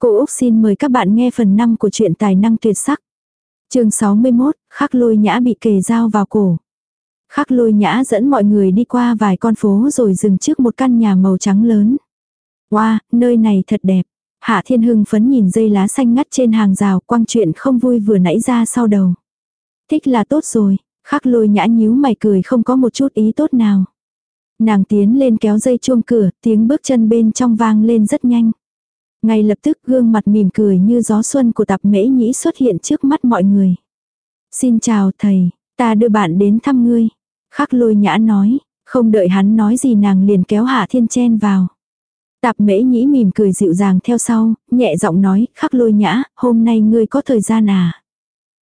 Cô Úc xin mời các bạn nghe phần 5 của truyện tài năng tuyệt sắc. chương 61, khắc lôi nhã bị kề dao vào cổ. Khắc lôi nhã dẫn mọi người đi qua vài con phố rồi dừng trước một căn nhà màu trắng lớn. Wow, nơi này thật đẹp. Hạ Thiên Hưng phấn nhìn dây lá xanh ngắt trên hàng rào quang chuyện không vui vừa nãy ra sau đầu. Thích là tốt rồi, khắc lôi nhã nhíu mày cười không có một chút ý tốt nào. Nàng tiến lên kéo dây chuông cửa, tiếng bước chân bên trong vang lên rất nhanh. Ngay lập tức gương mặt mỉm cười như gió xuân của tạp mễ nhĩ xuất hiện trước mắt mọi người. Xin chào thầy, ta đưa bạn đến thăm ngươi. Khắc lôi nhã nói, không đợi hắn nói gì nàng liền kéo hạ thiên chen vào. Tạp mễ nhĩ mỉm cười dịu dàng theo sau, nhẹ giọng nói, khắc lôi nhã, hôm nay ngươi có thời gian à?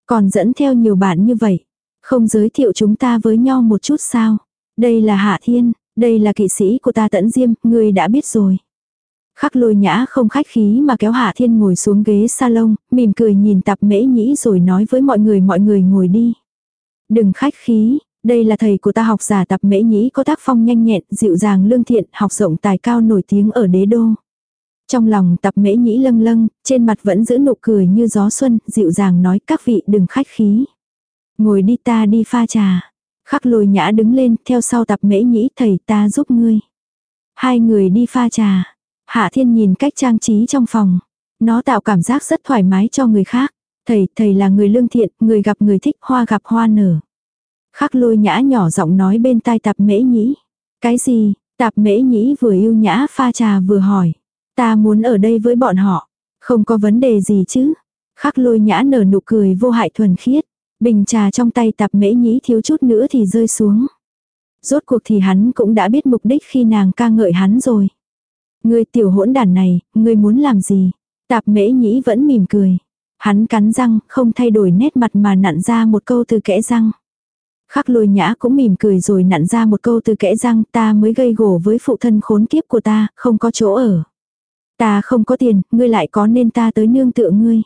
Còn dẫn theo nhiều bạn như vậy, không giới thiệu chúng ta với nhau một chút sao? Đây là Hạ Thiên, đây là kỵ sĩ của ta tẫn diêm, ngươi đã biết rồi. Khắc lôi nhã không khách khí mà kéo Hạ Thiên ngồi xuống ghế salon, mỉm cười nhìn tạp mễ nhĩ rồi nói với mọi người mọi người ngồi đi. Đừng khách khí, đây là thầy của ta học giả tập mễ nhĩ có tác phong nhanh nhẹn, dịu dàng lương thiện, học rộng tài cao nổi tiếng ở đế đô. Trong lòng tập mễ nhĩ lâng lâng, trên mặt vẫn giữ nụ cười như gió xuân, dịu dàng nói các vị đừng khách khí. Ngồi đi ta đi pha trà. Khắc lôi nhã đứng lên, theo sau tập mễ nhĩ thầy ta giúp ngươi. Hai người đi pha trà. Hạ thiên nhìn cách trang trí trong phòng. Nó tạo cảm giác rất thoải mái cho người khác. Thầy, thầy là người lương thiện, người gặp người thích, hoa gặp hoa nở. Khắc lôi nhã nhỏ giọng nói bên tai tạp mễ nhĩ. Cái gì, tạp mễ nhĩ vừa yêu nhã pha trà vừa hỏi. Ta muốn ở đây với bọn họ. Không có vấn đề gì chứ. Khắc lôi nhã nở nụ cười vô hại thuần khiết. Bình trà trong tay tạp mễ nhĩ thiếu chút nữa thì rơi xuống. Rốt cuộc thì hắn cũng đã biết mục đích khi nàng ca ngợi hắn rồi ngươi tiểu hỗn đàn này, ngươi muốn làm gì? Tạp mễ nhĩ vẫn mỉm cười. Hắn cắn răng, không thay đổi nét mặt mà nặn ra một câu từ kẽ răng. Khắc lôi nhã cũng mỉm cười rồi nặn ra một câu từ kẽ răng ta mới gây gổ với phụ thân khốn kiếp của ta, không có chỗ ở. Ta không có tiền, ngươi lại có nên ta tới nương tựa ngươi.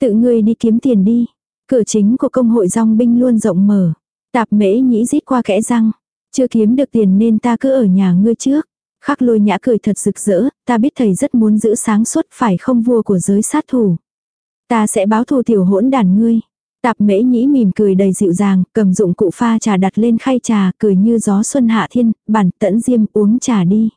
Tự ngươi đi kiếm tiền đi. Cửa chính của công hội dòng binh luôn rộng mở. Tạp mễ nhĩ rít qua kẽ răng. Chưa kiếm được tiền nên ta cứ ở nhà ngươi trước. Khắc lôi nhã cười thật rực rỡ, ta biết thầy rất muốn giữ sáng suốt phải không vua của giới sát thủ. Ta sẽ báo thù tiểu hỗn đàn ngươi. Tạp mễ nhĩ mỉm cười đầy dịu dàng, cầm dụng cụ pha trà đặt lên khay trà, cười như gió xuân hạ thiên, bản tẫn diêm uống trà đi.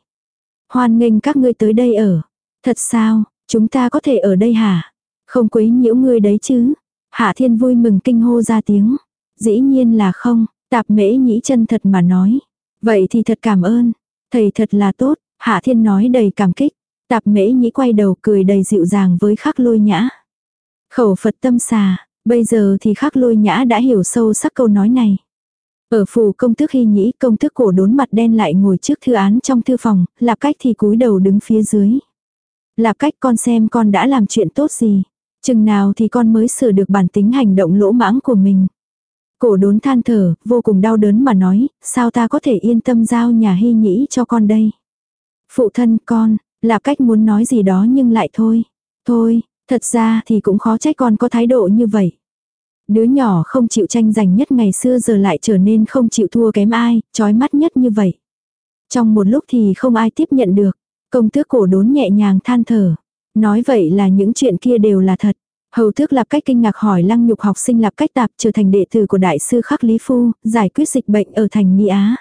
Hoan nghênh các ngươi tới đây ở. Thật sao, chúng ta có thể ở đây hả? Không quấy nhiễu ngươi đấy chứ. Hạ thiên vui mừng kinh hô ra tiếng. Dĩ nhiên là không, tạp mễ nhĩ chân thật mà nói. Vậy thì thật cảm ơn. Thầy thật là tốt, hạ thiên nói đầy cảm kích. Tạp mễ nhĩ quay đầu cười đầy dịu dàng với khắc lôi nhã. Khẩu Phật tâm xà, Bây giờ thì khắc lôi nhã đã hiểu sâu sắc câu nói này. Ở phủ công tước hy nhĩ công tước cổ đốn mặt đen lại ngồi trước thư án trong thư phòng, lạp cách thì cúi đầu đứng phía dưới. Lạp cách con xem con đã làm chuyện tốt gì. Chừng nào thì con mới sửa được bản tính hành động lỗ mãng của mình. Cổ đốn than thở, vô cùng đau đớn mà nói, sao ta có thể yên tâm giao nhà hy nhĩ cho con đây. Phụ thân con, là cách muốn nói gì đó nhưng lại thôi. Thôi, Thật ra thì cũng khó trách con có thái độ như vậy. Đứa nhỏ không chịu tranh giành nhất ngày xưa giờ lại trở nên không chịu thua kém ai, trói mắt nhất như vậy. Trong một lúc thì không ai tiếp nhận được. Công tước cổ đốn nhẹ nhàng than thở. Nói vậy là những chuyện kia đều là thật. Hầu thước lập cách kinh ngạc hỏi lăng nhục học sinh lập cách tạp trở thành đệ tử của đại sư khắc lý phu, giải quyết dịch bệnh ở thành Mỹ Á.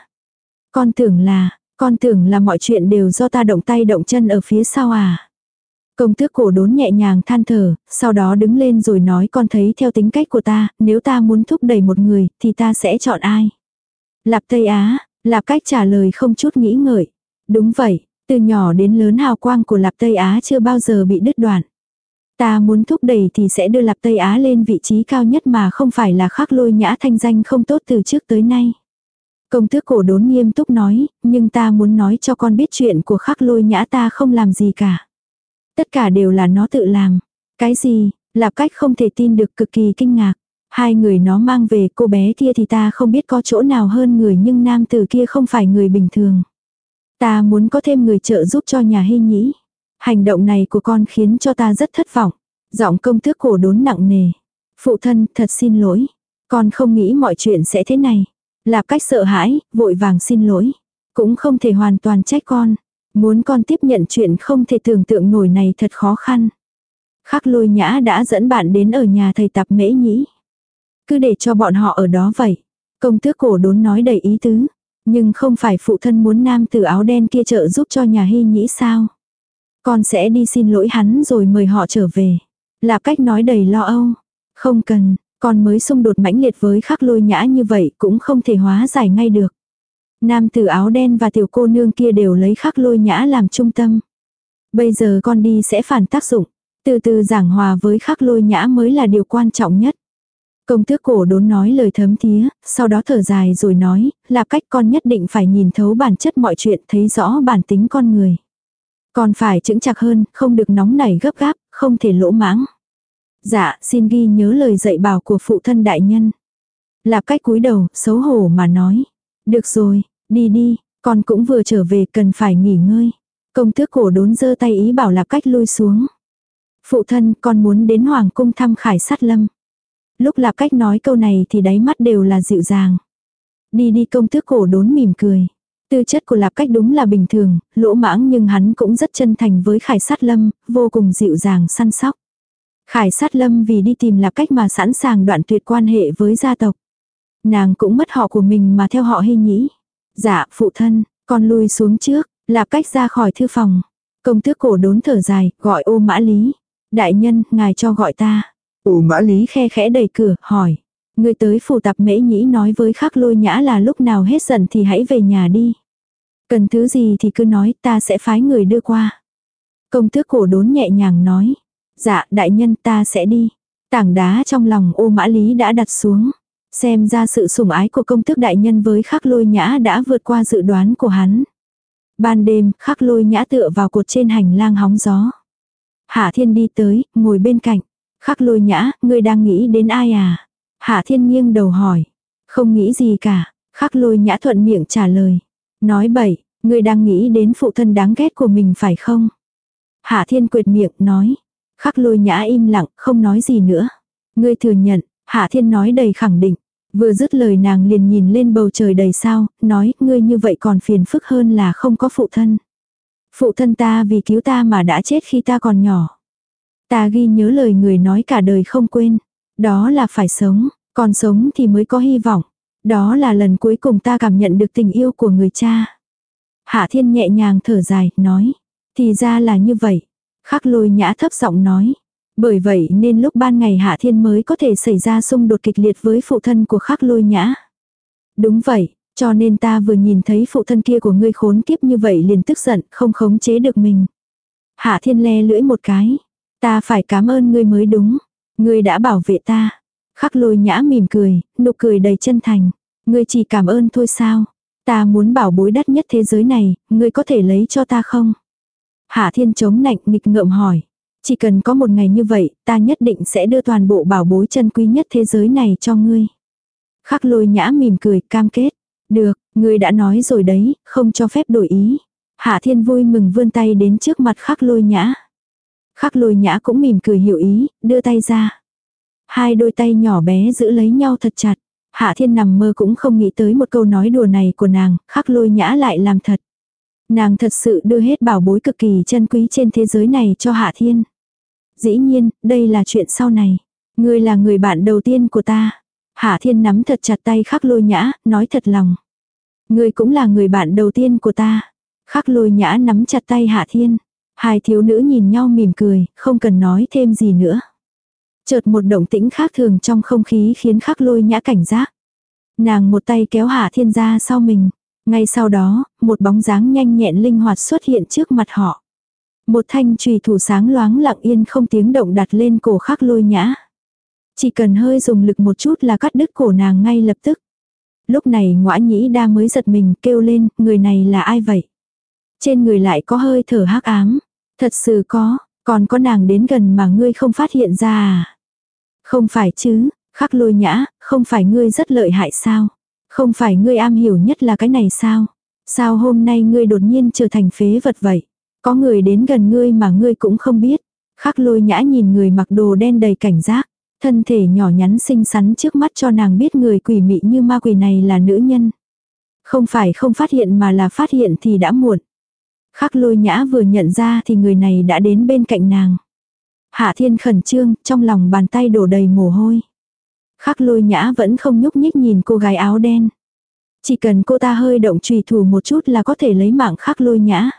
Con tưởng là, con tưởng là mọi chuyện đều do ta động tay động chân ở phía sau à. Công tước cổ đốn nhẹ nhàng than thở, sau đó đứng lên rồi nói con thấy theo tính cách của ta, nếu ta muốn thúc đẩy một người, thì ta sẽ chọn ai? Lạp Tây Á, Lạp cách trả lời không chút nghĩ ngợi. Đúng vậy, từ nhỏ đến lớn hào quang của Lạp Tây Á chưa bao giờ bị đứt đoạn. Ta muốn thúc đẩy thì sẽ đưa Lạp Tây Á lên vị trí cao nhất mà không phải là khắc lôi nhã thanh danh không tốt từ trước tới nay. Công tước cổ đốn nghiêm túc nói, nhưng ta muốn nói cho con biết chuyện của khắc lôi nhã ta không làm gì cả. Tất cả đều là nó tự làm. Cái gì, lạp cách không thể tin được cực kỳ kinh ngạc. Hai người nó mang về cô bé kia thì ta không biết có chỗ nào hơn người nhưng nam tử kia không phải người bình thường. Ta muốn có thêm người trợ giúp cho nhà hy nhĩ. Hành động này của con khiến cho ta rất thất vọng. Giọng công tước cổ đốn nặng nề. Phụ thân, thật xin lỗi. Con không nghĩ mọi chuyện sẽ thế này. Lạp cách sợ hãi, vội vàng xin lỗi. Cũng không thể hoàn toàn trách con. Muốn con tiếp nhận chuyện không thể tưởng tượng nổi này thật khó khăn. Khắc lôi nhã đã dẫn bạn đến ở nhà thầy tạp mễ nhĩ. Cứ để cho bọn họ ở đó vậy. Công tước cổ đốn nói đầy ý tứ. Nhưng không phải phụ thân muốn nam tử áo đen kia trợ giúp cho nhà hy nhĩ sao. Con sẽ đi xin lỗi hắn rồi mời họ trở về. Là cách nói đầy lo âu. Không cần, con mới xung đột mãnh liệt với khắc lôi nhã như vậy cũng không thể hóa giải ngay được. Nam tử áo đen và tiểu cô nương kia đều lấy khắc lôi nhã làm trung tâm. Bây giờ con đi sẽ phản tác dụng. Từ từ giảng hòa với khắc lôi nhã mới là điều quan trọng nhất. Công tước cổ đốn nói lời thấm thía, sau đó thở dài rồi nói, là cách con nhất định phải nhìn thấu bản chất mọi chuyện, thấy rõ bản tính con người. Còn phải chững chạc hơn, không được nóng nảy gấp gáp, không thể lỗ mãng. Dạ, xin ghi nhớ lời dạy bảo của phụ thân đại nhân. Lạp cách cúi đầu, xấu hổ mà nói. Được rồi, đi đi, con cũng vừa trở về cần phải nghỉ ngơi. Công tước cổ đốn giơ tay ý bảo lạp cách lui xuống. Phụ thân, con muốn đến Hoàng cung thăm khải sát lâm. Lúc lạp cách nói câu này thì đáy mắt đều là dịu dàng. Đi đi công tước cổ đốn mỉm cười. Tư chất của lạp cách đúng là bình thường, lỗ mãng nhưng hắn cũng rất chân thành với khải sát lâm, vô cùng dịu dàng săn sóc. Khải sát lâm vì đi tìm lạp cách mà sẵn sàng đoạn tuyệt quan hệ với gia tộc. Nàng cũng mất họ của mình mà theo họ hy nhĩ. Dạ, phụ thân, con lui xuống trước, lạp cách ra khỏi thư phòng. Công tước cổ đốn thở dài, gọi ô mã lý. Đại nhân, ngài cho gọi ta. Ô mã lý khe khẽ đẩy cửa, hỏi. Người tới phủ tạp mễ nhĩ nói với khắc lôi nhã là lúc nào hết giận thì hãy về nhà đi. Cần thứ gì thì cứ nói ta sẽ phái người đưa qua. Công tước cổ đốn nhẹ nhàng nói. Dạ đại nhân ta sẽ đi. Tảng đá trong lòng ô mã lý đã đặt xuống. Xem ra sự sủng ái của công tước đại nhân với khắc lôi nhã đã vượt qua dự đoán của hắn. Ban đêm, khắc lôi nhã tựa vào cột trên hành lang hóng gió. Hạ thiên đi tới, ngồi bên cạnh. Khắc lôi nhã, ngươi đang nghĩ đến ai à? Hạ thiên nghiêng đầu hỏi. Không nghĩ gì cả. Khắc lôi nhã thuận miệng trả lời. Nói bậy, ngươi đang nghĩ đến phụ thân đáng ghét của mình phải không? Hạ thiên quyệt miệng nói. Khắc lôi nhã im lặng, không nói gì nữa. Ngươi thừa nhận, Hạ thiên nói đầy khẳng định. Vừa dứt lời nàng liền nhìn lên bầu trời đầy sao, nói, ngươi như vậy còn phiền phức hơn là không có phụ thân. Phụ thân ta vì cứu ta mà đã chết khi ta còn nhỏ. Ta ghi nhớ lời người nói cả đời không quên. Đó là phải sống, còn sống thì mới có hy vọng. Đó là lần cuối cùng ta cảm nhận được tình yêu của người cha. Hạ thiên nhẹ nhàng thở dài, nói. Thì ra là như vậy. Khắc lôi nhã thấp giọng nói. Bởi vậy nên lúc ban ngày Hạ Thiên mới có thể xảy ra xung đột kịch liệt với phụ thân của khắc lôi nhã. Đúng vậy, cho nên ta vừa nhìn thấy phụ thân kia của ngươi khốn kiếp như vậy liền tức giận, không khống chế được mình. Hạ Thiên le lưỡi một cái. Ta phải cảm ơn ngươi mới đúng. Ngươi đã bảo vệ ta. Khắc lôi nhã mỉm cười, nụ cười đầy chân thành. Ngươi chỉ cảm ơn thôi sao? Ta muốn bảo bối đắt nhất thế giới này, ngươi có thể lấy cho ta không? Hạ thiên chống nạnh nghịch ngợm hỏi. Chỉ cần có một ngày như vậy, ta nhất định sẽ đưa toàn bộ bảo bối chân quý nhất thế giới này cho ngươi. Khắc lôi nhã mỉm cười, cam kết. Được, ngươi đã nói rồi đấy, không cho phép đổi ý. Hạ thiên vui mừng vươn tay đến trước mặt khắc lôi nhã. Khắc lôi nhã cũng mỉm cười hiểu ý, đưa tay ra. Hai đôi tay nhỏ bé giữ lấy nhau thật chặt. Hạ thiên nằm mơ cũng không nghĩ tới một câu nói đùa này của nàng, khắc lôi nhã lại làm thật. Nàng thật sự đưa hết bảo bối cực kỳ chân quý trên thế giới này cho Hạ Thiên. Dĩ nhiên, đây là chuyện sau này. Ngươi là người bạn đầu tiên của ta. Hạ Thiên nắm thật chặt tay khắc lôi nhã, nói thật lòng. Ngươi cũng là người bạn đầu tiên của ta. Khắc lôi nhã nắm chặt tay Hạ Thiên. Hai thiếu nữ nhìn nhau mỉm cười, không cần nói thêm gì nữa. Chợt một động tĩnh khác thường trong không khí khiến khắc lôi nhã cảnh giác. Nàng một tay kéo Hạ Thiên ra sau mình. Ngay sau đó, một bóng dáng nhanh nhẹn linh hoạt xuất hiện trước mặt họ. Một thanh trùy thủ sáng loáng lặng yên không tiếng động đặt lên cổ khắc lôi nhã. Chỉ cần hơi dùng lực một chút là cắt đứt cổ nàng ngay lập tức. Lúc này ngõa nhĩ đa mới giật mình kêu lên, người này là ai vậy? Trên người lại có hơi thở hắc ám. Thật sự có, còn có nàng đến gần mà ngươi không phát hiện ra à? Không phải chứ, khắc lôi nhã, không phải ngươi rất lợi hại sao? Không phải ngươi am hiểu nhất là cái này sao? Sao hôm nay ngươi đột nhiên trở thành phế vật vậy? Có người đến gần ngươi mà ngươi cũng không biết. Khắc lôi nhã nhìn người mặc đồ đen đầy cảnh giác. Thân thể nhỏ nhắn xinh xắn trước mắt cho nàng biết người quỷ mị như ma quỷ này là nữ nhân. Không phải không phát hiện mà là phát hiện thì đã muộn. Khắc lôi nhã vừa nhận ra thì người này đã đến bên cạnh nàng. Hạ thiên khẩn trương, trong lòng bàn tay đổ đầy mồ hôi. Khắc lôi nhã vẫn không nhúc nhích nhìn cô gái áo đen. Chỉ cần cô ta hơi động trùy thủ một chút là có thể lấy mạng khắc lôi nhã.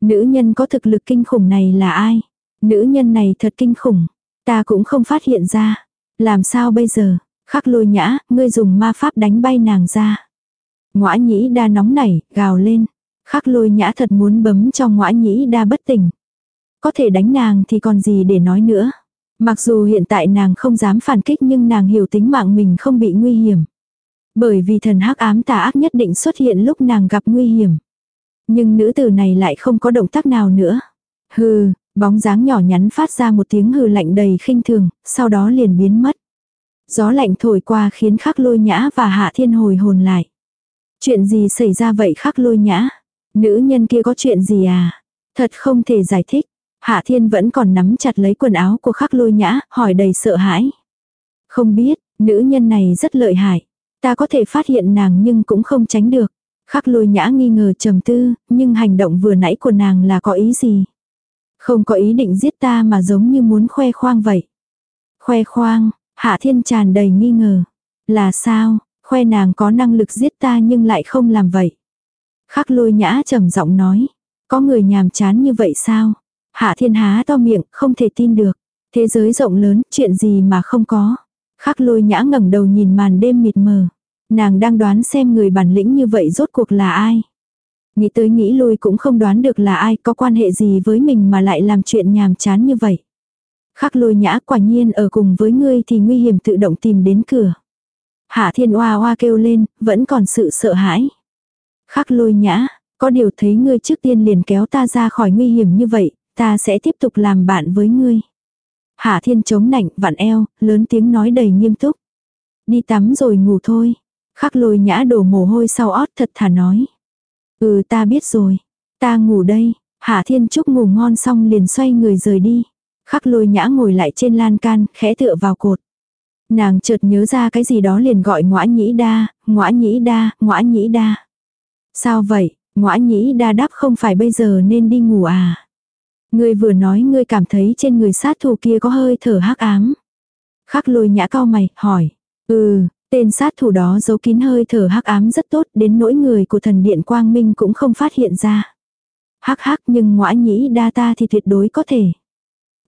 Nữ nhân có thực lực kinh khủng này là ai? Nữ nhân này thật kinh khủng. Ta cũng không phát hiện ra. Làm sao bây giờ? Khắc lôi nhã, ngươi dùng ma pháp đánh bay nàng ra. Ngoã nhĩ đa nóng nảy, gào lên. Khắc lôi nhã thật muốn bấm cho ngõa nhĩ đa bất tỉnh. Có thể đánh nàng thì còn gì để nói nữa. Mặc dù hiện tại nàng không dám phản kích nhưng nàng hiểu tính mạng mình không bị nguy hiểm. Bởi vì thần hắc ám tà ác nhất định xuất hiện lúc nàng gặp nguy hiểm. Nhưng nữ tử này lại không có động tác nào nữa. Hừ, bóng dáng nhỏ nhắn phát ra một tiếng hừ lạnh đầy khinh thường, sau đó liền biến mất. Gió lạnh thổi qua khiến khắc lôi nhã và hạ thiên hồi hồn lại. Chuyện gì xảy ra vậy khắc lôi nhã? Nữ nhân kia có chuyện gì à? Thật không thể giải thích. Hạ thiên vẫn còn nắm chặt lấy quần áo của khắc lôi nhã, hỏi đầy sợ hãi. Không biết, nữ nhân này rất lợi hại. Ta có thể phát hiện nàng nhưng cũng không tránh được. Khắc lôi nhã nghi ngờ trầm tư, nhưng hành động vừa nãy của nàng là có ý gì? Không có ý định giết ta mà giống như muốn khoe khoang vậy. Khoe khoang, hạ thiên tràn đầy nghi ngờ. Là sao, khoe nàng có năng lực giết ta nhưng lại không làm vậy. Khắc lôi nhã trầm giọng nói. Có người nhàm chán như vậy sao? Hạ thiên há to miệng, không thể tin được. Thế giới rộng lớn, chuyện gì mà không có. Khắc lôi nhã ngẩng đầu nhìn màn đêm mịt mờ. Nàng đang đoán xem người bản lĩnh như vậy rốt cuộc là ai. Nghĩ tới nghĩ lui cũng không đoán được là ai có quan hệ gì với mình mà lại làm chuyện nhàm chán như vậy. Khắc lôi nhã quả nhiên ở cùng với ngươi thì nguy hiểm tự động tìm đến cửa. Hạ thiên oa oa kêu lên, vẫn còn sự sợ hãi. Khắc lôi nhã, có điều thấy ngươi trước tiên liền kéo ta ra khỏi nguy hiểm như vậy, ta sẽ tiếp tục làm bạn với ngươi. Hạ thiên chống nạnh, vặn eo, lớn tiếng nói đầy nghiêm túc. Đi tắm rồi ngủ thôi. Khắc lôi nhã đổ mồ hôi sau ót thật thà nói. Ừ ta biết rồi. Ta ngủ đây. Hạ thiên trúc ngủ ngon xong liền xoay người rời đi. Khắc lôi nhã ngồi lại trên lan can, khẽ tựa vào cột. Nàng chợt nhớ ra cái gì đó liền gọi ngõa nhĩ đa, ngõa nhĩ đa, ngõa nhĩ đa. Sao vậy, ngõa nhĩ đa đáp không phải bây giờ nên đi ngủ à? Ngươi vừa nói ngươi cảm thấy trên người sát thủ kia có hơi thở hắc ám. Khắc lôi nhã cao mày, hỏi. Ừ, tên sát thủ đó giấu kín hơi thở hắc ám rất tốt đến nỗi người của thần điện quang minh cũng không phát hiện ra. Hắc hắc nhưng ngõa nhĩ đa ta thì tuyệt đối có thể.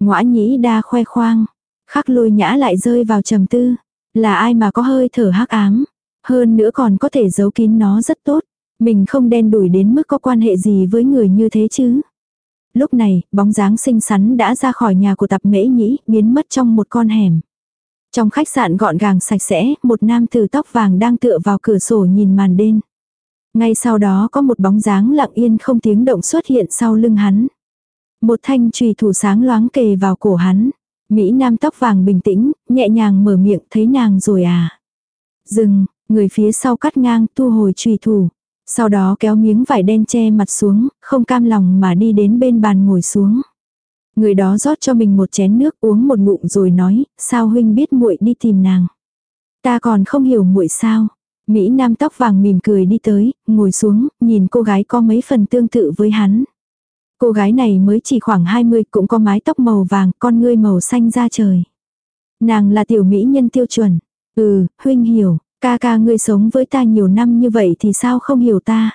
Ngõa nhĩ đa khoe khoang. Khắc lôi nhã lại rơi vào trầm tư. Là ai mà có hơi thở hắc ám. Hơn nữa còn có thể giấu kín nó rất tốt. Mình không đen đủi đến mức có quan hệ gì với người như thế chứ. Lúc này, bóng dáng xinh xắn đã ra khỏi nhà của tập mễ nhĩ, biến mất trong một con hẻm. Trong khách sạn gọn gàng sạch sẽ, một nam tử tóc vàng đang tựa vào cửa sổ nhìn màn đêm. Ngay sau đó có một bóng dáng lặng yên không tiếng động xuất hiện sau lưng hắn. Một thanh trùy thủ sáng loáng kề vào cổ hắn. Mỹ nam tóc vàng bình tĩnh, nhẹ nhàng mở miệng thấy nàng rồi à. Dừng, người phía sau cắt ngang thu hồi trùy thủ. Sau đó kéo miếng vải đen che mặt xuống, không cam lòng mà đi đến bên bàn ngồi xuống. Người đó rót cho mình một chén nước uống một ngụm rồi nói, sao huynh biết muội đi tìm nàng. Ta còn không hiểu muội sao. Mỹ Nam tóc vàng mỉm cười đi tới, ngồi xuống, nhìn cô gái có mấy phần tương tự với hắn. Cô gái này mới chỉ khoảng 20 cũng có mái tóc màu vàng, con ngươi màu xanh da trời. Nàng là tiểu mỹ nhân tiêu chuẩn. Ừ, huynh hiểu, Ca ca ngươi sống với ta nhiều năm như vậy thì sao không hiểu ta.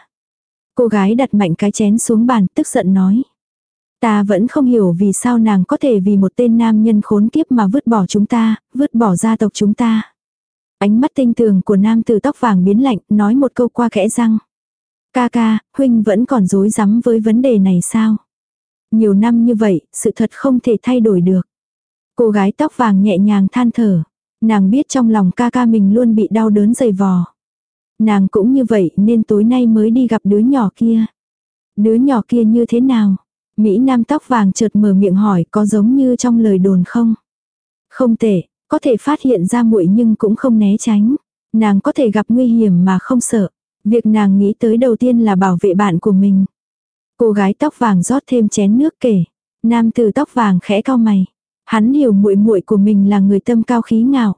Cô gái đặt mạnh cái chén xuống bàn tức giận nói. Ta vẫn không hiểu vì sao nàng có thể vì một tên nam nhân khốn kiếp mà vứt bỏ chúng ta, vứt bỏ gia tộc chúng ta. Ánh mắt tinh tường của nam tử tóc vàng biến lạnh, nói một câu qua kẽ răng. Ca ca, huynh vẫn còn dối rắm với vấn đề này sao? Nhiều năm như vậy, sự thật không thể thay đổi được. Cô gái tóc vàng nhẹ nhàng than thở. Nàng biết trong lòng ca ca mình luôn bị đau đớn dày vò. Nàng cũng như vậy nên tối nay mới đi gặp đứa nhỏ kia. Đứa nhỏ kia như thế nào? Mỹ Nam tóc vàng chợt mở miệng hỏi có giống như trong lời đồn không? Không tệ, có thể phát hiện ra muội nhưng cũng không né tránh. Nàng có thể gặp nguy hiểm mà không sợ. Việc nàng nghĩ tới đầu tiên là bảo vệ bạn của mình. Cô gái tóc vàng rót thêm chén nước kể. Nam từ tóc vàng khẽ cao mày. Hắn hiểu muội muội của mình là người tâm cao khí ngạo.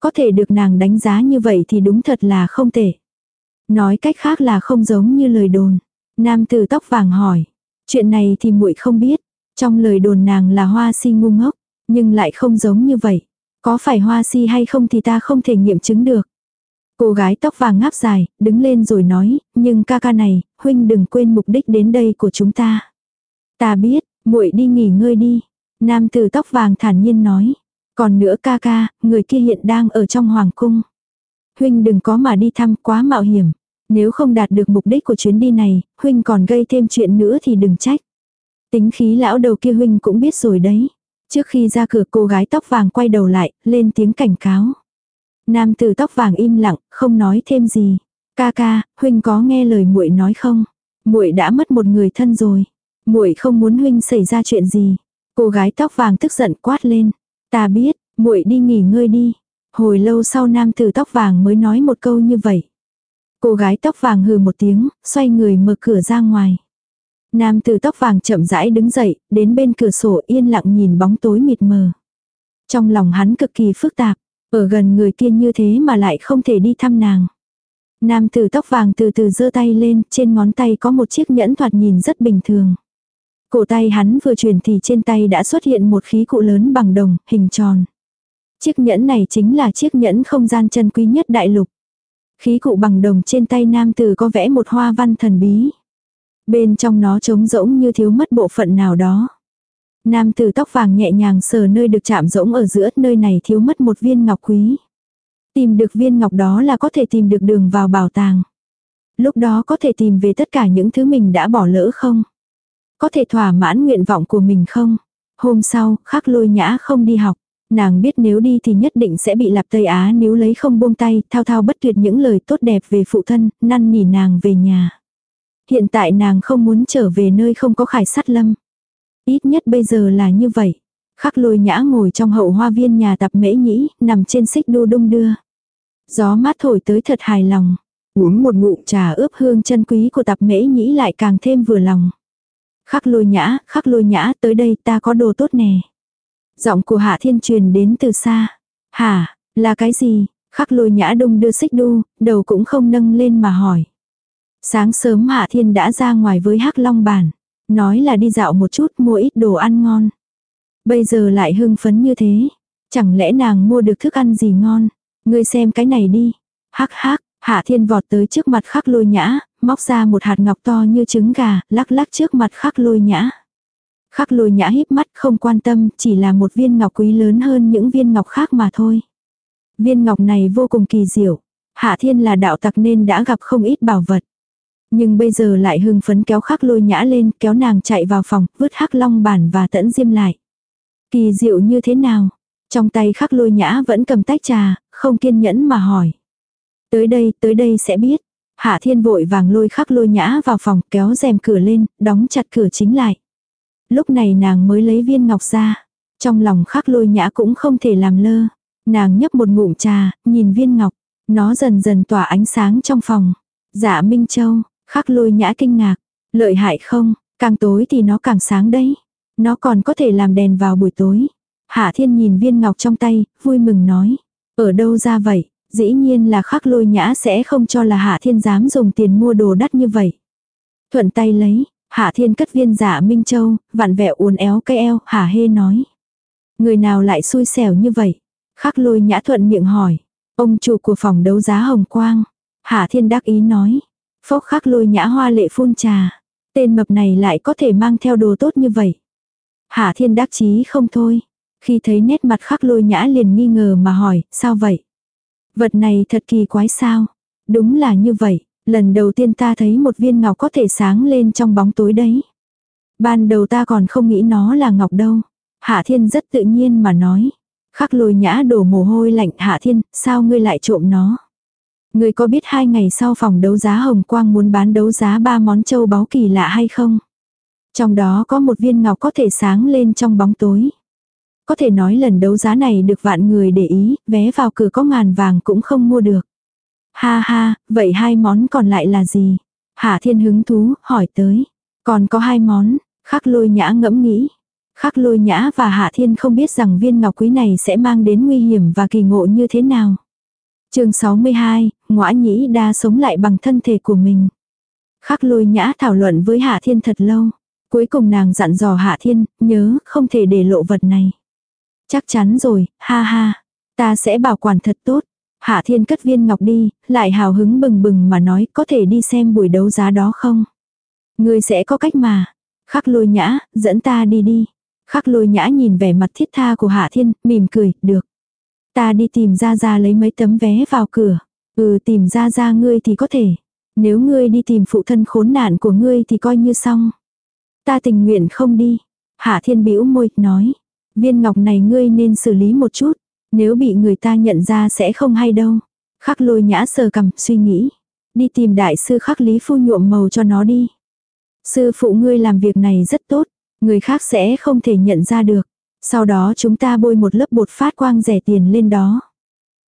Có thể được nàng đánh giá như vậy thì đúng thật là không thể Nói cách khác là không giống như lời đồn. Nam tử tóc vàng hỏi. Chuyện này thì muội không biết. Trong lời đồn nàng là hoa si ngu ngốc, nhưng lại không giống như vậy. Có phải hoa si hay không thì ta không thể nghiệm chứng được. Cô gái tóc vàng ngáp dài, đứng lên rồi nói, nhưng ca ca này, huynh đừng quên mục đích đến đây của chúng ta. Ta biết, muội đi nghỉ ngơi đi. Nam tử tóc vàng thản nhiên nói. Còn nữa ca ca, người kia hiện đang ở trong hoàng cung. Huynh đừng có mà đi thăm quá mạo hiểm. Nếu không đạt được mục đích của chuyến đi này, huynh còn gây thêm chuyện nữa thì đừng trách. Tính khí lão đầu kia huynh cũng biết rồi đấy. Trước khi ra cửa cô gái tóc vàng quay đầu lại, lên tiếng cảnh cáo. Nam tử tóc vàng im lặng, không nói thêm gì. Ca ca, huynh có nghe lời muội nói không? Muội đã mất một người thân rồi. Muội không muốn huynh xảy ra chuyện gì. Cô gái tóc vàng tức giận quát lên. Ta biết, muội đi nghỉ ngơi đi. Hồi lâu sau nam tử tóc vàng mới nói một câu như vậy. Cô gái tóc vàng hừ một tiếng, xoay người mở cửa ra ngoài. Nam tử tóc vàng chậm rãi đứng dậy, đến bên cửa sổ yên lặng nhìn bóng tối mịt mờ. Trong lòng hắn cực kỳ phức tạp, ở gần người kia như thế mà lại không thể đi thăm nàng. Nam tử tóc vàng từ từ giơ tay lên, trên ngón tay có một chiếc nhẫn thoạt nhìn rất bình thường. Cổ tay hắn vừa chuyển thì trên tay đã xuất hiện một khí cụ lớn bằng đồng, hình tròn. Chiếc nhẫn này chính là chiếc nhẫn không gian chân quý nhất đại lục. Khí cụ bằng đồng trên tay nam tử có vẽ một hoa văn thần bí. Bên trong nó trống rỗng như thiếu mất bộ phận nào đó. Nam tử tóc vàng nhẹ nhàng sờ nơi được chạm rỗng ở giữa nơi này thiếu mất một viên ngọc quý. Tìm được viên ngọc đó là có thể tìm được đường vào bảo tàng. Lúc đó có thể tìm về tất cả những thứ mình đã bỏ lỡ không? Có thể thỏa mãn nguyện vọng của mình không? Hôm sau, khắc lôi nhã không đi học. Nàng biết nếu đi thì nhất định sẽ bị lạp Tây Á nếu lấy không buông tay, thao thao bất tuyệt những lời tốt đẹp về phụ thân, năn nỉ nàng về nhà. Hiện tại nàng không muốn trở về nơi không có khải sát lâm. Ít nhất bây giờ là như vậy. Khắc lôi nhã ngồi trong hậu hoa viên nhà tập mễ nhĩ, nằm trên xích đu đung đưa. Gió mát thổi tới thật hài lòng. Uống một ngụm trà ướp hương chân quý của tập mễ nhĩ lại càng thêm vừa lòng. Khắc lôi nhã, khắc lôi nhã, tới đây ta có đồ tốt nè. Giọng của Hạ Thiên truyền đến từ xa. Hả, là cái gì? Khắc lôi nhã đông đưa xích đu, đầu cũng không nâng lên mà hỏi. Sáng sớm Hạ Thiên đã ra ngoài với Hắc Long Bản. Nói là đi dạo một chút mua ít đồ ăn ngon. Bây giờ lại hưng phấn như thế. Chẳng lẽ nàng mua được thức ăn gì ngon? Ngươi xem cái này đi. Hắc hắc, Hạ Thiên vọt tới trước mặt khắc lôi nhã, móc ra một hạt ngọc to như trứng gà, lắc lắc trước mặt khắc lôi nhã. Khắc lôi nhã híp mắt không quan tâm, chỉ là một viên ngọc quý lớn hơn những viên ngọc khác mà thôi. Viên ngọc này vô cùng kỳ diệu. Hạ thiên là đạo tặc nên đã gặp không ít bảo vật. Nhưng bây giờ lại hưng phấn kéo khắc lôi nhã lên, kéo nàng chạy vào phòng, vứt hắc long bản và tẫn diêm lại. Kỳ diệu như thế nào? Trong tay khắc lôi nhã vẫn cầm tách trà, không kiên nhẫn mà hỏi. Tới đây, tới đây sẽ biết. Hạ thiên vội vàng lôi khắc lôi nhã vào phòng, kéo rèm cửa lên, đóng chặt cửa chính lại. Lúc này nàng mới lấy viên ngọc ra. Trong lòng khắc lôi nhã cũng không thể làm lơ. Nàng nhấp một ngụm trà, nhìn viên ngọc. Nó dần dần tỏa ánh sáng trong phòng. Dạ Minh Châu, khắc lôi nhã kinh ngạc. Lợi hại không, càng tối thì nó càng sáng đấy. Nó còn có thể làm đèn vào buổi tối. Hạ thiên nhìn viên ngọc trong tay, vui mừng nói. Ở đâu ra vậy? Dĩ nhiên là khắc lôi nhã sẽ không cho là hạ thiên dám dùng tiền mua đồ đắt như vậy. Thuận tay lấy, Hạ thiên cất viên giả Minh Châu, vặn vẹo uốn éo cây eo, hả hê nói. Người nào lại xui xẻo như vậy? Khắc lôi nhã thuận miệng hỏi. Ông chủ của phòng đấu giá Hồng Quang. Hạ thiên đắc ý nói. Phốc khắc lôi nhã hoa lệ phun trà. Tên mập này lại có thể mang theo đồ tốt như vậy. Hạ thiên đắc chí không thôi. Khi thấy nét mặt khắc lôi nhã liền nghi ngờ mà hỏi, sao vậy? Vật này thật kỳ quái sao? Đúng là như vậy. Lần đầu tiên ta thấy một viên ngọc có thể sáng lên trong bóng tối đấy. Ban đầu ta còn không nghĩ nó là ngọc đâu. Hạ thiên rất tự nhiên mà nói. Khắc lôi nhã đổ mồ hôi lạnh hạ thiên, sao ngươi lại trộm nó? Ngươi có biết hai ngày sau phòng đấu giá Hồng Quang muốn bán đấu giá ba món châu báu kỳ lạ hay không? Trong đó có một viên ngọc có thể sáng lên trong bóng tối. Có thể nói lần đấu giá này được vạn người để ý, vé vào cửa có ngàn vàng cũng không mua được. Ha ha, vậy hai món còn lại là gì? Hạ thiên hứng thú, hỏi tới. Còn có hai món, khắc lôi nhã ngẫm nghĩ. Khắc lôi nhã và hạ thiên không biết rằng viên ngọc quý này sẽ mang đến nguy hiểm và kỳ ngộ như thế nào. chương 62, ngõa nhĩ đa sống lại bằng thân thể của mình. Khắc lôi nhã thảo luận với hạ thiên thật lâu. Cuối cùng nàng dặn dò Hạ Thiên, nhớ, không thể để lộ vật này. Chắc chắn rồi, ha ha, ta sẽ bảo quản thật tốt. Hạ Thiên cất viên ngọc đi, lại hào hứng bừng bừng mà nói có thể đi xem buổi đấu giá đó không? Ngươi sẽ có cách mà. Khắc lôi nhã, dẫn ta đi đi. Khắc lôi nhã nhìn vẻ mặt thiết tha của Hạ Thiên, mỉm cười, được. Ta đi tìm ra ra lấy mấy tấm vé vào cửa. Ừ tìm ra ra ngươi thì có thể. Nếu ngươi đi tìm phụ thân khốn nạn của ngươi thì coi như xong. Ta tình nguyện không đi. Hạ Thiên bĩu môi, nói. Viên ngọc này ngươi nên xử lý một chút. Nếu bị người ta nhận ra sẽ không hay đâu. Khắc lôi nhã sờ cầm, suy nghĩ. Đi tìm đại sư khắc lý phu nhuộm màu cho nó đi. Sư phụ ngươi làm việc này rất tốt. Người khác sẽ không thể nhận ra được. Sau đó chúng ta bôi một lớp bột phát quang rẻ tiền lên đó.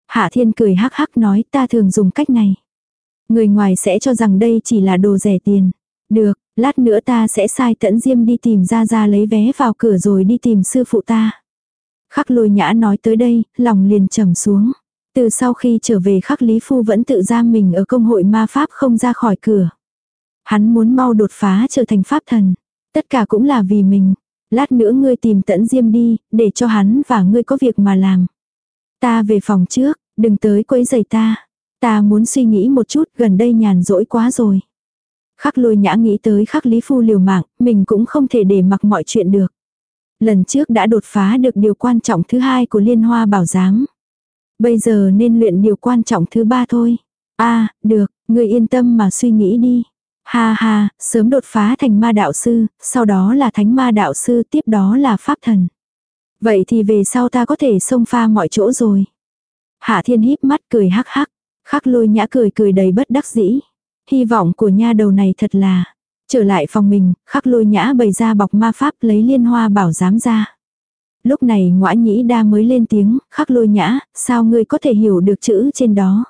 Hạ thiên cười hắc hắc nói ta thường dùng cách này. Người ngoài sẽ cho rằng đây chỉ là đồ rẻ tiền. Được, lát nữa ta sẽ sai tẫn diêm đi tìm ra ra lấy vé vào cửa rồi đi tìm sư phụ ta. Khắc lôi nhã nói tới đây, lòng liền trầm xuống. Từ sau khi trở về khắc Lý Phu vẫn tự giam mình ở công hội ma pháp không ra khỏi cửa. Hắn muốn mau đột phá trở thành pháp thần. Tất cả cũng là vì mình. Lát nữa ngươi tìm tẫn diêm đi, để cho hắn và ngươi có việc mà làm. Ta về phòng trước, đừng tới quấy giày ta. Ta muốn suy nghĩ một chút, gần đây nhàn rỗi quá rồi. Khắc lôi nhã nghĩ tới khắc lý phu liều mạng, mình cũng không thể để mặc mọi chuyện được. Lần trước đã đột phá được điều quan trọng thứ hai của liên hoa bảo giám. Bây giờ nên luyện điều quan trọng thứ ba thôi. a được, người yên tâm mà suy nghĩ đi. Ha ha, sớm đột phá thành ma đạo sư, sau đó là thánh ma đạo sư, tiếp đó là pháp thần. Vậy thì về sau ta có thể xông pha mọi chỗ rồi. Hạ thiên híp mắt cười hắc hắc. Khắc lôi nhã cười cười đầy bất đắc dĩ. Hy vọng của nha đầu này thật là. Trở lại phòng mình, khắc lôi nhã bày ra bọc ma pháp lấy liên hoa bảo giám ra. Lúc này ngõa nhĩ đa mới lên tiếng, khắc lôi nhã, sao ngươi có thể hiểu được chữ trên đó.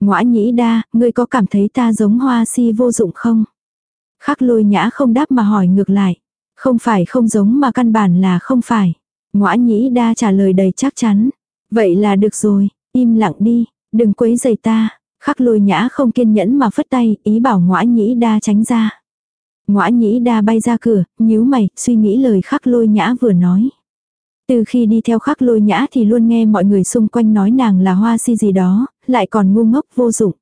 Ngõa nhĩ đa, ngươi có cảm thấy ta giống hoa si vô dụng không? Khắc lôi nhã không đáp mà hỏi ngược lại. Không phải không giống mà căn bản là không phải. Ngõa nhĩ đa trả lời đầy chắc chắn. Vậy là được rồi, im lặng đi, đừng quấy giày ta. Khắc lôi nhã không kiên nhẫn mà phất tay, ý bảo ngõa nhĩ đa tránh ra. Ngõa nhĩ đa bay ra cửa, nhíu mày, suy nghĩ lời khắc lôi nhã vừa nói. Từ khi đi theo khắc lôi nhã thì luôn nghe mọi người xung quanh nói nàng là hoa si gì đó, lại còn ngu ngốc vô dụng.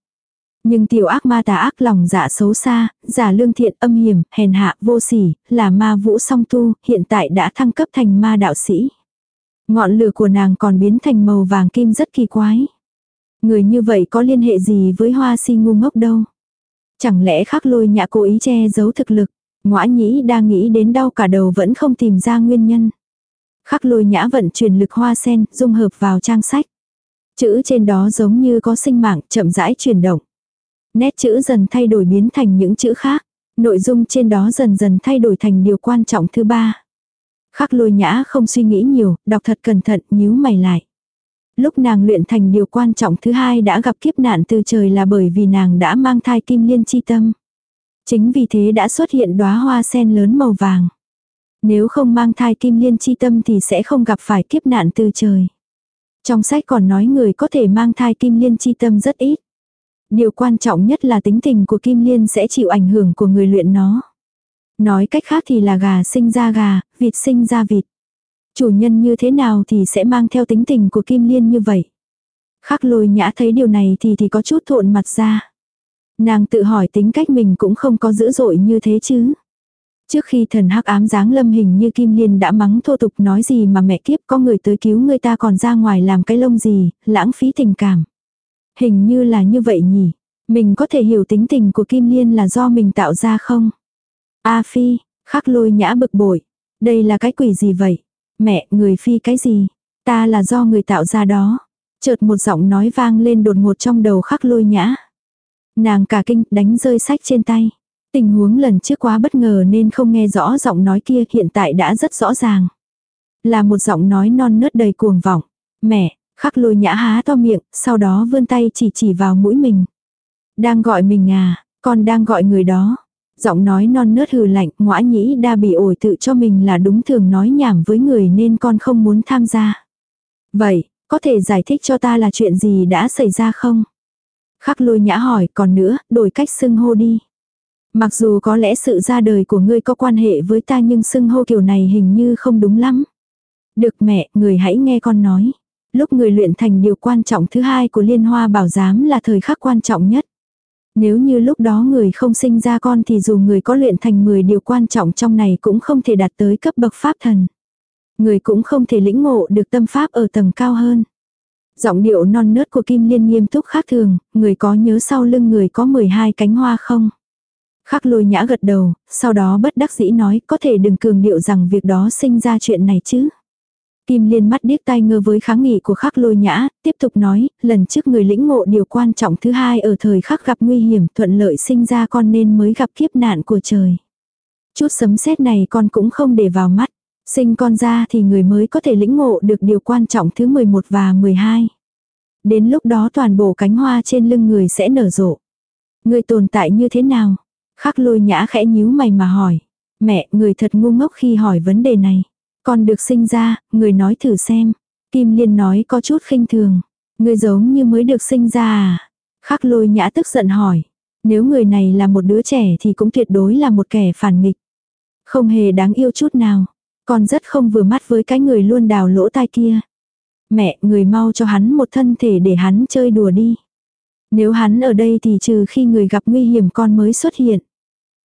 Nhưng tiểu ác ma tà ác lòng dạ xấu xa, giả lương thiện âm hiểm, hèn hạ vô sỉ, là ma vũ song tu, hiện tại đã thăng cấp thành ma đạo sĩ. Ngọn lửa của nàng còn biến thành màu vàng kim rất kỳ quái. Người như vậy có liên hệ gì với hoa si ngu ngốc đâu. Chẳng lẽ khắc lôi nhã cố ý che giấu thực lực, Ngoã nhĩ đang nghĩ đến đau cả đầu vẫn không tìm ra nguyên nhân. Khắc lôi nhã vận chuyển lực hoa sen, dung hợp vào trang sách. Chữ trên đó giống như có sinh mạng, chậm rãi chuyển động. Nét chữ dần thay đổi biến thành những chữ khác. Nội dung trên đó dần dần thay đổi thành điều quan trọng thứ ba. Khắc lôi nhã không suy nghĩ nhiều, đọc thật cẩn thận, nhíu mày lại. Lúc nàng luyện thành điều quan trọng thứ hai đã gặp kiếp nạn từ trời là bởi vì nàng đã mang thai kim liên chi tâm. Chính vì thế đã xuất hiện đóa hoa sen lớn màu vàng. Nếu không mang thai kim liên chi tâm thì sẽ không gặp phải kiếp nạn từ trời. Trong sách còn nói người có thể mang thai kim liên chi tâm rất ít. Điều quan trọng nhất là tính tình của kim liên sẽ chịu ảnh hưởng của người luyện nó. Nói cách khác thì là gà sinh ra gà, vịt sinh ra vịt. Chủ nhân như thế nào thì sẽ mang theo tính tình của kim liên như vậy. Khắc lôi nhã thấy điều này thì thì có chút thộn mặt ra. Nàng tự hỏi tính cách mình cũng không có dữ dội như thế chứ. Trước khi thần hắc ám dáng lâm hình như Kim Liên đã mắng thô tục nói gì mà mẹ kiếp có người tới cứu người ta còn ra ngoài làm cái lông gì, lãng phí tình cảm. Hình như là như vậy nhỉ. Mình có thể hiểu tính tình của Kim Liên là do mình tạo ra không? A Phi, khắc lôi nhã bực bội. Đây là cái quỷ gì vậy? Mẹ, người Phi cái gì? Ta là do người tạo ra đó. Chợt một giọng nói vang lên đột ngột trong đầu khắc lôi nhã. Nàng cả kinh đánh rơi sách trên tay. Tình huống lần trước quá bất ngờ nên không nghe rõ giọng nói kia hiện tại đã rất rõ ràng. Là một giọng nói non nớt đầy cuồng vọng. Mẹ, khắc lôi nhã há to miệng, sau đó vươn tay chỉ chỉ vào mũi mình. Đang gọi mình à, con đang gọi người đó. Giọng nói non nớt hừ lạnh, ngõa nhĩ đa bị ổi tự cho mình là đúng thường nói nhảm với người nên con không muốn tham gia. Vậy, có thể giải thích cho ta là chuyện gì đã xảy ra không? Khắc lôi nhã hỏi, còn nữa, đổi cách xưng hô đi. Mặc dù có lẽ sự ra đời của ngươi có quan hệ với ta nhưng xưng hô kiểu này hình như không đúng lắm. Được mẹ, người hãy nghe con nói. Lúc người luyện thành điều quan trọng thứ hai của liên hoa bảo giám là thời khắc quan trọng nhất. Nếu như lúc đó người không sinh ra con thì dù người có luyện thành 10 điều quan trọng trong này cũng không thể đạt tới cấp bậc pháp thần. Người cũng không thể lĩnh ngộ được tâm pháp ở tầng cao hơn. Giọng điệu non nớt của Kim Liên nghiêm túc khác thường, người có nhớ sau lưng người có 12 cánh hoa không? Khắc lôi nhã gật đầu, sau đó bất đắc dĩ nói có thể đừng cường điệu rằng việc đó sinh ra chuyện này chứ. Kim Liên mắt điếc tai ngơ với kháng nghị của khắc lôi nhã, tiếp tục nói, lần trước người lĩnh ngộ điều quan trọng thứ hai ở thời khắc gặp nguy hiểm thuận lợi sinh ra con nên mới gặp kiếp nạn của trời. Chút sấm sét này con cũng không để vào mắt. Sinh con ra thì người mới có thể lĩnh ngộ được điều quan trọng thứ 11 và 12. Đến lúc đó toàn bộ cánh hoa trên lưng người sẽ nở rộ. Người tồn tại như thế nào? Khắc lôi nhã khẽ nhíu mày mà hỏi. Mẹ, người thật ngu ngốc khi hỏi vấn đề này. Con được sinh ra, người nói thử xem. Kim Liên nói có chút khinh thường. Người giống như mới được sinh ra à? Khắc lôi nhã tức giận hỏi. Nếu người này là một đứa trẻ thì cũng tuyệt đối là một kẻ phản nghịch. Không hề đáng yêu chút nào. Con rất không vừa mắt với cái người luôn đào lỗ tai kia. Mẹ, người mau cho hắn một thân thể để hắn chơi đùa đi. Nếu hắn ở đây thì trừ khi người gặp nguy hiểm con mới xuất hiện.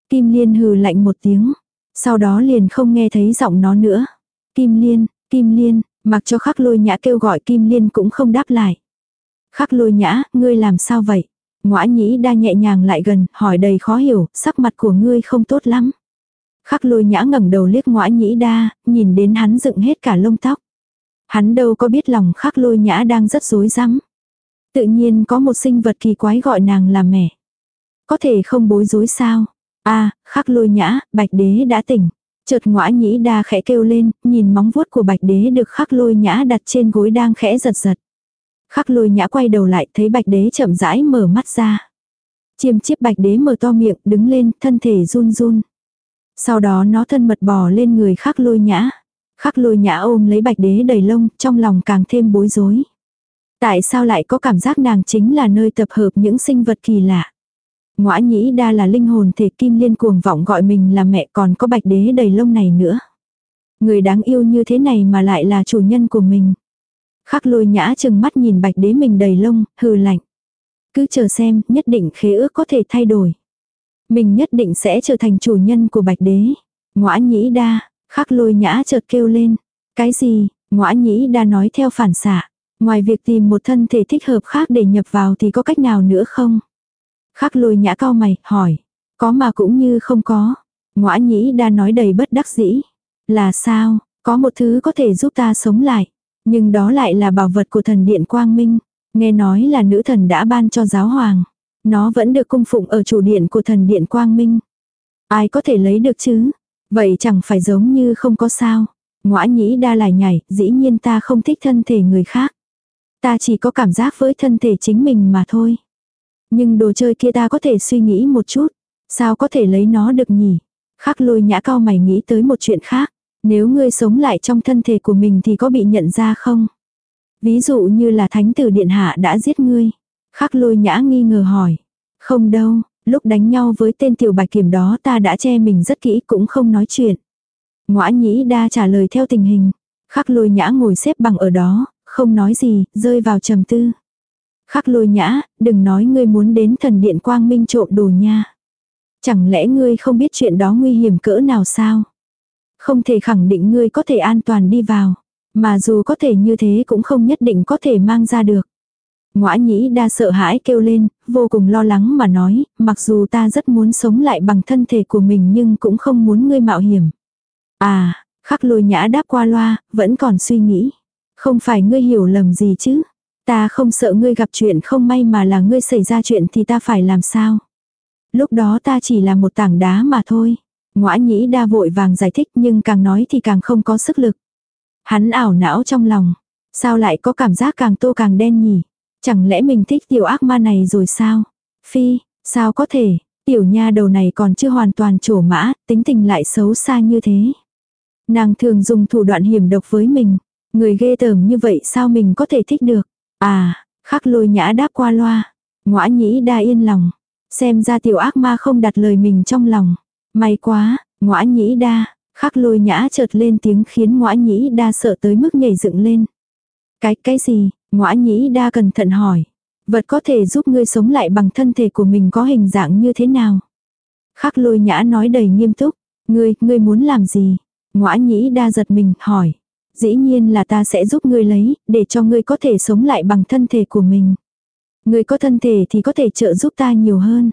Kim Liên hừ lạnh một tiếng. Sau đó liền không nghe thấy giọng nó nữa. Kim Liên, Kim Liên, mặc cho khắc lôi nhã kêu gọi Kim Liên cũng không đáp lại. Khắc lôi nhã, ngươi làm sao vậy? Ngoã nhĩ đa nhẹ nhàng lại gần, hỏi đầy khó hiểu, sắc mặt của ngươi không tốt lắm. Khắc lôi nhã ngẩng đầu liếc ngoã nhĩ đa, nhìn đến hắn dựng hết cả lông tóc. Hắn đâu có biết lòng khắc lôi nhã đang rất rối rắm. Tự nhiên có một sinh vật kỳ quái gọi nàng là mẹ. Có thể không bối rối sao? a à, khắc lôi nhã, bạch đế đã tỉnh. Chợt ngõa nhĩ đa khẽ kêu lên, nhìn móng vuốt của bạch đế được khắc lôi nhã đặt trên gối đang khẽ giật giật. Khắc lôi nhã quay đầu lại thấy bạch đế chậm rãi mở mắt ra. Chiêm chiếp bạch đế mở to miệng, đứng lên, thân thể run run. Sau đó nó thân mật bò lên người khắc lôi nhã. Khắc lôi nhã ôm lấy bạch đế đầy lông, trong lòng càng thêm bối rối. Tại sao lại có cảm giác nàng chính là nơi tập hợp những sinh vật kỳ lạ? Ngoã nhĩ đa là linh hồn thể kim liên cuồng vọng gọi mình là mẹ còn có bạch đế đầy lông này nữa. Người đáng yêu như thế này mà lại là chủ nhân của mình. Khắc lôi nhã chừng mắt nhìn bạch đế mình đầy lông, hừ lạnh. Cứ chờ xem, nhất định khế ước có thể thay đổi. Mình nhất định sẽ trở thành chủ nhân của bạch đế. Ngoã nhĩ đa, khắc lôi nhã chợt kêu lên. Cái gì, ngoã nhĩ đa nói theo phản xạ. Ngoài việc tìm một thân thể thích hợp khác để nhập vào thì có cách nào nữa không? Khắc lôi nhã cao mày, hỏi. Có mà cũng như không có. Ngoã nhĩ đa nói đầy bất đắc dĩ. Là sao, có một thứ có thể giúp ta sống lại. Nhưng đó lại là bảo vật của thần điện Quang Minh. Nghe nói là nữ thần đã ban cho giáo hoàng. Nó vẫn được cung phụng ở chủ điện của thần điện Quang Minh. Ai có thể lấy được chứ? Vậy chẳng phải giống như không có sao. Ngoã nhĩ đa lại nhảy, dĩ nhiên ta không thích thân thể người khác. Ta chỉ có cảm giác với thân thể chính mình mà thôi. Nhưng đồ chơi kia ta có thể suy nghĩ một chút. Sao có thể lấy nó được nhỉ? Khắc lôi nhã cao mày nghĩ tới một chuyện khác. Nếu ngươi sống lại trong thân thể của mình thì có bị nhận ra không? Ví dụ như là thánh tử điện hạ đã giết ngươi. Khắc lôi nhã nghi ngờ hỏi. Không đâu, lúc đánh nhau với tên tiểu bạch kiểm đó ta đã che mình rất kỹ cũng không nói chuyện. Ngoã nhĩ đa trả lời theo tình hình. Khắc lôi nhã ngồi xếp bằng ở đó, không nói gì, rơi vào trầm tư. Khắc lôi nhã, đừng nói ngươi muốn đến thần điện quang minh trộm đồ nha. Chẳng lẽ ngươi không biết chuyện đó nguy hiểm cỡ nào sao? Không thể khẳng định ngươi có thể an toàn đi vào. Mà dù có thể như thế cũng không nhất định có thể mang ra được. Ngoã nhĩ đa sợ hãi kêu lên, vô cùng lo lắng mà nói, mặc dù ta rất muốn sống lại bằng thân thể của mình nhưng cũng không muốn ngươi mạo hiểm. À, khắc lôi nhã đáp qua loa, vẫn còn suy nghĩ. Không phải ngươi hiểu lầm gì chứ. Ta không sợ ngươi gặp chuyện không may mà là ngươi xảy ra chuyện thì ta phải làm sao. Lúc đó ta chỉ là một tảng đá mà thôi. Ngoã nhĩ đa vội vàng giải thích nhưng càng nói thì càng không có sức lực. Hắn ảo não trong lòng. Sao lại có cảm giác càng tô càng đen nhỉ? Chẳng lẽ mình thích tiểu ác ma này rồi sao? Phi, sao có thể, tiểu nha đầu này còn chưa hoàn toàn trổ mã, tính tình lại xấu xa như thế. Nàng thường dùng thủ đoạn hiểm độc với mình. Người ghê tởm như vậy sao mình có thể thích được? À, khắc lôi nhã đáp qua loa. Ngoã nhĩ đa yên lòng. Xem ra tiểu ác ma không đặt lời mình trong lòng. May quá, ngoã nhĩ đa, khắc lôi nhã chợt lên tiếng khiến ngoã nhĩ đa sợ tới mức nhảy dựng lên. Cái, cái gì, ngoã nhĩ đa cẩn thận hỏi. Vật có thể giúp ngươi sống lại bằng thân thể của mình có hình dạng như thế nào? Khắc lôi nhã nói đầy nghiêm túc. Ngươi, ngươi muốn làm gì? Ngoã nhĩ đa giật mình, hỏi. Dĩ nhiên là ta sẽ giúp ngươi lấy, để cho ngươi có thể sống lại bằng thân thể của mình. Ngươi có thân thể thì có thể trợ giúp ta nhiều hơn.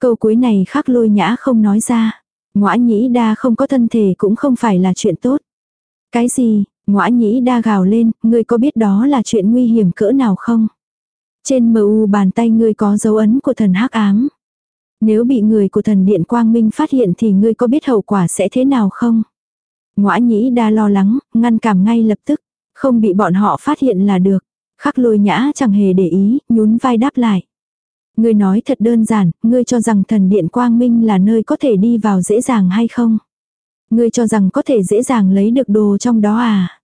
Câu cuối này khắc lôi nhã không nói ra. Ngoã nhĩ đa không có thân thể cũng không phải là chuyện tốt. Cái gì, ngoã nhĩ đa gào lên, ngươi có biết đó là chuyện nguy hiểm cỡ nào không? Trên mờ u bàn tay ngươi có dấu ấn của thần hắc ám. Nếu bị người của thần điện quang minh phát hiện thì ngươi có biết hậu quả sẽ thế nào không? Ngoã nhĩ đa lo lắng, ngăn cản ngay lập tức. Không bị bọn họ phát hiện là được. Khắc lôi nhã chẳng hề để ý, nhún vai đáp lại. Ngươi nói thật đơn giản, ngươi cho rằng thần điện quang minh là nơi có thể đi vào dễ dàng hay không? Ngươi cho rằng có thể dễ dàng lấy được đồ trong đó à?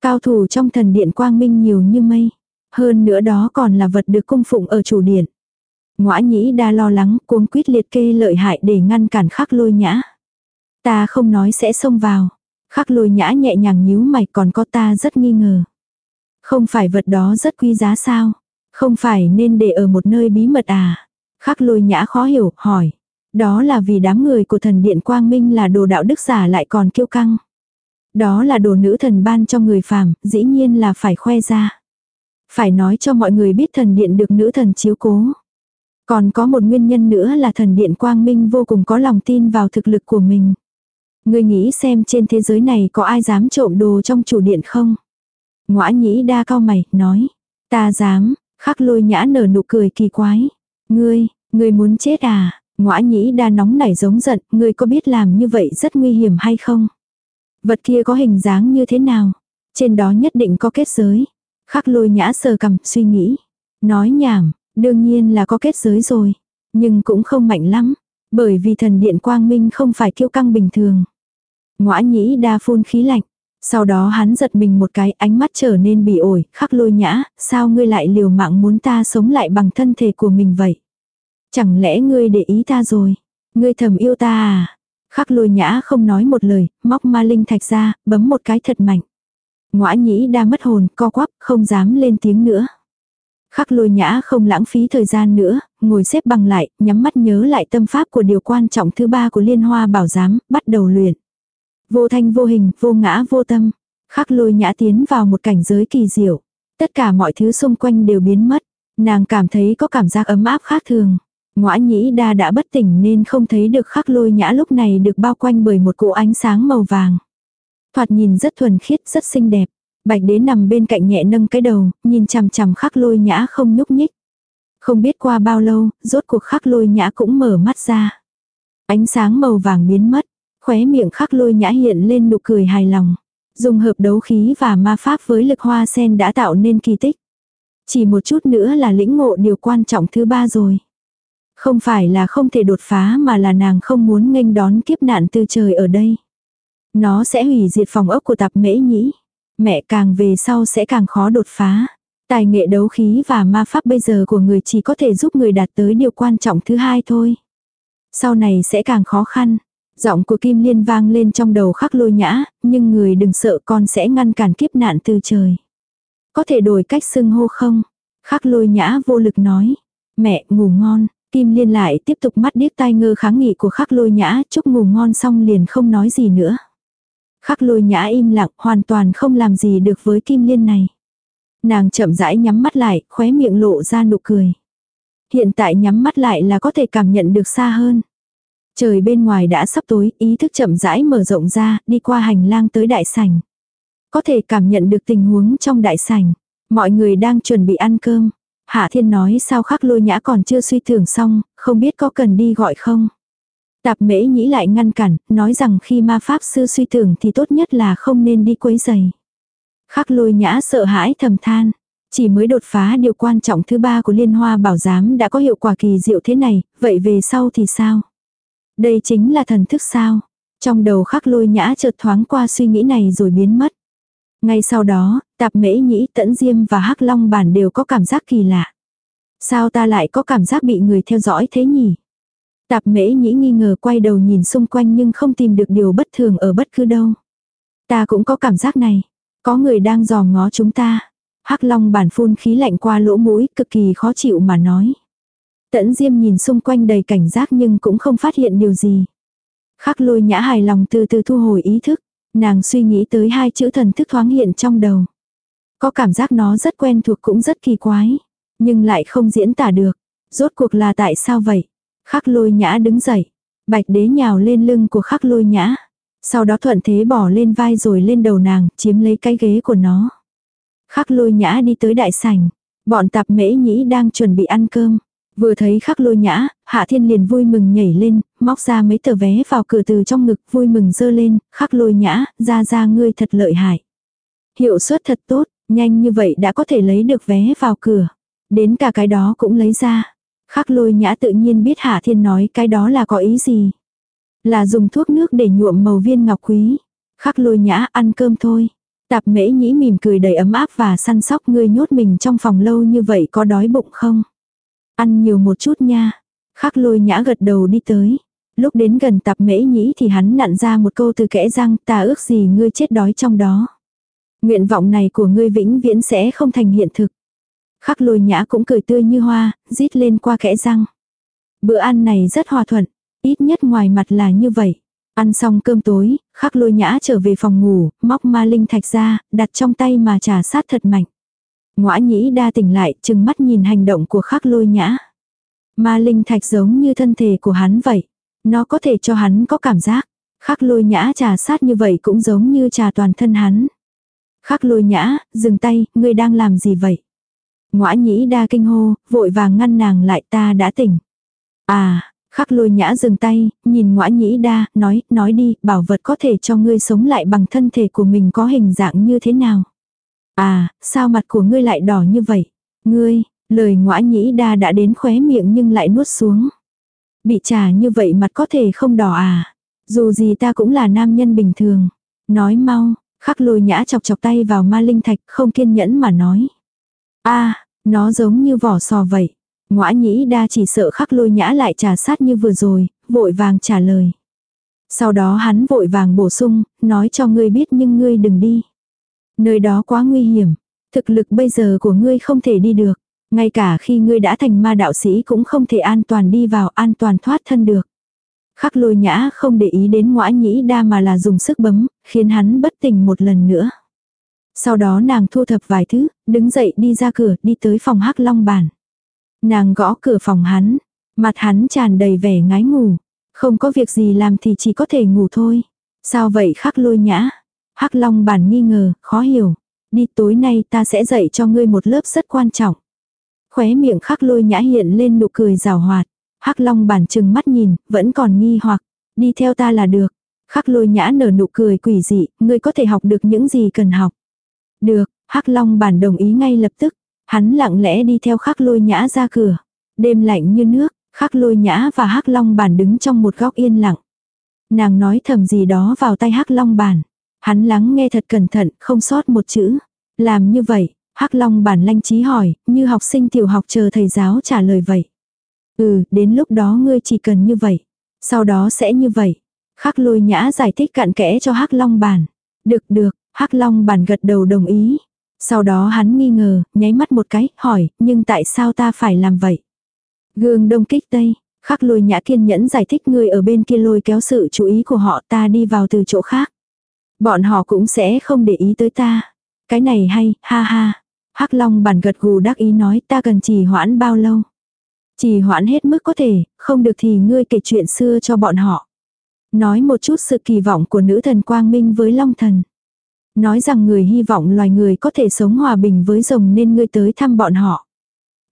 Cao thủ trong thần điện quang minh nhiều như mây. Hơn nữa đó còn là vật được cung phụng ở chủ điện. Ngoã nhĩ đa lo lắng, cuống quýt liệt kê lợi hại để ngăn cản khắc lôi nhã. Ta không nói sẽ xông vào. Khắc lôi nhã nhẹ nhàng nhíu mày còn có ta rất nghi ngờ. Không phải vật đó rất quý giá sao? Không phải nên để ở một nơi bí mật à? Khắc lôi nhã khó hiểu, hỏi. Đó là vì đám người của thần điện quang minh là đồ đạo đức giả lại còn kiêu căng. Đó là đồ nữ thần ban cho người phàm, dĩ nhiên là phải khoe ra. Phải nói cho mọi người biết thần điện được nữ thần chiếu cố. Còn có một nguyên nhân nữa là thần điện quang minh vô cùng có lòng tin vào thực lực của mình. Ngươi nghĩ xem trên thế giới này có ai dám trộm đồ trong chủ điện không? Ngoã nhĩ đa cao mày, nói. Ta dám, khắc lôi nhã nở nụ cười kỳ quái. Ngươi, ngươi muốn chết à? Ngoã nhĩ đa nóng nảy giống giận, ngươi có biết làm như vậy rất nguy hiểm hay không? Vật kia có hình dáng như thế nào? Trên đó nhất định có kết giới. Khắc lôi nhã sờ cầm, suy nghĩ. Nói nhảm, đương nhiên là có kết giới rồi. Nhưng cũng không mạnh lắm. Bởi vì thần điện quang minh không phải kiêu căng bình thường. Ngoã nhĩ đa phun khí lạnh. Sau đó hắn giật mình một cái ánh mắt trở nên bị ổi, khắc lôi nhã, sao ngươi lại liều mạng muốn ta sống lại bằng thân thể của mình vậy? Chẳng lẽ ngươi để ý ta rồi? Ngươi thầm yêu ta à? Khắc lôi nhã không nói một lời, móc ma linh thạch ra, bấm một cái thật mạnh. Ngoã nhĩ đa mất hồn, co quắp, không dám lên tiếng nữa. Khắc lôi nhã không lãng phí thời gian nữa, ngồi xếp bằng lại, nhắm mắt nhớ lại tâm pháp của điều quan trọng thứ ba của liên hoa bảo giám, bắt đầu luyện. Vô thanh vô hình, vô ngã vô tâm. Khắc lôi nhã tiến vào một cảnh giới kỳ diệu. Tất cả mọi thứ xung quanh đều biến mất. Nàng cảm thấy có cảm giác ấm áp khác thường. Ngoã nhĩ đa đã bất tỉnh nên không thấy được khắc lôi nhã lúc này được bao quanh bởi một cỗ ánh sáng màu vàng. Thoạt nhìn rất thuần khiết, rất xinh đẹp. Bạch đế nằm bên cạnh nhẹ nâng cái đầu, nhìn chằm chằm khắc lôi nhã không nhúc nhích. Không biết qua bao lâu, rốt cuộc khắc lôi nhã cũng mở mắt ra. Ánh sáng màu vàng biến mất, khóe miệng khắc lôi nhã hiện lên nụ cười hài lòng. Dùng hợp đấu khí và ma pháp với lực hoa sen đã tạo nên kỳ tích. Chỉ một chút nữa là lĩnh ngộ điều quan trọng thứ ba rồi. Không phải là không thể đột phá mà là nàng không muốn nghênh đón kiếp nạn từ trời ở đây. Nó sẽ hủy diệt phòng ốc của tạp mễ nhĩ. Mẹ càng về sau sẽ càng khó đột phá. Tài nghệ đấu khí và ma pháp bây giờ của người chỉ có thể giúp người đạt tới điều quan trọng thứ hai thôi. Sau này sẽ càng khó khăn. Giọng của Kim Liên vang lên trong đầu khắc lôi nhã, nhưng người đừng sợ con sẽ ngăn cản kiếp nạn từ trời. Có thể đổi cách xưng hô không? Khắc lôi nhã vô lực nói. Mẹ, ngủ ngon. Kim Liên lại tiếp tục mắt điếc tai ngơ kháng nghị của khắc lôi nhã, chúc ngủ ngon xong liền không nói gì nữa. Khắc lôi nhã im lặng, hoàn toàn không làm gì được với Kim Liên này. Nàng chậm rãi nhắm mắt lại, khóe miệng lộ ra nụ cười. Hiện tại nhắm mắt lại là có thể cảm nhận được xa hơn. Trời bên ngoài đã sắp tối, ý thức chậm rãi mở rộng ra, đi qua hành lang tới đại sảnh. Có thể cảm nhận được tình huống trong đại sảnh. Mọi người đang chuẩn bị ăn cơm. Hạ Thiên nói sao khắc lôi nhã còn chưa suy tưởng xong, không biết có cần đi gọi không. Tạp mễ nhĩ lại ngăn cản, nói rằng khi ma pháp sư suy tưởng thì tốt nhất là không nên đi quấy giày. Khắc lôi nhã sợ hãi thầm than. Chỉ mới đột phá điều quan trọng thứ ba của liên hoa bảo giám đã có hiệu quả kỳ diệu thế này, vậy về sau thì sao? Đây chính là thần thức sao? Trong đầu khắc lôi nhã chợt thoáng qua suy nghĩ này rồi biến mất. Ngay sau đó, tạp mễ nhĩ tẫn diêm và hắc long bản đều có cảm giác kỳ lạ. Sao ta lại có cảm giác bị người theo dõi thế nhỉ? Tạp mễ nhĩ nghi ngờ quay đầu nhìn xung quanh nhưng không tìm được điều bất thường ở bất cứ đâu. Ta cũng có cảm giác này. Có người đang dò ngó chúng ta. Hắc Long bản phun khí lạnh qua lỗ mũi cực kỳ khó chịu mà nói. Tẫn Diêm nhìn xung quanh đầy cảnh giác nhưng cũng không phát hiện điều gì. Khắc lôi nhã hài lòng từ từ thu hồi ý thức. Nàng suy nghĩ tới hai chữ thần thức thoáng hiện trong đầu. Có cảm giác nó rất quen thuộc cũng rất kỳ quái. Nhưng lại không diễn tả được. Rốt cuộc là tại sao vậy? Khắc lôi nhã đứng dậy. Bạch đế nhào lên lưng của khắc lôi nhã. Sau đó thuận thế bỏ lên vai rồi lên đầu nàng, chiếm lấy cái ghế của nó. Khắc lôi nhã đi tới đại sảnh. Bọn tạp mễ nhĩ đang chuẩn bị ăn cơm. Vừa thấy khắc lôi nhã, Hạ Thiên liền vui mừng nhảy lên, móc ra mấy tờ vé vào cửa từ trong ngực vui mừng dơ lên, khắc lôi nhã, ra ra ngươi thật lợi hại. Hiệu suất thật tốt, nhanh như vậy đã có thể lấy được vé vào cửa. Đến cả cái đó cũng lấy ra. Khắc lôi nhã tự nhiên biết Hạ Thiên nói cái đó là có ý gì. Là dùng thuốc nước để nhuộm màu viên ngọc quý. Khắc lôi nhã ăn cơm thôi. Tạp mễ nhĩ mỉm cười đầy ấm áp và săn sóc ngươi nhốt mình trong phòng lâu như vậy có đói bụng không? Ăn nhiều một chút nha. Khắc lôi nhã gật đầu đi tới. Lúc đến gần tạp mễ nhĩ thì hắn nặn ra một câu từ kẽ răng ta ước gì ngươi chết đói trong đó. Nguyện vọng này của ngươi vĩnh viễn sẽ không thành hiện thực. Khắc lôi nhã cũng cười tươi như hoa, rít lên qua kẽ răng. Bữa ăn này rất hòa thuận, ít nhất ngoài mặt là như vậy. Ăn xong cơm tối, khắc lôi nhã trở về phòng ngủ, móc ma linh thạch ra, đặt trong tay mà trà sát thật mạnh. Ngoã nhĩ đa tỉnh lại, chừng mắt nhìn hành động của khắc lôi nhã. Ma linh thạch giống như thân thể của hắn vậy. Nó có thể cho hắn có cảm giác. Khắc lôi nhã trà sát như vậy cũng giống như trà toàn thân hắn. Khắc lôi nhã, dừng tay, ngươi đang làm gì vậy? Ngoã nhĩ đa kinh hô, vội vàng ngăn nàng lại ta đã tỉnh. À, khắc lôi nhã dừng tay, nhìn ngoã nhĩ đa, nói, nói đi, bảo vật có thể cho ngươi sống lại bằng thân thể của mình có hình dạng như thế nào. À, sao mặt của ngươi lại đỏ như vậy? Ngươi, lời ngõa nhĩ đa đã đến khóe miệng nhưng lại nuốt xuống. Bị trà như vậy mặt có thể không đỏ à? Dù gì ta cũng là nam nhân bình thường. Nói mau, khắc lôi nhã chọc chọc tay vào ma linh thạch không kiên nhẫn mà nói a nó giống như vỏ sò vậy. ngõa nhĩ đa chỉ sợ khắc lôi nhã lại trà sát như vừa rồi, vội vàng trả lời. Sau đó hắn vội vàng bổ sung, nói cho ngươi biết nhưng ngươi đừng đi. Nơi đó quá nguy hiểm, thực lực bây giờ của ngươi không thể đi được. Ngay cả khi ngươi đã thành ma đạo sĩ cũng không thể an toàn đi vào an toàn thoát thân được. Khắc lôi nhã không để ý đến ngõa nhĩ đa mà là dùng sức bấm, khiến hắn bất tỉnh một lần nữa. Sau đó nàng thu thập vài thứ, đứng dậy đi ra cửa, đi tới phòng hắc long bản. Nàng gõ cửa phòng hắn, mặt hắn tràn đầy vẻ ngái ngủ. Không có việc gì làm thì chỉ có thể ngủ thôi. Sao vậy khắc lôi nhã? Hắc long bản nghi ngờ, khó hiểu. Đi tối nay ta sẽ dạy cho ngươi một lớp rất quan trọng. Khóe miệng khắc lôi nhã hiện lên nụ cười rào hoạt. Hắc long bản chừng mắt nhìn, vẫn còn nghi hoặc. Đi theo ta là được. Khắc lôi nhã nở nụ cười quỷ dị, ngươi có thể học được những gì cần học. Được, Hắc Long bản đồng ý ngay lập tức. Hắn lặng lẽ đi theo Khắc Lôi Nhã ra cửa. Đêm lạnh như nước, Khắc Lôi Nhã và Hắc Long bản đứng trong một góc yên lặng. Nàng nói thầm gì đó vào tay Hắc Long bản. Hắn lắng nghe thật cẩn thận, không sót một chữ. Làm như vậy, Hắc Long bản lanh trí hỏi, như học sinh tiểu học chờ thầy giáo trả lời vậy. Ừ, đến lúc đó ngươi chỉ cần như vậy. Sau đó sẽ như vậy. Khắc lôi nhã giải thích cặn kẽ cho Hắc Long bản. Được được, Hắc Long bản gật đầu đồng ý. Sau đó hắn nghi ngờ, nháy mắt một cái, hỏi, nhưng tại sao ta phải làm vậy? Gương đông kích tây, khắc lôi nhã kiên nhẫn giải thích người ở bên kia lôi kéo sự chú ý của họ ta đi vào từ chỗ khác. Bọn họ cũng sẽ không để ý tới ta. Cái này hay, ha ha. Hắc Long bản gật gù đắc ý nói ta cần trì hoãn bao lâu. Trì hoãn hết mức có thể, không được thì ngươi kể chuyện xưa cho bọn họ. Nói một chút sự kỳ vọng của nữ thần Quang Minh với Long thần. Nói rằng người hy vọng loài người có thể sống hòa bình với rồng nên ngươi tới thăm bọn họ.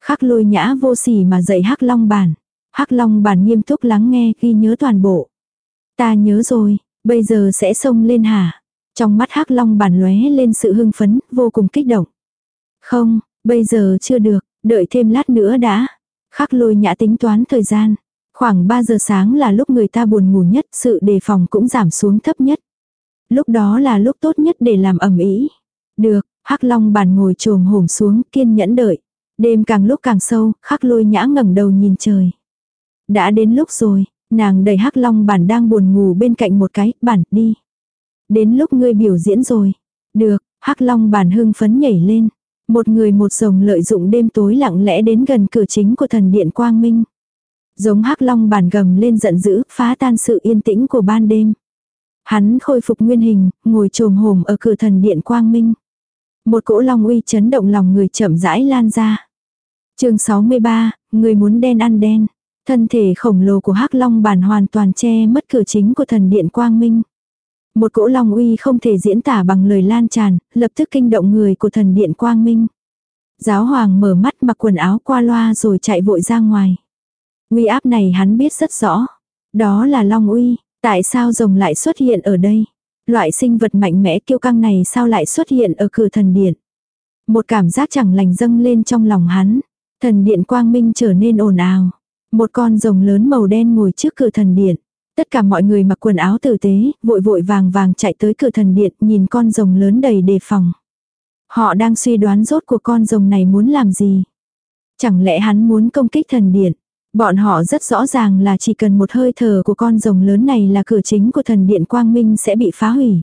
Khắc lôi nhã vô sỉ mà dạy hắc long bản. Hắc long bản nghiêm túc lắng nghe ghi nhớ toàn bộ. Ta nhớ rồi, bây giờ sẽ xông lên hả? Trong mắt hắc long bản lóe lên sự hưng phấn, vô cùng kích động. Không, bây giờ chưa được, đợi thêm lát nữa đã. Khắc lôi nhã tính toán thời gian. Khoảng 3 giờ sáng là lúc người ta buồn ngủ nhất, sự đề phòng cũng giảm xuống thấp nhất. Lúc đó là lúc tốt nhất để làm ẩm ý. Được, Hắc Long bàn ngồi trồm hổm xuống kiên nhẫn đợi. Đêm càng lúc càng sâu, khắc lôi nhã ngẩng đầu nhìn trời. Đã đến lúc rồi, nàng đẩy hắc long bản đang buồn ngủ bên cạnh một cái, bản đi. Đến lúc ngươi biểu diễn rồi. Được, hắc long bản hưng phấn nhảy lên. Một người một rồng lợi dụng đêm tối lặng lẽ đến gần cửa chính của thần điện quang minh. Giống hắc long bản gầm lên giận dữ, phá tan sự yên tĩnh của ban đêm. Hắn khôi phục nguyên hình, ngồi trồm hổm ở cửa thần điện quang minh. Một cỗ long uy chấn động lòng người chậm rãi lan ra. chương 63, người muốn đen ăn đen. Thân thể khổng lồ của hắc long bản hoàn toàn che mất cửa chính của thần điện quang minh. Một cỗ long uy không thể diễn tả bằng lời lan tràn, lập tức kinh động người của thần điện quang minh. Giáo hoàng mở mắt mặc quần áo qua loa rồi chạy vội ra ngoài. Uy áp này hắn biết rất rõ. Đó là long uy, tại sao rồng lại xuất hiện ở đây? Loại sinh vật mạnh mẽ kiêu căng này sao lại xuất hiện ở cửa thần điện? Một cảm giác chẳng lành dâng lên trong lòng hắn. Thần điện quang minh trở nên ồn ào. Một con rồng lớn màu đen ngồi trước cửa thần điện. Tất cả mọi người mặc quần áo tử tế, vội vội vàng vàng chạy tới cửa thần điện nhìn con rồng lớn đầy đề phòng. Họ đang suy đoán rốt của con rồng này muốn làm gì. Chẳng lẽ hắn muốn công kích thần điện. Bọn họ rất rõ ràng là chỉ cần một hơi thở của con rồng lớn này là cửa chính của thần điện quang minh sẽ bị phá hủy.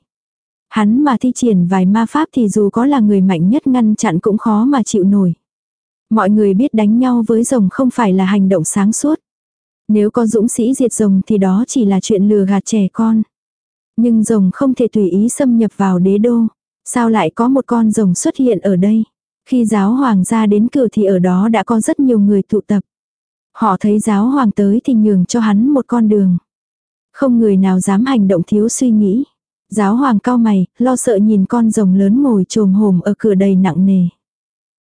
Hắn mà thi triển vài ma pháp thì dù có là người mạnh nhất ngăn chặn cũng khó mà chịu nổi. Mọi người biết đánh nhau với rồng không phải là hành động sáng suốt. Nếu có dũng sĩ diệt rồng thì đó chỉ là chuyện lừa gạt trẻ con. Nhưng rồng không thể tùy ý xâm nhập vào đế đô. Sao lại có một con rồng xuất hiện ở đây? Khi giáo hoàng ra đến cửa thì ở đó đã có rất nhiều người tụ tập. Họ thấy giáo hoàng tới thì nhường cho hắn một con đường. Không người nào dám hành động thiếu suy nghĩ. Giáo hoàng cao mày, lo sợ nhìn con rồng lớn ngồi trồm hổm ở cửa đầy nặng nề.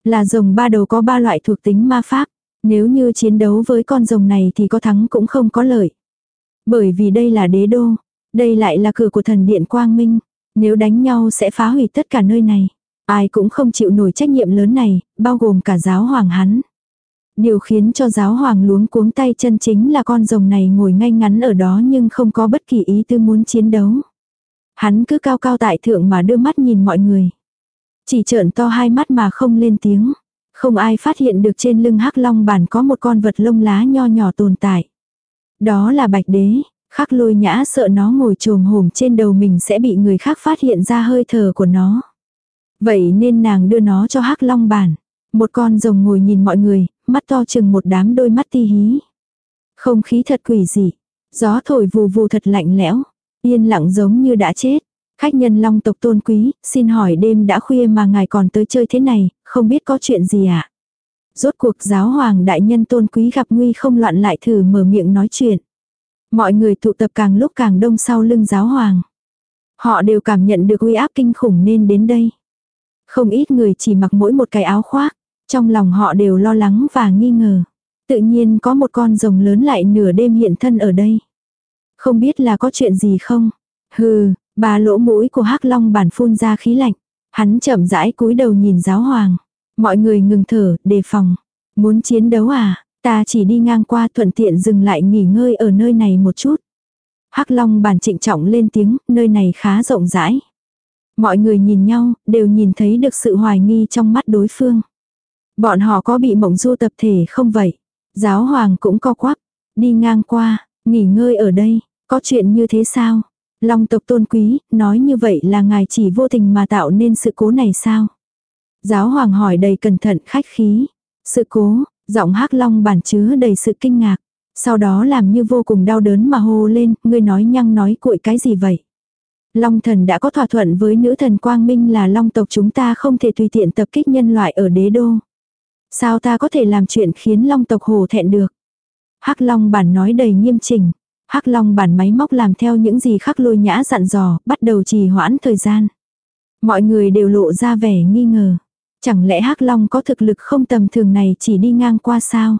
Là rồng ba đầu có ba loại thuộc tính ma pháp. Nếu như chiến đấu với con rồng này thì có thắng cũng không có lợi. Bởi vì đây là đế đô. Đây lại là cửa của thần điện quang minh. Nếu đánh nhau sẽ phá hủy tất cả nơi này. Ai cũng không chịu nổi trách nhiệm lớn này, bao gồm cả giáo hoàng hắn. Điều khiến cho giáo hoàng luống cuống tay chân chính là con rồng này ngồi ngay ngắn ở đó nhưng không có bất kỳ ý tư muốn chiến đấu. Hắn cứ cao cao tại thượng mà đưa mắt nhìn mọi người. Chỉ trợn to hai mắt mà không lên tiếng. Không ai phát hiện được trên lưng hắc long bản có một con vật lông lá nho nhỏ tồn tại. Đó là bạch đế, khắc lôi nhã sợ nó ngồi trồm hổm trên đầu mình sẽ bị người khác phát hiện ra hơi thở của nó. Vậy nên nàng đưa nó cho hắc long bản. Một con rồng ngồi nhìn mọi người, mắt to chừng một đám đôi mắt ti hí. Không khí thật quỷ dị. Gió thổi vù vù thật lạnh lẽo. Yên lặng giống như đã chết. Khách nhân long tộc tôn quý, xin hỏi đêm đã khuya mà ngài còn tới chơi thế này, không biết có chuyện gì ạ? À? Rốt cuộc giáo hoàng đại nhân tôn quý gặp nguy không loạn lại thử mở miệng nói chuyện. Mọi người tụ tập càng lúc càng đông sau lưng giáo hoàng. Họ đều cảm nhận được uy áp kinh khủng nên đến đây. Không ít người chỉ mặc mỗi một cái áo khoác. Trong lòng họ đều lo lắng và nghi ngờ. Tự nhiên có một con rồng lớn lại nửa đêm hiện thân ở đây. Không biết là có chuyện gì không? Hừ, bà lỗ mũi của hắc long bản phun ra khí lạnh. Hắn chậm rãi cúi đầu nhìn giáo hoàng. Mọi người ngừng thở, đề phòng. Muốn chiến đấu à? Ta chỉ đi ngang qua thuận tiện dừng lại nghỉ ngơi ở nơi này một chút. Hắc Long bản trịnh trọng lên tiếng, nơi này khá rộng rãi. Mọi người nhìn nhau, đều nhìn thấy được sự hoài nghi trong mắt đối phương. Bọn họ có bị mộng du tập thể không vậy? Giáo hoàng cũng co quắp, đi ngang qua, nghỉ ngơi ở đây, có chuyện như thế sao? Long tộc tôn quý, nói như vậy là ngài chỉ vô tình mà tạo nên sự cố này sao? Giáo hoàng hỏi đầy cẩn thận khách khí. Sự cố, giọng hắc long bản chứa đầy sự kinh ngạc. Sau đó làm như vô cùng đau đớn mà hô lên, ngươi nói nhăng nói cuội cái gì vậy? Long thần đã có thỏa thuận với nữ thần Quang Minh là long tộc chúng ta không thể tùy tiện tập kích nhân loại ở đế đô. Sao ta có thể làm chuyện khiến long tộc hồ thẹn được? Hắc long bản nói đầy nghiêm chỉnh. Hắc long bản máy móc làm theo những gì khắc lôi nhã dặn dò, bắt đầu trì hoãn thời gian. Mọi người đều lộ ra vẻ nghi ngờ. Chẳng lẽ Hắc long có thực lực không tầm thường này chỉ đi ngang qua sao?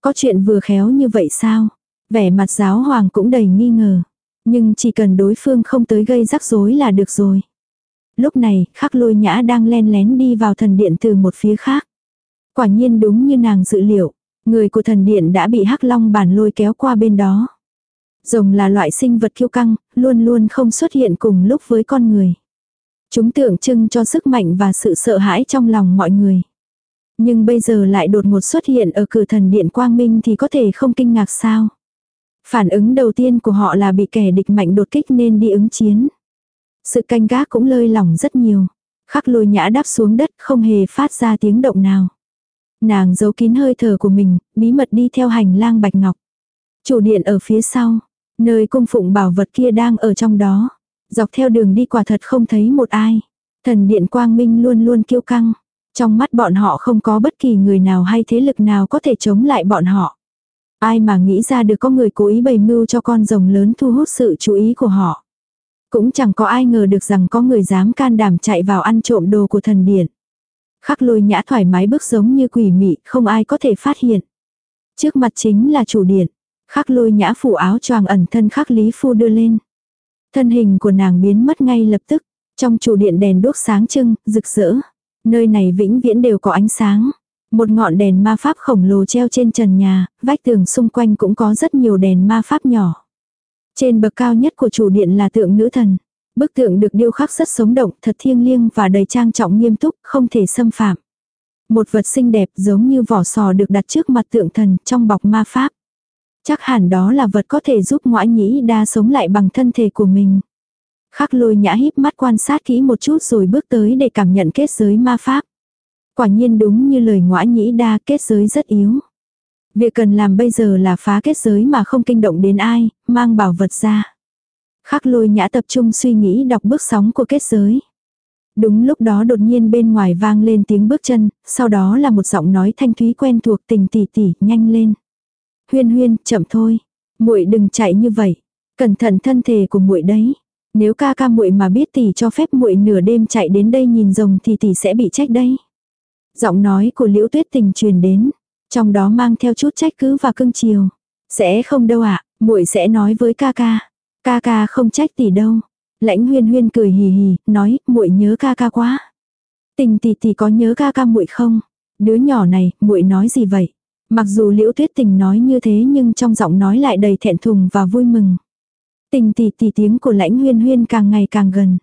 Có chuyện vừa khéo như vậy sao? Vẻ mặt giáo hoàng cũng đầy nghi ngờ. Nhưng chỉ cần đối phương không tới gây rắc rối là được rồi. Lúc này, khắc lôi nhã đang len lén đi vào thần điện từ một phía khác. Quả nhiên đúng như nàng dự liệu, người của thần điện đã bị hắc long bản lôi kéo qua bên đó. Rồng là loại sinh vật kiêu căng, luôn luôn không xuất hiện cùng lúc với con người. Chúng tượng trưng cho sức mạnh và sự sợ hãi trong lòng mọi người. Nhưng bây giờ lại đột ngột xuất hiện ở cửa thần điện quang minh thì có thể không kinh ngạc sao. Phản ứng đầu tiên của họ là bị kẻ địch mạnh đột kích nên đi ứng chiến. Sự canh gác cũng lơi lỏng rất nhiều. Khắc lôi nhã đáp xuống đất không hề phát ra tiếng động nào. Nàng giấu kín hơi thở của mình, bí mật đi theo hành lang bạch ngọc. Chủ điện ở phía sau, nơi cung phụng bảo vật kia đang ở trong đó. Dọc theo đường đi quả thật không thấy một ai. Thần điện quang minh luôn luôn kiêu căng. Trong mắt bọn họ không có bất kỳ người nào hay thế lực nào có thể chống lại bọn họ. Ai mà nghĩ ra được có người cố ý bày mưu cho con rồng lớn thu hút sự chú ý của họ. Cũng chẳng có ai ngờ được rằng có người dám can đảm chạy vào ăn trộm đồ của thần điện. Khắc lôi nhã thoải mái bước giống như quỷ mị, không ai có thể phát hiện. Trước mặt chính là chủ điện. Khắc lôi nhã phủ áo choàng ẩn thân khắc lý phu đưa lên. Thân hình của nàng biến mất ngay lập tức. Trong chủ điện đèn đốt sáng trưng, rực rỡ. Nơi này vĩnh viễn đều có ánh sáng. Một ngọn đèn ma pháp khổng lồ treo trên trần nhà, vách tường xung quanh cũng có rất nhiều đèn ma pháp nhỏ. Trên bậc cao nhất của chủ điện là tượng nữ thần. Bức tượng được điêu khắc rất sống động, thật thiêng liêng và đầy trang trọng nghiêm túc, không thể xâm phạm. Một vật xinh đẹp giống như vỏ sò được đặt trước mặt tượng thần trong bọc ma pháp. Chắc hẳn đó là vật có thể giúp ngõa nhĩ đa sống lại bằng thân thể của mình. Khắc lôi nhã híp mắt quan sát kỹ một chút rồi bước tới để cảm nhận kết giới ma pháp. Quả nhiên đúng như lời ngõa nhĩ đa kết giới rất yếu. Việc cần làm bây giờ là phá kết giới mà không kinh động đến ai, mang bảo vật ra. Khắc lôi nhã tập trung suy nghĩ đọc bước sóng của kết giới. Đúng lúc đó đột nhiên bên ngoài vang lên tiếng bước chân, sau đó là một giọng nói thanh thúy quen thuộc tình tỉ tỉ, nhanh lên. Huyên huyên, chậm thôi. muội đừng chạy như vậy. Cẩn thận thân thể của muội đấy. Nếu ca ca muội mà biết tỷ cho phép muội nửa đêm chạy đến đây nhìn rồng thì tỷ sẽ bị trách đấy. Giọng nói của Liễu Tuyết Tình truyền đến, trong đó mang theo chút trách cứ và cưng chiều. Sẽ không đâu ạ, muội sẽ nói với ca ca. Ca ca không trách tỷ đâu. Lãnh Huyên Huyên cười hì hì, nói, muội nhớ ca ca quá. Tình tỷ tỷ có nhớ ca ca muội không? Đứa nhỏ này, muội nói gì vậy? Mặc dù Liễu Tuyết Tình nói như thế nhưng trong giọng nói lại đầy thẹn thùng và vui mừng. Tình tỷ tỷ tiếng của Lãnh Huyên Huyên càng ngày càng gần.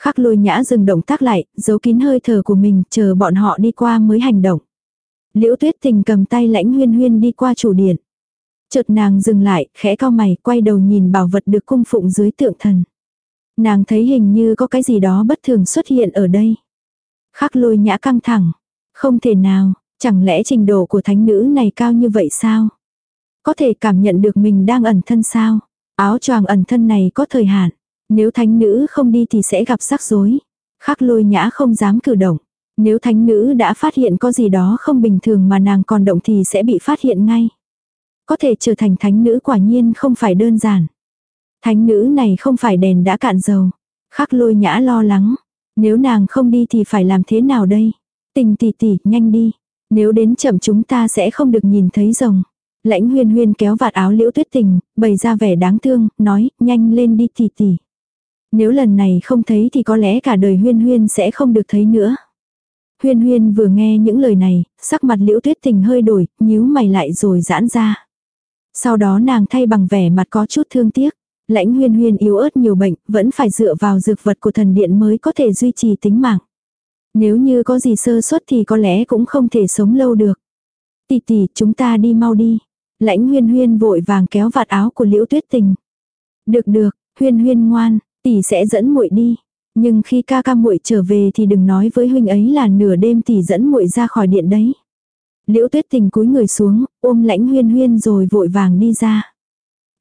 Khắc lôi nhã dừng động tác lại, giấu kín hơi thở của mình, chờ bọn họ đi qua mới hành động. Liễu tuyết tình cầm tay lãnh huyên huyên đi qua chủ điện. Chợt nàng dừng lại, khẽ cao mày, quay đầu nhìn bảo vật được cung phụng dưới tượng thần. Nàng thấy hình như có cái gì đó bất thường xuất hiện ở đây. Khắc lôi nhã căng thẳng. Không thể nào, chẳng lẽ trình độ của thánh nữ này cao như vậy sao? Có thể cảm nhận được mình đang ẩn thân sao? Áo choàng ẩn thân này có thời hạn. Nếu thánh nữ không đi thì sẽ gặp rắc rối. Khắc lôi nhã không dám cử động. Nếu thánh nữ đã phát hiện có gì đó không bình thường mà nàng còn động thì sẽ bị phát hiện ngay. Có thể trở thành thánh nữ quả nhiên không phải đơn giản. Thánh nữ này không phải đèn đã cạn dầu. Khắc lôi nhã lo lắng. Nếu nàng không đi thì phải làm thế nào đây? Tình tỷ tỷ, nhanh đi. Nếu đến chậm chúng ta sẽ không được nhìn thấy rồng. Lãnh huyên huyên kéo vạt áo liễu tuyết tình, bày ra vẻ đáng thương, nói, nhanh lên đi tỷ tỷ. Nếu lần này không thấy thì có lẽ cả đời huyên huyên sẽ không được thấy nữa. Huyên huyên vừa nghe những lời này, sắc mặt liễu tuyết tình hơi đổi, nhíu mày lại rồi giãn ra. Sau đó nàng thay bằng vẻ mặt có chút thương tiếc. Lãnh huyên huyên yếu ớt nhiều bệnh, vẫn phải dựa vào dược vật của thần điện mới có thể duy trì tính mạng. Nếu như có gì sơ suất thì có lẽ cũng không thể sống lâu được. Tỷ tỷ, chúng ta đi mau đi. Lãnh huyên huyên vội vàng kéo vạt áo của liễu tuyết tình. Được được, huyên huyên ngoan, tỷ sẽ dẫn muội đi. Nhưng khi ca ca muội trở về thì đừng nói với huynh ấy là nửa đêm tỷ dẫn muội ra khỏi điện đấy. Liễu tuyết tình cúi người xuống, ôm lãnh huyên huyên rồi vội vàng đi ra.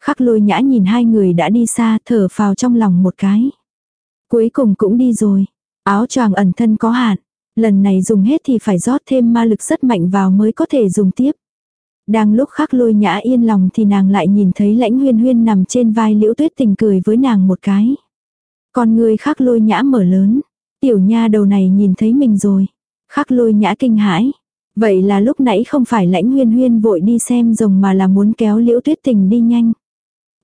Khắc lôi nhã nhìn hai người đã đi xa thở phào trong lòng một cái. Cuối cùng cũng đi rồi. Áo choàng ẩn thân có hạn. Lần này dùng hết thì phải rót thêm ma lực rất mạnh vào mới có thể dùng tiếp. Đang lúc khắc lôi nhã yên lòng thì nàng lại nhìn thấy lãnh huyên huyên nằm trên vai liễu tuyết tình cười với nàng một cái. còn người khắc lôi nhã mở lớn. Tiểu nha đầu này nhìn thấy mình rồi. Khắc lôi nhã kinh hãi. Vậy là lúc nãy không phải lãnh huyên huyên vội đi xem rồng mà là muốn kéo liễu tuyết tình đi nhanh.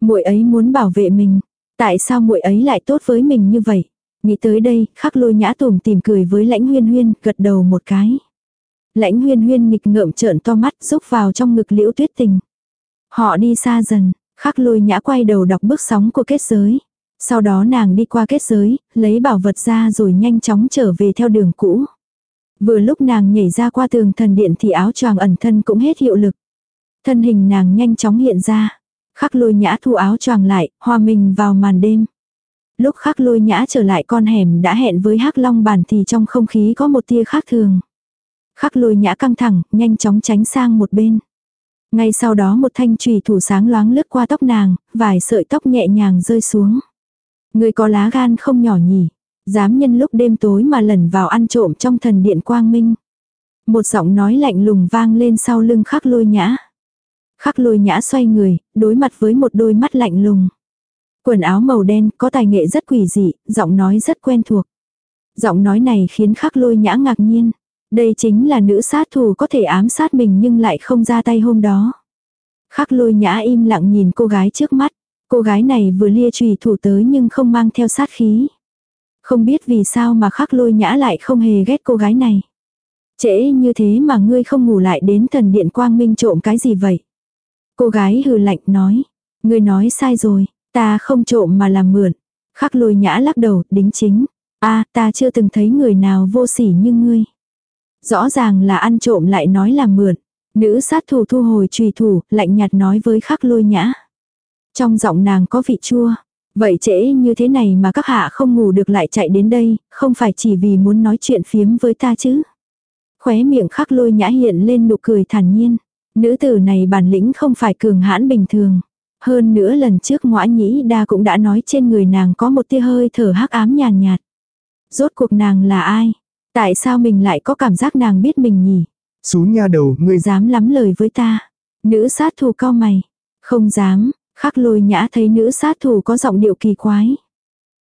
muội ấy muốn bảo vệ mình. Tại sao muội ấy lại tốt với mình như vậy? Nghĩ tới đây, khắc lôi nhã tùm tìm cười với lãnh huyên huyên, gật đầu một cái. Lãnh huyên huyên nghịch ngợm trợn to mắt rúc vào trong ngực liễu tuyết tình. Họ đi xa dần, khắc lôi nhã quay đầu đọc bước sóng của kết giới. Sau đó nàng đi qua kết giới, lấy bảo vật ra rồi nhanh chóng trở về theo đường cũ. Vừa lúc nàng nhảy ra qua tường thần điện thì áo choàng ẩn thân cũng hết hiệu lực. Thân hình nàng nhanh chóng hiện ra. Khắc lôi nhã thu áo choàng lại, hòa mình vào màn đêm. Lúc khắc lôi nhã trở lại con hẻm đã hẹn với hắc long bản thì trong không khí có một tia khác thường. Khắc lôi nhã căng thẳng, nhanh chóng tránh sang một bên. Ngay sau đó một thanh trùy thủ sáng loáng lướt qua tóc nàng, vài sợi tóc nhẹ nhàng rơi xuống. Người có lá gan không nhỏ nhỉ, dám nhân lúc đêm tối mà lẩn vào ăn trộm trong thần điện quang minh. Một giọng nói lạnh lùng vang lên sau lưng khắc lôi nhã. Khắc lôi nhã xoay người, đối mặt với một đôi mắt lạnh lùng. Quần áo màu đen có tài nghệ rất quỷ dị, giọng nói rất quen thuộc. Giọng nói này khiến khắc lôi nhã ngạc nhiên. Đây chính là nữ sát thủ có thể ám sát mình nhưng lại không ra tay hôm đó. Khắc lôi nhã im lặng nhìn cô gái trước mắt. Cô gái này vừa lia trùy thủ tới nhưng không mang theo sát khí. Không biết vì sao mà khắc lôi nhã lại không hề ghét cô gái này. Trễ như thế mà ngươi không ngủ lại đến thần điện quang minh trộm cái gì vậy? Cô gái hừ lạnh nói. Ngươi nói sai rồi, ta không trộm mà làm mượn. Khắc lôi nhã lắc đầu, đính chính. a ta chưa từng thấy người nào vô sỉ như ngươi. Rõ ràng là ăn trộm lại nói là mượn. Nữ sát thủ thu hồi trùy thủ, lạnh nhạt nói với khắc lôi nhã. Trong giọng nàng có vị chua. Vậy trễ như thế này mà các hạ không ngủ được lại chạy đến đây, không phải chỉ vì muốn nói chuyện phiếm với ta chứ. Khóe miệng khắc lôi nhã hiện lên nụ cười thản nhiên. Nữ tử này bản lĩnh không phải cường hãn bình thường. Hơn nữa lần trước ngõa nhĩ đa cũng đã nói trên người nàng có một tia hơi thở hắc ám nhàn nhạt. Rốt cuộc nàng là ai? Tại sao mình lại có cảm giác nàng biết mình nhỉ? Xú nha đầu, ngươi dám lắm lời với ta. Nữ sát thủ cao mày. Không dám, khắc lôi nhã thấy nữ sát thủ có giọng điệu kỳ quái.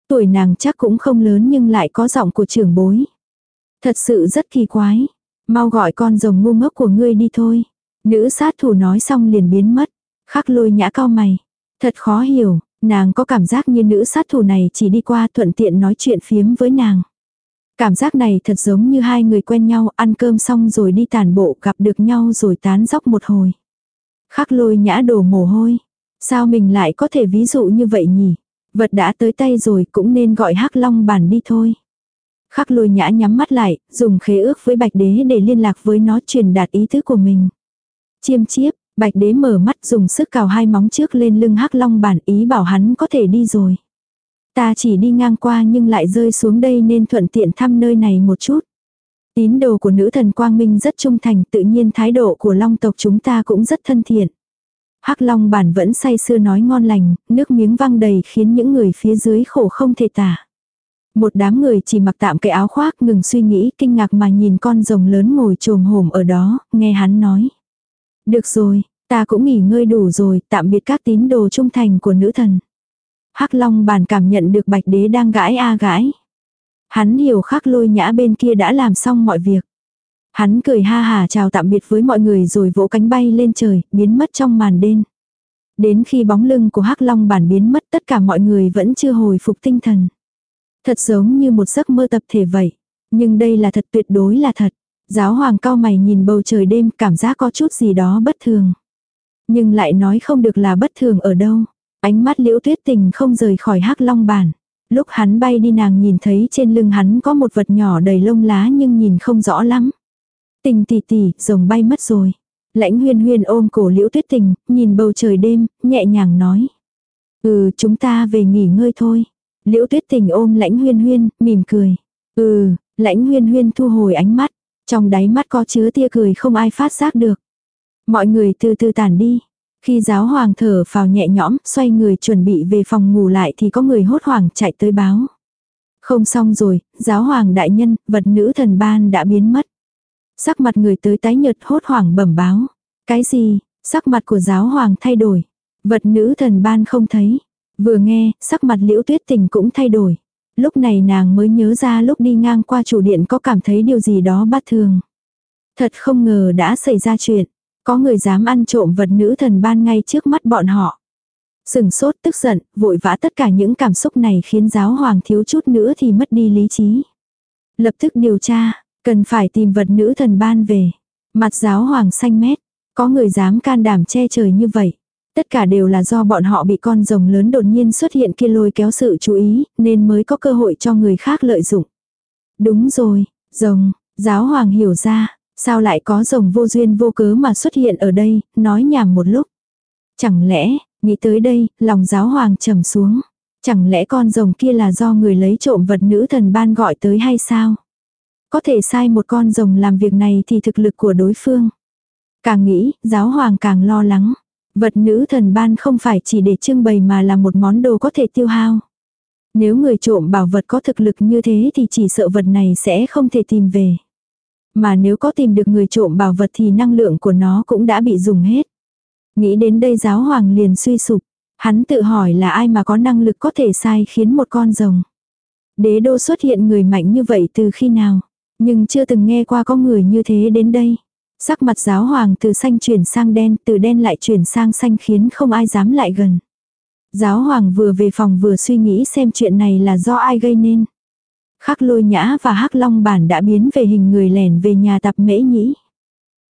Tuổi nàng chắc cũng không lớn nhưng lại có giọng của trưởng bối. Thật sự rất kỳ quái. Mau gọi con rồng ngu ngốc của ngươi đi thôi. Nữ sát thủ nói xong liền biến mất. Khắc lôi nhã cao mày. Thật khó hiểu, nàng có cảm giác như nữ sát thủ này chỉ đi qua thuận tiện nói chuyện phiếm với nàng. Cảm giác này thật giống như hai người quen nhau ăn cơm xong rồi đi tàn bộ gặp được nhau rồi tán dóc một hồi. Khắc lôi nhã đổ mồ hôi. Sao mình lại có thể ví dụ như vậy nhỉ? Vật đã tới tay rồi cũng nên gọi hắc long bản đi thôi. Khắc lôi nhã nhắm mắt lại, dùng khế ước với bạch đế để liên lạc với nó truyền đạt ý thức của mình. Chiêm chiếp, bạch đế mở mắt dùng sức cào hai móng trước lên lưng hắc long bản ý bảo hắn có thể đi rồi. Ta chỉ đi ngang qua nhưng lại rơi xuống đây nên thuận tiện thăm nơi này một chút. Tín đồ của nữ thần Quang Minh rất trung thành tự nhiên thái độ của long tộc chúng ta cũng rất thân thiện. Hắc Long bản vẫn say sưa nói ngon lành, nước miếng văng đầy khiến những người phía dưới khổ không thể tả. Một đám người chỉ mặc tạm cái áo khoác ngừng suy nghĩ kinh ngạc mà nhìn con rồng lớn ngồi trồm hổm ở đó, nghe hắn nói. Được rồi, ta cũng nghỉ ngơi đủ rồi, tạm biệt các tín đồ trung thành của nữ thần. Hắc Long bàn cảm nhận được Bạch Đế đang gãi a gãi. Hắn hiểu khắc lôi nhã bên kia đã làm xong mọi việc. Hắn cười ha hà chào tạm biệt với mọi người rồi vỗ cánh bay lên trời, biến mất trong màn đêm. Đến khi bóng lưng của Hắc Long bản biến mất tất cả mọi người vẫn chưa hồi phục tinh thần. Thật giống như một giấc mơ tập thể vậy. Nhưng đây là thật tuyệt đối là thật. Giáo hoàng cao mày nhìn bầu trời đêm cảm giác có chút gì đó bất thường. Nhưng lại nói không được là bất thường ở đâu. Ánh mắt liễu tuyết tình không rời khỏi hắc long bản. Lúc hắn bay đi nàng nhìn thấy trên lưng hắn có một vật nhỏ đầy lông lá nhưng nhìn không rõ lắm. Tình tỷ tỷ, rồng bay mất rồi. Lãnh huyên huyên ôm cổ liễu tuyết tình, nhìn bầu trời đêm, nhẹ nhàng nói. Ừ, chúng ta về nghỉ ngơi thôi. Liễu tuyết tình ôm lãnh huyên huyên, mỉm cười. Ừ, lãnh huyên huyên thu hồi ánh mắt. Trong đáy mắt có chứa tia cười không ai phát giác được. Mọi người từ từ tản đi. Khi giáo hoàng thở vào nhẹ nhõm, xoay người chuẩn bị về phòng ngủ lại thì có người hốt hoảng chạy tới báo. Không xong rồi, giáo hoàng đại nhân, vật nữ thần ban đã biến mất. Sắc mặt người tới tái nhợt hốt hoảng bẩm báo. Cái gì, sắc mặt của giáo hoàng thay đổi. Vật nữ thần ban không thấy. Vừa nghe, sắc mặt liễu tuyết tình cũng thay đổi. Lúc này nàng mới nhớ ra lúc đi ngang qua chủ điện có cảm thấy điều gì đó bất thường. Thật không ngờ đã xảy ra chuyện. Có người dám ăn trộm vật nữ thần ban ngay trước mắt bọn họ. Sừng sốt tức giận, vội vã tất cả những cảm xúc này khiến giáo hoàng thiếu chút nữa thì mất đi lý trí. Lập tức điều tra, cần phải tìm vật nữ thần ban về. Mặt giáo hoàng xanh mét, có người dám can đảm che trời như vậy. Tất cả đều là do bọn họ bị con rồng lớn đột nhiên xuất hiện kia lôi kéo sự chú ý, nên mới có cơ hội cho người khác lợi dụng. Đúng rồi, rồng, Giáo hoàng hiểu ra, sao lại có rồng vô duyên vô cớ mà xuất hiện ở đây, nói nhảm một lúc. Chẳng lẽ, nghĩ tới đây, lòng giáo hoàng trầm xuống. Chẳng lẽ con rồng kia là do người lấy trộm vật nữ thần ban gọi tới hay sao? Có thể sai một con rồng làm việc này thì thực lực của đối phương. Càng nghĩ, giáo hoàng càng lo lắng. Vật nữ thần ban không phải chỉ để trưng bày mà là một món đồ có thể tiêu hao. Nếu người trộm bảo vật có thực lực như thế thì chỉ sợ vật này sẽ không thể tìm về. Mà nếu có tìm được người trộm bảo vật thì năng lượng của nó cũng đã bị dùng hết. Nghĩ đến đây giáo hoàng liền suy sụp. Hắn tự hỏi là ai mà có năng lực có thể sai khiến một con rồng. Đế đô xuất hiện người mạnh như vậy từ khi nào. Nhưng chưa từng nghe qua có người như thế đến đây. Sắc mặt giáo hoàng từ xanh chuyển sang đen, từ đen lại chuyển sang xanh khiến không ai dám lại gần. Giáo hoàng vừa về phòng vừa suy nghĩ xem chuyện này là do ai gây nên. Khắc lôi nhã và hắc long bản đã biến về hình người lẻn về nhà tập mễ nhĩ.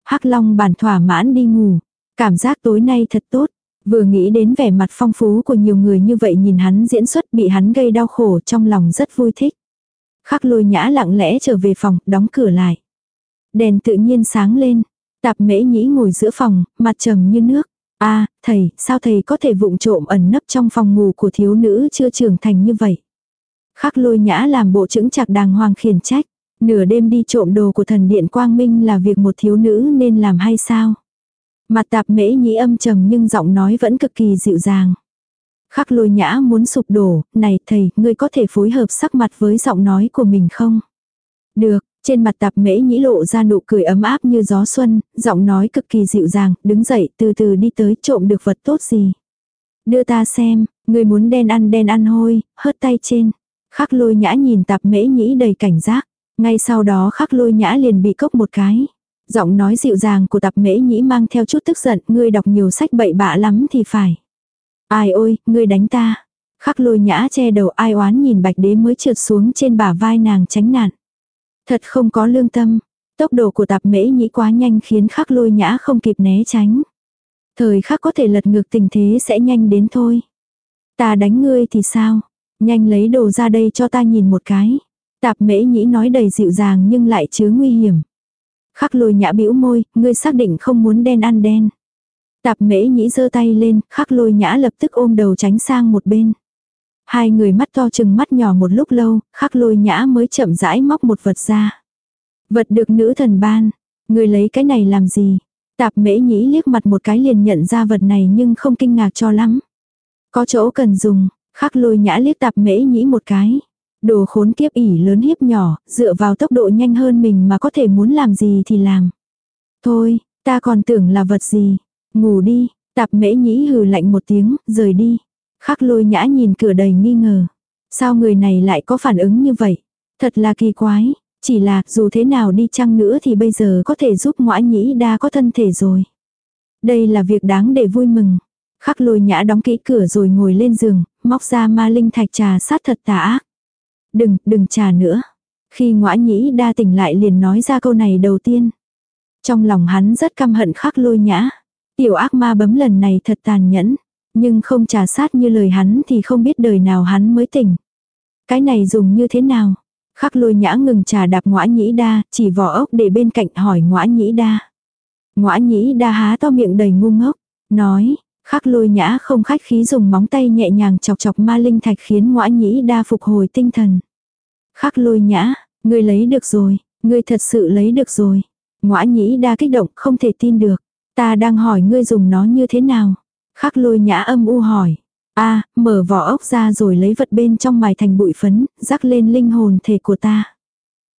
hắc long bản thỏa mãn đi ngủ. Cảm giác tối nay thật tốt. Vừa nghĩ đến vẻ mặt phong phú của nhiều người như vậy nhìn hắn diễn xuất bị hắn gây đau khổ trong lòng rất vui thích. Khắc lôi nhã lặng lẽ trở về phòng, đóng cửa lại. Đèn tự nhiên sáng lên. Tạp mễ nhĩ ngồi giữa phòng, mặt trầm như nước. a à, thầy, sao thầy có thể vụng trộm ẩn nấp trong phòng ngủ của thiếu nữ chưa trưởng thành như vậy? Khắc lôi nhã làm bộ chững chạc đàng hoàng khiển trách. Nửa đêm đi trộm đồ của thần điện quang minh là việc một thiếu nữ nên làm hay sao? Mặt tạp mễ nhĩ âm trầm nhưng giọng nói vẫn cực kỳ dịu dàng. Khắc lôi nhã muốn sụp đổ, này thầy, ngươi có thể phối hợp sắc mặt với giọng nói của mình không? Được, trên mặt tạp mễ nhĩ lộ ra nụ cười ấm áp như gió xuân, giọng nói cực kỳ dịu dàng, đứng dậy từ từ đi tới trộm được vật tốt gì. Đưa ta xem, người muốn đen ăn đen ăn hôi, hớt tay trên. Khắc lôi nhã nhìn tạp mễ nhĩ đầy cảnh giác. Ngay sau đó khắc lôi nhã liền bị cốc một cái. Giọng nói dịu dàng của tạp mễ nhĩ mang theo chút tức giận, ngươi đọc nhiều sách bậy bạ lắm thì phải. Ai ôi, ngươi đánh ta. Khắc lôi nhã che đầu ai oán nhìn bạch đế mới trượt xuống trên bả vai nàng tránh nạn. Thật không có lương tâm. Tốc độ của tạp mễ nhĩ quá nhanh khiến khắc lôi nhã không kịp né tránh. Thời khắc có thể lật ngược tình thế sẽ nhanh đến thôi. Ta đánh ngươi thì sao? Nhanh lấy đồ ra đây cho ta nhìn một cái. Tạp mễ nhĩ nói đầy dịu dàng nhưng lại chứa nguy hiểm. Khắc lôi nhã bĩu môi, ngươi xác định không muốn đen ăn đen. Tạp mễ nhĩ giơ tay lên, khắc lôi nhã lập tức ôm đầu tránh sang một bên. Hai người mắt to chừng mắt nhỏ một lúc lâu, khắc lôi nhã mới chậm rãi móc một vật ra. Vật được nữ thần ban. Người lấy cái này làm gì? Tạp mễ nhĩ liếc mặt một cái liền nhận ra vật này nhưng không kinh ngạc cho lắm. Có chỗ cần dùng, khắc lôi nhã liếc tạp mễ nhĩ một cái. Đồ khốn kiếp ỉ lớn hiếp nhỏ, dựa vào tốc độ nhanh hơn mình mà có thể muốn làm gì thì làm. Thôi, ta còn tưởng là vật gì. Ngủ đi, tạp mễ nhĩ hừ lạnh một tiếng, rời đi. Khắc lôi nhã nhìn cửa đầy nghi ngờ. Sao người này lại có phản ứng như vậy? Thật là kỳ quái. Chỉ là dù thế nào đi chăng nữa thì bây giờ có thể giúp ngõa nhĩ đa có thân thể rồi. Đây là việc đáng để vui mừng. Khắc lôi nhã đóng kỹ cửa rồi ngồi lên giường, móc ra ma linh thạch trà sát thật tà ác. Đừng, đừng trà nữa. Khi ngõa nhĩ đa tỉnh lại liền nói ra câu này đầu tiên. Trong lòng hắn rất căm hận khắc lôi nhã. Tiểu ác ma bấm lần này thật tàn nhẫn. Nhưng không trà sát như lời hắn thì không biết đời nào hắn mới tỉnh. Cái này dùng như thế nào? Khắc lôi nhã ngừng trà đạp ngõa nhĩ đa, chỉ vỏ ốc để bên cạnh hỏi ngõa nhĩ đa. Ngõa nhĩ đa há to miệng đầy ngu ngốc, nói, khắc lôi nhã không khách khí dùng móng tay nhẹ nhàng chọc chọc ma linh thạch khiến ngõa nhĩ đa phục hồi tinh thần. Khắc lôi nhã, ngươi lấy được rồi, ngươi thật sự lấy được rồi. Ngõa nhĩ đa kích động không thể tin được. Ta đang hỏi ngươi dùng nó như thế nào? Khắc lôi nhã âm u hỏi. a mở vỏ ốc ra rồi lấy vật bên trong mài thành bụi phấn, rắc lên linh hồn thể của ta.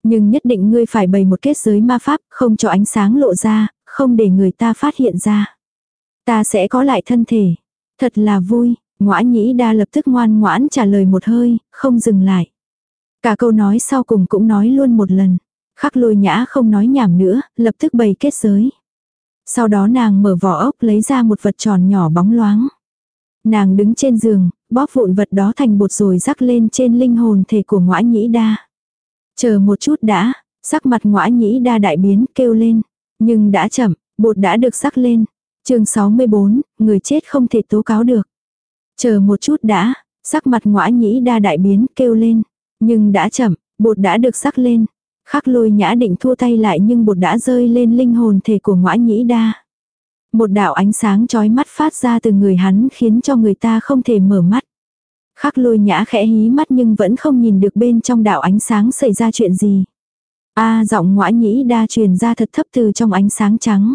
Nhưng nhất định ngươi phải bày một kết giới ma pháp, không cho ánh sáng lộ ra, không để người ta phát hiện ra. Ta sẽ có lại thân thể. Thật là vui, ngõa nhĩ đa lập tức ngoan ngoãn trả lời một hơi, không dừng lại. Cả câu nói sau cùng cũng nói luôn một lần. Khắc lôi nhã không nói nhảm nữa, lập tức bày kết giới. Sau đó nàng mở vỏ ốc lấy ra một vật tròn nhỏ bóng loáng. Nàng đứng trên giường, bóp vụn vật đó thành bột rồi rắc lên trên linh hồn thể của ngõa nhĩ đa. Chờ một chút đã, sắc mặt ngõa nhĩ đa đại biến kêu lên. Nhưng đã chậm, bột đã được rắc lên chương 64, người chết không thể tố cáo được. Chờ một chút đã, sắc mặt ngõa nhĩ đa đại biến kêu lên. Nhưng đã chậm, bột đã được sắc lên. Khắc lôi nhã định thua tay lại nhưng bột đã rơi lên linh hồn thể của ngõa nhĩ đa. Một đạo ánh sáng chói mắt phát ra từ người hắn khiến cho người ta không thể mở mắt. Khắc lôi nhã khẽ hí mắt nhưng vẫn không nhìn được bên trong đạo ánh sáng xảy ra chuyện gì. a giọng ngõa nhĩ đa truyền ra thật thấp từ trong ánh sáng trắng.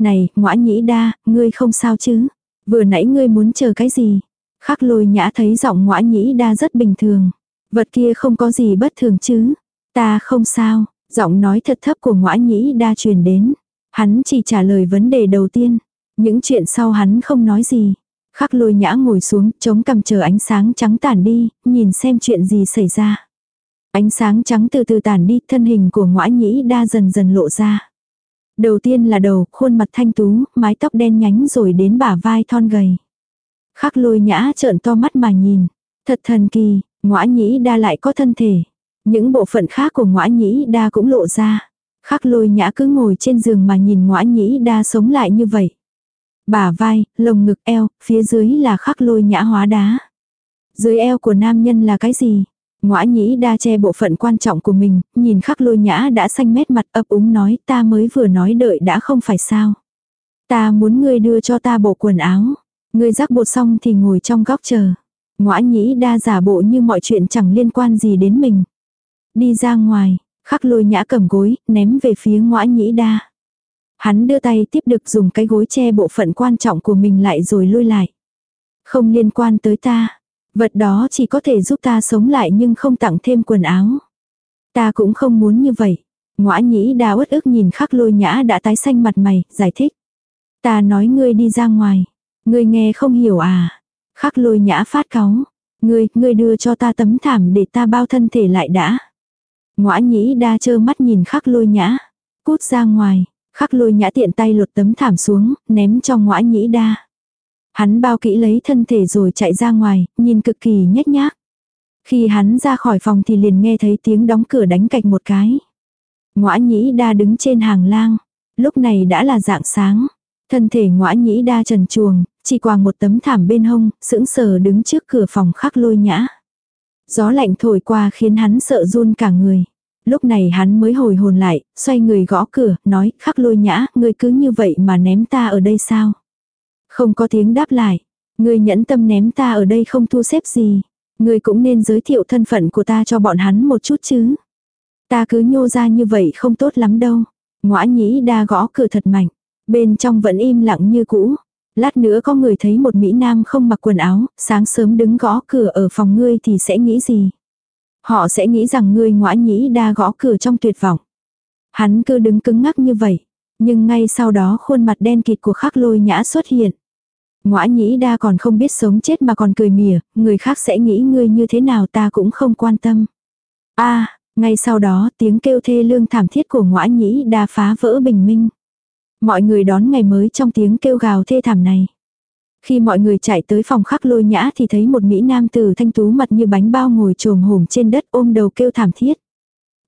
Này, ngõa nhĩ đa, ngươi không sao chứ? Vừa nãy ngươi muốn chờ cái gì? Khắc lôi nhã thấy giọng ngõa nhĩ đa rất bình thường. Vật kia không có gì bất thường chứ? Ta không sao, giọng nói thật thấp của ngõa nhĩ đa truyền đến. Hắn chỉ trả lời vấn đề đầu tiên. Những chuyện sau hắn không nói gì. Khắc lôi nhã ngồi xuống, chống cầm chờ ánh sáng trắng tản đi, nhìn xem chuyện gì xảy ra. Ánh sáng trắng từ từ tản đi, thân hình của ngõa nhĩ đa dần dần lộ ra. Đầu tiên là đầu, khuôn mặt thanh tú, mái tóc đen nhánh rồi đến bả vai thon gầy. Khắc lôi nhã trợn to mắt mà nhìn. Thật thần kỳ, ngõa nhĩ đa lại có thân thể. Những bộ phận khác của ngõa nhĩ đa cũng lộ ra. Khắc lôi nhã cứ ngồi trên giường mà nhìn ngõa nhĩ đa sống lại như vậy. Bả vai, lồng ngực eo, phía dưới là khắc lôi nhã hóa đá. Dưới eo của nam nhân là cái gì? Ngõa nhĩ đa che bộ phận quan trọng của mình, nhìn khắc lôi nhã đã xanh mét mặt ấp úng nói ta mới vừa nói đợi đã không phải sao. Ta muốn ngươi đưa cho ta bộ quần áo. Ngươi rắc bột xong thì ngồi trong góc chờ. Ngõa nhĩ đa giả bộ như mọi chuyện chẳng liên quan gì đến mình. Đi ra ngoài, khắc lôi nhã cầm gối, ném về phía ngõa nhĩ đa. Hắn đưa tay tiếp được dùng cái gối che bộ phận quan trọng của mình lại rồi lui lại. Không liên quan tới ta. Vật đó chỉ có thể giúp ta sống lại nhưng không tặng thêm quần áo. Ta cũng không muốn như vậy. Ngoã nhĩ đa uất ức nhìn khắc lôi nhã đã tái xanh mặt mày, giải thích. Ta nói ngươi đi ra ngoài. Ngươi nghe không hiểu à. Khắc lôi nhã phát cáu. Ngươi, ngươi đưa cho ta tấm thảm để ta bao thân thể lại đã. Ngoã nhĩ đa chơ mắt nhìn khắc lôi nhã. Cút ra ngoài. Khắc lôi nhã tiện tay lột tấm thảm xuống, ném cho ngoã nhĩ đa. Hắn bao kỹ lấy thân thể rồi chạy ra ngoài, nhìn cực kỳ nhếch nhác. Khi hắn ra khỏi phòng thì liền nghe thấy tiếng đóng cửa đánh cạch một cái. Ngoã nhĩ đa đứng trên hàng lang. Lúc này đã là dạng sáng. Thân thể ngoã nhĩ đa trần chuồng, chỉ quàng một tấm thảm bên hông, sững sờ đứng trước cửa phòng khắc lôi nhã. Gió lạnh thổi qua khiến hắn sợ run cả người. Lúc này hắn mới hồi hồn lại, xoay người gõ cửa, nói, khắc lôi nhã, ngươi cứ như vậy mà ném ta ở đây sao? Không có tiếng đáp lại. Ngươi nhẫn tâm ném ta ở đây không thu xếp gì. Ngươi cũng nên giới thiệu thân phận của ta cho bọn hắn một chút chứ. Ta cứ nhô ra như vậy không tốt lắm đâu. Ngoã nhĩ đa gõ cửa thật mạnh. Bên trong vẫn im lặng như cũ. Lát nữa có người thấy một Mỹ Nam không mặc quần áo, sáng sớm đứng gõ cửa ở phòng ngươi thì sẽ nghĩ gì? Họ sẽ nghĩ rằng ngươi ngoã nhĩ đa gõ cửa trong tuyệt vọng. Hắn cứ đứng cứng ngắc như vậy. Nhưng ngay sau đó khuôn mặt đen kịt của khắc lôi nhã xuất hiện. Ngoã nhĩ đa còn không biết sống chết mà còn cười mỉa, người khác sẽ nghĩ ngươi như thế nào ta cũng không quan tâm. a ngay sau đó tiếng kêu thê lương thảm thiết của ngoã nhĩ đa phá vỡ bình minh. Mọi người đón ngày mới trong tiếng kêu gào thê thảm này. Khi mọi người chạy tới phòng khắc lôi nhã thì thấy một Mỹ Nam tử thanh tú mặt như bánh bao ngồi trồm hổm trên đất ôm đầu kêu thảm thiết.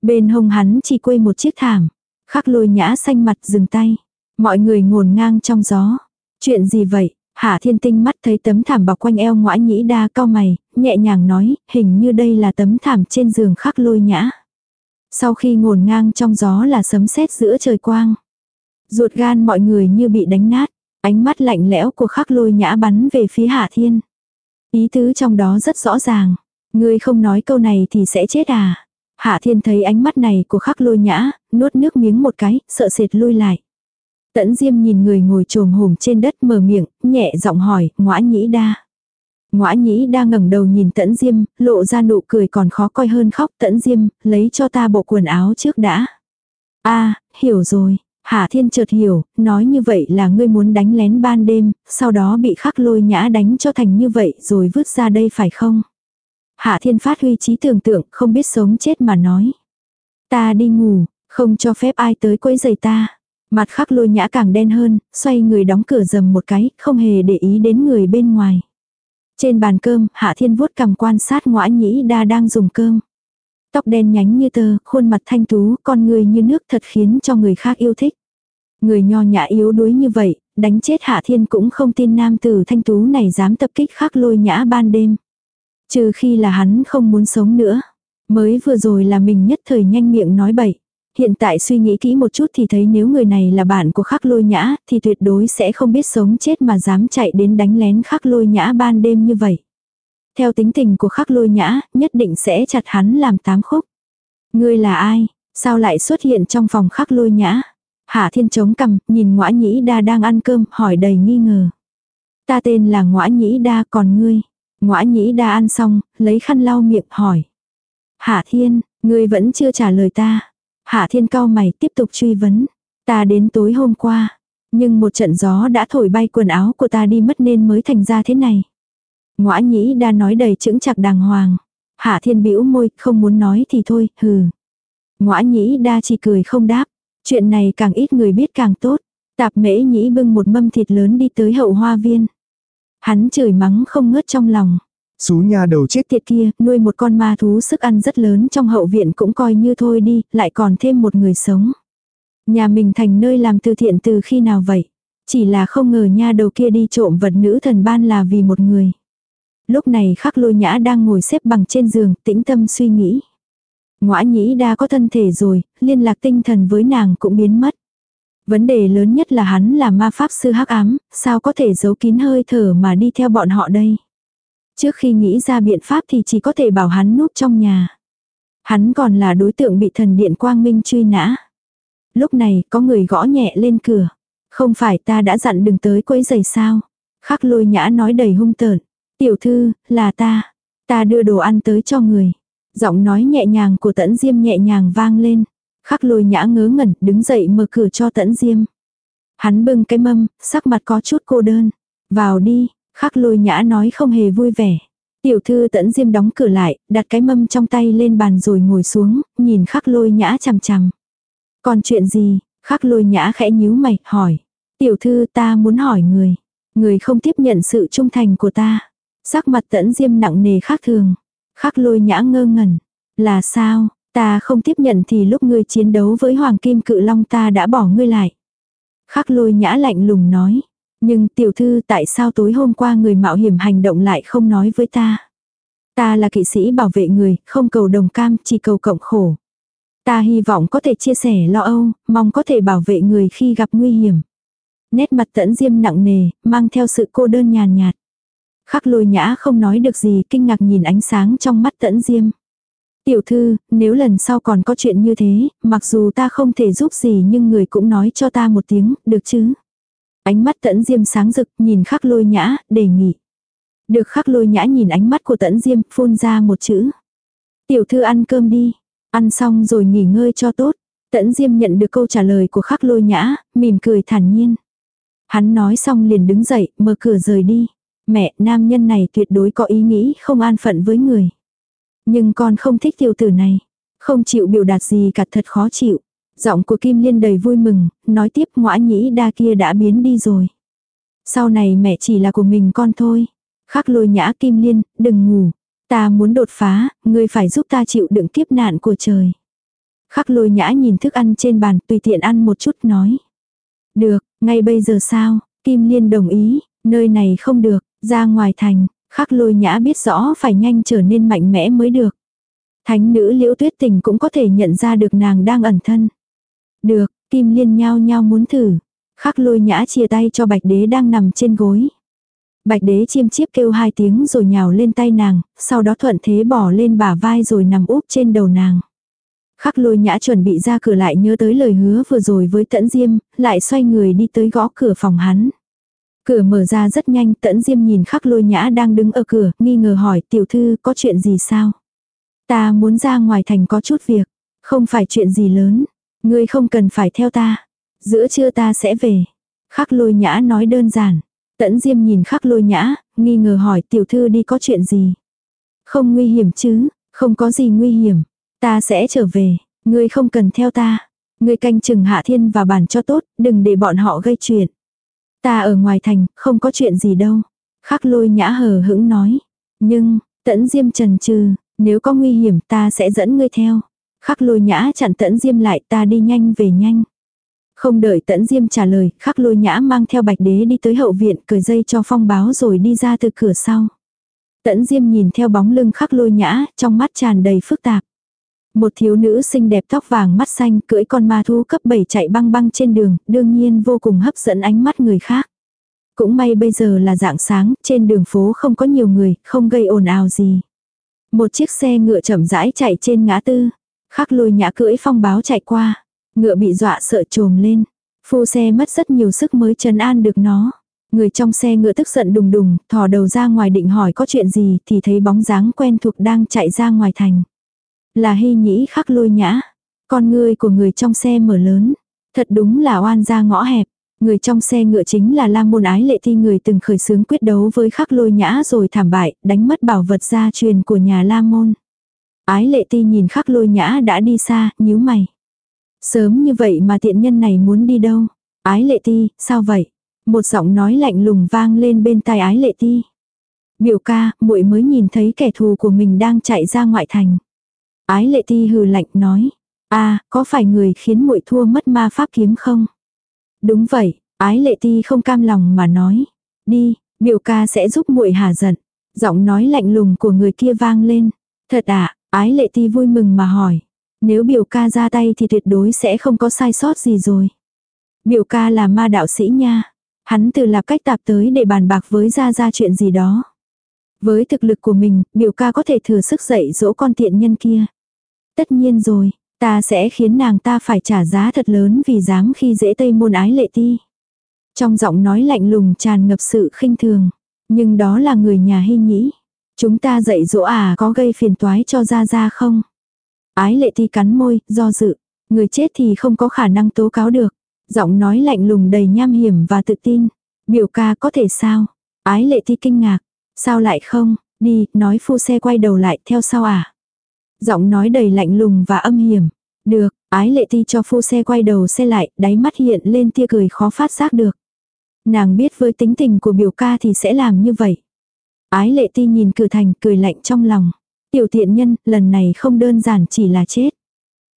Bên hông hắn chỉ quây một chiếc thảm. Khắc lôi nhã xanh mặt dừng tay. Mọi người ngồn ngang trong gió. Chuyện gì vậy? Hạ thiên tinh mắt thấy tấm thảm bọc quanh eo ngoã nhĩ đa cao mày, nhẹ nhàng nói, hình như đây là tấm thảm trên giường khắc lôi nhã. Sau khi ngổn ngang trong gió là sấm sét giữa trời quang. Ruột gan mọi người như bị đánh nát, ánh mắt lạnh lẽo của khắc lôi nhã bắn về phía hạ thiên. Ý tứ trong đó rất rõ ràng. Ngươi không nói câu này thì sẽ chết à. Hạ thiên thấy ánh mắt này của khắc lôi nhã, nuốt nước miếng một cái, sợ sệt lui lại. Tẫn Diêm nhìn người ngồi trồm hổm trên đất mở miệng, nhẹ giọng hỏi, ngõa nhĩ đa. Ngõa nhĩ đa ngẩng đầu nhìn Tẫn Diêm, lộ ra nụ cười còn khó coi hơn khóc Tẫn Diêm, lấy cho ta bộ quần áo trước đã. a hiểu rồi. Hạ thiên chợt hiểu, nói như vậy là ngươi muốn đánh lén ban đêm, sau đó bị khắc lôi nhã đánh cho thành như vậy rồi vứt ra đây phải không? Hạ thiên phát huy trí tưởng tượng, không biết sống chết mà nói. Ta đi ngủ, không cho phép ai tới quấy giày ta. Mặt khắc lôi nhã càng đen hơn, xoay người đóng cửa dầm một cái, không hề để ý đến người bên ngoài. Trên bàn cơm, Hạ Thiên vuốt cầm quan sát ngõa nhĩ đa đang dùng cơm. Tóc đen nhánh như tơ, khuôn mặt thanh tú, con người như nước thật khiến cho người khác yêu thích. Người nho nhã yếu đuối như vậy, đánh chết Hạ Thiên cũng không tin nam tử thanh tú này dám tập kích khắc lôi nhã ban đêm. Trừ khi là hắn không muốn sống nữa. Mới vừa rồi là mình nhất thời nhanh miệng nói bậy. Hiện tại suy nghĩ kỹ một chút thì thấy nếu người này là bạn của khắc lôi nhã thì tuyệt đối sẽ không biết sống chết mà dám chạy đến đánh lén khắc lôi nhã ban đêm như vậy. Theo tính tình của khắc lôi nhã, nhất định sẽ chặt hắn làm tám khúc. Ngươi là ai? Sao lại xuất hiện trong phòng khắc lôi nhã? Hạ thiên chống cầm, nhìn ngõa nhĩ đa đang ăn cơm, hỏi đầy nghi ngờ. Ta tên là ngõa nhĩ đa còn ngươi. Ngõa nhĩ đa ăn xong, lấy khăn lau miệng hỏi. Hạ thiên, ngươi vẫn chưa trả lời ta. Hạ thiên cao mày tiếp tục truy vấn. Ta đến tối hôm qua. Nhưng một trận gió đã thổi bay quần áo của ta đi mất nên mới thành ra thế này. Ngoã nhĩ đa nói đầy chững chặt đàng hoàng. Hạ thiên bĩu môi, không muốn nói thì thôi, hừ. Ngoã nhĩ đa chỉ cười không đáp. Chuyện này càng ít người biết càng tốt. Tạp mễ nhĩ bưng một mâm thịt lớn đi tới hậu hoa viên. Hắn chửi mắng không ngớt trong lòng. Xú nha đầu chết tiệt kia, nuôi một con ma thú sức ăn rất lớn trong hậu viện cũng coi như thôi đi, lại còn thêm một người sống. Nhà mình thành nơi làm từ thiện từ khi nào vậy? Chỉ là không ngờ nha đầu kia đi trộm vật nữ thần ban là vì một người. Lúc này khắc lôi nhã đang ngồi xếp bằng trên giường, tĩnh tâm suy nghĩ. Ngoã nhĩ đa có thân thể rồi, liên lạc tinh thần với nàng cũng biến mất. Vấn đề lớn nhất là hắn là ma pháp sư hắc ám, sao có thể giấu kín hơi thở mà đi theo bọn họ đây. Trước khi nghĩ ra biện pháp thì chỉ có thể bảo hắn núp trong nhà. Hắn còn là đối tượng bị thần điện quang minh truy nã. Lúc này có người gõ nhẹ lên cửa. Không phải ta đã dặn đừng tới quấy giày sao. Khắc lôi nhã nói đầy hung tợn. Tiểu thư, là ta. Ta đưa đồ ăn tới cho người. Giọng nói nhẹ nhàng của tẫn diêm nhẹ nhàng vang lên. Khắc lôi nhã ngớ ngẩn, đứng dậy mở cửa cho tẫn diêm. Hắn bưng cái mâm, sắc mặt có chút cô đơn. Vào đi, khắc lôi nhã nói không hề vui vẻ. Tiểu thư tẫn diêm đóng cửa lại, đặt cái mâm trong tay lên bàn rồi ngồi xuống, nhìn khắc lôi nhã chằm chằm. Còn chuyện gì? Khắc lôi nhã khẽ nhíu mày, hỏi. Tiểu thư ta muốn hỏi người. Người không tiếp nhận sự trung thành của ta. Sắc mặt tẫn diêm nặng nề khác thường. Khắc lôi nhã ngơ ngẩn. Là sao, ta không tiếp nhận thì lúc ngươi chiến đấu với Hoàng Kim Cự Long ta đã bỏ ngươi lại. Khắc lôi nhã lạnh lùng nói. Nhưng tiểu thư tại sao tối hôm qua người mạo hiểm hành động lại không nói với ta. Ta là kỵ sĩ bảo vệ người, không cầu đồng cam, chỉ cầu cộng khổ. Ta hy vọng có thể chia sẻ lo âu, mong có thể bảo vệ người khi gặp nguy hiểm. Nét mặt tẫn diêm nặng nề, mang theo sự cô đơn nhàn nhạt. Khắc lôi nhã không nói được gì kinh ngạc nhìn ánh sáng trong mắt tẫn diêm. Tiểu thư, nếu lần sau còn có chuyện như thế, mặc dù ta không thể giúp gì nhưng người cũng nói cho ta một tiếng, được chứ? Ánh mắt tẫn diêm sáng rực, nhìn khắc lôi nhã, đề nghị. Được khắc lôi nhã nhìn ánh mắt của tẫn diêm, phun ra một chữ. Tiểu thư ăn cơm đi, ăn xong rồi nghỉ ngơi cho tốt. Tẫn diêm nhận được câu trả lời của khắc lôi nhã, mỉm cười thản nhiên. Hắn nói xong liền đứng dậy, mở cửa rời đi. Mẹ, nam nhân này tuyệt đối có ý nghĩ không an phận với người. Nhưng con không thích tiểu tử này. Không chịu biểu đạt gì cả thật khó chịu. Giọng của Kim Liên đầy vui mừng, nói tiếp ngõa nhĩ đa kia đã biến đi rồi. Sau này mẹ chỉ là của mình con thôi. Khắc lôi nhã Kim Liên, đừng ngủ. Ta muốn đột phá, ngươi phải giúp ta chịu đựng kiếp nạn của trời. Khắc lôi nhã nhìn thức ăn trên bàn tùy tiện ăn một chút nói. Được, ngay bây giờ sao? Kim Liên đồng ý, nơi này không được, ra ngoài thành, khắc lôi nhã biết rõ phải nhanh trở nên mạnh mẽ mới được. Thánh nữ liễu tuyết tình cũng có thể nhận ra được nàng đang ẩn thân. Được, kim liên nhao nhao muốn thử. Khắc lôi nhã chia tay cho bạch đế đang nằm trên gối. Bạch đế chiêm chiếp kêu hai tiếng rồi nhào lên tay nàng, sau đó thuận thế bỏ lên bả vai rồi nằm úp trên đầu nàng. Khắc lôi nhã chuẩn bị ra cửa lại nhớ tới lời hứa vừa rồi với tẫn diêm, lại xoay người đi tới gõ cửa phòng hắn. Cửa mở ra rất nhanh, tẫn diêm nhìn khắc lôi nhã đang đứng ở cửa, nghi ngờ hỏi tiểu thư có chuyện gì sao? Ta muốn ra ngoài thành có chút việc, không phải chuyện gì lớn, ngươi không cần phải theo ta, giữa trưa ta sẽ về. Khắc lôi nhã nói đơn giản, tẫn diêm nhìn khắc lôi nhã, nghi ngờ hỏi tiểu thư đi có chuyện gì? Không nguy hiểm chứ, không có gì nguy hiểm, ta sẽ trở về, ngươi không cần theo ta. Ngươi canh chừng hạ thiên và bản cho tốt, đừng để bọn họ gây chuyện. Ta ở ngoài thành, không có chuyện gì đâu. Khắc lôi nhã hờ hững nói. Nhưng, tẫn diêm trần trừ, nếu có nguy hiểm ta sẽ dẫn ngươi theo. Khắc lôi nhã chặn tẫn diêm lại ta đi nhanh về nhanh. Không đợi tẫn diêm trả lời, khắc lôi nhã mang theo bạch đế đi tới hậu viện cởi dây cho phong báo rồi đi ra từ cửa sau. Tẫn diêm nhìn theo bóng lưng khắc lôi nhã, trong mắt tràn đầy phức tạp. Một thiếu nữ xinh đẹp tóc vàng mắt xanh cưỡi con ma thú cấp 7 chạy băng băng trên đường, đương nhiên vô cùng hấp dẫn ánh mắt người khác. Cũng may bây giờ là dạng sáng, trên đường phố không có nhiều người, không gây ồn ào gì. Một chiếc xe ngựa chậm rãi chạy trên ngã tư. Khắc lôi nhã cưỡi phong báo chạy qua. Ngựa bị dọa sợ trồm lên. Phu xe mất rất nhiều sức mới trấn an được nó. Người trong xe ngựa tức giận đùng đùng, thò đầu ra ngoài định hỏi có chuyện gì thì thấy bóng dáng quen thuộc đang chạy ra ngoài thành. Là hy nhĩ khắc lôi nhã. Con ngươi của người trong xe mở lớn. Thật đúng là oan ra ngõ hẹp. Người trong xe ngựa chính là Lam Môn Ái Lệ Thi người từng khởi xướng quyết đấu với khắc lôi nhã rồi thảm bại, đánh mất bảo vật gia truyền của nhà Lam Môn. Ái Lệ Ti nhìn khắc lôi nhã đã đi xa, nhíu mày. Sớm như vậy mà tiện nhân này muốn đi đâu? Ái Lệ Ti, sao vậy? Một giọng nói lạnh lùng vang lên bên tai Ái Lệ Ti. Biểu ca, muội mới nhìn thấy kẻ thù của mình đang chạy ra ngoại thành. Ái Lệ Ti hừ lạnh nói. a có phải người khiến muội thua mất ma pháp kiếm không? Đúng vậy, ái lệ ti không cam lòng mà nói. Đi, biểu ca sẽ giúp muội hà giận. Giọng nói lạnh lùng của người kia vang lên. Thật à, ái lệ ti vui mừng mà hỏi. Nếu biểu ca ra tay thì tuyệt đối sẽ không có sai sót gì rồi. Biểu ca là ma đạo sĩ nha. Hắn từ lạp cách tạp tới để bàn bạc với ra ra chuyện gì đó. Với thực lực của mình, biểu ca có thể thừa sức dạy dỗ con tiện nhân kia. Tất nhiên rồi, Ta sẽ khiến nàng ta phải trả giá thật lớn vì dám khi dễ tây môn ái lệ ti. Trong giọng nói lạnh lùng tràn ngập sự khinh thường. Nhưng đó là người nhà hy nhĩ. Chúng ta dạy dỗ à có gây phiền toái cho ra ra không? Ái lệ ti cắn môi, do dự. Người chết thì không có khả năng tố cáo được. Giọng nói lạnh lùng đầy nham hiểm và tự tin. Biểu ca có thể sao? Ái lệ ti kinh ngạc. Sao lại không? Đi, nói phu xe quay đầu lại theo sau à? Giọng nói đầy lạnh lùng và âm hiểm. Được, ái lệ ti cho phu xe quay đầu xe lại, đáy mắt hiện lên tia cười khó phát giác được. Nàng biết với tính tình của biểu ca thì sẽ làm như vậy. Ái lệ ti nhìn cửa thành cười lạnh trong lòng. Tiểu tiện nhân, lần này không đơn giản chỉ là chết.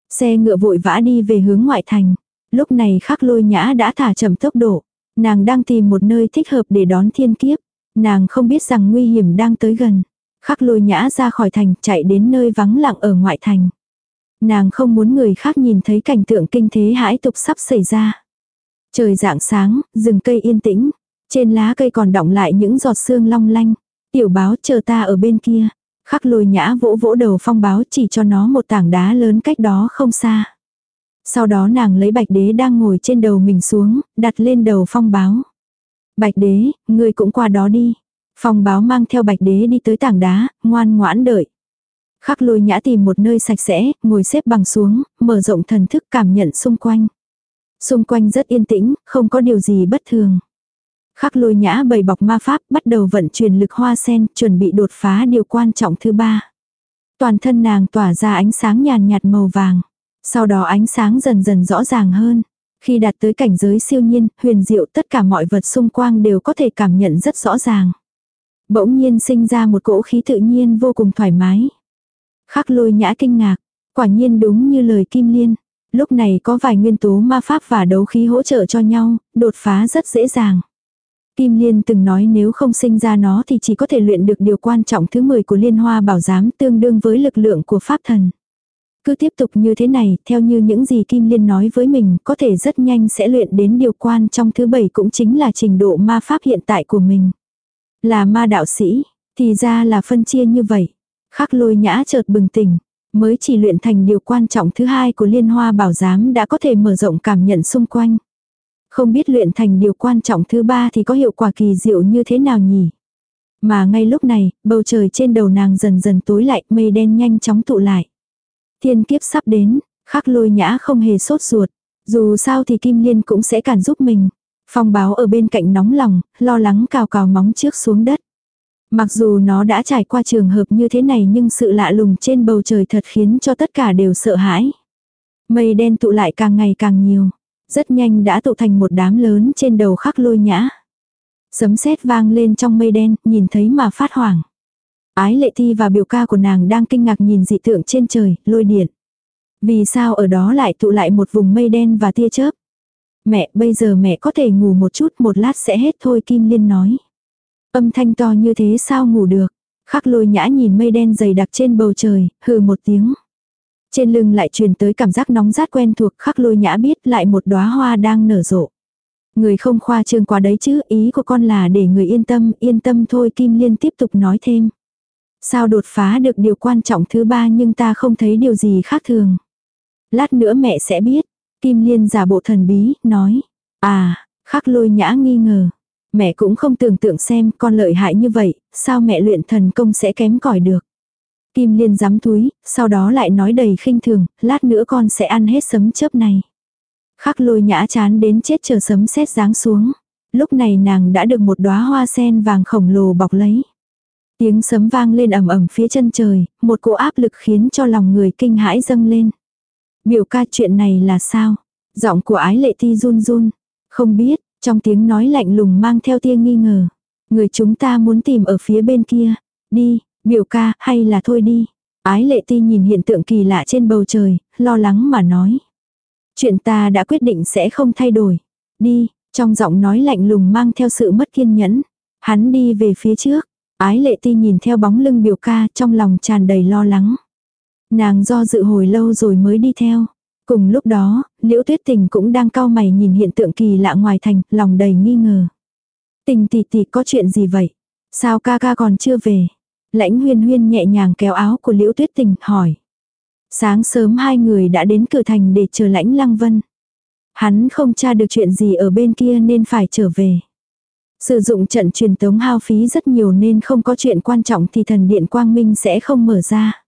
Xe ngựa vội vã đi về hướng ngoại thành. Lúc này khắc lôi nhã đã thả chậm tốc độ. Nàng đang tìm một nơi thích hợp để đón thiên kiếp. Nàng không biết rằng nguy hiểm đang tới gần. Khắc lôi nhã ra khỏi thành, chạy đến nơi vắng lặng ở ngoại thành. Nàng không muốn người khác nhìn thấy cảnh tượng kinh thế hãi tục sắp xảy ra. Trời dạng sáng, rừng cây yên tĩnh. Trên lá cây còn đọng lại những giọt sương long lanh. Tiểu báo chờ ta ở bên kia. Khắc lôi nhã vỗ vỗ đầu phong báo chỉ cho nó một tảng đá lớn cách đó không xa. Sau đó nàng lấy bạch đế đang ngồi trên đầu mình xuống, đặt lên đầu phong báo. Bạch đế, ngươi cũng qua đó đi. Phong báo mang theo bạch đế đi tới tảng đá, ngoan ngoãn đợi. Khắc lôi nhã tìm một nơi sạch sẽ, ngồi xếp bằng xuống, mở rộng thần thức cảm nhận xung quanh. Xung quanh rất yên tĩnh, không có điều gì bất thường. Khắc lôi nhã bày bọc ma pháp bắt đầu vận chuyển lực hoa sen, chuẩn bị đột phá điều quan trọng thứ ba. Toàn thân nàng tỏa ra ánh sáng nhàn nhạt màu vàng. Sau đó ánh sáng dần dần rõ ràng hơn. Khi đạt tới cảnh giới siêu nhiên, huyền diệu tất cả mọi vật xung quanh đều có thể cảm nhận rất rõ ràng. Bỗng nhiên sinh ra một cỗ khí tự nhiên vô cùng thoải mái. Khắc lôi nhã kinh ngạc, quả nhiên đúng như lời Kim Liên. Lúc này có vài nguyên tố ma pháp và đấu khí hỗ trợ cho nhau, đột phá rất dễ dàng. Kim Liên từng nói nếu không sinh ra nó thì chỉ có thể luyện được điều quan trọng thứ 10 của Liên Hoa Bảo Giám tương đương với lực lượng của Pháp Thần. Cứ tiếp tục như thế này, theo như những gì Kim Liên nói với mình, có thể rất nhanh sẽ luyện đến điều quan trong thứ 7 cũng chính là trình độ ma pháp hiện tại của mình. Là ma đạo sĩ, thì ra là phân chia như vậy. Khắc lôi nhã chợt bừng tỉnh, mới chỉ luyện thành điều quan trọng thứ hai của liên hoa bảo giám đã có thể mở rộng cảm nhận xung quanh. Không biết luyện thành điều quan trọng thứ ba thì có hiệu quả kỳ diệu như thế nào nhỉ? Mà ngay lúc này, bầu trời trên đầu nàng dần dần tối lại, mây đen nhanh chóng tụ lại. Thiên kiếp sắp đến, khắc lôi nhã không hề sốt ruột. Dù sao thì Kim Liên cũng sẽ cản giúp mình. Phong báo ở bên cạnh nóng lòng, lo lắng cào cào móng trước xuống đất. Mặc dù nó đã trải qua trường hợp như thế này nhưng sự lạ lùng trên bầu trời thật khiến cho tất cả đều sợ hãi. Mây đen tụ lại càng ngày càng nhiều. Rất nhanh đã tụ thành một đám lớn trên đầu khắc lôi nhã. Sấm sét vang lên trong mây đen, nhìn thấy mà phát hoảng. Ái lệ thi và biểu ca của nàng đang kinh ngạc nhìn dị tượng trên trời, lôi điện. Vì sao ở đó lại tụ lại một vùng mây đen và tia chớp? Mẹ, bây giờ mẹ có thể ngủ một chút một lát sẽ hết thôi Kim Liên nói. Âm thanh to như thế sao ngủ được. Khắc lôi nhã nhìn mây đen dày đặc trên bầu trời, hừ một tiếng. Trên lưng lại truyền tới cảm giác nóng rát quen thuộc khắc lôi nhã biết lại một đóa hoa đang nở rộ. Người không khoa trương quá đấy chứ, ý của con là để người yên tâm, yên tâm thôi Kim Liên tiếp tục nói thêm. Sao đột phá được điều quan trọng thứ ba nhưng ta không thấy điều gì khác thường. Lát nữa mẹ sẽ biết. Kim Liên giả bộ thần bí, nói. À, khắc lôi nhã nghi ngờ. Mẹ cũng không tưởng tượng xem con lợi hại như vậy, sao mẹ luyện thần công sẽ kém cỏi được. Kim Liên giắm túi, sau đó lại nói đầy khinh thường, lát nữa con sẽ ăn hết sấm chớp này. Khắc lôi nhã chán đến chết chờ sấm sét giáng xuống. Lúc này nàng đã được một đóa hoa sen vàng khổng lồ bọc lấy. Tiếng sấm vang lên ầm ầm phía chân trời, một cỗ áp lực khiến cho lòng người kinh hãi dâng lên. Biểu ca chuyện này là sao? Giọng của ái lệ ti run run. Không biết, trong tiếng nói lạnh lùng mang theo tia nghi ngờ. Người chúng ta muốn tìm ở phía bên kia. Đi, biểu ca, hay là thôi đi. Ái lệ ti nhìn hiện tượng kỳ lạ trên bầu trời, lo lắng mà nói. Chuyện ta đã quyết định sẽ không thay đổi. Đi, trong giọng nói lạnh lùng mang theo sự mất kiên nhẫn. Hắn đi về phía trước. Ái lệ ti nhìn theo bóng lưng biểu ca trong lòng tràn đầy lo lắng. Nàng do dự hồi lâu rồi mới đi theo. Cùng lúc đó, liễu tuyết tình cũng đang cau mày nhìn hiện tượng kỳ lạ ngoài thành, lòng đầy nghi ngờ. Tình tỷ tỷ có chuyện gì vậy? Sao ca ca còn chưa về? Lãnh huyên huyên nhẹ nhàng kéo áo của liễu tuyết tình, hỏi. Sáng sớm hai người đã đến cửa thành để chờ lãnh lăng vân. Hắn không tra được chuyện gì ở bên kia nên phải trở về. Sử dụng trận truyền tống hao phí rất nhiều nên không có chuyện quan trọng thì thần điện quang minh sẽ không mở ra.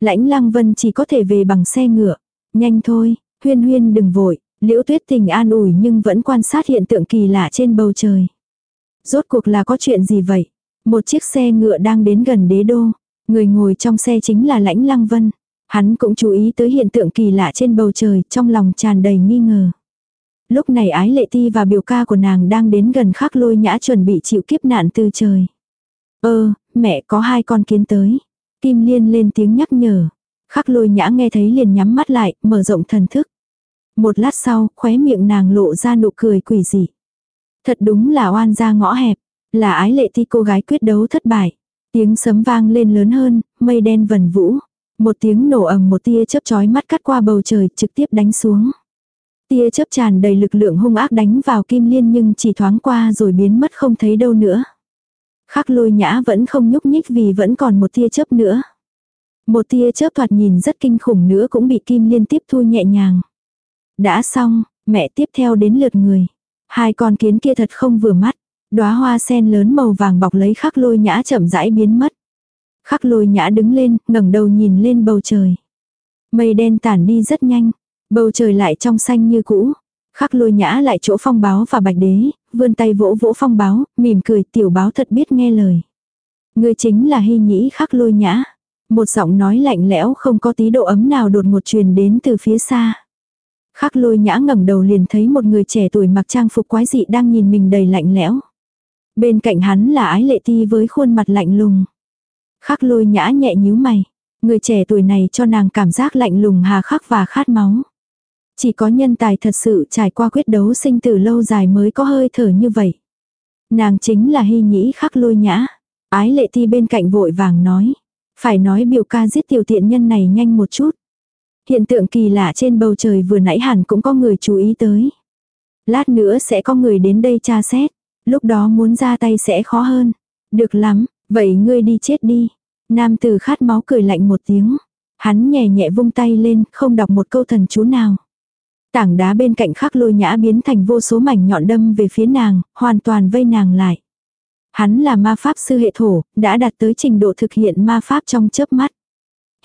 Lãnh lăng vân chỉ có thể về bằng xe ngựa. Nhanh thôi, huyên huyên đừng vội, liễu tuyết tình an ủi nhưng vẫn quan sát hiện tượng kỳ lạ trên bầu trời. Rốt cuộc là có chuyện gì vậy? Một chiếc xe ngựa đang đến gần đế đô. Người ngồi trong xe chính là lãnh lăng vân. Hắn cũng chú ý tới hiện tượng kỳ lạ trên bầu trời, trong lòng tràn đầy nghi ngờ. Lúc này ái lệ ti và biểu ca của nàng đang đến gần khắc lôi nhã chuẩn bị chịu kiếp nạn từ trời. Ơ, mẹ có hai con kiến tới. Kim Liên lên tiếng nhắc nhở. Khắc lôi nhã nghe thấy liền nhắm mắt lại, mở rộng thần thức. Một lát sau, khóe miệng nàng lộ ra nụ cười quỷ dị. Thật đúng là oan ra ngõ hẹp. Là ái lệ ti cô gái quyết đấu thất bại. Tiếng sấm vang lên lớn hơn, mây đen vần vũ. Một tiếng nổ ầm một tia chớp chói mắt cắt qua bầu trời trực tiếp đánh xuống. Tia chớp tràn đầy lực lượng hung ác đánh vào kim liên nhưng chỉ thoáng qua rồi biến mất không thấy đâu nữa. Khắc lôi nhã vẫn không nhúc nhích vì vẫn còn một tia chớp nữa. Một tia chớp thoạt nhìn rất kinh khủng nữa cũng bị kim liên tiếp thu nhẹ nhàng. Đã xong, mẹ tiếp theo đến lượt người. Hai con kiến kia thật không vừa mắt. Đóa hoa sen lớn màu vàng bọc lấy khắc lôi nhã chậm rãi biến mất. Khắc lôi nhã đứng lên, ngẩng đầu nhìn lên bầu trời. Mây đen tản đi rất nhanh, bầu trời lại trong xanh như cũ. Khắc lôi nhã lại chỗ phong báo và bạch đế, vươn tay vỗ vỗ phong báo, mỉm cười tiểu báo thật biết nghe lời. Người chính là hy nhĩ khắc lôi nhã. Một giọng nói lạnh lẽo không có tí độ ấm nào đột ngột truyền đến từ phía xa. Khắc lôi nhã ngẩng đầu liền thấy một người trẻ tuổi mặc trang phục quái dị đang nhìn mình đầy lạnh lẽo. Bên cạnh hắn là ái lệ ti với khuôn mặt lạnh lùng. Khắc lôi nhã nhẹ nhíu mày. Người trẻ tuổi này cho nàng cảm giác lạnh lùng hà khắc và khát máu. Chỉ có nhân tài thật sự trải qua quyết đấu sinh tử lâu dài mới có hơi thở như vậy. Nàng chính là hy nhĩ khắc lôi nhã. Ái lệ ti bên cạnh vội vàng nói. Phải nói biểu ca giết tiểu tiện nhân này nhanh một chút. Hiện tượng kỳ lạ trên bầu trời vừa nãy hẳn cũng có người chú ý tới. Lát nữa sẽ có người đến đây tra xét. Lúc đó muốn ra tay sẽ khó hơn. Được lắm, vậy ngươi đi chết đi. Nam tử khát máu cười lạnh một tiếng. Hắn nhẹ nhẹ vung tay lên, không đọc một câu thần chú nào. Tảng đá bên cạnh khắc lôi nhã biến thành vô số mảnh nhọn đâm về phía nàng, hoàn toàn vây nàng lại. Hắn là ma pháp sư hệ thổ, đã đạt tới trình độ thực hiện ma pháp trong chớp mắt.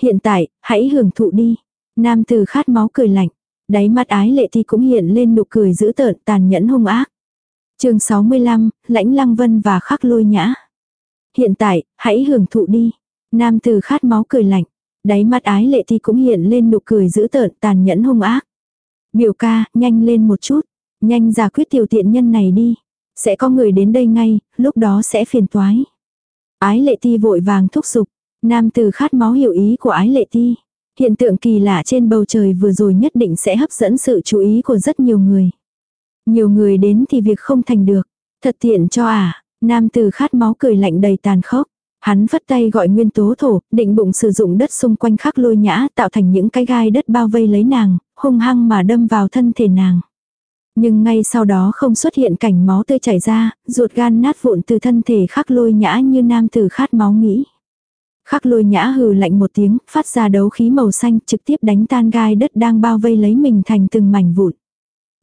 Hiện tại, hãy hưởng thụ đi. Nam tử khát máu cười lạnh. Đáy mắt ái lệ thì cũng hiện lên nụ cười dữ tợn tàn nhẫn hung ác chương 65, lãnh lăng vân và khắc lôi nhã. Hiện tại, hãy hưởng thụ đi. Nam tử khát máu cười lạnh. Đáy mắt ái lệ thì cũng hiện lên nụ cười dữ tợn tàn nhẫn hung ác. Biểu ca, nhanh lên một chút. Nhanh giải quyết tiểu tiện nhân này đi. Sẽ có người đến đây ngay, lúc đó sẽ phiền toái. Ái lệ ti vội vàng thúc giục. Nam tử khát máu hiểu ý của ái lệ ti. Hiện tượng kỳ lạ trên bầu trời vừa rồi nhất định sẽ hấp dẫn sự chú ý của rất nhiều người. Nhiều người đến thì việc không thành được. Thật tiện cho à, nam tử khát máu cười lạnh đầy tàn khốc. Hắn phất tay gọi nguyên tố thổ, định bụng sử dụng đất xung quanh khắc lôi nhã tạo thành những cái gai đất bao vây lấy nàng, hung hăng mà đâm vào thân thể nàng. Nhưng ngay sau đó không xuất hiện cảnh máu tươi chảy ra, ruột gan nát vụn từ thân thể khắc lôi nhã như nam tử khát máu nghĩ. Khắc lôi nhã hừ lạnh một tiếng, phát ra đấu khí màu xanh trực tiếp đánh tan gai đất đang bao vây lấy mình thành từng mảnh vụn.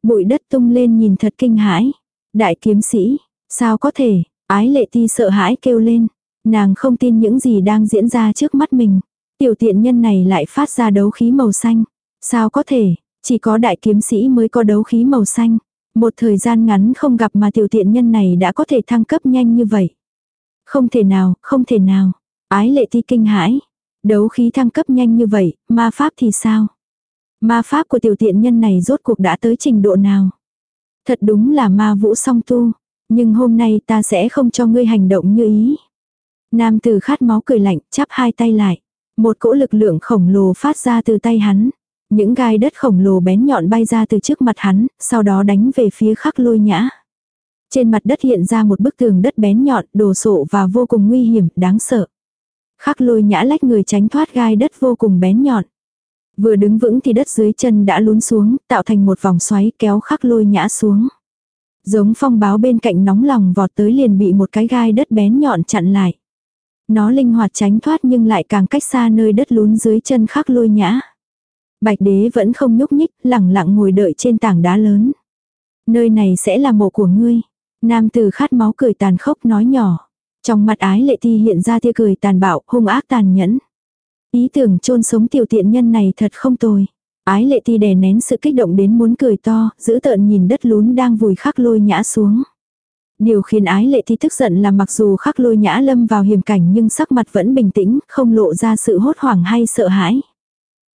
Bụi đất tung lên nhìn thật kinh hãi. Đại kiếm sĩ, sao có thể, ái lệ ti sợ hãi kêu lên. Nàng không tin những gì đang diễn ra trước mắt mình. Tiểu tiện nhân này lại phát ra đấu khí màu xanh. Sao có thể, chỉ có đại kiếm sĩ mới có đấu khí màu xanh. Một thời gian ngắn không gặp mà tiểu tiện nhân này đã có thể thăng cấp nhanh như vậy. Không thể nào, không thể nào. Ái lệ ti kinh hãi. Đấu khí thăng cấp nhanh như vậy, ma pháp thì sao? Ma pháp của tiểu tiện nhân này rốt cuộc đã tới trình độ nào? Thật đúng là ma vũ song tu. Nhưng hôm nay ta sẽ không cho ngươi hành động như ý. Nam tử khát máu cười lạnh, chắp hai tay lại. Một cỗ lực lượng khổng lồ phát ra từ tay hắn. Những gai đất khổng lồ bén nhọn bay ra từ trước mặt hắn, sau đó đánh về phía khắc lôi nhã. Trên mặt đất hiện ra một bức tường đất bén nhọn, đồ sộ và vô cùng nguy hiểm, đáng sợ. Khắc lôi nhã lách người tránh thoát gai đất vô cùng bén nhọn. Vừa đứng vững thì đất dưới chân đã lún xuống, tạo thành một vòng xoáy kéo khắc lôi nhã xuống. Giống phong báo bên cạnh nóng lòng vọt tới liền bị một cái gai đất bén nhọn chặn lại. Nó linh hoạt tránh thoát nhưng lại càng cách xa nơi đất lún dưới chân khắc lôi nhã. Bạch đế vẫn không nhúc nhích, lẳng lặng ngồi đợi trên tảng đá lớn. Nơi này sẽ là mộ của ngươi. Nam tử khát máu cười tàn khốc nói nhỏ. Trong mặt ái lệ thi hiện ra tia cười tàn bạo, hung ác tàn nhẫn. Ý tưởng chôn sống tiểu tiện nhân này thật không tồi. Ái lệ thi đè nén sự kích động đến muốn cười to, giữ tợn nhìn đất lún đang vùi khắc lôi nhã xuống. Điều khiến ái lệ thi tức giận là mặc dù khắc lôi nhã lâm vào hiểm cảnh nhưng sắc mặt vẫn bình tĩnh, không lộ ra sự hốt hoảng hay sợ hãi.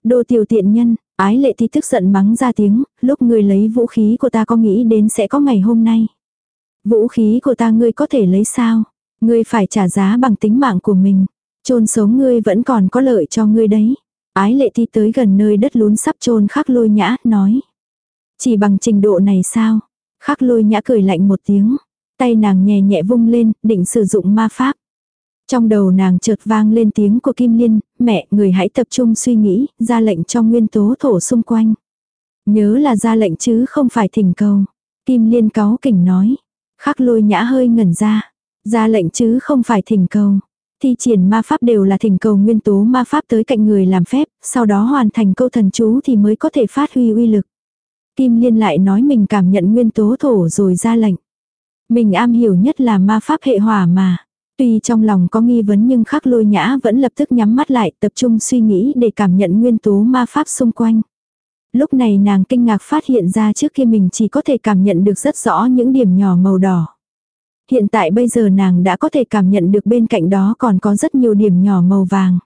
Đồ tiểu tiện nhân, ái lệ thi tức giận mắng ra tiếng, lúc người lấy vũ khí của ta có nghĩ đến sẽ có ngày hôm nay. Vũ khí của ta ngươi có thể lấy sao? Ngươi phải trả giá bằng tính mạng của mình chôn sống ngươi vẫn còn có lợi cho ngươi đấy. Ái lệ thi tới gần nơi đất lún sắp chôn khắc lôi nhã, nói. Chỉ bằng trình độ này sao? Khắc lôi nhã cười lạnh một tiếng. Tay nàng nhẹ nhẹ vung lên, định sử dụng ma pháp. Trong đầu nàng chợt vang lên tiếng của Kim Liên, mẹ, người hãy tập trung suy nghĩ, ra lệnh cho nguyên tố thổ xung quanh. Nhớ là ra lệnh chứ không phải thỉnh cầu. Kim Liên cáu kỉnh nói. Khắc lôi nhã hơi ngẩn ra. Ra lệnh chứ không phải thỉnh cầu. Thi triển ma pháp đều là thỉnh cầu nguyên tố ma pháp tới cạnh người làm phép, sau đó hoàn thành câu thần chú thì mới có thể phát huy uy lực. Kim Liên lại nói mình cảm nhận nguyên tố thổ rồi ra lệnh. Mình am hiểu nhất là ma pháp hệ hỏa mà. Tuy trong lòng có nghi vấn nhưng khắc lôi nhã vẫn lập tức nhắm mắt lại tập trung suy nghĩ để cảm nhận nguyên tố ma pháp xung quanh. Lúc này nàng kinh ngạc phát hiện ra trước kia mình chỉ có thể cảm nhận được rất rõ những điểm nhỏ màu đỏ. Hiện tại bây giờ nàng đã có thể cảm nhận được bên cạnh đó còn có rất nhiều điểm nhỏ màu vàng.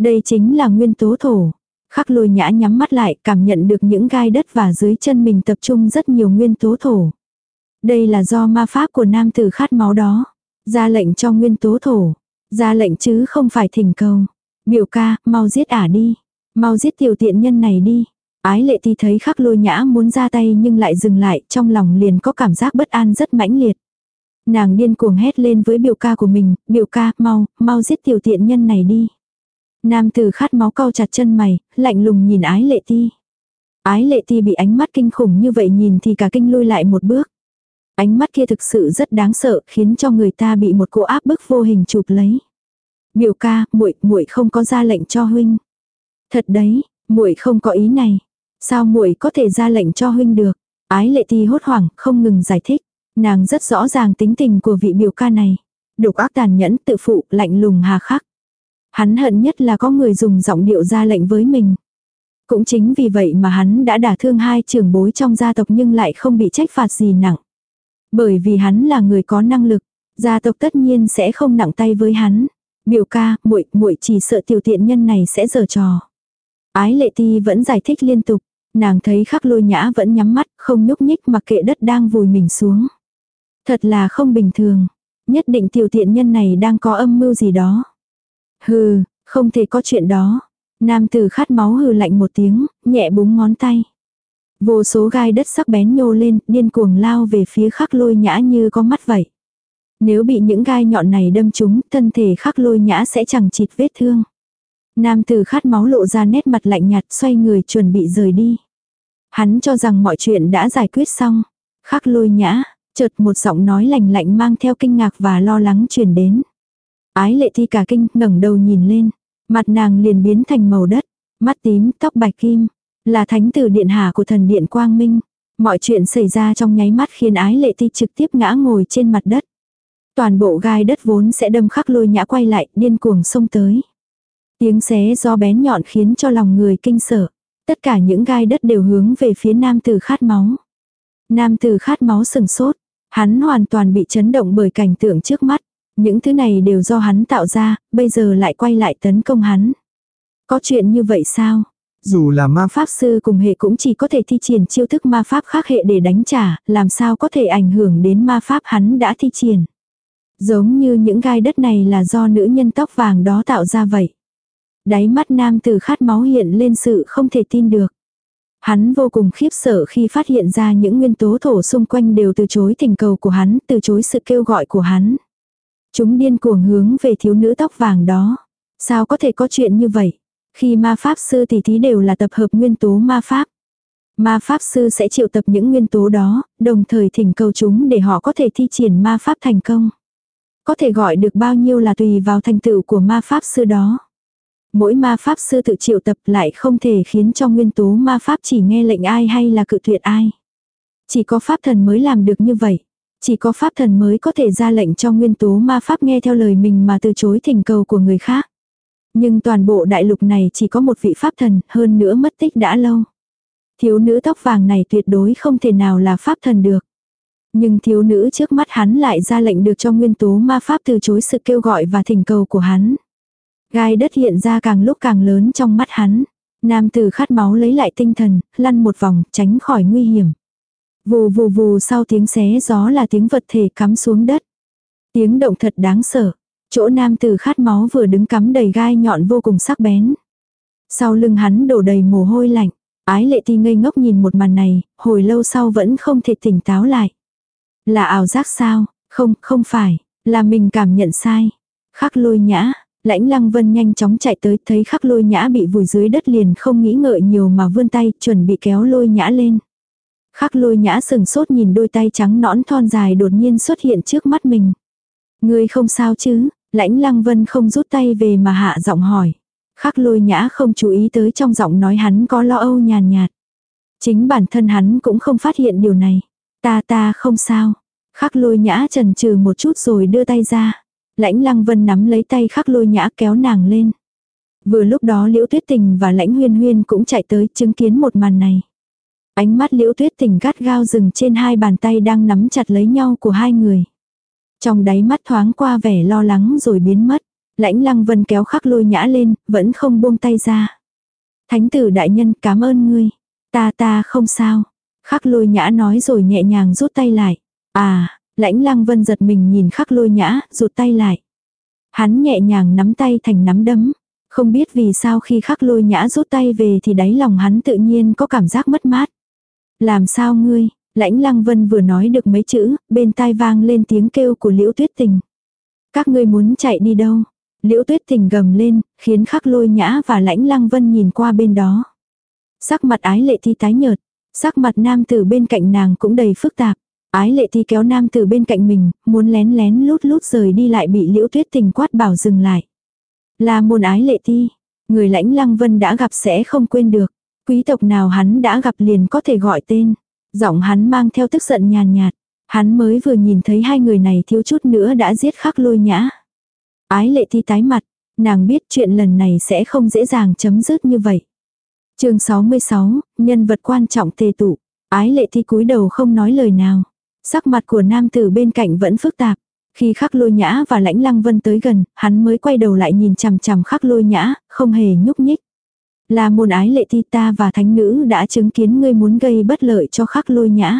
Đây chính là nguyên tố thổ. Khắc lôi nhã nhắm mắt lại cảm nhận được những gai đất và dưới chân mình tập trung rất nhiều nguyên tố thổ. Đây là do ma pháp của nam tử khát máu đó. Ra lệnh cho nguyên tố thổ. Ra lệnh chứ không phải thỉnh cầu. Biểu ca, mau giết ả đi. Mau giết tiểu tiện nhân này đi. Ái lệ thì thấy khắc lôi nhã muốn ra tay nhưng lại dừng lại, trong lòng liền có cảm giác bất an rất mãnh liệt. Nàng điên cuồng hét lên với biểu ca của mình, biểu ca, mau, mau giết tiểu tiện nhân này đi. Nam tử khát máu cau chặt chân mày, lạnh lùng nhìn ái lệ ti. Ái lệ ti bị ánh mắt kinh khủng như vậy nhìn thì cả kinh lui lại một bước. Ánh mắt kia thực sự rất đáng sợ, khiến cho người ta bị một cô áp bức vô hình chụp lấy. Biểu ca, muội, muội không có ra lệnh cho huynh. Thật đấy, muội không có ý này. Sao muội có thể ra lệnh cho huynh được? Ái lệ ti hốt hoảng, không ngừng giải thích. Nàng rất rõ ràng tính tình của vị biểu ca này. Độc ác tàn nhẫn, tự phụ, lạnh lùng hà khắc. Hắn hận nhất là có người dùng giọng điệu ra lệnh với mình. Cũng chính vì vậy mà hắn đã đả thương hai trưởng bối trong gia tộc nhưng lại không bị trách phạt gì nặng. Bởi vì hắn là người có năng lực, gia tộc tất nhiên sẽ không nặng tay với hắn. Biểu ca, muội muội chỉ sợ tiểu tiện nhân này sẽ giở trò. Ái lệ ti vẫn giải thích liên tục, nàng thấy khắc lôi nhã vẫn nhắm mắt, không nhúc nhích mặc kệ đất đang vùi mình xuống. Thật là không bình thường, nhất định tiểu tiện nhân này đang có âm mưu gì đó. Hừ, không thể có chuyện đó. Nam tử khát máu hừ lạnh một tiếng, nhẹ búng ngón tay. Vô số gai đất sắc bén nhô lên, điên cuồng lao về phía khắc lôi nhã như có mắt vậy. Nếu bị những gai nhọn này đâm trúng, thân thể khắc lôi nhã sẽ chẳng chịt vết thương. Nam tử khát máu lộ ra nét mặt lạnh nhạt xoay người chuẩn bị rời đi. Hắn cho rằng mọi chuyện đã giải quyết xong. Khắc lôi nhã, chợt một giọng nói lạnh lạnh mang theo kinh ngạc và lo lắng truyền đến. Ái lệ thi cả kinh ngẩng đầu nhìn lên. Mặt nàng liền biến thành màu đất, mắt tím, tóc bạch kim. Là thánh tử điện hạ của thần điện Quang Minh. Mọi chuyện xảy ra trong nháy mắt khiến ái lệ thi trực tiếp ngã ngồi trên mặt đất. Toàn bộ gai đất vốn sẽ đâm khắc lôi nhã quay lại, điên cuồng xông tới. Tiếng xé do bén nhọn khiến cho lòng người kinh sợ. Tất cả những gai đất đều hướng về phía nam tử khát máu. Nam tử khát máu sừng sốt. Hắn hoàn toàn bị chấn động bởi cảnh tượng trước mắt. Những thứ này đều do hắn tạo ra, bây giờ lại quay lại tấn công hắn. Có chuyện như vậy sao? Dù là ma pháp sư cùng hệ cũng chỉ có thể thi triển chiêu thức ma pháp khác hệ để đánh trả, làm sao có thể ảnh hưởng đến ma pháp hắn đã thi triển. Giống như những gai đất này là do nữ nhân tóc vàng đó tạo ra vậy. Đáy mắt nam từ khát máu hiện lên sự không thể tin được. Hắn vô cùng khiếp sợ khi phát hiện ra những nguyên tố thổ xung quanh đều từ chối thỉnh cầu của hắn, từ chối sự kêu gọi của hắn. Chúng điên cuồng hướng về thiếu nữ tóc vàng đó. Sao có thể có chuyện như vậy? Khi ma pháp sư tỷ thí đều là tập hợp nguyên tố ma pháp. Ma pháp sư sẽ triệu tập những nguyên tố đó, đồng thời thỉnh cầu chúng để họ có thể thi triển ma pháp thành công. Có thể gọi được bao nhiêu là tùy vào thành tựu của ma pháp sư đó. Mỗi ma pháp sư tự triệu tập lại không thể khiến cho nguyên tố ma pháp chỉ nghe lệnh ai hay là cự tuyệt ai. Chỉ có pháp thần mới làm được như vậy. Chỉ có pháp thần mới có thể ra lệnh cho nguyên tố ma pháp nghe theo lời mình mà từ chối thỉnh cầu của người khác. Nhưng toàn bộ đại lục này chỉ có một vị pháp thần, hơn nữa mất tích đã lâu. Thiếu nữ tóc vàng này tuyệt đối không thể nào là pháp thần được. Nhưng thiếu nữ trước mắt hắn lại ra lệnh được cho nguyên tố ma pháp từ chối sự kêu gọi và thỉnh cầu của hắn. Gai đất hiện ra càng lúc càng lớn trong mắt hắn. Nam tử khát máu lấy lại tinh thần, lăn một vòng, tránh khỏi nguy hiểm. Vù vù vù sau tiếng xé gió là tiếng vật thể cắm xuống đất. Tiếng động thật đáng sợ. Chỗ nam tử khát máu vừa đứng cắm đầy gai nhọn vô cùng sắc bén. Sau lưng hắn đổ đầy mồ hôi lạnh. Ái lệ ti ngây ngốc nhìn một màn này, hồi lâu sau vẫn không thể tỉnh táo lại. Là ảo giác sao? Không, không phải. Là mình cảm nhận sai. Khắc lôi nhã. Lãnh lăng vân nhanh chóng chạy tới thấy khắc lôi nhã bị vùi dưới đất liền không nghĩ ngợi nhiều mà vươn tay chuẩn bị kéo lôi nhã lên. Khắc lôi nhã sừng sốt nhìn đôi tay trắng nõn thon dài đột nhiên xuất hiện trước mắt mình. Ngươi không sao chứ, lãnh lăng vân không rút tay về mà hạ giọng hỏi. Khắc lôi nhã không chú ý tới trong giọng nói hắn có lo âu nhàn nhạt. Chính bản thân hắn cũng không phát hiện điều này. Ta ta không sao. Khắc lôi nhã trần trừ một chút rồi đưa tay ra. Lãnh lăng vân nắm lấy tay khắc lôi nhã kéo nàng lên. Vừa lúc đó liễu tuyết tình và lãnh huyên huyên cũng chạy tới chứng kiến một màn này. Ánh mắt liễu tuyết tình gắt gao dừng trên hai bàn tay đang nắm chặt lấy nhau của hai người. Trong đáy mắt thoáng qua vẻ lo lắng rồi biến mất. Lãnh lăng vân kéo khắc lôi nhã lên, vẫn không buông tay ra. Thánh tử đại nhân cảm ơn ngươi. Ta ta không sao. Khắc lôi nhã nói rồi nhẹ nhàng rút tay lại. À, lãnh lăng vân giật mình nhìn khắc lôi nhã, rụt tay lại. Hắn nhẹ nhàng nắm tay thành nắm đấm. Không biết vì sao khi khắc lôi nhã rút tay về thì đáy lòng hắn tự nhiên có cảm giác mất mát. Làm sao ngươi, lãnh lăng vân vừa nói được mấy chữ, bên tai vang lên tiếng kêu của liễu tuyết tình. Các ngươi muốn chạy đi đâu? Liễu tuyết tình gầm lên, khiến khắc lôi nhã và lãnh lăng vân nhìn qua bên đó. Sắc mặt ái lệ thi tái nhợt, sắc mặt nam tử bên cạnh nàng cũng đầy phức tạp. Ái lệ thi kéo nam từ bên cạnh mình, muốn lén lén lút lút rời đi lại bị liễu tuyết tình quát bảo dừng lại. Là môn ái lệ thi, người lãnh lăng vân đã gặp sẽ không quên được. Quý tộc nào hắn đã gặp liền có thể gọi tên. Giọng hắn mang theo tức giận nhàn nhạt. Hắn mới vừa nhìn thấy hai người này thiếu chút nữa đã giết khắc lôi nhã. Ái lệ thi tái mặt, nàng biết chuyện lần này sẽ không dễ dàng chấm dứt như vậy. chương 66, nhân vật quan trọng tề tụ. Ái lệ thi cúi đầu không nói lời nào. Sắc mặt của nam tử bên cạnh vẫn phức tạp. Khi khắc lôi nhã và lãnh lăng vân tới gần, hắn mới quay đầu lại nhìn chằm chằm khắc lôi nhã, không hề nhúc nhích. Là môn ái lệ thi ta và thánh nữ đã chứng kiến ngươi muốn gây bất lợi cho khắc lôi nhã.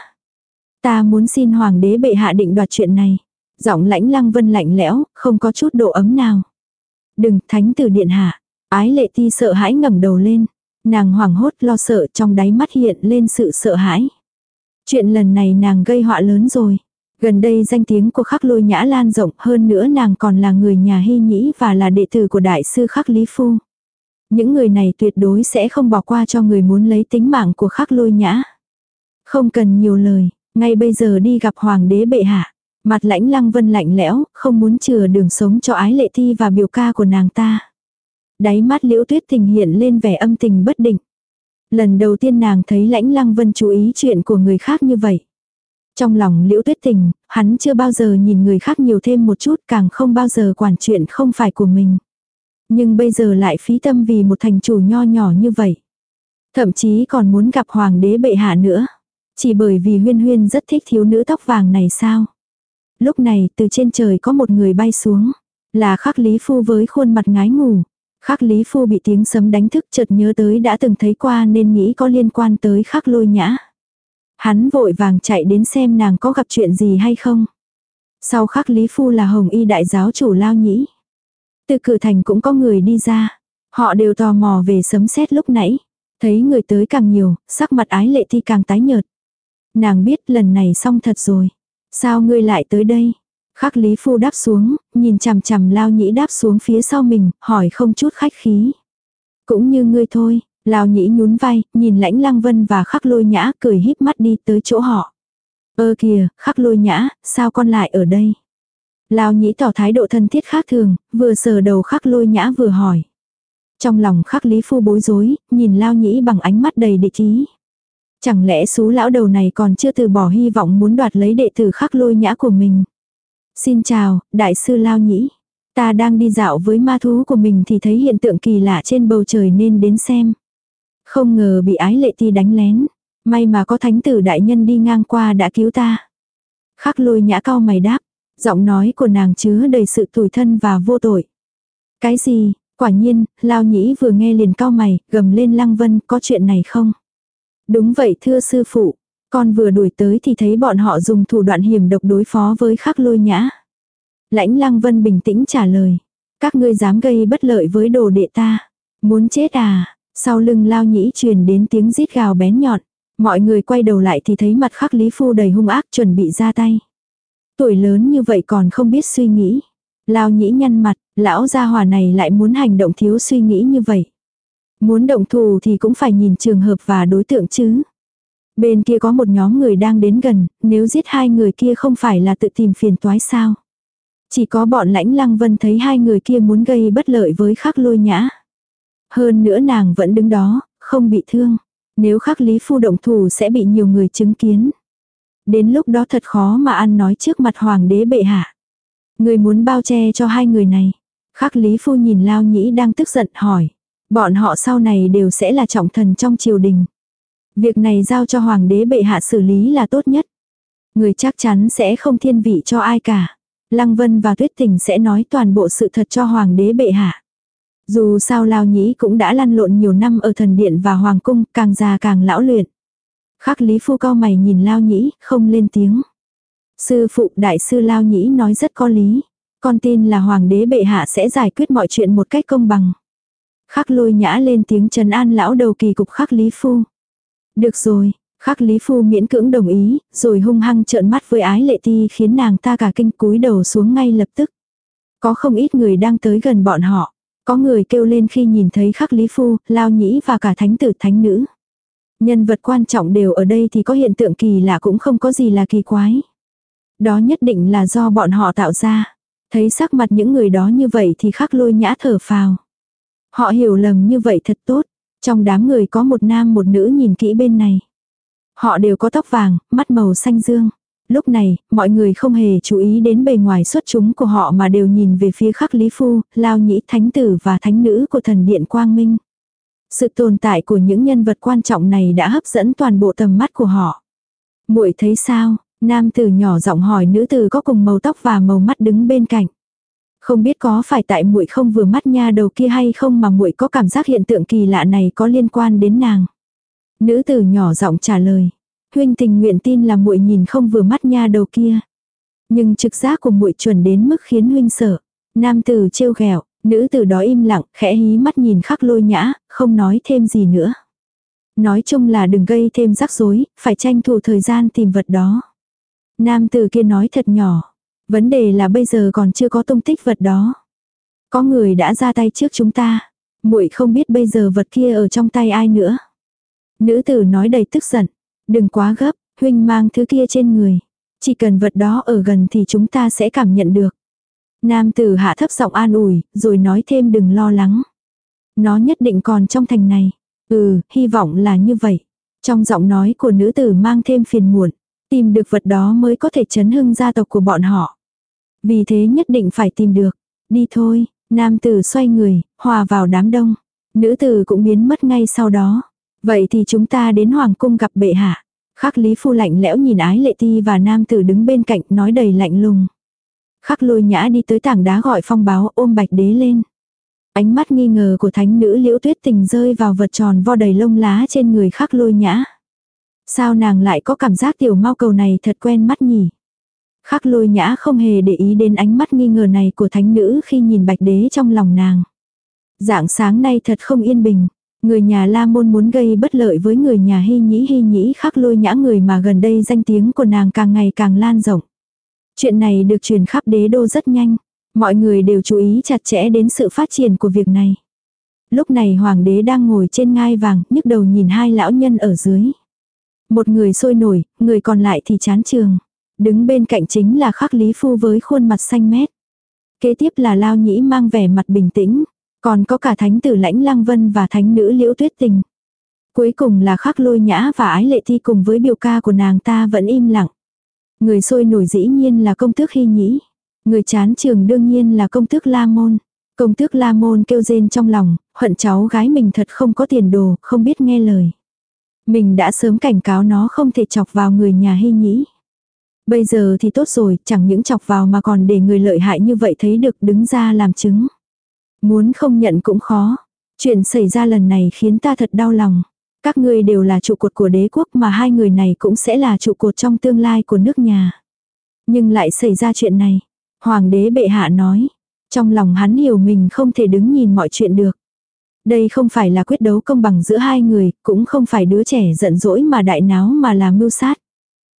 Ta muốn xin hoàng đế bệ hạ định đoạt chuyện này. Giọng lãnh lăng vân lạnh lẽo, không có chút độ ấm nào. Đừng, thánh tử điện hạ. Ái lệ ti sợ hãi ngẩng đầu lên. Nàng hoảng hốt lo sợ trong đáy mắt hiện lên sự sợ hãi. Chuyện lần này nàng gây họa lớn rồi. Gần đây danh tiếng của khắc lôi nhã lan rộng hơn nữa nàng còn là người nhà hy nhĩ và là đệ tử của đại sư khắc lý phu. Những người này tuyệt đối sẽ không bỏ qua cho người muốn lấy tính mạng của khắc lôi nhã. Không cần nhiều lời, ngay bây giờ đi gặp hoàng đế bệ hạ. Mặt lãnh lăng vân lạnh lẽo, không muốn chừa đường sống cho ái lệ thi và biểu ca của nàng ta. Đáy mắt liễu tuyết tình hiện lên vẻ âm tình bất định. Lần đầu tiên nàng thấy lãnh lăng vân chú ý chuyện của người khác như vậy. Trong lòng liễu tuyết tình, hắn chưa bao giờ nhìn người khác nhiều thêm một chút càng không bao giờ quản chuyện không phải của mình. Nhưng bây giờ lại phí tâm vì một thành chủ nho nhỏ như vậy. Thậm chí còn muốn gặp hoàng đế bệ hạ nữa. Chỉ bởi vì huyên huyên rất thích thiếu nữ tóc vàng này sao. Lúc này từ trên trời có một người bay xuống. Là khắc lý phu với khuôn mặt ngái ngủ. Khắc lý phu bị tiếng sấm đánh thức chợt nhớ tới đã từng thấy qua nên nghĩ có liên quan tới khắc lôi nhã. Hắn vội vàng chạy đến xem nàng có gặp chuyện gì hay không. Sau khắc lý phu là hồng y đại giáo chủ lao nhĩ. Từ cửa thành cũng có người đi ra. Họ đều tò mò về sấm sét lúc nãy. Thấy người tới càng nhiều, sắc mặt ái lệ thi càng tái nhợt. Nàng biết lần này xong thật rồi. Sao ngươi lại tới đây? Khắc Lý Phu đáp xuống, nhìn chằm chằm Lao Nhĩ đáp xuống phía sau mình, hỏi không chút khách khí. Cũng như ngươi thôi, Lao Nhĩ nhún vai, nhìn lãnh lăng vân và khắc lôi nhã cười híp mắt đi tới chỗ họ. Ơ kìa, khắc lôi nhã, sao con lại ở đây? Lao Nhĩ tỏ thái độ thân thiết khác thường, vừa sờ đầu khắc lôi nhã vừa hỏi. Trong lòng khắc Lý Phu bối rối, nhìn Lao Nhĩ bằng ánh mắt đầy địch ý. Chẳng lẽ xú lão đầu này còn chưa từ bỏ hy vọng muốn đoạt lấy đệ tử khắc lôi nhã của mình. Xin chào, đại sư Lao Nhĩ. Ta đang đi dạo với ma thú của mình thì thấy hiện tượng kỳ lạ trên bầu trời nên đến xem. Không ngờ bị ái lệ ti đánh lén. May mà có thánh tử đại nhân đi ngang qua đã cứu ta. Khắc lôi nhã cao mày đáp. Giọng nói của nàng chứa đầy sự tủi thân và vô tội. Cái gì, quả nhiên, Lao Nhĩ vừa nghe liền cao mày, gầm lên Lăng Vân, có chuyện này không? Đúng vậy thưa sư phụ, con vừa đuổi tới thì thấy bọn họ dùng thủ đoạn hiểm độc đối phó với khắc lôi nhã. Lãnh lăng vân bình tĩnh trả lời. Các ngươi dám gây bất lợi với đồ đệ ta. Muốn chết à? Sau lưng lao nhĩ truyền đến tiếng rít gào bén nhọn. Mọi người quay đầu lại thì thấy mặt khắc lý phu đầy hung ác chuẩn bị ra tay. Tuổi lớn như vậy còn không biết suy nghĩ. Lao nhĩ nhăn mặt, lão gia hòa này lại muốn hành động thiếu suy nghĩ như vậy. Muốn động thù thì cũng phải nhìn trường hợp và đối tượng chứ. Bên kia có một nhóm người đang đến gần, nếu giết hai người kia không phải là tự tìm phiền toái sao. Chỉ có bọn lãnh lăng vân thấy hai người kia muốn gây bất lợi với khắc lôi nhã. Hơn nữa nàng vẫn đứng đó, không bị thương. Nếu khắc lý phu động thủ sẽ bị nhiều người chứng kiến. Đến lúc đó thật khó mà ăn nói trước mặt hoàng đế bệ hạ. Người muốn bao che cho hai người này. Khắc lý phu nhìn lao nhĩ đang tức giận hỏi. Bọn họ sau này đều sẽ là trọng thần trong triều đình. Việc này giao cho hoàng đế bệ hạ xử lý là tốt nhất. Người chắc chắn sẽ không thiên vị cho ai cả. Lăng Vân và Tuyết Tình sẽ nói toàn bộ sự thật cho hoàng đế bệ hạ. Dù sao Lao Nhĩ cũng đã lăn lộn nhiều năm ở thần điện và hoàng cung, càng già càng lão luyện. Khắc Lý Phu cao mày nhìn Lao Nhĩ, không lên tiếng. Sư phụ đại sư Lao Nhĩ nói rất có lý. Con tin là hoàng đế bệ hạ sẽ giải quyết mọi chuyện một cách công bằng. Khắc lôi nhã lên tiếng trấn an lão đầu kỳ cục khắc Lý Phu. Được rồi, khắc Lý Phu miễn cưỡng đồng ý, rồi hung hăng trợn mắt với ái lệ ti khiến nàng ta cả kinh cúi đầu xuống ngay lập tức. Có không ít người đang tới gần bọn họ. Có người kêu lên khi nhìn thấy khắc Lý Phu, Lao Nhĩ và cả thánh tử thánh nữ. Nhân vật quan trọng đều ở đây thì có hiện tượng kỳ lạ cũng không có gì là kỳ quái. Đó nhất định là do bọn họ tạo ra. Thấy sắc mặt những người đó như vậy thì khắc lôi nhã thở phào. Họ hiểu lầm như vậy thật tốt. Trong đám người có một nam một nữ nhìn kỹ bên này. Họ đều có tóc vàng, mắt màu xanh dương. Lúc này, mọi người không hề chú ý đến bề ngoài xuất chúng của họ mà đều nhìn về phía khắc Lý Phu, Lao Nhĩ Thánh Tử và Thánh Nữ của thần điện Quang Minh. Sự tồn tại của những nhân vật quan trọng này đã hấp dẫn toàn bộ tầm mắt của họ. muội thấy sao? Nam tử nhỏ giọng hỏi nữ tử có cùng màu tóc và màu mắt đứng bên cạnh. Không biết có phải tại muội không vừa mắt nha đầu kia hay không mà muội có cảm giác hiện tượng kỳ lạ này có liên quan đến nàng. Nữ tử nhỏ giọng trả lời. Huynh tình nguyện tin là muội nhìn không vừa mắt nha đầu kia. Nhưng trực giác của muội chuẩn đến mức khiến huynh sợ. Nam tử trêu ghẹo, nữ tử đó im lặng, khẽ hí mắt nhìn khắc lôi nhã, không nói thêm gì nữa. Nói chung là đừng gây thêm rắc rối, phải tranh thủ thời gian tìm vật đó. Nam tử kia nói thật nhỏ. Vấn đề là bây giờ còn chưa có tung tích vật đó. Có người đã ra tay trước chúng ta. muội không biết bây giờ vật kia ở trong tay ai nữa. Nữ tử nói đầy tức giận. Đừng quá gấp, huynh mang thứ kia trên người. Chỉ cần vật đó ở gần thì chúng ta sẽ cảm nhận được. Nam tử hạ thấp giọng an ủi, rồi nói thêm đừng lo lắng. Nó nhất định còn trong thành này. Ừ, hy vọng là như vậy. Trong giọng nói của nữ tử mang thêm phiền muộn. Tìm được vật đó mới có thể chấn hưng gia tộc của bọn họ. Vì thế nhất định phải tìm được. Đi thôi, nam tử xoay người, hòa vào đám đông. Nữ tử cũng biến mất ngay sau đó. Vậy thì chúng ta đến hoàng cung gặp bệ hạ. Khắc Lý Phu lạnh lẽo nhìn ái lệ ti và nam tử đứng bên cạnh nói đầy lạnh lùng. Khắc lôi nhã đi tới tảng đá gọi phong báo ôm bạch đế lên. Ánh mắt nghi ngờ của thánh nữ liễu tuyết tình rơi vào vật tròn vo đầy lông lá trên người khắc lôi nhã. Sao nàng lại có cảm giác tiểu mau cầu này thật quen mắt nhỉ? Khắc lôi nhã không hề để ý đến ánh mắt nghi ngờ này của thánh nữ khi nhìn bạch đế trong lòng nàng. Dạng sáng nay thật không yên bình. Người nhà La Môn muốn gây bất lợi với người nhà Hy Nhĩ Hy Nhĩ khắc lôi nhã người mà gần đây danh tiếng của nàng càng ngày càng lan rộng. Chuyện này được truyền khắp đế đô rất nhanh. Mọi người đều chú ý chặt chẽ đến sự phát triển của việc này. Lúc này hoàng đế đang ngồi trên ngai vàng, nhức đầu nhìn hai lão nhân ở dưới. Một người sôi nổi, người còn lại thì chán trường. Đứng bên cạnh chính là khắc lý phu với khuôn mặt xanh mét. Kế tiếp là lao nhĩ mang vẻ mặt bình tĩnh. Còn có cả thánh tử lãnh lăng vân và thánh nữ liễu tuyết tình. Cuối cùng là khắc lôi nhã và ái lệ thi cùng với biểu ca của nàng ta vẫn im lặng. Người sôi nổi dĩ nhiên là công tước hy nhĩ. Người chán trường đương nhiên là công tước la môn. Công tước la môn kêu rên trong lòng, hận cháu gái mình thật không có tiền đồ, không biết nghe lời. Mình đã sớm cảnh cáo nó không thể chọc vào người nhà hy nhĩ. Bây giờ thì tốt rồi, chẳng những chọc vào mà còn để người lợi hại như vậy thấy được đứng ra làm chứng. Muốn không nhận cũng khó. Chuyện xảy ra lần này khiến ta thật đau lòng. Các ngươi đều là trụ cột của đế quốc mà hai người này cũng sẽ là trụ cột trong tương lai của nước nhà. Nhưng lại xảy ra chuyện này. Hoàng đế bệ hạ nói. Trong lòng hắn hiểu mình không thể đứng nhìn mọi chuyện được. Đây không phải là quyết đấu công bằng giữa hai người, cũng không phải đứa trẻ giận dỗi mà đại náo mà là mưu sát.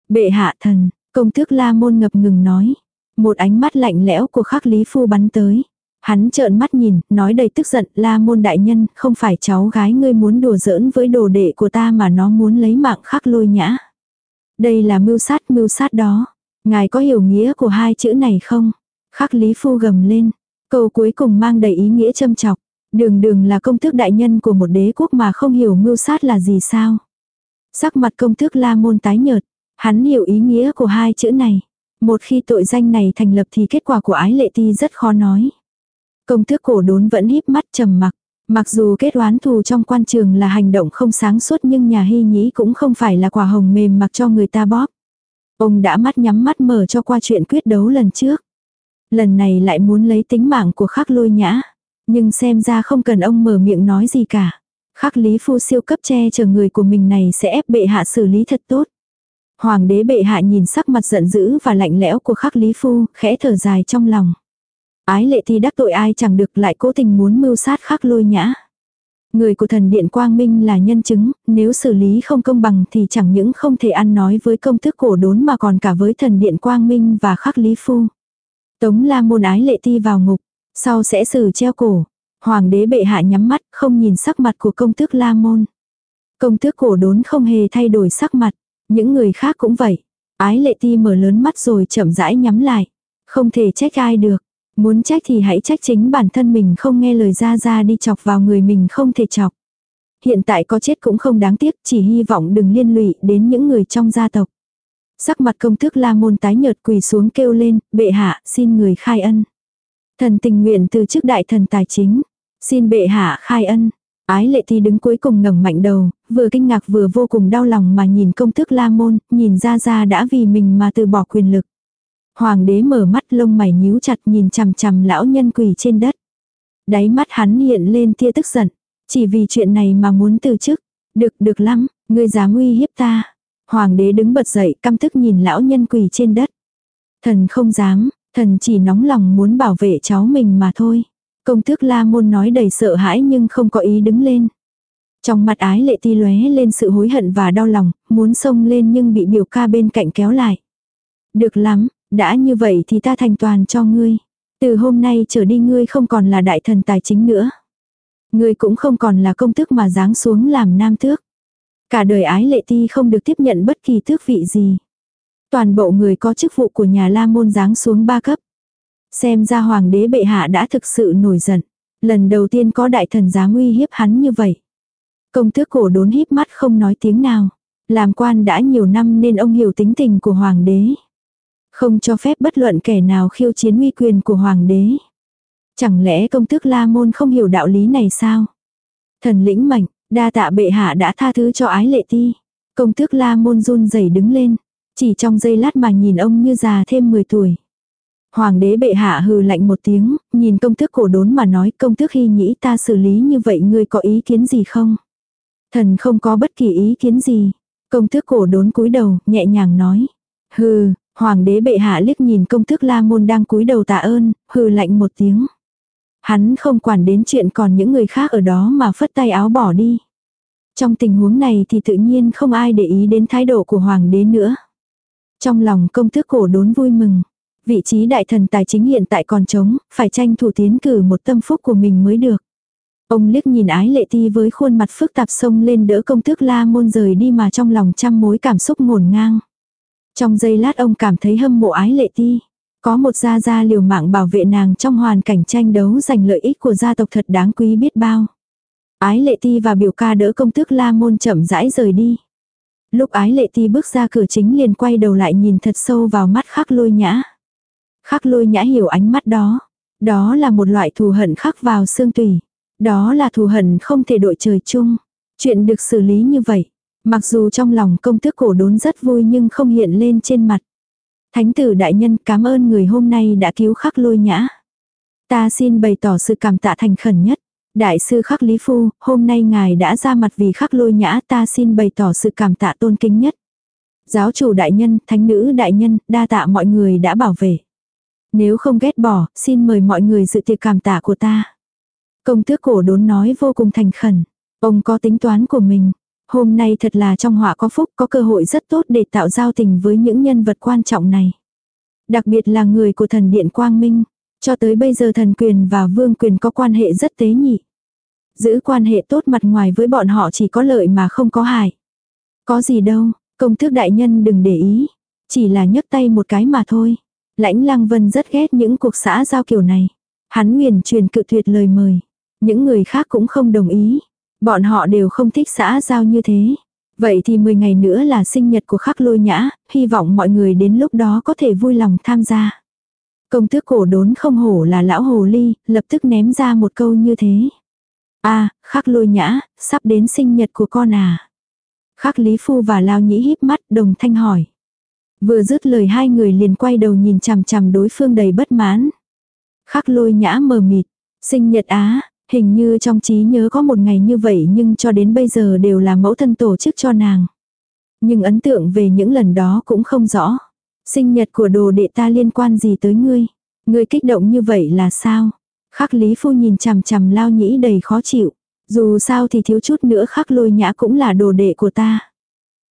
Bệ hạ thần, công tước la môn ngập ngừng nói. Một ánh mắt lạnh lẽo của khắc lý phu bắn tới. Hắn trợn mắt nhìn, nói đầy tức giận, la môn đại nhân, không phải cháu gái ngươi muốn đùa giỡn với đồ đệ của ta mà nó muốn lấy mạng khắc lôi nhã. Đây là mưu sát mưu sát đó. Ngài có hiểu nghĩa của hai chữ này không? Khắc lý phu gầm lên. Câu cuối cùng mang đầy ý nghĩa châm chọc. Đường đường là công tước đại nhân của một đế quốc mà không hiểu mưu sát là gì sao? Sắc mặt công tước la môn tái nhợt. Hắn hiểu ý nghĩa của hai chữ này. Một khi tội danh này thành lập thì kết quả của ái lệ ti rất khó nói. Công tước cổ đốn vẫn híp mắt trầm mặc. Mặc dù kết oán thù trong quan trường là hành động không sáng suốt nhưng nhà hy nhĩ cũng không phải là quả hồng mềm mặc cho người ta bóp. Ông đã mắt nhắm mắt mở cho qua chuyện quyết đấu lần trước. Lần này lại muốn lấy tính mạng của khắc lôi nhã. Nhưng xem ra không cần ông mở miệng nói gì cả. Khắc lý phu siêu cấp che chờ người của mình này sẽ ép bệ hạ xử lý thật tốt. Hoàng đế bệ hạ nhìn sắc mặt giận dữ và lạnh lẽo của khắc lý phu, khẽ thở dài trong lòng. Ái lệ thi đắc tội ai chẳng được lại cố tình muốn mưu sát khắc lôi nhã. Người của thần điện Quang Minh là nhân chứng, nếu xử lý không công bằng thì chẳng những không thể ăn nói với công thức cổ đốn mà còn cả với thần điện Quang Minh và khắc lý phu. Tống la môn ái lệ ti vào ngục, sau sẽ xử treo cổ. Hoàng đế bệ hạ nhắm mắt, không nhìn sắc mặt của công tước la môn. Công tước cổ đốn không hề thay đổi sắc mặt, những người khác cũng vậy. Ái lệ ti mở lớn mắt rồi chậm rãi nhắm lại. Không thể trách ai được. Muốn trách thì hãy trách chính bản thân mình không nghe lời ra ra đi chọc vào người mình không thể chọc. Hiện tại có chết cũng không đáng tiếc, chỉ hy vọng đừng liên lụy đến những người trong gia tộc. Sắc mặt công thức la môn tái nhợt quỳ xuống kêu lên, bệ hạ, xin người khai ân. Thần tình nguyện từ chức đại thần tài chính. Xin bệ hạ khai ân. Ái lệ thi đứng cuối cùng ngẩng mạnh đầu, vừa kinh ngạc vừa vô cùng đau lòng mà nhìn công thức la môn, nhìn ra ra đã vì mình mà từ bỏ quyền lực. Hoàng đế mở mắt lông mày nhíu chặt nhìn chằm chằm lão nhân quỳ trên đất. Đáy mắt hắn hiện lên tia tức giận. Chỉ vì chuyện này mà muốn từ chức. Được được lắm, ngươi dám uy hiếp ta. Hoàng đế đứng bật dậy căm tức nhìn lão nhân quỳ trên đất. Thần không dám, thần chỉ nóng lòng muốn bảo vệ cháu mình mà thôi. Công tước la môn nói đầy sợ hãi nhưng không có ý đứng lên. Trong mặt ái lệ ti lóe lên sự hối hận và đau lòng, muốn xông lên nhưng bị biểu ca bên cạnh kéo lại. Được lắm, đã như vậy thì ta thành toàn cho ngươi. Từ hôm nay trở đi ngươi không còn là đại thần tài chính nữa. Ngươi cũng không còn là công tước mà giáng xuống làm nam tước. Cả đời ái lệ ti không được tiếp nhận bất kỳ tước vị gì. Toàn bộ người có chức vụ của nhà La Môn giáng xuống ba cấp. Xem ra hoàng đế bệ hạ đã thực sự nổi giận. Lần đầu tiên có đại thần dám uy hiếp hắn như vậy. Công tước cổ đốn híp mắt không nói tiếng nào. Làm quan đã nhiều năm nên ông hiểu tính tình của hoàng đế. Không cho phép bất luận kẻ nào khiêu chiến uy quyền của hoàng đế. Chẳng lẽ công tước La Môn không hiểu đạo lý này sao? Thần lĩnh mạnh, đa tạ bệ hạ đã tha thứ cho ái lệ ti. Công tước La Môn run rẩy đứng lên. Chỉ trong giây lát mà nhìn ông như già thêm 10 tuổi. Hoàng đế bệ hạ hừ lạnh một tiếng, nhìn công tước cổ đốn mà nói công tước hy nhĩ ta xử lý như vậy ngươi có ý kiến gì không? Thần không có bất kỳ ý kiến gì. Công tước cổ đốn cúi đầu, nhẹ nhàng nói. Hừ, hoàng đế bệ hạ liếc nhìn công tước la môn đang cúi đầu tạ ơn, hừ lạnh một tiếng. Hắn không quản đến chuyện còn những người khác ở đó mà phất tay áo bỏ đi. Trong tình huống này thì tự nhiên không ai để ý đến thái độ của hoàng đế nữa. Trong lòng công tước cổ đốn vui mừng. Vị trí đại thần tài chính hiện tại còn trống, phải tranh thủ tiến cử một tâm phúc của mình mới được. Ông liếc nhìn ái lệ ti với khuôn mặt phức tạp sông lên đỡ công tước la môn rời đi mà trong lòng trăm mối cảm xúc ngổn ngang. Trong giây lát ông cảm thấy hâm mộ ái lệ ti. Có một gia gia liều mạng bảo vệ nàng trong hoàn cảnh tranh đấu giành lợi ích của gia tộc thật đáng quý biết bao. Ái lệ ti và biểu ca đỡ công tước la môn chậm rãi rời đi. Lúc ái lệ ti bước ra cửa chính liền quay đầu lại nhìn thật sâu vào mắt khắc lôi nhã. Khắc lôi nhã hiểu ánh mắt đó. Đó là một loại thù hận khắc vào xương tủy. Đó là thù hận không thể đội trời chung. Chuyện được xử lý như vậy. Mặc dù trong lòng công tước cổ đốn rất vui nhưng không hiện lên trên mặt. Thánh tử đại nhân cảm ơn người hôm nay đã cứu khắc lôi nhã. Ta xin bày tỏ sự cảm tạ thành khẩn nhất. Đại sư khắc lý phu, hôm nay ngài đã ra mặt vì khắc lôi nhã ta xin bày tỏ sự cảm tạ tôn kính nhất. Giáo chủ đại nhân, thánh nữ đại nhân, đa tạ mọi người đã bảo vệ. Nếu không ghét bỏ, xin mời mọi người dự tiệc cảm tạ của ta. Công tước cổ đốn nói vô cùng thành khẩn. Ông có tính toán của mình. Hôm nay thật là trong họa có phúc có cơ hội rất tốt để tạo giao tình với những nhân vật quan trọng này. Đặc biệt là người của thần điện Quang Minh. Cho tới bây giờ thần quyền và vương quyền có quan hệ rất tế nhị. Giữ quan hệ tốt mặt ngoài với bọn họ chỉ có lợi mà không có hại. Có gì đâu, công tước đại nhân đừng để ý. Chỉ là nhấc tay một cái mà thôi. Lãnh Lăng Vân rất ghét những cuộc xã giao kiểu này. Hắn nguyền truyền cự tuyệt lời mời. Những người khác cũng không đồng ý. Bọn họ đều không thích xã giao như thế. Vậy thì 10 ngày nữa là sinh nhật của khắc lôi nhã, hy vọng mọi người đến lúc đó có thể vui lòng tham gia. Công tước cổ đốn không hổ là lão hồ ly, lập tức ném ra một câu như thế. a à, khắc lôi nhã, sắp đến sinh nhật của con à. Khắc Lý Phu và Lao Nhĩ híp mắt đồng thanh hỏi. Vừa dứt lời hai người liền quay đầu nhìn chằm chằm đối phương đầy bất mãn. Khắc lôi nhã mờ mịt. Sinh nhật á, hình như trong trí nhớ có một ngày như vậy nhưng cho đến bây giờ đều là mẫu thân tổ chức cho nàng. Nhưng ấn tượng về những lần đó cũng không rõ. Sinh nhật của đồ đệ ta liên quan gì tới ngươi? Ngươi kích động như vậy là sao? Khắc Lý Phu nhìn chằm chằm lao nhĩ đầy khó chịu. Dù sao thì thiếu chút nữa khắc lôi nhã cũng là đồ đệ của ta.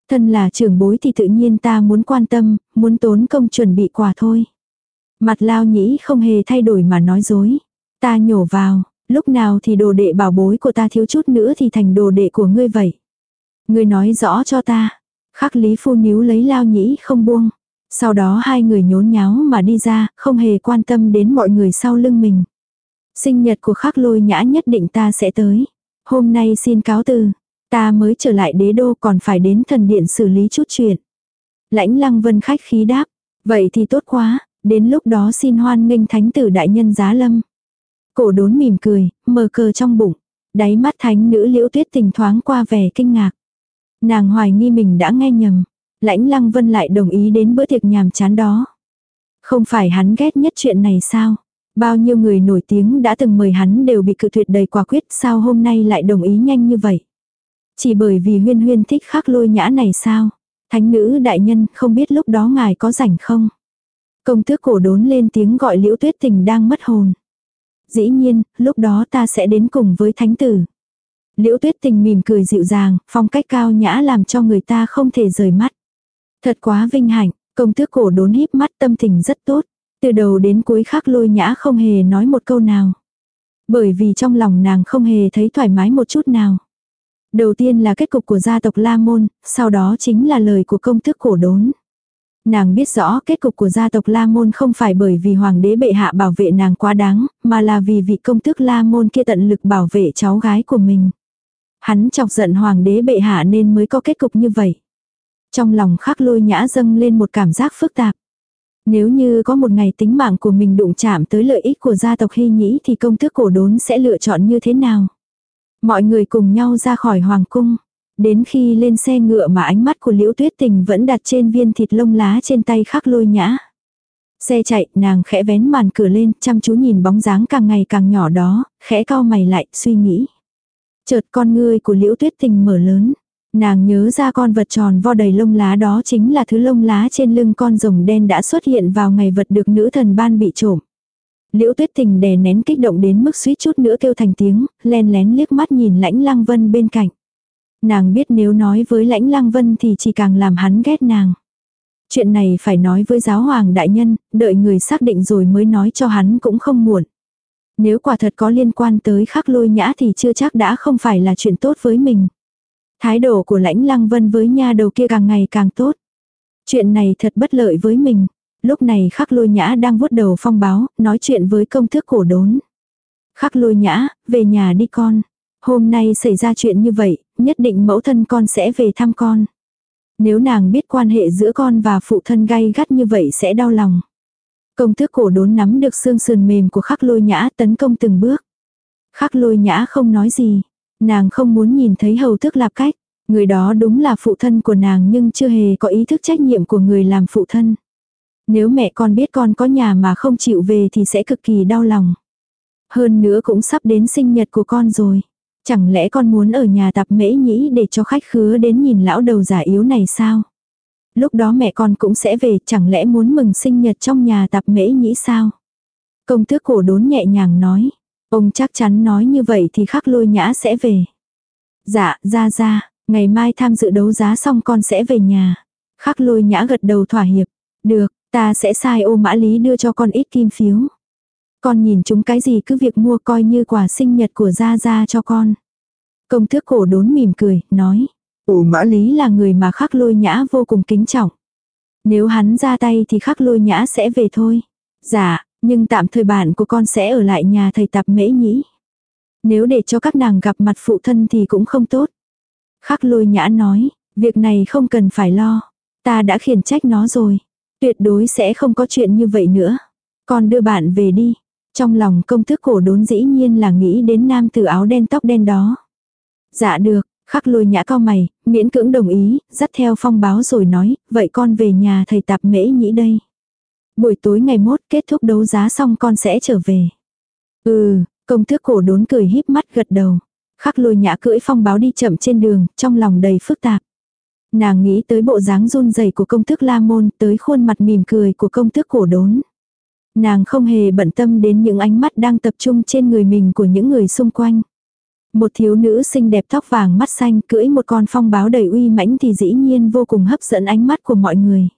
Thân là trưởng bối thì tự nhiên ta muốn quan tâm, muốn tốn công chuẩn bị quà thôi. Mặt lao nhĩ không hề thay đổi mà nói dối. Ta nhổ vào, lúc nào thì đồ đệ bảo bối của ta thiếu chút nữa thì thành đồ đệ của ngươi vậy. Ngươi nói rõ cho ta. Khắc lý phu níu lấy lao nhĩ không buông. Sau đó hai người nhốn nháo mà đi ra, không hề quan tâm đến mọi người sau lưng mình. Sinh nhật của khắc lôi nhã nhất định ta sẽ tới. Hôm nay xin cáo từ. Ta mới trở lại đế đô còn phải đến thần điện xử lý chút chuyện. Lãnh lăng vân khách khí đáp. Vậy thì tốt quá, đến lúc đó xin hoan nghênh thánh tử đại nhân giá lâm. Cổ đốn mỉm cười, mờ cờ trong bụng. Đáy mắt thánh nữ liễu tuyết tình thoáng qua vẻ kinh ngạc. Nàng hoài nghi mình đã nghe nhầm. Lãnh lăng vân lại đồng ý đến bữa tiệc nhàm chán đó. Không phải hắn ghét nhất chuyện này sao? Bao nhiêu người nổi tiếng đã từng mời hắn đều bị cự tuyệt đầy quả quyết sao hôm nay lại đồng ý nhanh như vậy? Chỉ bởi vì huyên huyên thích khắc lôi nhã này sao? Thánh nữ đại nhân không biết lúc đó ngài có rảnh không? Công tước cổ đốn lên tiếng gọi liễu tuyết tình đang mất hồn. Dĩ nhiên, lúc đó ta sẽ đến cùng với thánh tử. Liễu tuyết tình mỉm cười dịu dàng, phong cách cao nhã làm cho người ta không thể rời mắt. Thật quá vinh hạnh, Công tước cổ đốn híp mắt tâm tình rất tốt. Từ đầu đến cuối khắc lôi nhã không hề nói một câu nào. Bởi vì trong lòng nàng không hề thấy thoải mái một chút nào. Đầu tiên là kết cục của gia tộc La Môn, sau đó chính là lời của công tước cổ đốn. Nàng biết rõ kết cục của gia tộc La Môn không phải bởi vì hoàng đế bệ hạ bảo vệ nàng quá đáng, mà là vì vị công tước La Môn kia tận lực bảo vệ cháu gái của mình. Hắn chọc giận hoàng đế bệ hạ nên mới có kết cục như vậy. Trong lòng khắc lôi nhã dâng lên một cảm giác phức tạp. Nếu như có một ngày tính mạng của mình đụng chạm tới lợi ích của gia tộc hy nhĩ thì công tước cổ đốn sẽ lựa chọn như thế nào? Mọi người cùng nhau ra khỏi hoàng cung. Đến khi lên xe ngựa mà ánh mắt của liễu tuyết tình vẫn đặt trên viên thịt lông lá trên tay khắc lôi nhã. Xe chạy, nàng khẽ vén màn cửa lên, chăm chú nhìn bóng dáng càng ngày càng nhỏ đó, khẽ cau mày lại, suy nghĩ. Chợt con ngươi của liễu tuyết tình mở lớn. Nàng nhớ ra con vật tròn vo đầy lông lá đó chính là thứ lông lá trên lưng con rồng đen đã xuất hiện vào ngày vật được nữ thần ban bị trộm. Liễu tuyết tình đè nén kích động đến mức suýt chút nữa kêu thành tiếng, len lén liếc mắt nhìn lãnh lăng vân bên cạnh. Nàng biết nếu nói với lãnh lăng vân thì chỉ càng làm hắn ghét nàng. Chuyện này phải nói với giáo hoàng đại nhân, đợi người xác định rồi mới nói cho hắn cũng không muộn. Nếu quả thật có liên quan tới khắc lôi nhã thì chưa chắc đã không phải là chuyện tốt với mình. Thái độ của lãnh lăng vân với nha đầu kia càng ngày càng tốt. Chuyện này thật bất lợi với mình. Lúc này khắc lôi nhã đang vuốt đầu phong báo, nói chuyện với công thức cổ đốn. Khắc lôi nhã, về nhà đi con. Hôm nay xảy ra chuyện như vậy, nhất định mẫu thân con sẽ về thăm con. Nếu nàng biết quan hệ giữa con và phụ thân gay gắt như vậy sẽ đau lòng. Công thức cổ đốn nắm được xương sườn mềm của khắc lôi nhã tấn công từng bước. Khắc lôi nhã không nói gì. Nàng không muốn nhìn thấy hầu thức lạp cách. Người đó đúng là phụ thân của nàng nhưng chưa hề có ý thức trách nhiệm của người làm phụ thân. Nếu mẹ con biết con có nhà mà không chịu về thì sẽ cực kỳ đau lòng. Hơn nữa cũng sắp đến sinh nhật của con rồi. Chẳng lẽ con muốn ở nhà tạp mễ nhĩ để cho khách khứa đến nhìn lão đầu giả yếu này sao? Lúc đó mẹ con cũng sẽ về, chẳng lẽ muốn mừng sinh nhật trong nhà tạp mễ nhĩ sao? Công tước cổ đốn nhẹ nhàng nói. Ông chắc chắn nói như vậy thì khắc lôi nhã sẽ về. Dạ, ra ra, ngày mai tham dự đấu giá xong con sẽ về nhà. Khắc lôi nhã gật đầu thỏa hiệp. Được, ta sẽ sai ô mã lý đưa cho con ít kim phiếu. Con nhìn chúng cái gì cứ việc mua coi như quà sinh nhật của Gia Gia cho con. Công thước cổ đốn mỉm cười, nói. ô mã lý là người mà khắc lôi nhã vô cùng kính trọng. Nếu hắn ra tay thì khắc lôi nhã sẽ về thôi. Dạ, nhưng tạm thời bạn của con sẽ ở lại nhà thầy tạp mễ nhĩ. Nếu để cho các nàng gặp mặt phụ thân thì cũng không tốt. Khắc lôi nhã nói, việc này không cần phải lo. Ta đã khiển trách nó rồi. Tuyệt đối sẽ không có chuyện như vậy nữa. Con đưa bạn về đi. Trong lòng công thức cổ đốn dĩ nhiên là nghĩ đến nam tử áo đen tóc đen đó. Dạ được, khắc lôi nhã cao mày, miễn cưỡng đồng ý, dắt theo phong báo rồi nói, vậy con về nhà thầy tạp mễ nhĩ đây. Buổi tối ngày mốt kết thúc đấu giá xong con sẽ trở về. Ừ, công thức cổ đốn cười híp mắt gật đầu. Khắc lôi nhã cưỡi phong báo đi chậm trên đường, trong lòng đầy phức tạp. Nàng nghĩ tới bộ dáng run rẩy của công thức la môn, tới khuôn mặt mỉm cười của công thức cổ đốn. Nàng không hề bận tâm đến những ánh mắt đang tập trung trên người mình của những người xung quanh. Một thiếu nữ xinh đẹp tóc vàng mắt xanh cưỡi một con phong báo đầy uy mãnh thì dĩ nhiên vô cùng hấp dẫn ánh mắt của mọi người.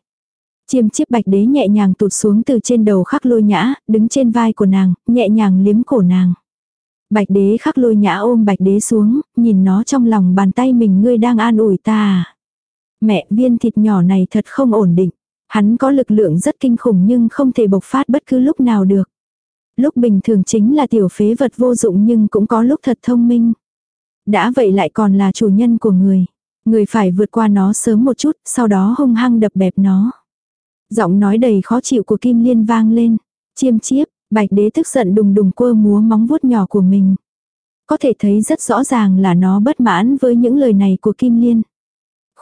Chiêm chiếc bạch đế nhẹ nhàng tụt xuống từ trên đầu khắc lôi nhã, đứng trên vai của nàng, nhẹ nhàng liếm cổ nàng. Bạch đế khắc lôi nhã ôm bạch đế xuống, nhìn nó trong lòng bàn tay mình ngươi đang an ủi ta à. Mẹ viên thịt nhỏ này thật không ổn định. Hắn có lực lượng rất kinh khủng nhưng không thể bộc phát bất cứ lúc nào được. Lúc bình thường chính là tiểu phế vật vô dụng nhưng cũng có lúc thật thông minh. Đã vậy lại còn là chủ nhân của người. Người phải vượt qua nó sớm một chút, sau đó hung hăng đập bẹp nó. Giọng nói đầy khó chịu của Kim Liên vang lên. Chiêm chiếp, bạch đế tức giận đùng đùng quơ múa móng vuốt nhỏ của mình. Có thể thấy rất rõ ràng là nó bất mãn với những lời này của Kim Liên.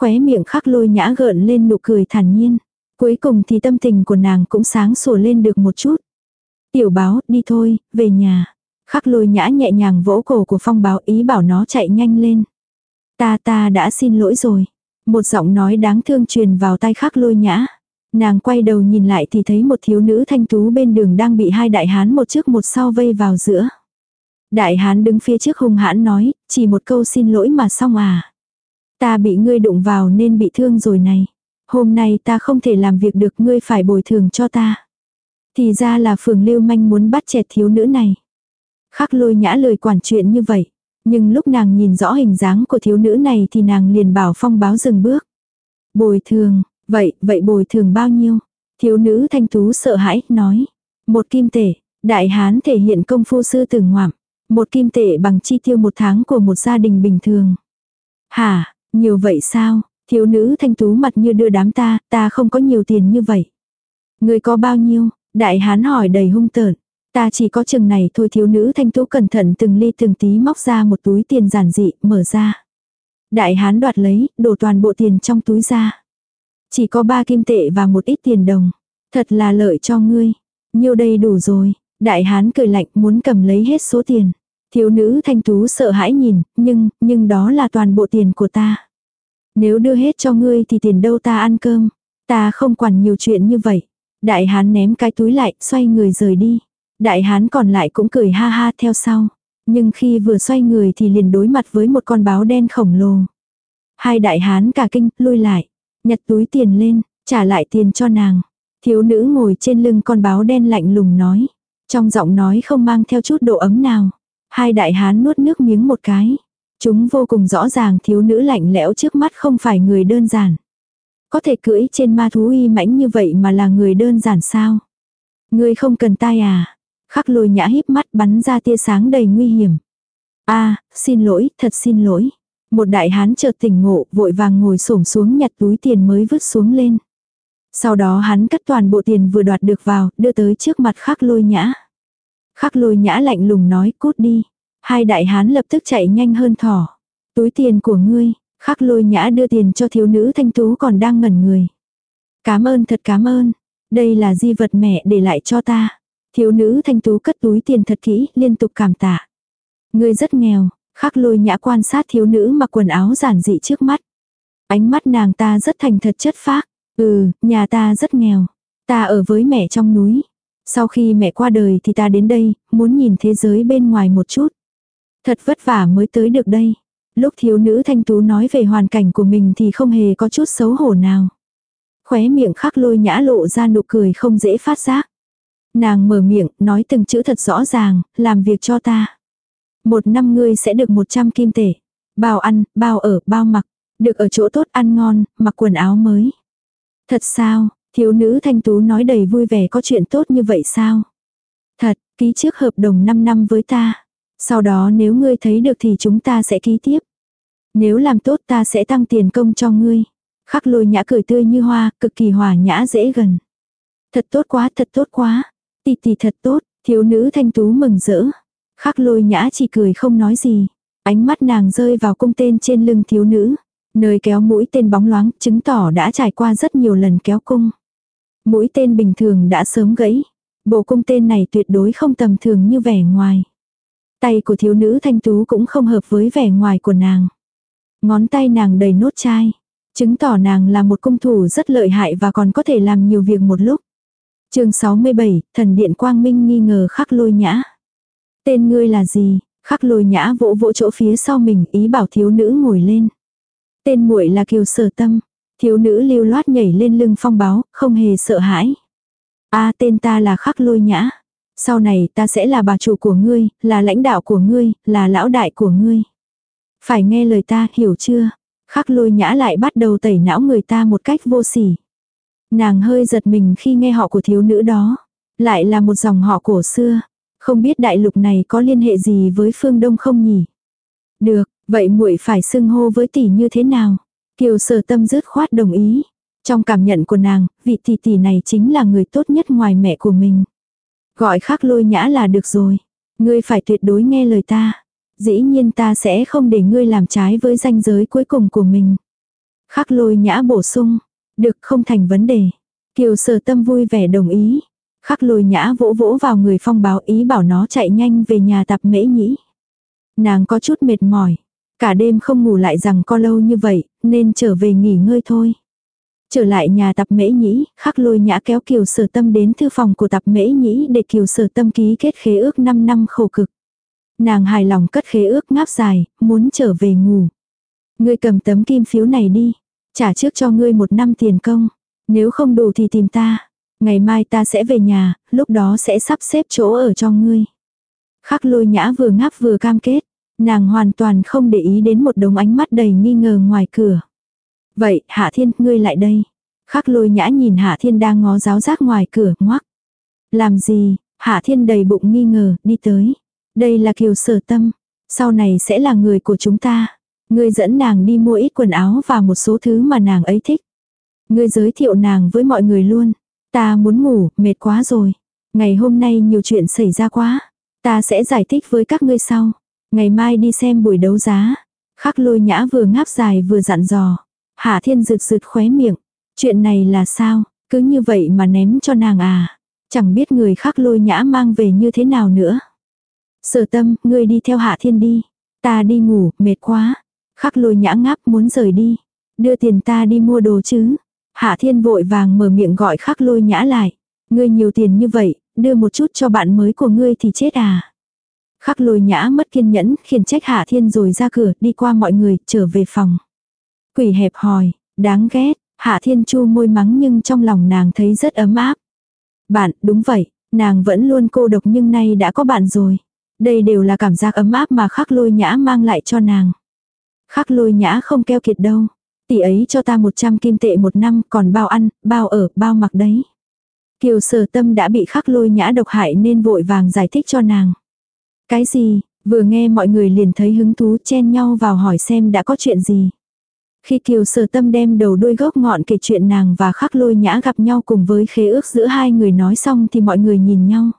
Khóe miệng khắc lôi nhã gợn lên nụ cười thản nhiên. Cuối cùng thì tâm tình của nàng cũng sáng sủa lên được một chút. Tiểu báo, đi thôi, về nhà. Khắc lôi nhã nhẹ nhàng vỗ cổ của phong báo ý bảo nó chạy nhanh lên. Ta ta đã xin lỗi rồi. Một giọng nói đáng thương truyền vào tay khắc lôi nhã. Nàng quay đầu nhìn lại thì thấy một thiếu nữ thanh tú bên đường đang bị hai đại hán một trước một sau vây vào giữa. Đại hán đứng phía trước hung hãn nói, chỉ một câu xin lỗi mà xong à. Ta bị ngươi đụng vào nên bị thương rồi này. Hôm nay ta không thể làm việc được ngươi phải bồi thường cho ta. Thì ra là phường lưu manh muốn bắt trẻ thiếu nữ này. Khắc lôi nhã lời quản chuyện như vậy. Nhưng lúc nàng nhìn rõ hình dáng của thiếu nữ này thì nàng liền bảo phong báo dừng bước. Bồi thường, vậy, vậy bồi thường bao nhiêu? Thiếu nữ thanh tú sợ hãi, nói. Một kim tể, đại hán thể hiện công phu sư tử ngoạm. Một kim tệ bằng chi tiêu một tháng của một gia đình bình thường. Hả, nhiều vậy sao? Thiếu nữ thanh tú mặt như đưa đám ta, ta không có nhiều tiền như vậy. Người có bao nhiêu? Đại hán hỏi đầy hung tợn. Ta chỉ có chừng này thôi thiếu nữ thanh tú cẩn thận từng ly từng tí móc ra một túi tiền giản dị, mở ra. Đại hán đoạt lấy, đổ toàn bộ tiền trong túi ra. Chỉ có ba kim tệ và một ít tiền đồng. Thật là lợi cho ngươi. Nhiêu đây đủ rồi. Đại hán cười lạnh muốn cầm lấy hết số tiền. Thiếu nữ thanh tú sợ hãi nhìn, nhưng, nhưng đó là toàn bộ tiền của ta. Nếu đưa hết cho ngươi thì tiền đâu ta ăn cơm. Ta không quản nhiều chuyện như vậy. Đại hán ném cái túi lại, xoay người rời đi. Đại hán còn lại cũng cười ha ha theo sau. Nhưng khi vừa xoay người thì liền đối mặt với một con báo đen khổng lồ. Hai đại hán cả kinh, lui lại. Nhặt túi tiền lên, trả lại tiền cho nàng. Thiếu nữ ngồi trên lưng con báo đen lạnh lùng nói. Trong giọng nói không mang theo chút độ ấm nào. Hai đại hán nuốt nước miếng một cái. Chúng vô cùng rõ ràng thiếu nữ lạnh lẽo trước mắt không phải người đơn giản. Có thể cưỡi trên ma thú uy mãnh như vậy mà là người đơn giản sao? Người không cần tai à? Khắc lôi nhã híp mắt bắn ra tia sáng đầy nguy hiểm. a xin lỗi, thật xin lỗi. Một đại hán chợt tỉnh ngộ, vội vàng ngồi xổm xuống nhặt túi tiền mới vứt xuống lên. Sau đó hắn cất toàn bộ tiền vừa đoạt được vào, đưa tới trước mặt khắc lôi nhã. Khắc lôi nhã lạnh lùng nói cút đi. Hai đại hán lập tức chạy nhanh hơn thỏ. Túi tiền của ngươi, khắc lôi nhã đưa tiền cho thiếu nữ thanh tú còn đang ngẩn người. cám ơn thật cám ơn. Đây là di vật mẹ để lại cho ta. Thiếu nữ thanh tú cất túi tiền thật kỹ, liên tục cảm tạ. Ngươi rất nghèo, khắc lôi nhã quan sát thiếu nữ mặc quần áo giản dị trước mắt. Ánh mắt nàng ta rất thành thật chất phác. Ừ, nhà ta rất nghèo. Ta ở với mẹ trong núi. Sau khi mẹ qua đời thì ta đến đây, muốn nhìn thế giới bên ngoài một chút. Thật vất vả mới tới được đây. Lúc thiếu nữ thanh tú nói về hoàn cảnh của mình thì không hề có chút xấu hổ nào. Khóe miệng khắc lôi nhã lộ ra nụ cười không dễ phát giác. Nàng mở miệng, nói từng chữ thật rõ ràng, làm việc cho ta. Một năm ngươi sẽ được 100 kim tể. Bao ăn, bao ở, bao mặc. Được ở chỗ tốt ăn ngon, mặc quần áo mới. Thật sao, thiếu nữ thanh tú nói đầy vui vẻ có chuyện tốt như vậy sao? Thật, ký trước hợp đồng 5 năm với ta. Sau đó nếu ngươi thấy được thì chúng ta sẽ ký tiếp. Nếu làm tốt ta sẽ tăng tiền công cho ngươi. Khắc lôi nhã cười tươi như hoa, cực kỳ hòa nhã dễ gần. Thật tốt quá, thật tốt quá. Tì tì thật tốt, thiếu nữ thanh tú mừng rỡ. Khắc lôi nhã chỉ cười không nói gì. Ánh mắt nàng rơi vào cung tên trên lưng thiếu nữ. Nơi kéo mũi tên bóng loáng, chứng tỏ đã trải qua rất nhiều lần kéo cung. Mũi tên bình thường đã sớm gãy. Bộ cung tên này tuyệt đối không tầm thường như vẻ ngoài. Tay của thiếu nữ thanh tú cũng không hợp với vẻ ngoài của nàng. Ngón tay nàng đầy nốt chai. Chứng tỏ nàng là một cung thủ rất lợi hại và còn có thể làm nhiều việc một lúc. chương 67, thần điện quang minh nghi ngờ khắc lôi nhã. Tên ngươi là gì? Khắc lôi nhã vỗ vỗ chỗ phía sau mình ý bảo thiếu nữ ngồi lên. Tên muội là kiều sở tâm. Thiếu nữ lưu loát nhảy lên lưng phong báo, không hề sợ hãi. a tên ta là khắc lôi nhã. Sau này ta sẽ là bà chủ của ngươi, là lãnh đạo của ngươi, là lão đại của ngươi. Phải nghe lời ta, hiểu chưa? Khắc lôi nhã lại bắt đầu tẩy não người ta một cách vô sỉ. Nàng hơi giật mình khi nghe họ của thiếu nữ đó. Lại là một dòng họ cổ xưa. Không biết đại lục này có liên hệ gì với phương Đông không nhỉ? Được, vậy muội phải xưng hô với tỷ như thế nào? Kiều sở tâm dứt khoát đồng ý. Trong cảm nhận của nàng, vị tỷ tỷ này chính là người tốt nhất ngoài mẹ của mình. Gọi khắc lôi nhã là được rồi. Ngươi phải tuyệt đối nghe lời ta. Dĩ nhiên ta sẽ không để ngươi làm trái với danh giới cuối cùng của mình. Khắc lôi nhã bổ sung. Được không thành vấn đề. Kiều sở tâm vui vẻ đồng ý. Khắc lôi nhã vỗ vỗ vào người phong báo ý bảo nó chạy nhanh về nhà tập mễ nhĩ. Nàng có chút mệt mỏi. Cả đêm không ngủ lại rằng co lâu như vậy, nên trở về nghỉ ngơi thôi. Trở lại nhà tập mễ nhĩ, khắc lôi nhã kéo kiều sở tâm đến thư phòng của tập mễ nhĩ để kiều sở tâm ký kết khế ước 5 năm khổ cực. Nàng hài lòng cất khế ước ngáp dài, muốn trở về ngủ. Ngươi cầm tấm kim phiếu này đi. Trả trước cho ngươi một năm tiền công. Nếu không đủ thì tìm ta. Ngày mai ta sẽ về nhà, lúc đó sẽ sắp xếp chỗ ở cho ngươi. Khắc lôi nhã vừa ngáp vừa cam kết. Nàng hoàn toàn không để ý đến một đống ánh mắt đầy nghi ngờ ngoài cửa. Vậy, Hạ Thiên, ngươi lại đây. Khắc lôi nhã nhìn Hạ Thiên đang ngó giáo giác ngoài cửa, ngoắc. Làm gì, Hạ Thiên đầy bụng nghi ngờ, đi tới. Đây là kiều sở tâm. Sau này sẽ là người của chúng ta. Ngươi dẫn nàng đi mua ít quần áo và một số thứ mà nàng ấy thích. Ngươi giới thiệu nàng với mọi người luôn. Ta muốn ngủ, mệt quá rồi. Ngày hôm nay nhiều chuyện xảy ra quá. Ta sẽ giải thích với các ngươi sau. Ngày mai đi xem buổi đấu giá. Khắc lôi nhã vừa ngáp dài vừa dặn dò. Hạ thiên rực rực khóe miệng. Chuyện này là sao, cứ như vậy mà ném cho nàng à. Chẳng biết người khắc lôi nhã mang về như thế nào nữa. Sở tâm, ngươi đi theo hạ thiên đi. Ta đi ngủ, mệt quá. Khắc lôi nhã ngáp muốn rời đi. Đưa tiền ta đi mua đồ chứ. Hạ thiên vội vàng mở miệng gọi khắc lôi nhã lại. Ngươi nhiều tiền như vậy, đưa một chút cho bạn mới của ngươi thì chết à. Khắc lôi nhã mất kiên nhẫn, khiển trách hạ thiên rồi ra cửa, đi qua mọi người, trở về phòng. Quỷ hẹp hòi, đáng ghét, hạ thiên chu môi mắng nhưng trong lòng nàng thấy rất ấm áp. Bạn, đúng vậy, nàng vẫn luôn cô độc nhưng nay đã có bạn rồi. Đây đều là cảm giác ấm áp mà khắc lôi nhã mang lại cho nàng. Khắc lôi nhã không keo kiệt đâu. Tỷ ấy cho ta 100 kim tệ một năm còn bao ăn, bao ở, bao mặc đấy. Kiều sở tâm đã bị khắc lôi nhã độc hại nên vội vàng giải thích cho nàng. Cái gì, vừa nghe mọi người liền thấy hứng thú chen nhau vào hỏi xem đã có chuyện gì. Khi Kiều sở tâm đem đầu đuôi gốc ngọn kể chuyện nàng và khắc lôi nhã gặp nhau cùng với khế ước giữa hai người nói xong thì mọi người nhìn nhau.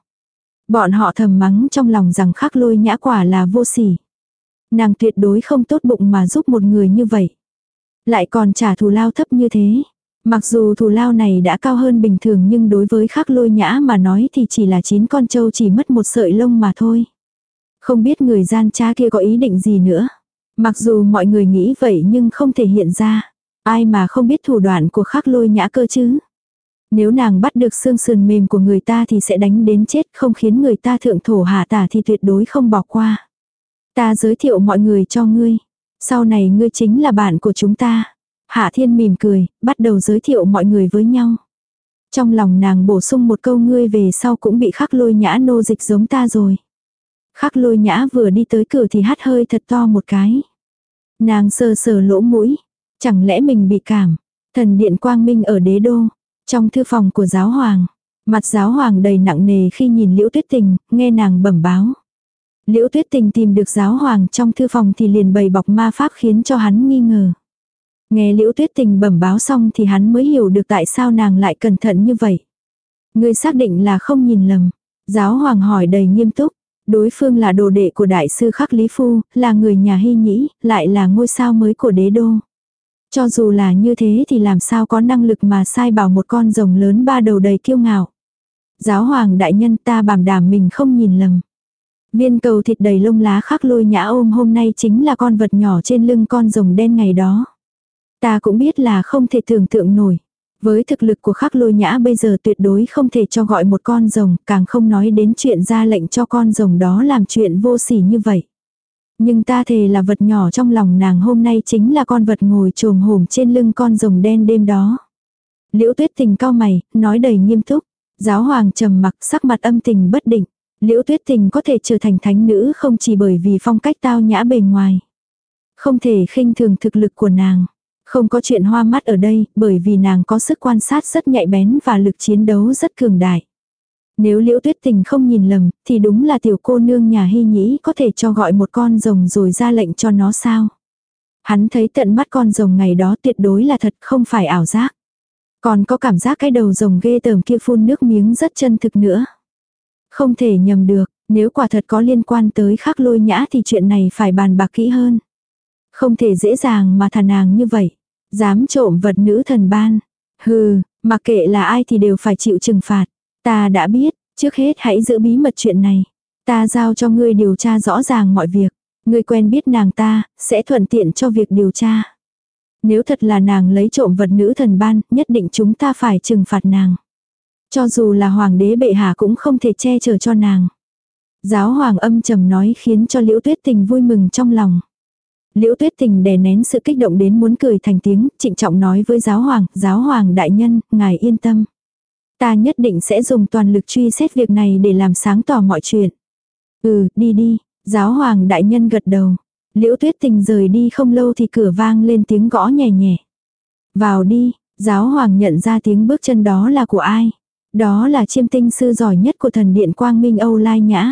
Bọn họ thầm mắng trong lòng rằng khắc lôi nhã quả là vô sỉ. Nàng tuyệt đối không tốt bụng mà giúp một người như vậy. Lại còn trả thù lao thấp như thế. Mặc dù thù lao này đã cao hơn bình thường nhưng đối với khắc lôi nhã mà nói thì chỉ là chín con trâu chỉ mất một sợi lông mà thôi. Không biết người gian cha kia có ý định gì nữa. Mặc dù mọi người nghĩ vậy nhưng không thể hiện ra. Ai mà không biết thủ đoạn của khắc lôi nhã cơ chứ. Nếu nàng bắt được xương sườn mềm của người ta thì sẽ đánh đến chết không khiến người ta thượng thổ hạ tả thì tuyệt đối không bỏ qua. Ta giới thiệu mọi người cho ngươi. Sau này ngươi chính là bạn của chúng ta. Hạ thiên mỉm cười, bắt đầu giới thiệu mọi người với nhau. Trong lòng nàng bổ sung một câu ngươi về sau cũng bị khắc lôi nhã nô dịch giống ta rồi. Khắc lôi nhã vừa đi tới cửa thì hắt hơi thật to một cái. Nàng sờ sờ lỗ mũi. Chẳng lẽ mình bị cảm. Thần điện quang minh ở đế đô. Trong thư phòng của giáo hoàng. Mặt giáo hoàng đầy nặng nề khi nhìn liễu tuyết tình, nghe nàng bẩm báo. Liễu tuyết tình tìm được giáo hoàng trong thư phòng thì liền bày bọc ma pháp khiến cho hắn nghi ngờ. Nghe liễu tuyết tình bẩm báo xong thì hắn mới hiểu được tại sao nàng lại cẩn thận như vậy. Ngươi xác định là không nhìn lầm. Giáo hoàng hỏi đầy nghiêm túc. Đối phương là đồ đệ của đại sư Khắc Lý Phu, là người nhà hy nhĩ, lại là ngôi sao mới của đế đô. Cho dù là như thế thì làm sao có năng lực mà sai bảo một con rồng lớn ba đầu đầy kiêu ngạo. Giáo hoàng đại nhân ta bảo đảm mình không nhìn lầm. Viên cầu thịt đầy lông lá khắc lôi nhã ôm hôm nay chính là con vật nhỏ trên lưng con rồng đen ngày đó. Ta cũng biết là không thể tưởng tượng nổi. Với thực lực của khắc lôi nhã bây giờ tuyệt đối không thể cho gọi một con rồng, càng không nói đến chuyện ra lệnh cho con rồng đó làm chuyện vô sỉ như vậy. Nhưng ta thề là vật nhỏ trong lòng nàng hôm nay chính là con vật ngồi trồm hổm trên lưng con rồng đen đêm đó. Liễu tuyết tình cao mày, nói đầy nghiêm túc. Giáo hoàng trầm mặc sắc mặt âm tình bất định. Liễu tuyết tình có thể trở thành thánh nữ không chỉ bởi vì phong cách tao nhã bề ngoài. Không thể khinh thường thực lực của nàng. Không có chuyện hoa mắt ở đây, bởi vì nàng có sức quan sát rất nhạy bén và lực chiến đấu rất cường đại. Nếu liễu tuyết tình không nhìn lầm, thì đúng là tiểu cô nương nhà hy nhĩ có thể cho gọi một con rồng rồi ra lệnh cho nó sao. Hắn thấy tận mắt con rồng ngày đó tuyệt đối là thật không phải ảo giác. Còn có cảm giác cái đầu rồng ghê tởm kia phun nước miếng rất chân thực nữa. Không thể nhầm được, nếu quả thật có liên quan tới khắc lôi nhã thì chuyện này phải bàn bạc kỹ hơn. Không thể dễ dàng mà thà nàng như vậy. Dám trộm vật nữ thần ban. Hừ, mặc kệ là ai thì đều phải chịu trừng phạt. Ta đã biết, trước hết hãy giữ bí mật chuyện này. Ta giao cho ngươi điều tra rõ ràng mọi việc. Ngươi quen biết nàng ta, sẽ thuận tiện cho việc điều tra. Nếu thật là nàng lấy trộm vật nữ thần ban, nhất định chúng ta phải trừng phạt nàng. Cho dù là hoàng đế bệ hạ cũng không thể che chở cho nàng. Giáo hoàng âm trầm nói khiến cho liễu tuyết tình vui mừng trong lòng. Liễu tuyết tình đè nén sự kích động đến muốn cười thành tiếng, trịnh trọng nói với giáo hoàng, giáo hoàng đại nhân, ngài yên tâm. Ta nhất định sẽ dùng toàn lực truy xét việc này để làm sáng tỏ mọi chuyện. Ừ, đi đi, giáo hoàng đại nhân gật đầu. Liễu tuyết tình rời đi không lâu thì cửa vang lên tiếng gõ nhẹ nhẹ. Vào đi, giáo hoàng nhận ra tiếng bước chân đó là của ai. Đó là chiêm tinh sư giỏi nhất của thần điện quang minh Âu Lai Nhã.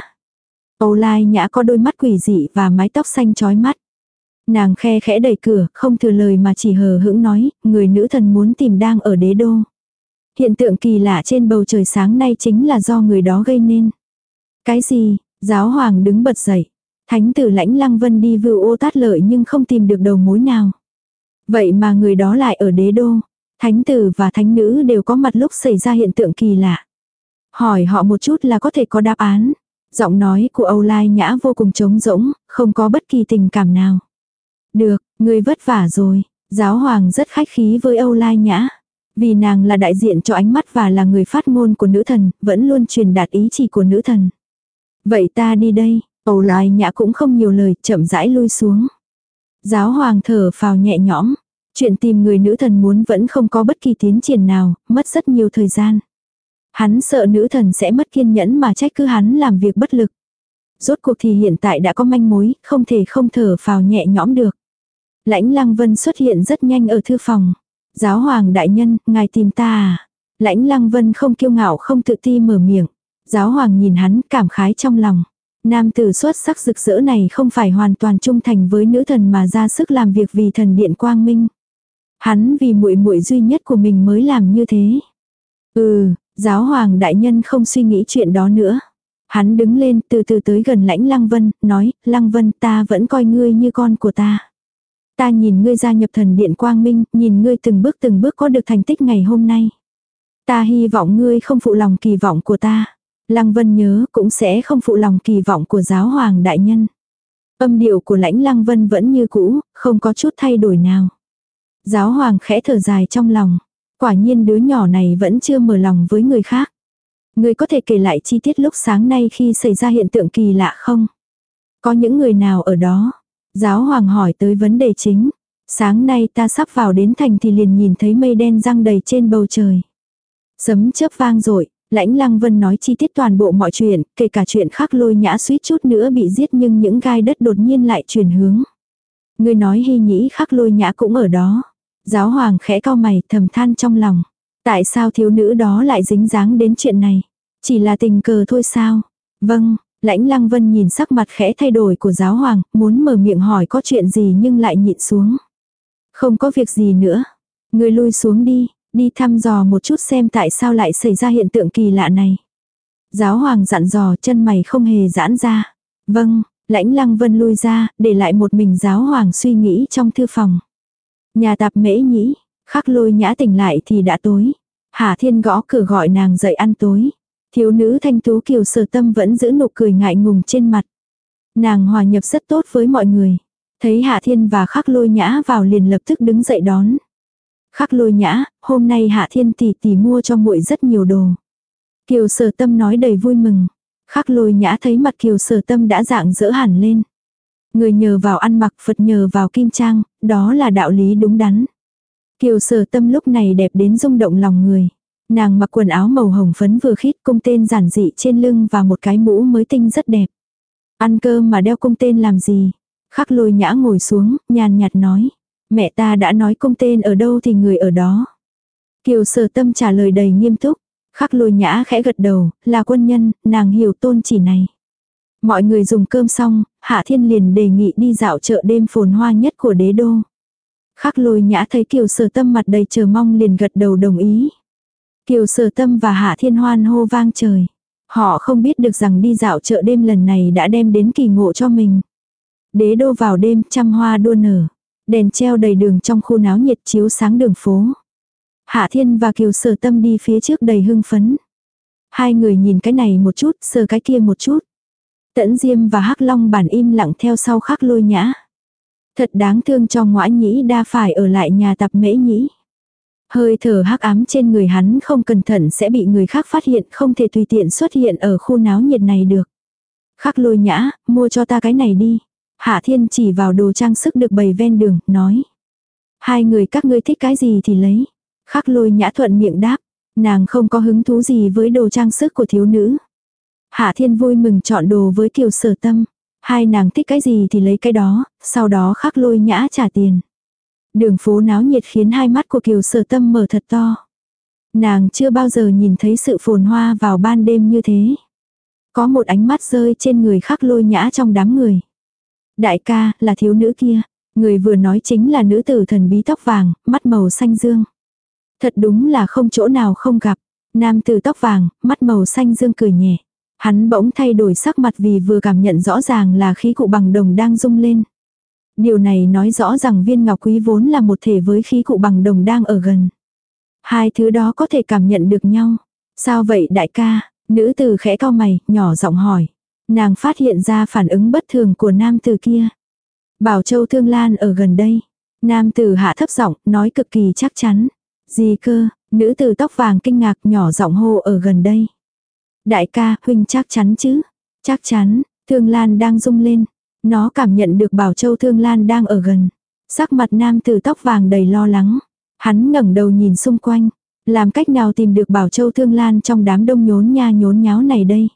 Âu Lai Nhã có đôi mắt quỷ dị và mái tóc xanh chói mắt. Nàng khe khẽ đẩy cửa, không thừa lời mà chỉ hờ hững nói, người nữ thần muốn tìm đang ở đế đô. Hiện tượng kỳ lạ trên bầu trời sáng nay chính là do người đó gây nên. Cái gì? Giáo hoàng đứng bật dậy. Thánh tử lãnh lăng vân đi vưu ô tát lợi nhưng không tìm được đầu mối nào. Vậy mà người đó lại ở đế đô. Thánh tử và thánh nữ đều có mặt lúc xảy ra hiện tượng kỳ lạ. Hỏi họ một chút là có thể có đáp án. Giọng nói của Âu Lai Nhã vô cùng trống rỗng, không có bất kỳ tình cảm nào. Được, người vất vả rồi. Giáo hoàng rất khách khí với Âu Lai Nhã. Vì nàng là đại diện cho ánh mắt và là người phát ngôn của nữ thần, vẫn luôn truyền đạt ý chỉ của nữ thần. Vậy ta đi đây, Âu Lai Nhã cũng không nhiều lời, chậm rãi lui xuống. Giáo hoàng thở phào nhẹ nhõm. Chuyện tìm người nữ thần muốn vẫn không có bất kỳ tiến triển nào, mất rất nhiều thời gian. Hắn sợ nữ thần sẽ mất kiên nhẫn mà trách cứ hắn làm việc bất lực. Rốt cuộc thì hiện tại đã có manh mối, không thể không thở phào nhẹ nhõm được. Lãnh Lăng Vân xuất hiện rất nhanh ở thư phòng. Giáo hoàng đại nhân, ngài tìm ta à? Lãnh Lăng Vân không kiêu ngạo không tự ti mở miệng. Giáo hoàng nhìn hắn cảm khái trong lòng. Nam tử xuất sắc rực rỡ này không phải hoàn toàn trung thành với nữ thần mà ra sức làm việc vì thần điện quang minh. Hắn vì muội muội duy nhất của mình mới làm như thế. Ừ, giáo hoàng đại nhân không suy nghĩ chuyện đó nữa. Hắn đứng lên từ từ tới gần lãnh Lăng Vân, nói, Lăng Vân ta vẫn coi ngươi như con của ta. Ta nhìn ngươi gia nhập thần điện quang minh, nhìn ngươi từng bước từng bước có được thành tích ngày hôm nay. Ta hy vọng ngươi không phụ lòng kỳ vọng của ta. Lăng Vân nhớ cũng sẽ không phụ lòng kỳ vọng của giáo hoàng đại nhân. Âm điệu của lãnh Lăng Vân vẫn như cũ, không có chút thay đổi nào. Giáo hoàng khẽ thở dài trong lòng. Quả nhiên đứa nhỏ này vẫn chưa mở lòng với người khác. Người có thể kể lại chi tiết lúc sáng nay khi xảy ra hiện tượng kỳ lạ không? Có những người nào ở đó? Giáo hoàng hỏi tới vấn đề chính. Sáng nay ta sắp vào đến thành thì liền nhìn thấy mây đen răng đầy trên bầu trời. Sấm chớp vang rội, lãnh lăng vân nói chi tiết toàn bộ mọi chuyện, kể cả chuyện khắc lôi nhã suýt chút nữa bị giết nhưng những gai đất đột nhiên lại chuyển hướng. Người nói hy nhĩ khắc lôi nhã cũng ở đó. Giáo hoàng khẽ cao mày thầm than trong lòng. Tại sao thiếu nữ đó lại dính dáng đến chuyện này? Chỉ là tình cờ thôi sao? Vâng, lãnh lăng vân nhìn sắc mặt khẽ thay đổi của giáo hoàng, muốn mở miệng hỏi có chuyện gì nhưng lại nhịn xuống. Không có việc gì nữa. Người lui xuống đi, đi thăm dò một chút xem tại sao lại xảy ra hiện tượng kỳ lạ này. Giáo hoàng dặn dò chân mày không hề giãn ra. Vâng, lãnh lăng vân lui ra, để lại một mình giáo hoàng suy nghĩ trong thư phòng. Nhà tạp mễ nhĩ, khắc lôi nhã tỉnh lại thì đã tối. Hà thiên gõ cửa gọi nàng dậy ăn tối. Thiếu nữ thanh tú kiều sở tâm vẫn giữ nụ cười ngại ngùng trên mặt. Nàng hòa nhập rất tốt với mọi người. Thấy Hạ Thiên và Khắc Lôi Nhã vào liền lập tức đứng dậy đón. Khắc Lôi Nhã, hôm nay Hạ Thiên tỷ tỷ mua cho muội rất nhiều đồ. Kiều Sở Tâm nói đầy vui mừng. Khắc Lôi Nhã thấy mặt Kiều Sở Tâm đã dạng dỡ hẳn lên. Người nhờ vào ăn mặc Phật nhờ vào kim trang, đó là đạo lý đúng đắn. Kiều sở tâm lúc này đẹp đến rung động lòng người. Nàng mặc quần áo màu hồng phấn vừa khít cung tên giản dị trên lưng và một cái mũ mới tinh rất đẹp. Ăn cơm mà đeo cung tên làm gì? Khắc lôi nhã ngồi xuống, nhàn nhạt nói. Mẹ ta đã nói cung tên ở đâu thì người ở đó. Kiều sở tâm trả lời đầy nghiêm túc. Khắc lôi nhã khẽ gật đầu, là quân nhân, nàng hiểu tôn chỉ này. Mọi người dùng cơm xong, Hạ Thiên liền đề nghị đi dạo chợ đêm phồn hoa nhất của đế đô. Khắc lôi nhã thấy Kiều Sở Tâm mặt đầy chờ mong liền gật đầu đồng ý. Kiều Sở Tâm và Hạ Thiên hoan hô vang trời. Họ không biết được rằng đi dạo chợ đêm lần này đã đem đến kỳ ngộ cho mình. Đế đô vào đêm trăm hoa đua nở. Đèn treo đầy đường trong khu náo nhiệt chiếu sáng đường phố. Hạ Thiên và Kiều Sở Tâm đi phía trước đầy hưng phấn. Hai người nhìn cái này một chút, sờ cái kia một chút. Tẫn Diêm và Hắc Long bản im lặng theo sau khắc lôi nhã. Thật đáng thương cho ngoã nhĩ đa phải ở lại nhà tập mễ nhĩ. Hơi thở hắc ám trên người hắn không cẩn thận sẽ bị người khác phát hiện không thể tùy tiện xuất hiện ở khu náo nhiệt này được. Khắc lôi nhã, mua cho ta cái này đi. Hạ Thiên chỉ vào đồ trang sức được bày ven đường, nói. Hai người các ngươi thích cái gì thì lấy. Khắc lôi nhã thuận miệng đáp. Nàng không có hứng thú gì với đồ trang sức của thiếu nữ. Hạ Thiên vui mừng chọn đồ với kiều sở tâm. Hai nàng thích cái gì thì lấy cái đó, sau đó khắc lôi nhã trả tiền. Đường phố náo nhiệt khiến hai mắt của kiều sở tâm mở thật to. Nàng chưa bao giờ nhìn thấy sự phồn hoa vào ban đêm như thế. Có một ánh mắt rơi trên người khắc lôi nhã trong đám người. Đại ca, là thiếu nữ kia. Người vừa nói chính là nữ tử thần bí tóc vàng, mắt màu xanh dương. Thật đúng là không chỗ nào không gặp. Nam tử tóc vàng, mắt màu xanh dương cười nhẹ. Hắn bỗng thay đổi sắc mặt vì vừa cảm nhận rõ ràng là khí cụ bằng đồng đang rung lên. Điều này nói rõ rằng viên ngọc quý vốn là một thể với khí cụ bằng đồng đang ở gần. Hai thứ đó có thể cảm nhận được nhau. Sao vậy đại ca? Nữ tử khẽ cao mày, nhỏ giọng hỏi. Nàng phát hiện ra phản ứng bất thường của nam tử kia. Bảo Châu Thương Lan ở gần đây. Nam tử hạ thấp giọng, nói cực kỳ chắc chắn. Gì cơ, nữ tử tóc vàng kinh ngạc nhỏ giọng hô ở gần đây. Đại ca, huynh chắc chắn chứ? Chắc chắn, Thương Lan đang rung lên. Nó cảm nhận được Bảo Châu Thương Lan đang ở gần. Sắc mặt nam tử tóc vàng đầy lo lắng. Hắn ngẩng đầu nhìn xung quanh. Làm cách nào tìm được Bảo Châu Thương Lan trong đám đông nhốn nha nhốn nháo này đây?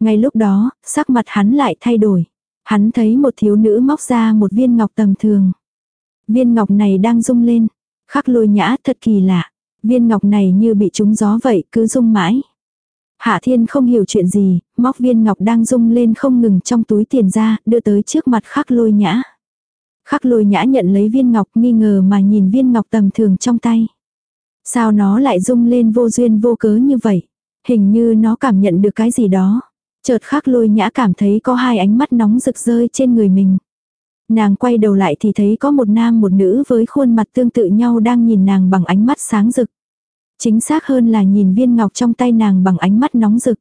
Ngay lúc đó, sắc mặt hắn lại thay đổi. Hắn thấy một thiếu nữ móc ra một viên ngọc tầm thường. Viên ngọc này đang rung lên. Khắc lôi nhã thật kỳ lạ. Viên ngọc này như bị trúng gió vậy cứ rung mãi. Hạ thiên không hiểu chuyện gì, móc viên ngọc đang rung lên không ngừng trong túi tiền ra, đưa tới trước mặt khắc lôi nhã. Khắc lôi nhã nhận lấy viên ngọc nghi ngờ mà nhìn viên ngọc tầm thường trong tay. Sao nó lại rung lên vô duyên vô cớ như vậy? Hình như nó cảm nhận được cái gì đó. Chợt khắc lôi nhã cảm thấy có hai ánh mắt nóng rực rơi trên người mình. Nàng quay đầu lại thì thấy có một nam một nữ với khuôn mặt tương tự nhau đang nhìn nàng bằng ánh mắt sáng rực. Chính xác hơn là nhìn viên ngọc trong tay nàng bằng ánh mắt nóng rực.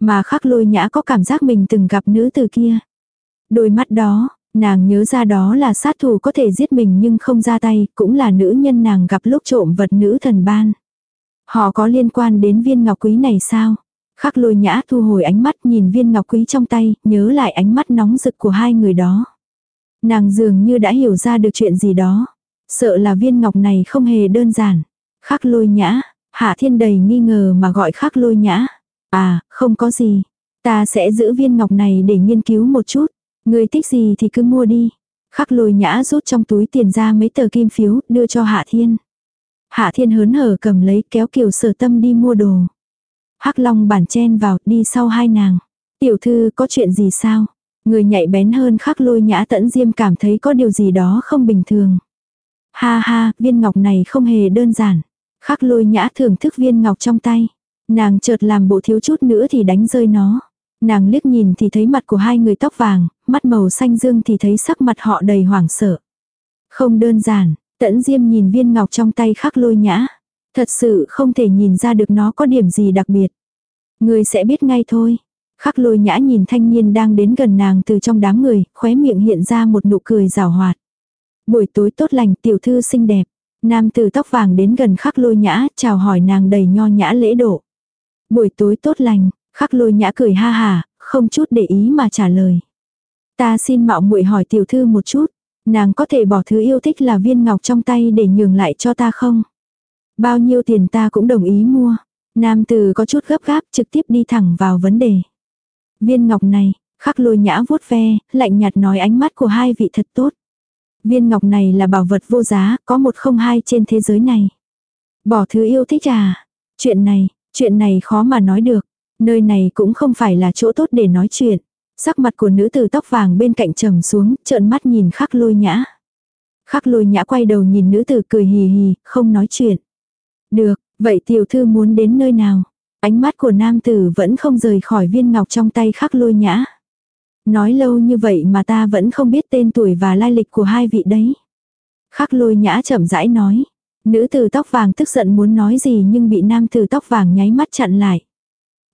Mà khắc lôi nhã có cảm giác mình từng gặp nữ từ kia. Đôi mắt đó, nàng nhớ ra đó là sát thủ có thể giết mình nhưng không ra tay, cũng là nữ nhân nàng gặp lúc trộm vật nữ thần ban. Họ có liên quan đến viên ngọc quý này sao? Khắc lôi nhã thu hồi ánh mắt nhìn viên ngọc quý trong tay, nhớ lại ánh mắt nóng rực của hai người đó. Nàng dường như đã hiểu ra được chuyện gì đó. Sợ là viên ngọc này không hề đơn giản. Khắc lôi nhã, hạ thiên đầy nghi ngờ mà gọi khắc lôi nhã. À, không có gì. Ta sẽ giữ viên ngọc này để nghiên cứu một chút. Người thích gì thì cứ mua đi. Khắc lôi nhã rút trong túi tiền ra mấy tờ kim phiếu, đưa cho hạ thiên. Hạ thiên hớn hở cầm lấy kéo kiều sở tâm đi mua đồ. Hắc long bản chen vào, đi sau hai nàng. Tiểu thư có chuyện gì sao? Người nhạy bén hơn khắc lôi nhã tẫn diêm cảm thấy có điều gì đó không bình thường. Ha ha, viên ngọc này không hề đơn giản. Khắc lôi nhã thưởng thức viên ngọc trong tay. Nàng chợt làm bộ thiếu chút nữa thì đánh rơi nó. Nàng liếc nhìn thì thấy mặt của hai người tóc vàng, mắt màu xanh dương thì thấy sắc mặt họ đầy hoảng sợ. Không đơn giản, tẫn diêm nhìn viên ngọc trong tay khắc lôi nhã. Thật sự không thể nhìn ra được nó có điểm gì đặc biệt. Người sẽ biết ngay thôi. Khắc lôi nhã nhìn thanh niên đang đến gần nàng từ trong đám người, khóe miệng hiện ra một nụ cười rào hoạt. Buổi tối tốt lành tiểu thư xinh đẹp. Nam từ tóc vàng đến gần khắc lôi nhã, chào hỏi nàng đầy nho nhã lễ độ. Buổi tối tốt lành, khắc lôi nhã cười ha hà, không chút để ý mà trả lời. Ta xin mạo muội hỏi tiểu thư một chút, nàng có thể bỏ thứ yêu thích là viên ngọc trong tay để nhường lại cho ta không? Bao nhiêu tiền ta cũng đồng ý mua. Nam từ có chút gấp gáp trực tiếp đi thẳng vào vấn đề. Viên ngọc này, khắc lôi nhã vuốt ve, lạnh nhạt nói ánh mắt của hai vị thật tốt. Viên ngọc này là bảo vật vô giá, có một không hai trên thế giới này. Bỏ thứ yêu thích à? Chuyện này, chuyện này khó mà nói được. Nơi này cũng không phải là chỗ tốt để nói chuyện. Sắc mặt của nữ tử tóc vàng bên cạnh trầm xuống, trợn mắt nhìn khắc lôi nhã. Khắc lôi nhã quay đầu nhìn nữ tử cười hì hì, không nói chuyện. Được, vậy tiểu thư muốn đến nơi nào? Ánh mắt của nam tử vẫn không rời khỏi viên ngọc trong tay khắc lôi nhã. Nói lâu như vậy mà ta vẫn không biết tên tuổi và lai lịch của hai vị đấy. Khắc lôi nhã chậm rãi nói. Nữ tử tóc vàng tức giận muốn nói gì nhưng bị nam tử tóc vàng nháy mắt chặn lại.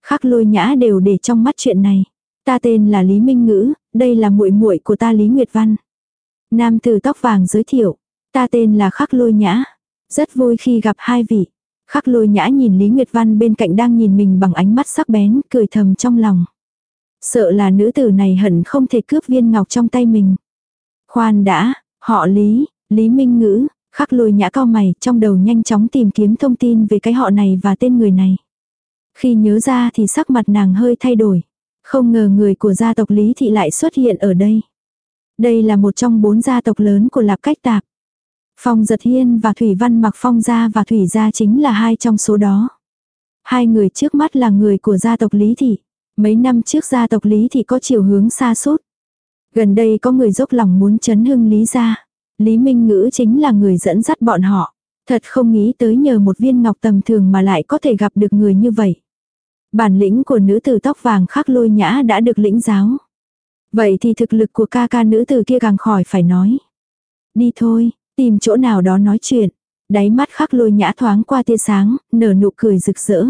Khắc lôi nhã đều để trong mắt chuyện này. Ta tên là Lý Minh Ngữ, đây là muội muội của ta Lý Nguyệt Văn. Nam tử tóc vàng giới thiệu. Ta tên là Khắc lôi nhã. Rất vui khi gặp hai vị. Khắc lôi nhã nhìn Lý Nguyệt Văn bên cạnh đang nhìn mình bằng ánh mắt sắc bén, cười thầm trong lòng. Sợ là nữ tử này hận không thể cướp viên ngọc trong tay mình. Khoan đã, họ Lý, Lý Minh Ngữ, khắc lôi nhã cao mày trong đầu nhanh chóng tìm kiếm thông tin về cái họ này và tên người này. Khi nhớ ra thì sắc mặt nàng hơi thay đổi. Không ngờ người của gia tộc Lý Thị lại xuất hiện ở đây. Đây là một trong bốn gia tộc lớn của Lạp Cách Tạp. Phong Giật Hiên và Thủy Văn Mặc Phong gia và Thủy gia chính là hai trong số đó. Hai người trước mắt là người của gia tộc Lý Thị. Mấy năm trước gia tộc Lý thì có chiều hướng xa sút Gần đây có người dốc lòng muốn chấn hưng Lý gia. Lý Minh Ngữ chính là người dẫn dắt bọn họ. Thật không nghĩ tới nhờ một viên ngọc tầm thường mà lại có thể gặp được người như vậy. Bản lĩnh của nữ tử tóc vàng khắc lôi nhã đã được lĩnh giáo. Vậy thì thực lực của ca ca nữ tử kia càng khỏi phải nói. Đi thôi, tìm chỗ nào đó nói chuyện. Đáy mắt khắc lôi nhã thoáng qua tia sáng, nở nụ cười rực rỡ.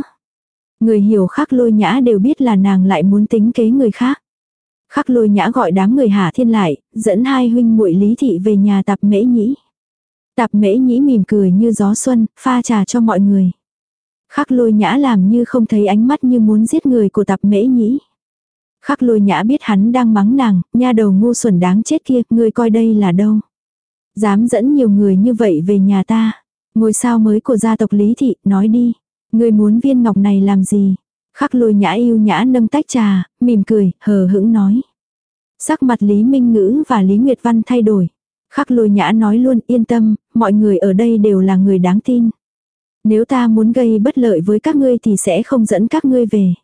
Người hiểu khắc lôi nhã đều biết là nàng lại muốn tính kế người khác. Khắc lôi nhã gọi đám người hạ thiên lại, dẫn hai huynh muội lý thị về nhà tạp mễ nhĩ. Tạp mễ nhĩ mỉm cười như gió xuân, pha trà cho mọi người. Khắc lôi nhã làm như không thấy ánh mắt như muốn giết người của tạp mễ nhĩ. Khắc lôi nhã biết hắn đang mắng nàng, nha đầu ngu xuẩn đáng chết kia, người coi đây là đâu. Dám dẫn nhiều người như vậy về nhà ta. Ngôi sao mới của gia tộc Lý Thị, nói đi. Người muốn viên ngọc này làm gì? Khắc lôi nhã yêu nhã nâng tách trà, mỉm cười, hờ hững nói. Sắc mặt Lý Minh Ngữ và Lý Nguyệt Văn thay đổi. Khắc lôi nhã nói luôn yên tâm, mọi người ở đây đều là người đáng tin. Nếu ta muốn gây bất lợi với các ngươi thì sẽ không dẫn các ngươi về.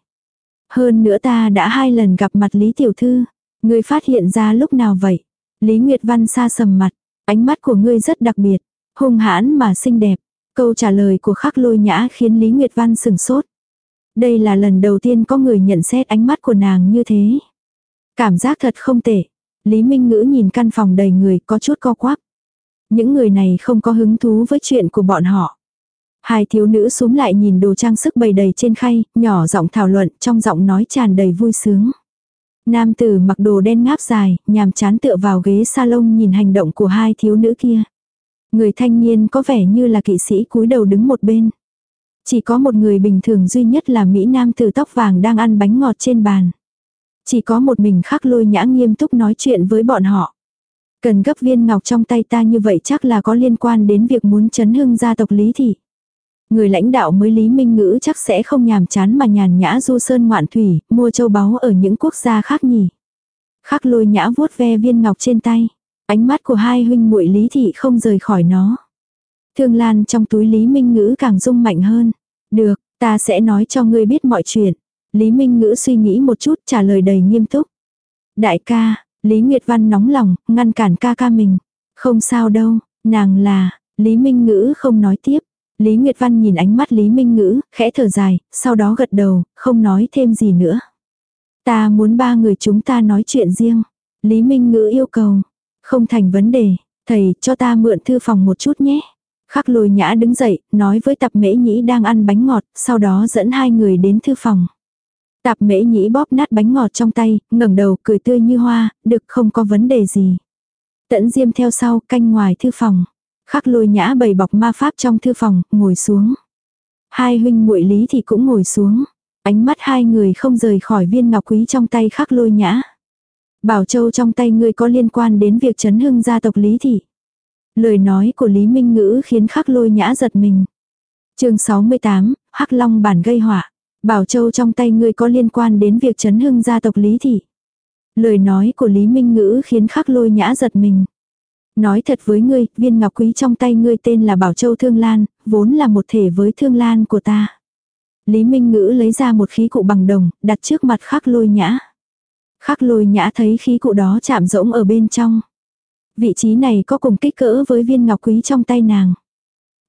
Hơn nữa ta đã hai lần gặp mặt Lý Tiểu Thư. Ngươi phát hiện ra lúc nào vậy? Lý Nguyệt Văn xa sầm mặt. Ánh mắt của ngươi rất đặc biệt. Hung hãn mà xinh đẹp. Câu trả lời của khắc lôi nhã khiến Lý Nguyệt Văn sừng sốt. Đây là lần đầu tiên có người nhận xét ánh mắt của nàng như thế. Cảm giác thật không tệ. Lý Minh Ngữ nhìn căn phòng đầy người có chút co quắp. Những người này không có hứng thú với chuyện của bọn họ. Hai thiếu nữ xuống lại nhìn đồ trang sức bày đầy trên khay, nhỏ giọng thảo luận, trong giọng nói tràn đầy vui sướng. Nam tử mặc đồ đen ngáp dài, nhàm chán tựa vào ghế salon nhìn hành động của hai thiếu nữ kia. Người thanh niên có vẻ như là kỵ sĩ cúi đầu đứng một bên. Chỉ có một người bình thường duy nhất là Mỹ Nam từ tóc vàng đang ăn bánh ngọt trên bàn. Chỉ có một mình khắc lôi nhã nghiêm túc nói chuyện với bọn họ. Cần gấp viên ngọc trong tay ta như vậy chắc là có liên quan đến việc muốn chấn hưng gia tộc Lý Thị. Người lãnh đạo mới Lý Minh Ngữ chắc sẽ không nhàm chán mà nhàn nhã du sơn ngoạn thủy, mua châu báu ở những quốc gia khác nhỉ. Khắc lôi nhã vuốt ve viên ngọc trên tay. Ánh mắt của hai huynh muội Lý Thị không rời khỏi nó. Thương Lan trong túi Lý Minh Ngữ càng rung mạnh hơn. Được, ta sẽ nói cho ngươi biết mọi chuyện. Lý Minh Ngữ suy nghĩ một chút trả lời đầy nghiêm túc. Đại ca, Lý Nguyệt Văn nóng lòng, ngăn cản ca ca mình. Không sao đâu, nàng là, Lý Minh Ngữ không nói tiếp. Lý Nguyệt Văn nhìn ánh mắt Lý Minh Ngữ, khẽ thở dài, sau đó gật đầu, không nói thêm gì nữa. Ta muốn ba người chúng ta nói chuyện riêng. Lý Minh Ngữ yêu cầu. Không thành vấn đề, thầy cho ta mượn thư phòng một chút nhé. Khắc lôi nhã đứng dậy, nói với tập mễ nhĩ đang ăn bánh ngọt, sau đó dẫn hai người đến thư phòng. Tạp mễ nhĩ bóp nát bánh ngọt trong tay, ngẩng đầu cười tươi như hoa, được không có vấn đề gì. Tẫn diêm theo sau, canh ngoài thư phòng. Khắc lôi nhã bày bọc ma pháp trong thư phòng, ngồi xuống. Hai huynh muội lý thì cũng ngồi xuống. Ánh mắt hai người không rời khỏi viên ngọc quý trong tay khắc lôi nhã. Bảo châu trong tay ngươi có liên quan đến việc chấn hưng gia tộc lý thị. Lời nói của Lý Minh Ngữ khiến khắc lôi nhã giật mình. chương 68, Hắc Long bản gây họa. Bảo châu trong tay ngươi có liên quan đến việc chấn hưng gia tộc lý thị. Lời nói của Lý Minh Ngữ khiến khắc lôi nhã giật mình. Nói thật với ngươi, viên ngọc quý trong tay ngươi tên là Bảo Châu Thương Lan, vốn là một thể với Thương Lan của ta. Lý Minh Ngữ lấy ra một khí cụ bằng đồng, đặt trước mặt khắc lôi nhã. Khắc lôi nhã thấy khí cụ đó chạm rỗng ở bên trong. Vị trí này có cùng kích cỡ với viên ngọc quý trong tay nàng.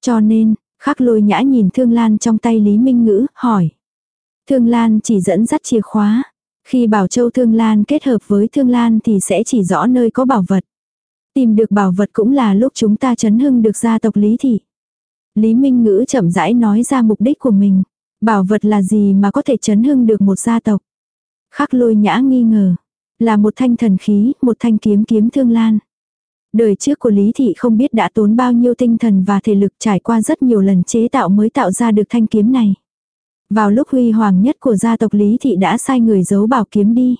Cho nên, khắc lôi nhã nhìn Thương Lan trong tay Lý Minh Ngữ, hỏi. Thương Lan chỉ dẫn dắt chìa khóa. Khi Bảo Châu Thương Lan kết hợp với Thương Lan thì sẽ chỉ rõ nơi có bảo vật. Tìm được bảo vật cũng là lúc chúng ta chấn hưng được gia tộc Lý Thị. Lý Minh Ngữ chậm rãi nói ra mục đích của mình. Bảo vật là gì mà có thể chấn hưng được một gia tộc? Khắc lôi nhã nghi ngờ. Là một thanh thần khí, một thanh kiếm kiếm thương lan. Đời trước của Lý Thị không biết đã tốn bao nhiêu tinh thần và thể lực trải qua rất nhiều lần chế tạo mới tạo ra được thanh kiếm này. Vào lúc huy hoàng nhất của gia tộc Lý Thị đã sai người giấu bảo kiếm đi.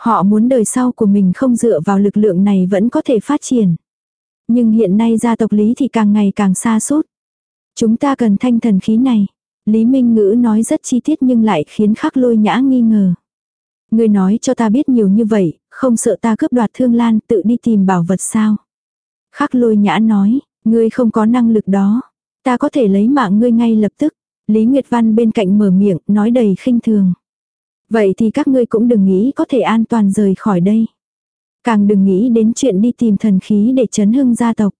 Họ muốn đời sau của mình không dựa vào lực lượng này vẫn có thể phát triển. Nhưng hiện nay gia tộc Lý thị càng ngày càng xa suốt. Chúng ta cần thanh thần khí này. Lý Minh Ngữ nói rất chi tiết nhưng lại khiến khắc lôi nhã nghi ngờ. Ngươi nói cho ta biết nhiều như vậy, không sợ ta cướp đoạt thương lan tự đi tìm bảo vật sao. Khắc lôi nhã nói, ngươi không có năng lực đó. Ta có thể lấy mạng ngươi ngay lập tức. Lý Nguyệt Văn bên cạnh mở miệng, nói đầy khinh thường. Vậy thì các ngươi cũng đừng nghĩ có thể an toàn rời khỏi đây. Càng đừng nghĩ đến chuyện đi tìm thần khí để chấn hưng gia tộc.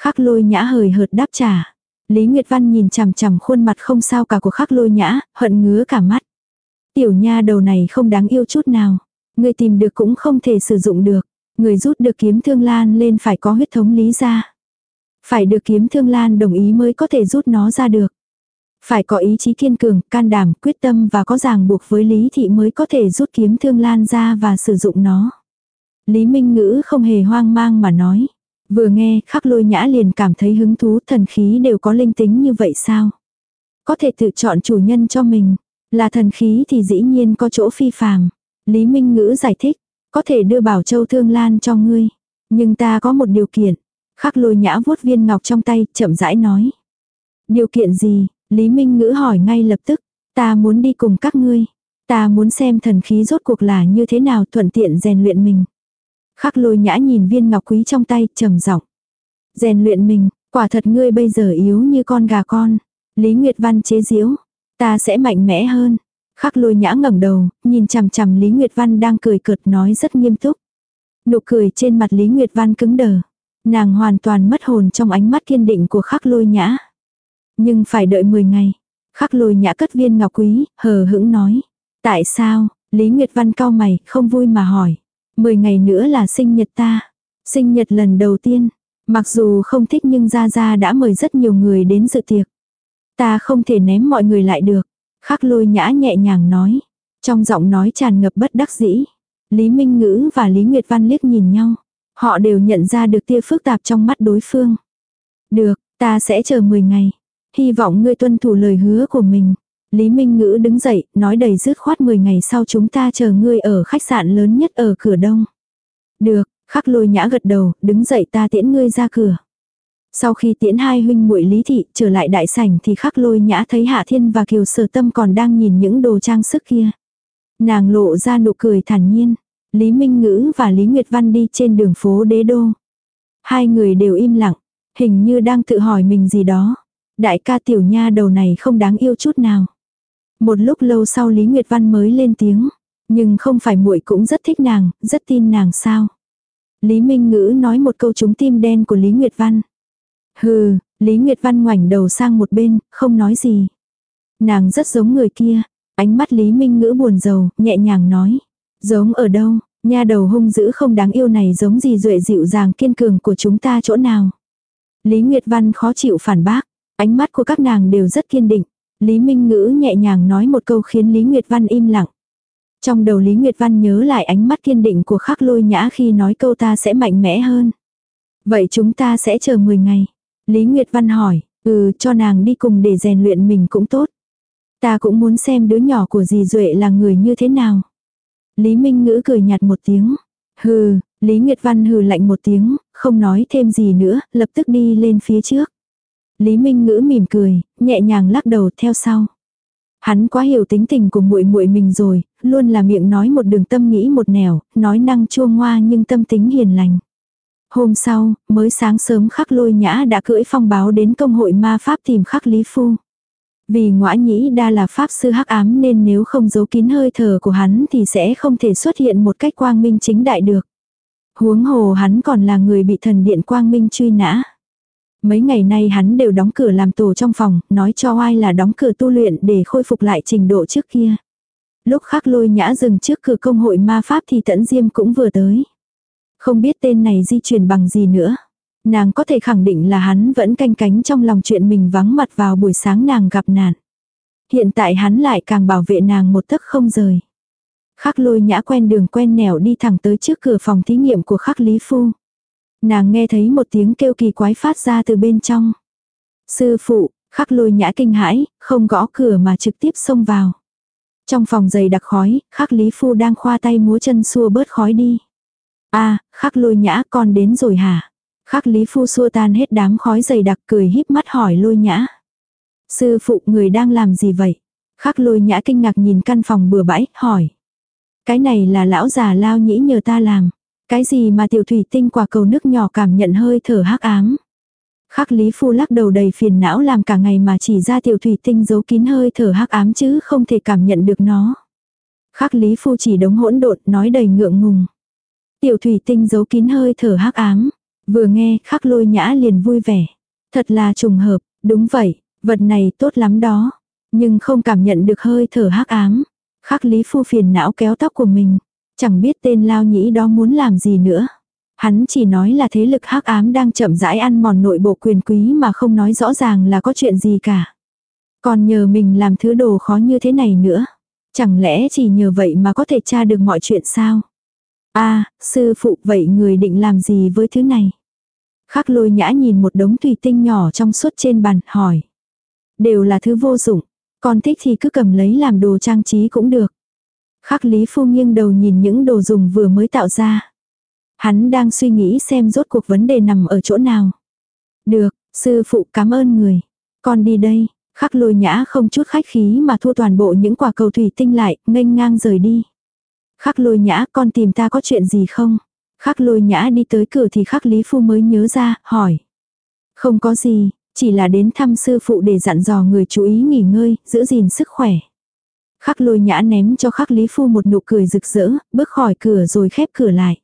Khắc lôi nhã hời hợt đáp trả. Lý Nguyệt Văn nhìn chằm chằm khuôn mặt không sao cả của khắc lôi nhã, hận ngứa cả mắt. Tiểu nha đầu này không đáng yêu chút nào. Người tìm được cũng không thể sử dụng được. Người rút được kiếm thương lan lên phải có huyết thống lý ra. Phải được kiếm thương lan đồng ý mới có thể rút nó ra được. Phải có ý chí kiên cường, can đảm, quyết tâm và có ràng buộc với Lý Thị mới có thể rút kiếm thương lan ra và sử dụng nó. Lý Minh Ngữ không hề hoang mang mà nói. Vừa nghe, khắc lôi nhã liền cảm thấy hứng thú thần khí đều có linh tính như vậy sao? Có thể tự chọn chủ nhân cho mình. Là thần khí thì dĩ nhiên có chỗ phi phàm. Lý Minh Ngữ giải thích, có thể đưa bảo châu thương lan cho ngươi. Nhưng ta có một điều kiện. Khắc lôi nhã vuốt viên ngọc trong tay, chậm rãi nói. Điều kiện gì? Lý Minh Ngữ hỏi ngay lập tức. Ta muốn đi cùng các ngươi. Ta muốn xem thần khí rốt cuộc là như thế nào thuận tiện rèn luyện mình. Khắc lôi nhã nhìn viên ngọc quý trong tay, trầm giọng. Rèn luyện mình, quả thật ngươi bây giờ yếu như con gà con. Lý Nguyệt Văn chế giễu. Ta sẽ mạnh mẽ hơn. Khắc lôi nhã ngẩng đầu, nhìn chằm chằm Lý Nguyệt Văn đang cười cợt nói rất nghiêm túc. Nụ cười trên mặt Lý Nguyệt Văn cứng đờ. Nàng hoàn toàn mất hồn trong ánh mắt kiên định của khắc lôi nhã. Nhưng phải đợi 10 ngày. Khắc lôi nhã cất viên ngọc quý, hờ hững nói. Tại sao? Lý Nguyệt Văn cau mày, không vui mà hỏi. 10 ngày nữa là sinh nhật ta. Sinh nhật lần đầu tiên. Mặc dù không thích nhưng Gia Gia đã mời rất nhiều người đến dự tiệc. Ta không thể ném mọi người lại được. Khắc lôi nhã nhẹ nhàng nói. Trong giọng nói tràn ngập bất đắc dĩ. Lý Minh Ngữ và Lý Nguyệt Văn liếc nhìn nhau. Họ đều nhận ra được tia phức tạp trong mắt đối phương. Được, ta sẽ chờ 10 ngày. Hy vọng ngươi tuân thủ lời hứa của mình. Lý Minh Ngữ đứng dậy, nói đầy dứt khoát 10 ngày sau chúng ta chờ ngươi ở khách sạn lớn nhất ở cửa đông. Được, khắc lôi nhã gật đầu, đứng dậy ta tiễn ngươi ra cửa. Sau khi tiễn hai huynh muội Lý Thị trở lại đại sảnh thì khắc lôi nhã thấy Hạ Thiên và Kiều Sở Tâm còn đang nhìn những đồ trang sức kia. Nàng lộ ra nụ cười thản nhiên. Lý Minh Ngữ và Lý Nguyệt Văn đi trên đường phố đế đô. Hai người đều im lặng, hình như đang tự hỏi mình gì đó. Đại ca tiểu nha đầu này không đáng yêu chút nào. Một lúc lâu sau Lý Nguyệt Văn mới lên tiếng. Nhưng không phải muội cũng rất thích nàng, rất tin nàng sao. Lý Minh Ngữ nói một câu trúng tim đen của Lý Nguyệt Văn. Hừ, Lý Nguyệt Văn ngoảnh đầu sang một bên, không nói gì. Nàng rất giống người kia. Ánh mắt Lý Minh Ngữ buồn rầu, nhẹ nhàng nói. Giống ở đâu, nha đầu hung dữ không đáng yêu này giống gì duệ dịu dàng kiên cường của chúng ta chỗ nào. Lý Nguyệt Văn khó chịu phản bác. Ánh mắt của các nàng đều rất kiên định. Lý Minh Ngữ nhẹ nhàng nói một câu khiến Lý Nguyệt Văn im lặng. Trong đầu Lý Nguyệt Văn nhớ lại ánh mắt kiên định của khắc lôi nhã khi nói câu ta sẽ mạnh mẽ hơn. Vậy chúng ta sẽ chờ 10 ngày. Lý Nguyệt Văn hỏi, ừ cho nàng đi cùng để rèn luyện mình cũng tốt. Ta cũng muốn xem đứa nhỏ của dì Duệ là người như thế nào. Lý Minh Ngữ cười nhạt một tiếng. Hừ, Lý Nguyệt Văn hừ lạnh một tiếng, không nói thêm gì nữa, lập tức đi lên phía trước. Lý Minh Ngữ mỉm cười, nhẹ nhàng lắc đầu theo sau. Hắn quá hiểu tính tình của muội muội mình rồi, luôn là miệng nói một đường tâm nghĩ một nẻo, nói năng chua ngoa nhưng tâm tính hiền lành. Hôm sau, mới sáng sớm khắc lôi nhã đã cưỡi phong báo đến công hội ma pháp tìm khắc Lý Phu. Vì ngõa nhĩ đa là pháp sư hắc ám nên nếu không giấu kín hơi thở của hắn thì sẽ không thể xuất hiện một cách quang minh chính đại được. Huống hồ hắn còn là người bị thần điện quang minh truy nã. Mấy ngày nay hắn đều đóng cửa làm tù trong phòng, nói cho ai là đóng cửa tu luyện để khôi phục lại trình độ trước kia. Lúc khắc lôi nhã dừng trước cửa công hội ma pháp thì tẫn diêm cũng vừa tới. Không biết tên này di chuyển bằng gì nữa. Nàng có thể khẳng định là hắn vẫn canh cánh trong lòng chuyện mình vắng mặt vào buổi sáng nàng gặp nạn. Hiện tại hắn lại càng bảo vệ nàng một tấc không rời. Khắc lôi nhã quen đường quen nẻo đi thẳng tới trước cửa phòng thí nghiệm của khắc Lý Phu. Nàng nghe thấy một tiếng kêu kỳ quái phát ra từ bên trong. Sư phụ, khắc lôi nhã kinh hãi, không gõ cửa mà trực tiếp xông vào. Trong phòng dày đặc khói, khắc Lý Phu đang khoa tay múa chân xua bớt khói đi a khắc lôi nhã con đến rồi hả? Khắc Lý Phu xua tan hết đám khói dày đặc cười híp mắt hỏi lôi nhã. Sư phụ người đang làm gì vậy? Khắc lôi nhã kinh ngạc nhìn căn phòng bừa bãi, hỏi. Cái này là lão già lao nhĩ nhờ ta làm. Cái gì mà tiểu thủy tinh quả cầu nước nhỏ cảm nhận hơi thở hắc ám. Khắc Lý Phu lắc đầu đầy phiền não làm cả ngày mà chỉ ra tiểu thủy tinh giấu kín hơi thở hắc ám chứ không thể cảm nhận được nó. Khắc Lý Phu chỉ đống hỗn độn nói đầy ngượng ngùng. Tiểu thủy tinh giấu kín hơi thở hắc ám. Vừa nghe khắc lôi nhã liền vui vẻ. Thật là trùng hợp, đúng vậy, vật này tốt lắm đó. Nhưng không cảm nhận được hơi thở hắc ám. Khắc Lý Phu phiền não kéo tóc của mình. Chẳng biết tên lao nhĩ đó muốn làm gì nữa. Hắn chỉ nói là thế lực hắc ám đang chậm rãi ăn mòn nội bộ quyền quý mà không nói rõ ràng là có chuyện gì cả. Còn nhờ mình làm thứ đồ khó như thế này nữa. Chẳng lẽ chỉ nhờ vậy mà có thể tra được mọi chuyện sao? A sư phụ vậy người định làm gì với thứ này? Khắc lôi nhã nhìn một đống thủy tinh nhỏ trong suốt trên bàn, hỏi. Đều là thứ vô dụng, con thích thì cứ cầm lấy làm đồ trang trí cũng được. Khắc Lý Phu nghiêng đầu nhìn những đồ dùng vừa mới tạo ra. Hắn đang suy nghĩ xem rốt cuộc vấn đề nằm ở chỗ nào. Được, sư phụ cảm ơn người. Con đi đây, khắc lôi nhã không chút khách khí mà thua toàn bộ những quả cầu thủy tinh lại, nghênh ngang rời đi. Khắc lôi nhã con tìm ta có chuyện gì không? Khắc lôi nhã đi tới cửa thì khắc lý phu mới nhớ ra, hỏi. Không có gì, chỉ là đến thăm sư phụ để dặn dò người chú ý nghỉ ngơi, giữ gìn sức khỏe. Khắc lôi nhã ném cho khắc lý phu một nụ cười rực rỡ, bước khỏi cửa rồi khép cửa lại.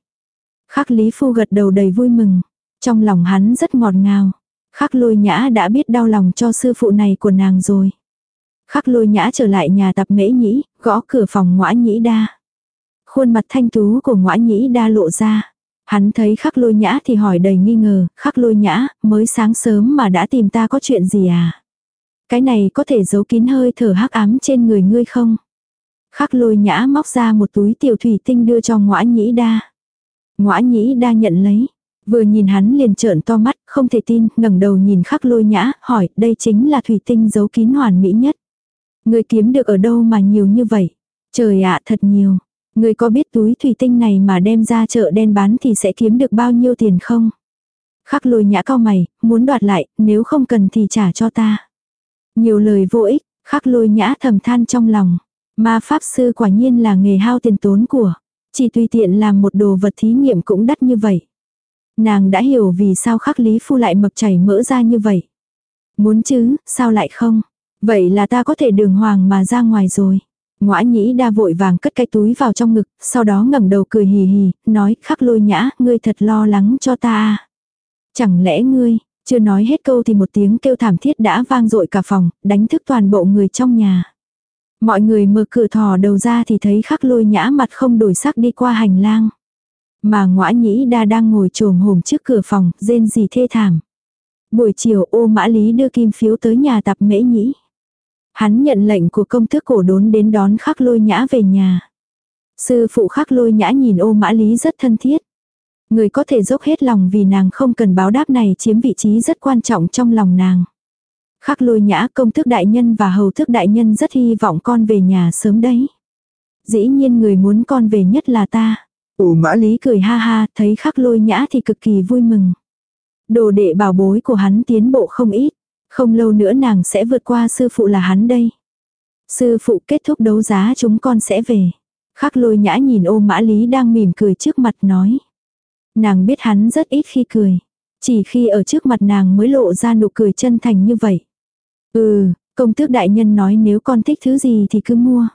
Khắc lý phu gật đầu đầy vui mừng. Trong lòng hắn rất ngọt ngào. Khắc lôi nhã đã biết đau lòng cho sư phụ này của nàng rồi. Khắc lôi nhã trở lại nhà tập mễ nhĩ, gõ cửa phòng ngõa nhĩ đa. Khuôn mặt thanh tú của ngõa nhĩ đa lộ ra. Hắn thấy khắc lôi nhã thì hỏi đầy nghi ngờ, khắc lôi nhã, mới sáng sớm mà đã tìm ta có chuyện gì à? Cái này có thể giấu kín hơi thở hắc ám trên người ngươi không? Khắc lôi nhã móc ra một túi tiểu thủy tinh đưa cho ngõa nhĩ đa. Ngõa nhĩ đa nhận lấy. Vừa nhìn hắn liền trợn to mắt, không thể tin, ngẩng đầu nhìn khắc lôi nhã, hỏi, đây chính là thủy tinh giấu kín hoàn mỹ nhất. Người kiếm được ở đâu mà nhiều như vậy? Trời ạ thật nhiều. Người có biết túi thủy tinh này mà đem ra chợ đen bán thì sẽ kiếm được bao nhiêu tiền không? Khắc lôi nhã cao mày, muốn đoạt lại, nếu không cần thì trả cho ta. Nhiều lời vô ích, khắc lôi nhã thầm than trong lòng. Ma pháp sư quả nhiên là nghề hao tiền tốn của. Chỉ tùy tiện làm một đồ vật thí nghiệm cũng đắt như vậy. Nàng đã hiểu vì sao khắc lý phu lại mập chảy mỡ ra như vậy. Muốn chứ, sao lại không? Vậy là ta có thể đường hoàng mà ra ngoài rồi. Ngoã nhĩ đa vội vàng cất cái túi vào trong ngực, sau đó ngẩng đầu cười hì hì, nói khắc lôi nhã, ngươi thật lo lắng cho ta. À? Chẳng lẽ ngươi, chưa nói hết câu thì một tiếng kêu thảm thiết đã vang dội cả phòng, đánh thức toàn bộ người trong nhà. Mọi người mở cửa thò đầu ra thì thấy khắc lôi nhã mặt không đổi sắc đi qua hành lang. Mà ngõa nhĩ đa đang ngồi trồm hồm trước cửa phòng, rên gì thê thảm. Buổi chiều ô mã lý đưa kim phiếu tới nhà tạp mễ nhĩ. Hắn nhận lệnh của công tước cổ đốn đến đón khắc lôi nhã về nhà. Sư phụ khắc lôi nhã nhìn ô mã lý rất thân thiết. Người có thể dốc hết lòng vì nàng không cần báo đáp này chiếm vị trí rất quan trọng trong lòng nàng. Khắc lôi nhã công thức đại nhân và hầu thức đại nhân rất hy vọng con về nhà sớm đấy. Dĩ nhiên người muốn con về nhất là ta. Ủ mã lý cười ha ha, thấy khắc lôi nhã thì cực kỳ vui mừng. Đồ đệ bảo bối của hắn tiến bộ không ít. Không lâu nữa nàng sẽ vượt qua sư phụ là hắn đây. Sư phụ kết thúc đấu giá chúng con sẽ về. Khắc lôi nhã nhìn ô mã lý đang mỉm cười trước mặt nói. Nàng biết hắn rất ít khi cười. Chỉ khi ở trước mặt nàng mới lộ ra nụ cười chân thành như vậy. Ừ, công tước đại nhân nói nếu con thích thứ gì thì cứ mua.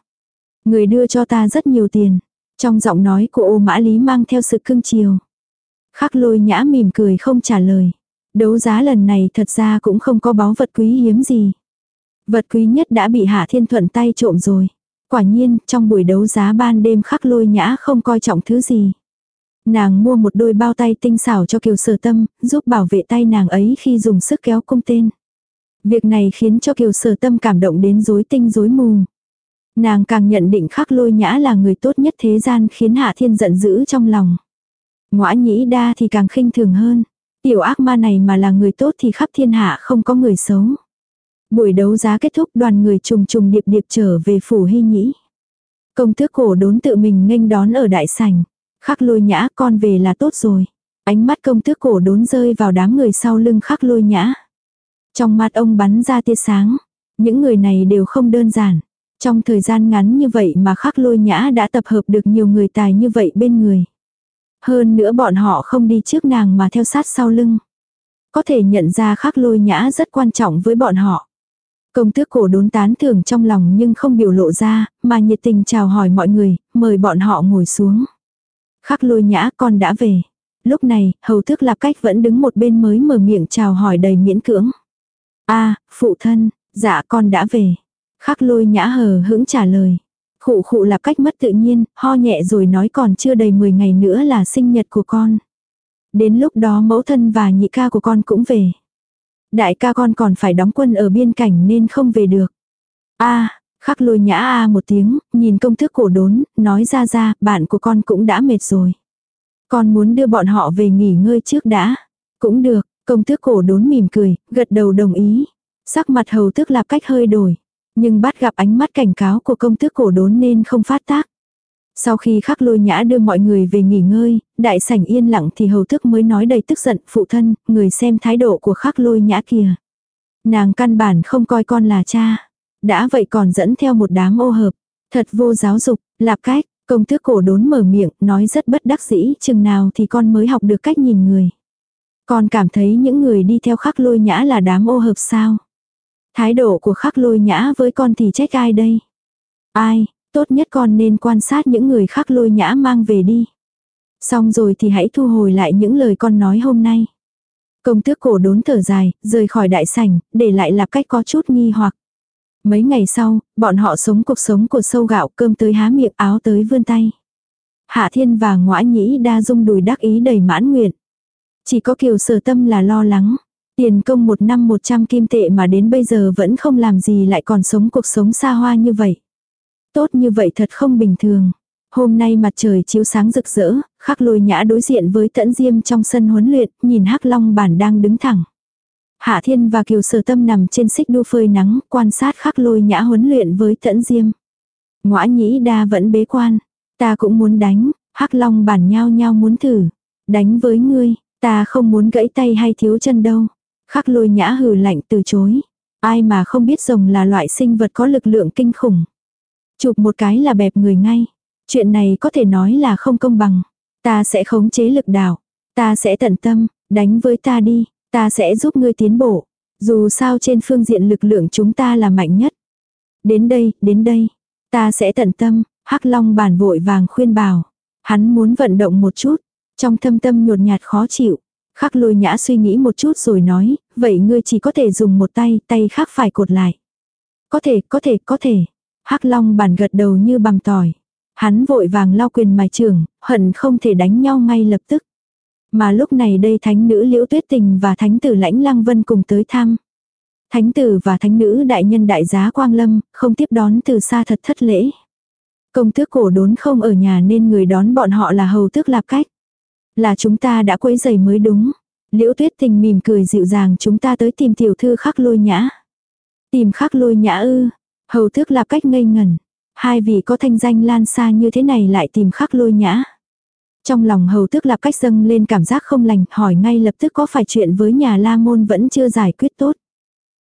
Người đưa cho ta rất nhiều tiền. Trong giọng nói của ô mã lý mang theo sự cưng chiều. Khắc lôi nhã mỉm cười không trả lời. Đấu giá lần này thật ra cũng không có báu vật quý hiếm gì. Vật quý nhất đã bị Hạ Thiên Thuận tay trộm rồi. Quả nhiên, trong buổi đấu giá ban đêm khắc lôi nhã không coi trọng thứ gì. Nàng mua một đôi bao tay tinh xảo cho Kiều Sở Tâm, giúp bảo vệ tay nàng ấy khi dùng sức kéo cung tên. Việc này khiến cho Kiều Sở Tâm cảm động đến rối tinh rối mù. Nàng càng nhận định khắc lôi nhã là người tốt nhất thế gian khiến Hạ Thiên giận dữ trong lòng. Ngoã nhĩ đa thì càng khinh thường hơn. Tiểu ác ma này mà là người tốt thì khắp thiên hạ không có người xấu. Buổi đấu giá kết thúc, đoàn người trùng trùng điệp điệp trở về phủ hy nhĩ. Công tước cổ đốn tự mình nghênh đón ở đại sảnh. Khắc lôi nhã, con về là tốt rồi. Ánh mắt công tước cổ đốn rơi vào đám người sau lưng khắc lôi nhã. Trong mắt ông bắn ra tia sáng. Những người này đều không đơn giản. Trong thời gian ngắn như vậy mà khắc lôi nhã đã tập hợp được nhiều người tài như vậy bên người. Hơn nữa bọn họ không đi trước nàng mà theo sát sau lưng. Có thể nhận ra khắc lôi nhã rất quan trọng với bọn họ. Công tước cổ đốn tán thưởng trong lòng nhưng không biểu lộ ra, mà nhiệt tình chào hỏi mọi người, mời bọn họ ngồi xuống. Khắc lôi nhã con đã về. Lúc này, hầu tước lạp cách vẫn đứng một bên mới mở miệng chào hỏi đầy miễn cưỡng. a phụ thân, dạ con đã về. Khắc lôi nhã hờ hững trả lời. Khụ khụ lạp cách mất tự nhiên, ho nhẹ rồi nói còn chưa đầy 10 ngày nữa là sinh nhật của con. Đến lúc đó mẫu thân và nhị ca của con cũng về. Đại ca con còn phải đóng quân ở biên cảnh nên không về được. a khắc lôi nhã a một tiếng, nhìn công thức cổ đốn, nói ra ra, bạn của con cũng đã mệt rồi. Con muốn đưa bọn họ về nghỉ ngơi trước đã. Cũng được, công tước cổ đốn mỉm cười, gật đầu đồng ý. Sắc mặt hầu tước lạp cách hơi đổi. Nhưng bắt gặp ánh mắt cảnh cáo của công tước cổ đốn nên không phát tác. Sau khi khắc lôi nhã đưa mọi người về nghỉ ngơi, đại sảnh yên lặng thì hầu thức mới nói đầy tức giận, phụ thân, người xem thái độ của khắc lôi nhã kìa. Nàng căn bản không coi con là cha. Đã vậy còn dẫn theo một đám ô hợp. Thật vô giáo dục, lạp cách, công tước cổ đốn mở miệng, nói rất bất đắc dĩ, chừng nào thì con mới học được cách nhìn người. Con cảm thấy những người đi theo khắc lôi nhã là đám ô hợp sao? Thái độ của khắc lôi nhã với con thì trách ai đây? Ai, tốt nhất con nên quan sát những người khắc lôi nhã mang về đi. Xong rồi thì hãy thu hồi lại những lời con nói hôm nay. Công tước cổ đốn thở dài, rời khỏi đại sảnh, để lại lạp cách có chút nghi hoặc. Mấy ngày sau, bọn họ sống cuộc sống của sâu gạo cơm tới há miệng áo tới vươn tay. Hạ thiên và ngõa nhĩ đa dung đùi đắc ý đầy mãn nguyện. Chỉ có kiều sở tâm là lo lắng. Tiền công một năm một trăm kim tệ mà đến bây giờ vẫn không làm gì lại còn sống cuộc sống xa hoa như vậy. Tốt như vậy thật không bình thường. Hôm nay mặt trời chiếu sáng rực rỡ, khắc lôi nhã đối diện với tẫn diêm trong sân huấn luyện, nhìn hắc long bản đang đứng thẳng. Hạ thiên và kiều sở tâm nằm trên xích đu phơi nắng, quan sát khắc lôi nhã huấn luyện với tẫn diêm. Ngoã nhĩ đa vẫn bế quan. Ta cũng muốn đánh, hắc long bản nhao nhao muốn thử. Đánh với ngươi, ta không muốn gãy tay hay thiếu chân đâu. Khắc lôi nhã hừ lạnh từ chối. Ai mà không biết rồng là loại sinh vật có lực lượng kinh khủng. Chụp một cái là bẹp người ngay. Chuyện này có thể nói là không công bằng. Ta sẽ khống chế lực đảo. Ta sẽ tận tâm, đánh với ta đi. Ta sẽ giúp ngươi tiến bộ. Dù sao trên phương diện lực lượng chúng ta là mạnh nhất. Đến đây, đến đây. Ta sẽ tận tâm. Hắc Long bản vội vàng khuyên bảo. Hắn muốn vận động một chút. Trong thâm tâm nhột nhạt khó chịu. Khắc lôi nhã suy nghĩ một chút rồi nói, vậy ngươi chỉ có thể dùng một tay, tay khác phải cột lại. Có thể, có thể, có thể. Hắc long bản gật đầu như bằm tỏi. Hắn vội vàng lao quyền mài trường, hận không thể đánh nhau ngay lập tức. Mà lúc này đây thánh nữ liễu tuyết tình và thánh tử lãnh lăng vân cùng tới thăm. Thánh tử và thánh nữ đại nhân đại giá quang lâm, không tiếp đón từ xa thật thất lễ. Công tước cổ đốn không ở nhà nên người đón bọn họ là hầu tước lạp cách. Là chúng ta đã quấy giày mới đúng. Liễu tuyết tình mỉm cười dịu dàng chúng ta tới tìm tiểu thư khắc lôi nhã. Tìm khắc lôi nhã ư. Hầu tước lạp cách ngây ngẩn. Hai vị có thanh danh lan xa như thế này lại tìm khắc lôi nhã. Trong lòng hầu tước lạp cách dâng lên cảm giác không lành hỏi ngay lập tức có phải chuyện với nhà la môn vẫn chưa giải quyết tốt.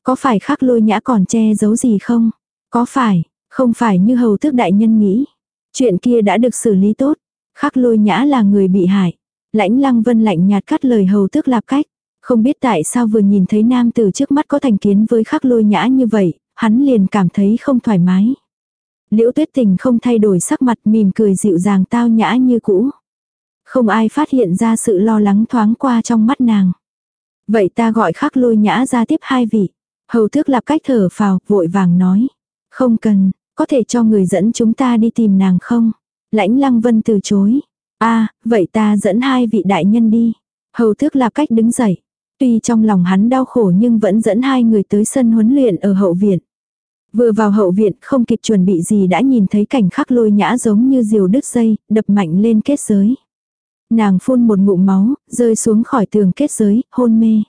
Có phải khắc lôi nhã còn che giấu gì không? Có phải, không phải như hầu tước đại nhân nghĩ. Chuyện kia đã được xử lý tốt. Khắc lôi nhã là người bị hại. Lãnh lăng vân lạnh nhạt cắt lời hầu tước lạp cách. Không biết tại sao vừa nhìn thấy nam tử trước mắt có thành kiến với khắc lôi nhã như vậy, hắn liền cảm thấy không thoải mái. Liễu tuyết tình không thay đổi sắc mặt mỉm cười dịu dàng tao nhã như cũ. Không ai phát hiện ra sự lo lắng thoáng qua trong mắt nàng. Vậy ta gọi khắc lôi nhã ra tiếp hai vị. Hầu tước lạp cách thở phào, vội vàng nói. Không cần, có thể cho người dẫn chúng ta đi tìm nàng không? Lãnh lăng vân từ chối a vậy ta dẫn hai vị đại nhân đi. Hầu thước lạp cách đứng dậy. Tuy trong lòng hắn đau khổ nhưng vẫn dẫn hai người tới sân huấn luyện ở hậu viện. Vừa vào hậu viện không kịp chuẩn bị gì đã nhìn thấy cảnh khắc lôi nhã giống như diều đứt dây, đập mạnh lên kết giới. Nàng phun một ngụm máu, rơi xuống khỏi tường kết giới, hôn mê.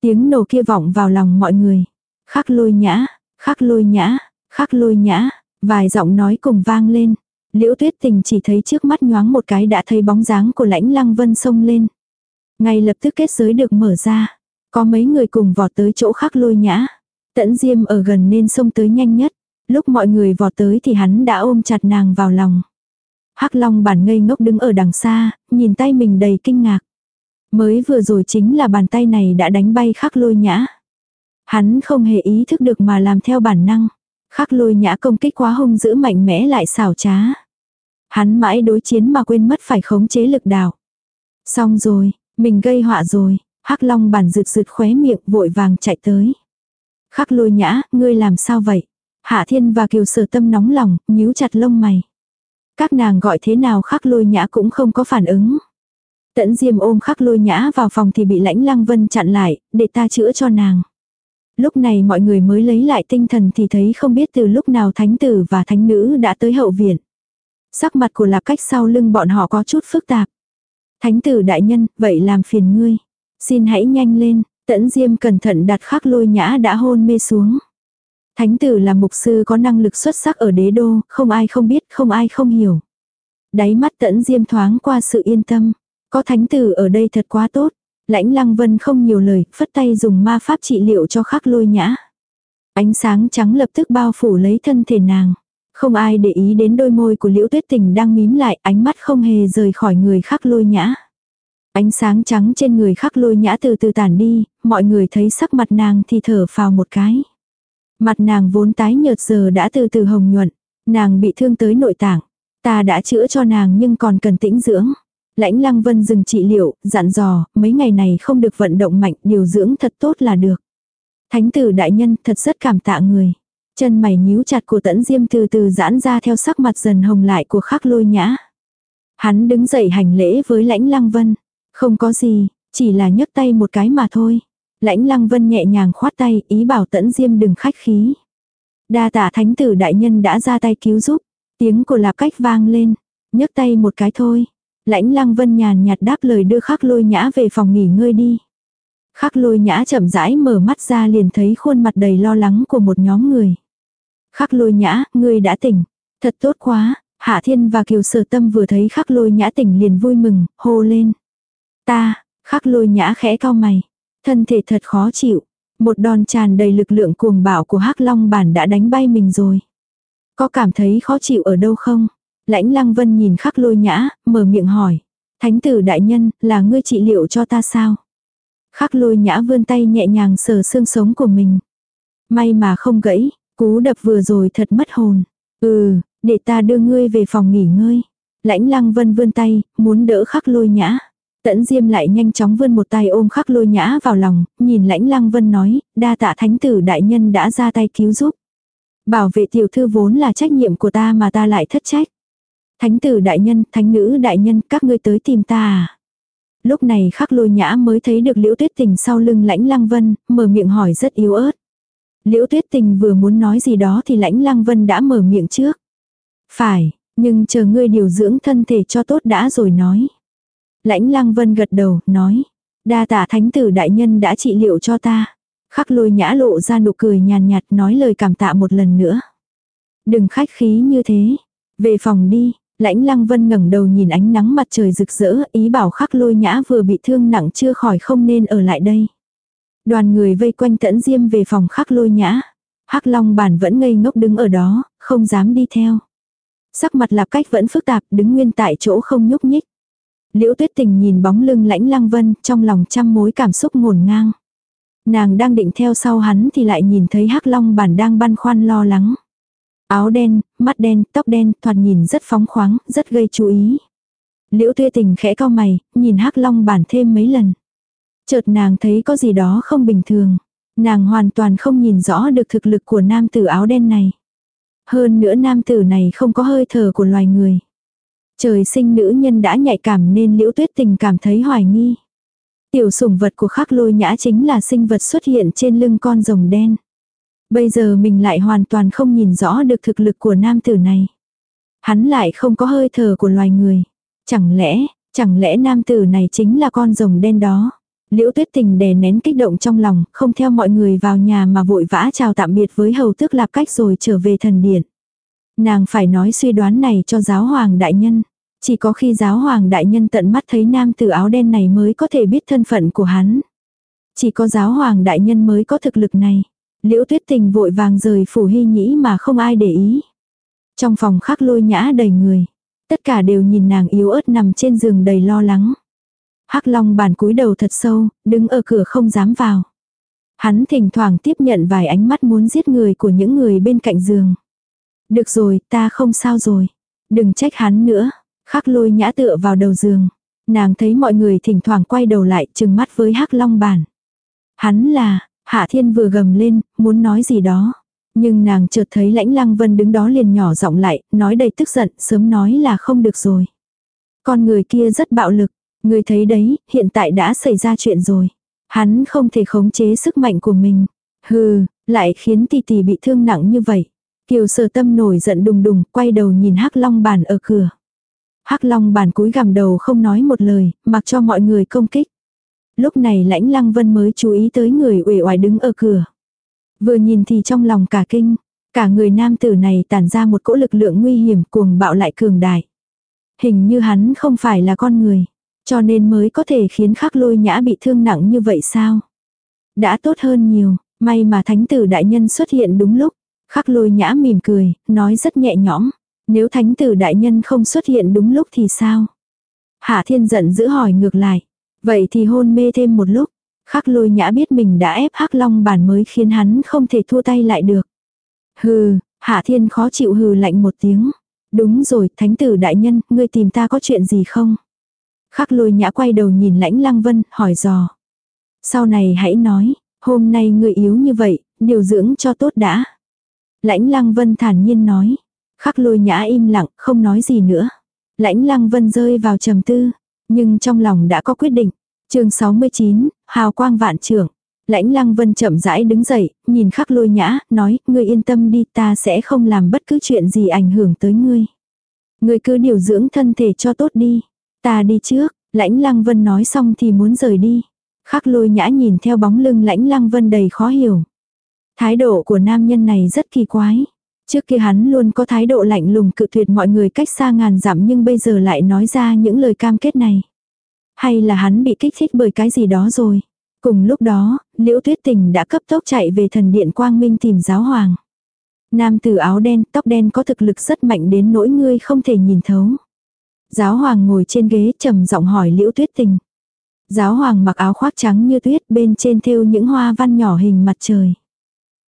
Tiếng nổ kia vọng vào lòng mọi người. Khắc lôi nhã, khắc lôi nhã, khắc lôi nhã, vài giọng nói cùng vang lên. Liễu tuyết tình chỉ thấy trước mắt nhoáng một cái đã thấy bóng dáng của lãnh lăng vân sông lên. Ngay lập tức kết giới được mở ra. Có mấy người cùng vọt tới chỗ khác lôi nhã. Tẫn diêm ở gần nên sông tới nhanh nhất. Lúc mọi người vọt tới thì hắn đã ôm chặt nàng vào lòng. Hắc Long bản ngây ngốc đứng ở đằng xa, nhìn tay mình đầy kinh ngạc. Mới vừa rồi chính là bàn tay này đã đánh bay khắc lôi nhã. Hắn không hề ý thức được mà làm theo bản năng. Khắc lôi nhã công kích quá hung dữ mạnh mẽ lại xảo trá. Hắn mãi đối chiến mà quên mất phải khống chế lực đạo. Xong rồi, mình gây họa rồi. Hắc long bản rực rực khóe miệng vội vàng chạy tới. Khắc lôi nhã, ngươi làm sao vậy? Hạ thiên và kiều sở tâm nóng lòng, nhíu chặt lông mày. Các nàng gọi thế nào khắc lôi nhã cũng không có phản ứng. Tẫn diêm ôm khắc lôi nhã vào phòng thì bị lãnh lăng vân chặn lại, để ta chữa cho nàng. Lúc này mọi người mới lấy lại tinh thần thì thấy không biết từ lúc nào thánh tử và thánh nữ đã tới hậu viện. Sắc mặt của lạp cách sau lưng bọn họ có chút phức tạp. Thánh tử đại nhân, vậy làm phiền ngươi. Xin hãy nhanh lên, tẫn diêm cẩn thận đặt khắc lôi nhã đã hôn mê xuống. Thánh tử là mục sư có năng lực xuất sắc ở đế đô, không ai không biết, không ai không hiểu. Đáy mắt tẫn diêm thoáng qua sự yên tâm. Có thánh tử ở đây thật quá tốt. Lãnh lăng vân không nhiều lời, phất tay dùng ma pháp trị liệu cho khắc lôi nhã. Ánh sáng trắng lập tức bao phủ lấy thân thể nàng. Không ai để ý đến đôi môi của liễu tuyết tình đang mím lại, ánh mắt không hề rời khỏi người khắc lôi nhã. Ánh sáng trắng trên người khắc lôi nhã từ từ tản đi, mọi người thấy sắc mặt nàng thì thở phào một cái. Mặt nàng vốn tái nhợt giờ đã từ từ hồng nhuận, nàng bị thương tới nội tạng. Ta đã chữa cho nàng nhưng còn cần tĩnh dưỡng. Lãnh lăng vân dừng trị liệu, dặn dò, mấy ngày này không được vận động mạnh, điều dưỡng thật tốt là được. Thánh tử đại nhân thật rất cảm tạ người. Chân mày nhíu chặt của tẫn diêm từ từ giãn ra theo sắc mặt dần hồng lại của khắc lôi nhã. Hắn đứng dậy hành lễ với lãnh lăng vân. Không có gì, chỉ là nhấc tay một cái mà thôi. Lãnh lăng vân nhẹ nhàng khoát tay ý bảo tẫn diêm đừng khách khí. Đa tạ thánh tử đại nhân đã ra tay cứu giúp. Tiếng của lạp cách vang lên. nhấc tay một cái thôi. Lãnh lăng vân nhàn nhạt đáp lời đưa khắc lôi nhã về phòng nghỉ ngơi đi. Khắc lôi nhã chậm rãi mở mắt ra liền thấy khuôn mặt đầy lo lắng của một nhóm người. Khắc lôi nhã, ngươi đã tỉnh. Thật tốt quá, Hạ Thiên và Kiều Sở Tâm vừa thấy khắc lôi nhã tỉnh liền vui mừng, hô lên. Ta, khắc lôi nhã khẽ cao mày. Thân thể thật khó chịu. Một đòn tràn đầy lực lượng cuồng bạo của hắc long bản đã đánh bay mình rồi. Có cảm thấy khó chịu ở đâu không? Lãnh lăng vân nhìn khắc lôi nhã, mở miệng hỏi. Thánh tử đại nhân, là ngươi trị liệu cho ta sao? Khắc lôi nhã vươn tay nhẹ nhàng sờ xương sống của mình. May mà không gãy, cú đập vừa rồi thật mất hồn. Ừ, để ta đưa ngươi về phòng nghỉ ngơi. Lãnh lăng vân vươn tay, muốn đỡ khắc lôi nhã. Tẫn Diêm lại nhanh chóng vươn một tay ôm khắc lôi nhã vào lòng, nhìn lãnh lăng vân nói, đa tạ thánh tử đại nhân đã ra tay cứu giúp. Bảo vệ tiểu thư vốn là trách nhiệm của ta mà ta lại thất trách. Thánh tử đại nhân, thánh nữ đại nhân, các ngươi tới tìm ta à? Lúc này khắc lôi nhã mới thấy được liễu tuyết tình sau lưng lãnh lăng vân, mở miệng hỏi rất yếu ớt. Liễu tuyết tình vừa muốn nói gì đó thì lãnh lăng vân đã mở miệng trước. Phải, nhưng chờ ngươi điều dưỡng thân thể cho tốt đã rồi nói. Lãnh lăng vân gật đầu, nói. Đa tạ thánh tử đại nhân đã trị liệu cho ta. Khắc lôi nhã lộ ra nụ cười nhàn nhạt nói lời cảm tạ một lần nữa. Đừng khách khí như thế. Về phòng đi, lãnh lăng vân ngẩng đầu nhìn ánh nắng mặt trời rực rỡ, ý bảo khắc lôi nhã vừa bị thương nặng chưa khỏi không nên ở lại đây. Đoàn người vây quanh tẫn diêm về phòng khắc lôi nhã. Hắc long bản vẫn ngây ngốc đứng ở đó, không dám đi theo. Sắc mặt lạp cách vẫn phức tạp, đứng nguyên tại chỗ không nhúc nhích. Liễu tuyết tình nhìn bóng lưng lãnh lăng vân, trong lòng trăm mối cảm xúc ngổn ngang. Nàng đang định theo sau hắn thì lại nhìn thấy hắc long bản đang băn khoăn lo lắng. Áo đen, mắt đen, tóc đen, thoạt nhìn rất phóng khoáng, rất gây chú ý. Liễu tuyết tình khẽ cao mày, nhìn hắc long bản thêm mấy lần. Chợt nàng thấy có gì đó không bình thường. Nàng hoàn toàn không nhìn rõ được thực lực của nam tử áo đen này. Hơn nữa nam tử này không có hơi thở của loài người. Trời sinh nữ nhân đã nhạy cảm nên liễu tuyết tình cảm thấy hoài nghi. Tiểu sủng vật của khắc lôi nhã chính là sinh vật xuất hiện trên lưng con rồng đen. Bây giờ mình lại hoàn toàn không nhìn rõ được thực lực của nam tử này. Hắn lại không có hơi thở của loài người. Chẳng lẽ, chẳng lẽ nam tử này chính là con rồng đen đó. Liễu tuyết tình đè nén kích động trong lòng, không theo mọi người vào nhà mà vội vã chào tạm biệt với hầu tước lạp cách rồi trở về thần điện. Nàng phải nói suy đoán này cho giáo hoàng đại nhân. Chỉ có khi giáo hoàng đại nhân tận mắt thấy nam tử áo đen này mới có thể biết thân phận của hắn. Chỉ có giáo hoàng đại nhân mới có thực lực này. Liễu tuyết tình vội vàng rời phủ hy nhĩ mà không ai để ý. Trong phòng khắc lôi nhã đầy người. Tất cả đều nhìn nàng yếu ớt nằm trên giường đầy lo lắng. Hắc Long bản cúi đầu thật sâu, đứng ở cửa không dám vào. Hắn thỉnh thoảng tiếp nhận vài ánh mắt muốn giết người của những người bên cạnh giường. Được rồi, ta không sao rồi. Đừng trách hắn nữa. Khắc lôi nhã tựa vào đầu giường. Nàng thấy mọi người thỉnh thoảng quay đầu lại chừng mắt với Hắc Long bản. Hắn là, Hạ Thiên vừa gầm lên, muốn nói gì đó. Nhưng nàng chợt thấy lãnh lăng vân đứng đó liền nhỏ giọng lại, nói đầy tức giận, sớm nói là không được rồi. Con người kia rất bạo lực, người thấy đấy, hiện tại đã xảy ra chuyện rồi. Hắn không thể khống chế sức mạnh của mình. Hừ, lại khiến tỷ tỷ bị thương nặng như vậy. Kiều sở tâm nổi giận đùng đùng, quay đầu nhìn hắc long bàn ở cửa. hắc long bàn cúi gằm đầu không nói một lời, mặc cho mọi người công kích. Lúc này lãnh lăng vân mới chú ý tới người uể oải đứng ở cửa. Vừa nhìn thì trong lòng cả kinh, cả người nam tử này tản ra một cỗ lực lượng nguy hiểm cuồng bạo lại cường đại. Hình như hắn không phải là con người, cho nên mới có thể khiến khắc lôi nhã bị thương nặng như vậy sao? Đã tốt hơn nhiều, may mà thánh tử đại nhân xuất hiện đúng lúc. Khắc lôi nhã mỉm cười, nói rất nhẹ nhõm. Nếu thánh tử đại nhân không xuất hiện đúng lúc thì sao? Hạ thiên giận giữ hỏi ngược lại. Vậy thì hôn mê thêm một lúc. Khắc lôi nhã biết mình đã ép hắc long bản mới khiến hắn không thể thua tay lại được. Hừ, hạ thiên khó chịu hừ lạnh một tiếng. Đúng rồi, thánh tử đại nhân, ngươi tìm ta có chuyện gì không? Khắc lôi nhã quay đầu nhìn lãnh lăng vân, hỏi dò. Sau này hãy nói, hôm nay người yếu như vậy, điều dưỡng cho tốt đã. Lãnh lăng vân thản nhiên nói. Khắc lôi nhã im lặng, không nói gì nữa. Lãnh lăng vân rơi vào trầm tư, nhưng trong lòng đã có quyết định chương 69, hào quang vạn trưởng. Lãnh lăng vân chậm rãi đứng dậy, nhìn khắc lôi nhã, nói, ngươi yên tâm đi ta sẽ không làm bất cứ chuyện gì ảnh hưởng tới ngươi. Ngươi cứ điều dưỡng thân thể cho tốt đi. Ta đi trước, lãnh lăng vân nói xong thì muốn rời đi. Khắc lôi nhã nhìn theo bóng lưng lãnh lăng vân đầy khó hiểu. Thái độ của nam nhân này rất kỳ quái. Trước kia hắn luôn có thái độ lạnh lùng cự tuyệt mọi người cách xa ngàn dặm nhưng bây giờ lại nói ra những lời cam kết này. Hay là hắn bị kích thích bởi cái gì đó rồi. Cùng lúc đó, Liễu Tuyết Tình đã cấp tốc chạy về thần điện Quang Minh tìm giáo hoàng. Nam tử áo đen, tóc đen có thực lực rất mạnh đến nỗi ngươi không thể nhìn thấu. Giáo hoàng ngồi trên ghế trầm giọng hỏi Liễu Tuyết Tình. Giáo hoàng mặc áo khoác trắng như tuyết bên trên thêu những hoa văn nhỏ hình mặt trời.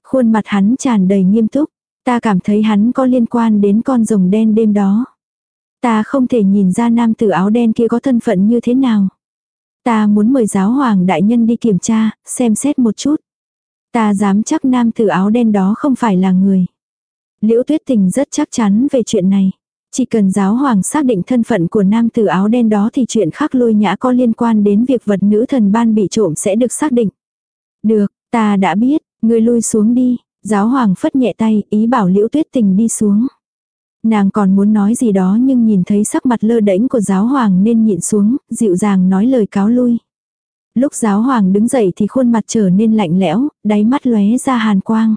Khuôn mặt hắn tràn đầy nghiêm túc, ta cảm thấy hắn có liên quan đến con rồng đen đêm đó. Ta không thể nhìn ra nam tử áo đen kia có thân phận như thế nào. Ta muốn mời giáo hoàng đại nhân đi kiểm tra, xem xét một chút. Ta dám chắc nam tử áo đen đó không phải là người. Liễu tuyết tình rất chắc chắn về chuyện này. Chỉ cần giáo hoàng xác định thân phận của nam tử áo đen đó thì chuyện khác lôi nhã có liên quan đến việc vật nữ thần ban bị trộm sẽ được xác định. Được, ta đã biết, người lui xuống đi. Giáo hoàng phất nhẹ tay, ý bảo liễu tuyết tình đi xuống. Nàng còn muốn nói gì đó nhưng nhìn thấy sắc mặt lơ đễnh của giáo hoàng nên nhịn xuống, dịu dàng nói lời cáo lui. Lúc giáo hoàng đứng dậy thì khuôn mặt trở nên lạnh lẽo, đáy mắt lóe ra hàn quang.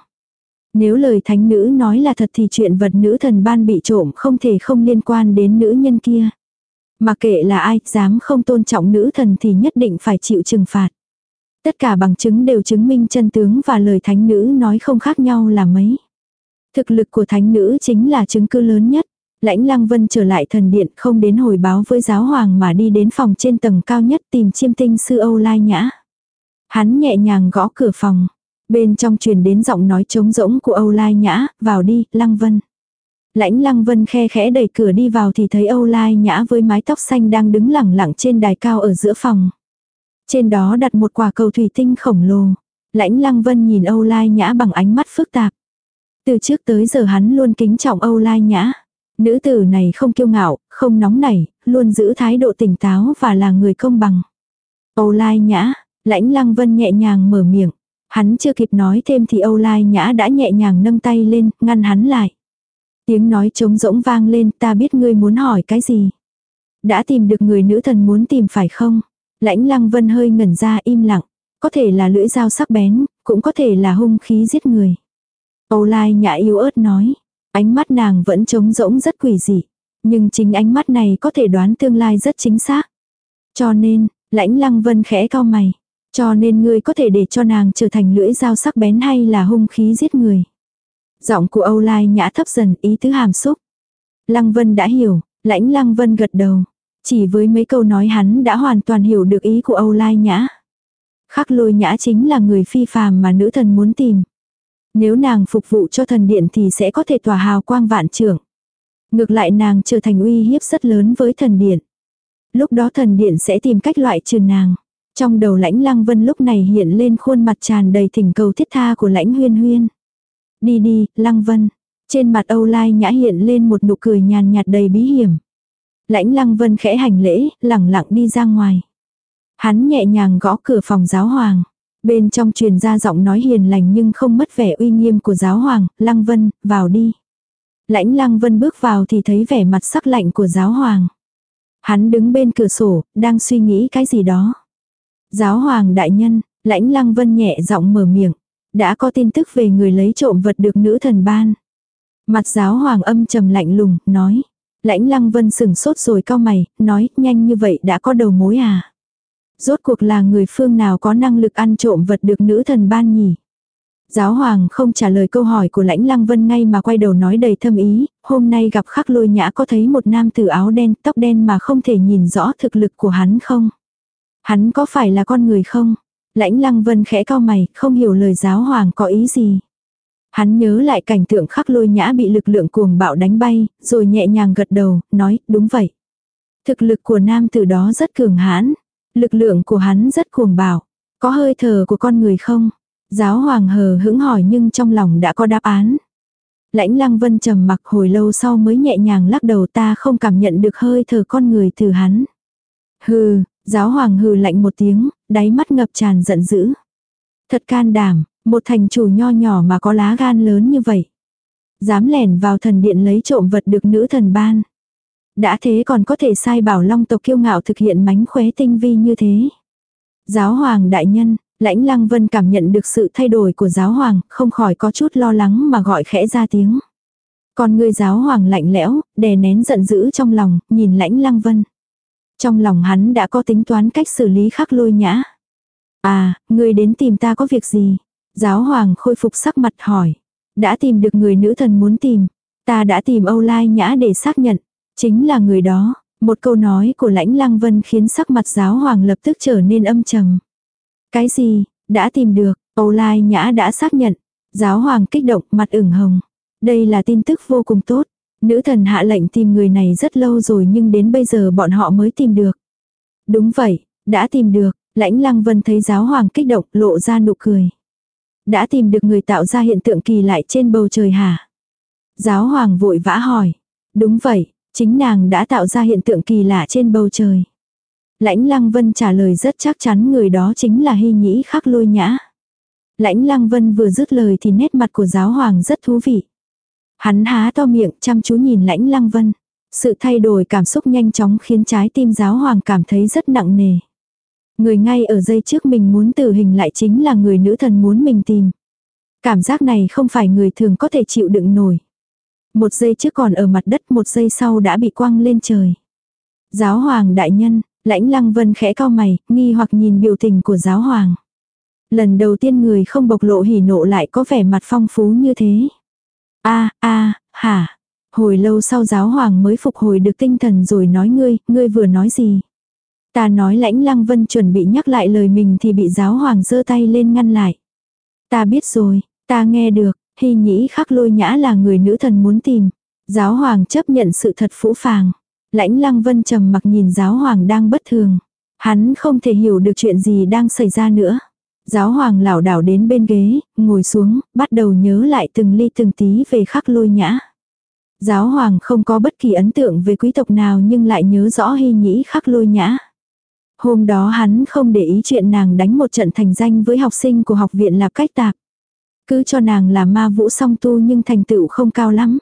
Nếu lời thánh nữ nói là thật thì chuyện vật nữ thần ban bị trộm không thể không liên quan đến nữ nhân kia. Mà kệ là ai, dám không tôn trọng nữ thần thì nhất định phải chịu trừng phạt. Tất cả bằng chứng đều chứng minh chân tướng và lời thánh nữ nói không khác nhau là mấy. Thực lực của thánh nữ chính là chứng cứ lớn nhất. Lãnh Lăng Vân trở lại thần điện không đến hồi báo với giáo hoàng mà đi đến phòng trên tầng cao nhất tìm chiêm tinh sư Âu Lai Nhã. Hắn nhẹ nhàng gõ cửa phòng. Bên trong truyền đến giọng nói trống rỗng của Âu Lai Nhã, vào đi, Lăng Vân. Lãnh Lăng Vân khe khẽ đẩy cửa đi vào thì thấy Âu Lai Nhã với mái tóc xanh đang đứng lẳng lặng trên đài cao ở giữa phòng. Trên đó đặt một quả cầu thủy tinh khổng lồ. Lãnh Lăng Vân nhìn Âu Lai Nhã bằng ánh mắt phức tạp. Từ trước tới giờ hắn luôn kính trọng Âu Lai Nhã. Nữ tử này không kiêu ngạo, không nóng nảy, luôn giữ thái độ tỉnh táo và là người công bằng. Âu Lai Nhã, lãnh lăng vân nhẹ nhàng mở miệng. Hắn chưa kịp nói thêm thì Âu Lai Nhã đã nhẹ nhàng nâng tay lên, ngăn hắn lại. Tiếng nói trống rỗng vang lên ta biết ngươi muốn hỏi cái gì. Đã tìm được người nữ thần muốn tìm phải không? Lãnh lăng vân hơi ngẩn ra im lặng. Có thể là lưỡi dao sắc bén, cũng có thể là hung khí giết người. Âu Lai Nhã yếu ớt nói. Ánh mắt nàng vẫn trống rỗng rất quỷ dị. Nhưng chính ánh mắt này có thể đoán tương lai rất chính xác. Cho nên, lãnh lăng vân khẽ cao mày. Cho nên ngươi có thể để cho nàng trở thành lưỡi dao sắc bén hay là hung khí giết người. Giọng của Âu Lai nhã thấp dần ý tứ hàm xúc. Lăng Vân đã hiểu, lãnh Lăng Vân gật đầu. Chỉ với mấy câu nói hắn đã hoàn toàn hiểu được ý của Âu Lai nhã. Khắc lôi nhã chính là người phi phàm mà nữ thần muốn tìm. Nếu nàng phục vụ cho thần điện thì sẽ có thể tỏa hào quang vạn trưởng. Ngược lại nàng trở thành uy hiếp rất lớn với thần điện. Lúc đó thần điện sẽ tìm cách loại trừ nàng. Trong đầu lãnh lăng vân lúc này hiện lên khuôn mặt tràn đầy thỉnh cầu thiết tha của lãnh huyên huyên. Đi đi, lăng vân. Trên mặt Âu Lai nhã hiện lên một nụ cười nhàn nhạt đầy bí hiểm. Lãnh lăng vân khẽ hành lễ, lẳng lặng đi ra ngoài. Hắn nhẹ nhàng gõ cửa phòng giáo hoàng. Bên trong truyền ra giọng nói hiền lành nhưng không mất vẻ uy nghiêm của giáo hoàng, lăng vân, vào đi. Lãnh lăng vân bước vào thì thấy vẻ mặt sắc lạnh của giáo hoàng. Hắn đứng bên cửa sổ, đang suy nghĩ cái gì đó. Giáo hoàng đại nhân, lãnh lăng vân nhẹ giọng mở miệng. Đã có tin tức về người lấy trộm vật được nữ thần ban. Mặt giáo hoàng âm trầm lạnh lùng, nói. Lãnh lăng vân sừng sốt rồi cao mày, nói, nhanh như vậy đã có đầu mối à. Rốt cuộc là người phương nào có năng lực ăn trộm vật được nữ thần ban nhỉ? Giáo hoàng không trả lời câu hỏi của lãnh lăng vân ngay mà quay đầu nói đầy thâm ý, hôm nay gặp khắc lôi nhã có thấy một nam tử áo đen tóc đen mà không thể nhìn rõ thực lực của hắn không? Hắn có phải là con người không? Lãnh lăng vân khẽ cao mày, không hiểu lời giáo hoàng có ý gì. Hắn nhớ lại cảnh tượng khắc lôi nhã bị lực lượng cuồng bạo đánh bay, rồi nhẹ nhàng gật đầu, nói, đúng vậy. Thực lực của nam tử đó rất cường hãn. Lực lượng của hắn rất cuồng bạo. Có hơi thở của con người không? Giáo hoàng hờ hững hỏi nhưng trong lòng đã có đáp án. Lãnh lăng vân trầm mặc hồi lâu sau mới nhẹ nhàng lắc đầu ta không cảm nhận được hơi thở con người từ hắn. Hừ, giáo hoàng hừ lạnh một tiếng, đáy mắt ngập tràn giận dữ. Thật can đảm, một thành chủ nho nhỏ mà có lá gan lớn như vậy. Dám lẻn vào thần điện lấy trộm vật được nữ thần ban. Đã thế còn có thể sai bảo long tộc kiêu ngạo thực hiện mánh khóe tinh vi như thế. Giáo hoàng đại nhân, lãnh lăng vân cảm nhận được sự thay đổi của giáo hoàng, không khỏi có chút lo lắng mà gọi khẽ ra tiếng. Còn người giáo hoàng lạnh lẽo, đè nén giận dữ trong lòng, nhìn lãnh lăng vân. Trong lòng hắn đã có tính toán cách xử lý khắc lôi nhã. À, người đến tìm ta có việc gì? Giáo hoàng khôi phục sắc mặt hỏi. Đã tìm được người nữ thần muốn tìm. Ta đã tìm Âu Lai Nhã để xác nhận. Chính là người đó. Một câu nói của lãnh lăng vân khiến sắc mặt giáo hoàng lập tức trở nên âm trầm. Cái gì, đã tìm được, Âu Lai Nhã đã xác nhận. Giáo hoàng kích động mặt ửng hồng. Đây là tin tức vô cùng tốt. Nữ thần hạ lệnh tìm người này rất lâu rồi nhưng đến bây giờ bọn họ mới tìm được. Đúng vậy, đã tìm được, lãnh lăng vân thấy giáo hoàng kích động lộ ra nụ cười. Đã tìm được người tạo ra hiện tượng kỳ lại trên bầu trời hả? Giáo hoàng vội vã hỏi. Đúng vậy, chính nàng đã tạo ra hiện tượng kỳ lạ trên bầu trời. Lãnh Lăng Vân trả lời rất chắc chắn người đó chính là hy nhĩ khắc lôi nhã. Lãnh Lăng Vân vừa dứt lời thì nét mặt của giáo hoàng rất thú vị. Hắn há to miệng chăm chú nhìn lãnh Lăng Vân. Sự thay đổi cảm xúc nhanh chóng khiến trái tim giáo hoàng cảm thấy rất nặng nề. Người ngay ở dây trước mình muốn tử hình lại chính là người nữ thần muốn mình tìm. Cảm giác này không phải người thường có thể chịu đựng nổi. Một giây trước còn ở mặt đất một giây sau đã bị quăng lên trời. Giáo hoàng đại nhân, lãnh lăng vân khẽ cao mày, nghi hoặc nhìn biểu tình của giáo hoàng. Lần đầu tiên người không bộc lộ hỉ nộ lại có vẻ mặt phong phú như thế a a hả. Hồi lâu sau giáo hoàng mới phục hồi được tinh thần rồi nói ngươi, ngươi vừa nói gì. Ta nói lãnh lăng vân chuẩn bị nhắc lại lời mình thì bị giáo hoàng giơ tay lên ngăn lại. Ta biết rồi, ta nghe được, hy nhĩ khắc lôi nhã là người nữ thần muốn tìm. Giáo hoàng chấp nhận sự thật phũ phàng. Lãnh lăng vân trầm mặc nhìn giáo hoàng đang bất thường. Hắn không thể hiểu được chuyện gì đang xảy ra nữa. Giáo hoàng lảo đảo đến bên ghế, ngồi xuống, bắt đầu nhớ lại từng ly từng tí về khắc lôi nhã. Giáo hoàng không có bất kỳ ấn tượng về quý tộc nào nhưng lại nhớ rõ hy nhĩ khắc lôi nhã. Hôm đó hắn không để ý chuyện nàng đánh một trận thành danh với học sinh của học viện Lạp Cách Tạp. Cứ cho nàng là ma vũ song tu nhưng thành tựu không cao lắm.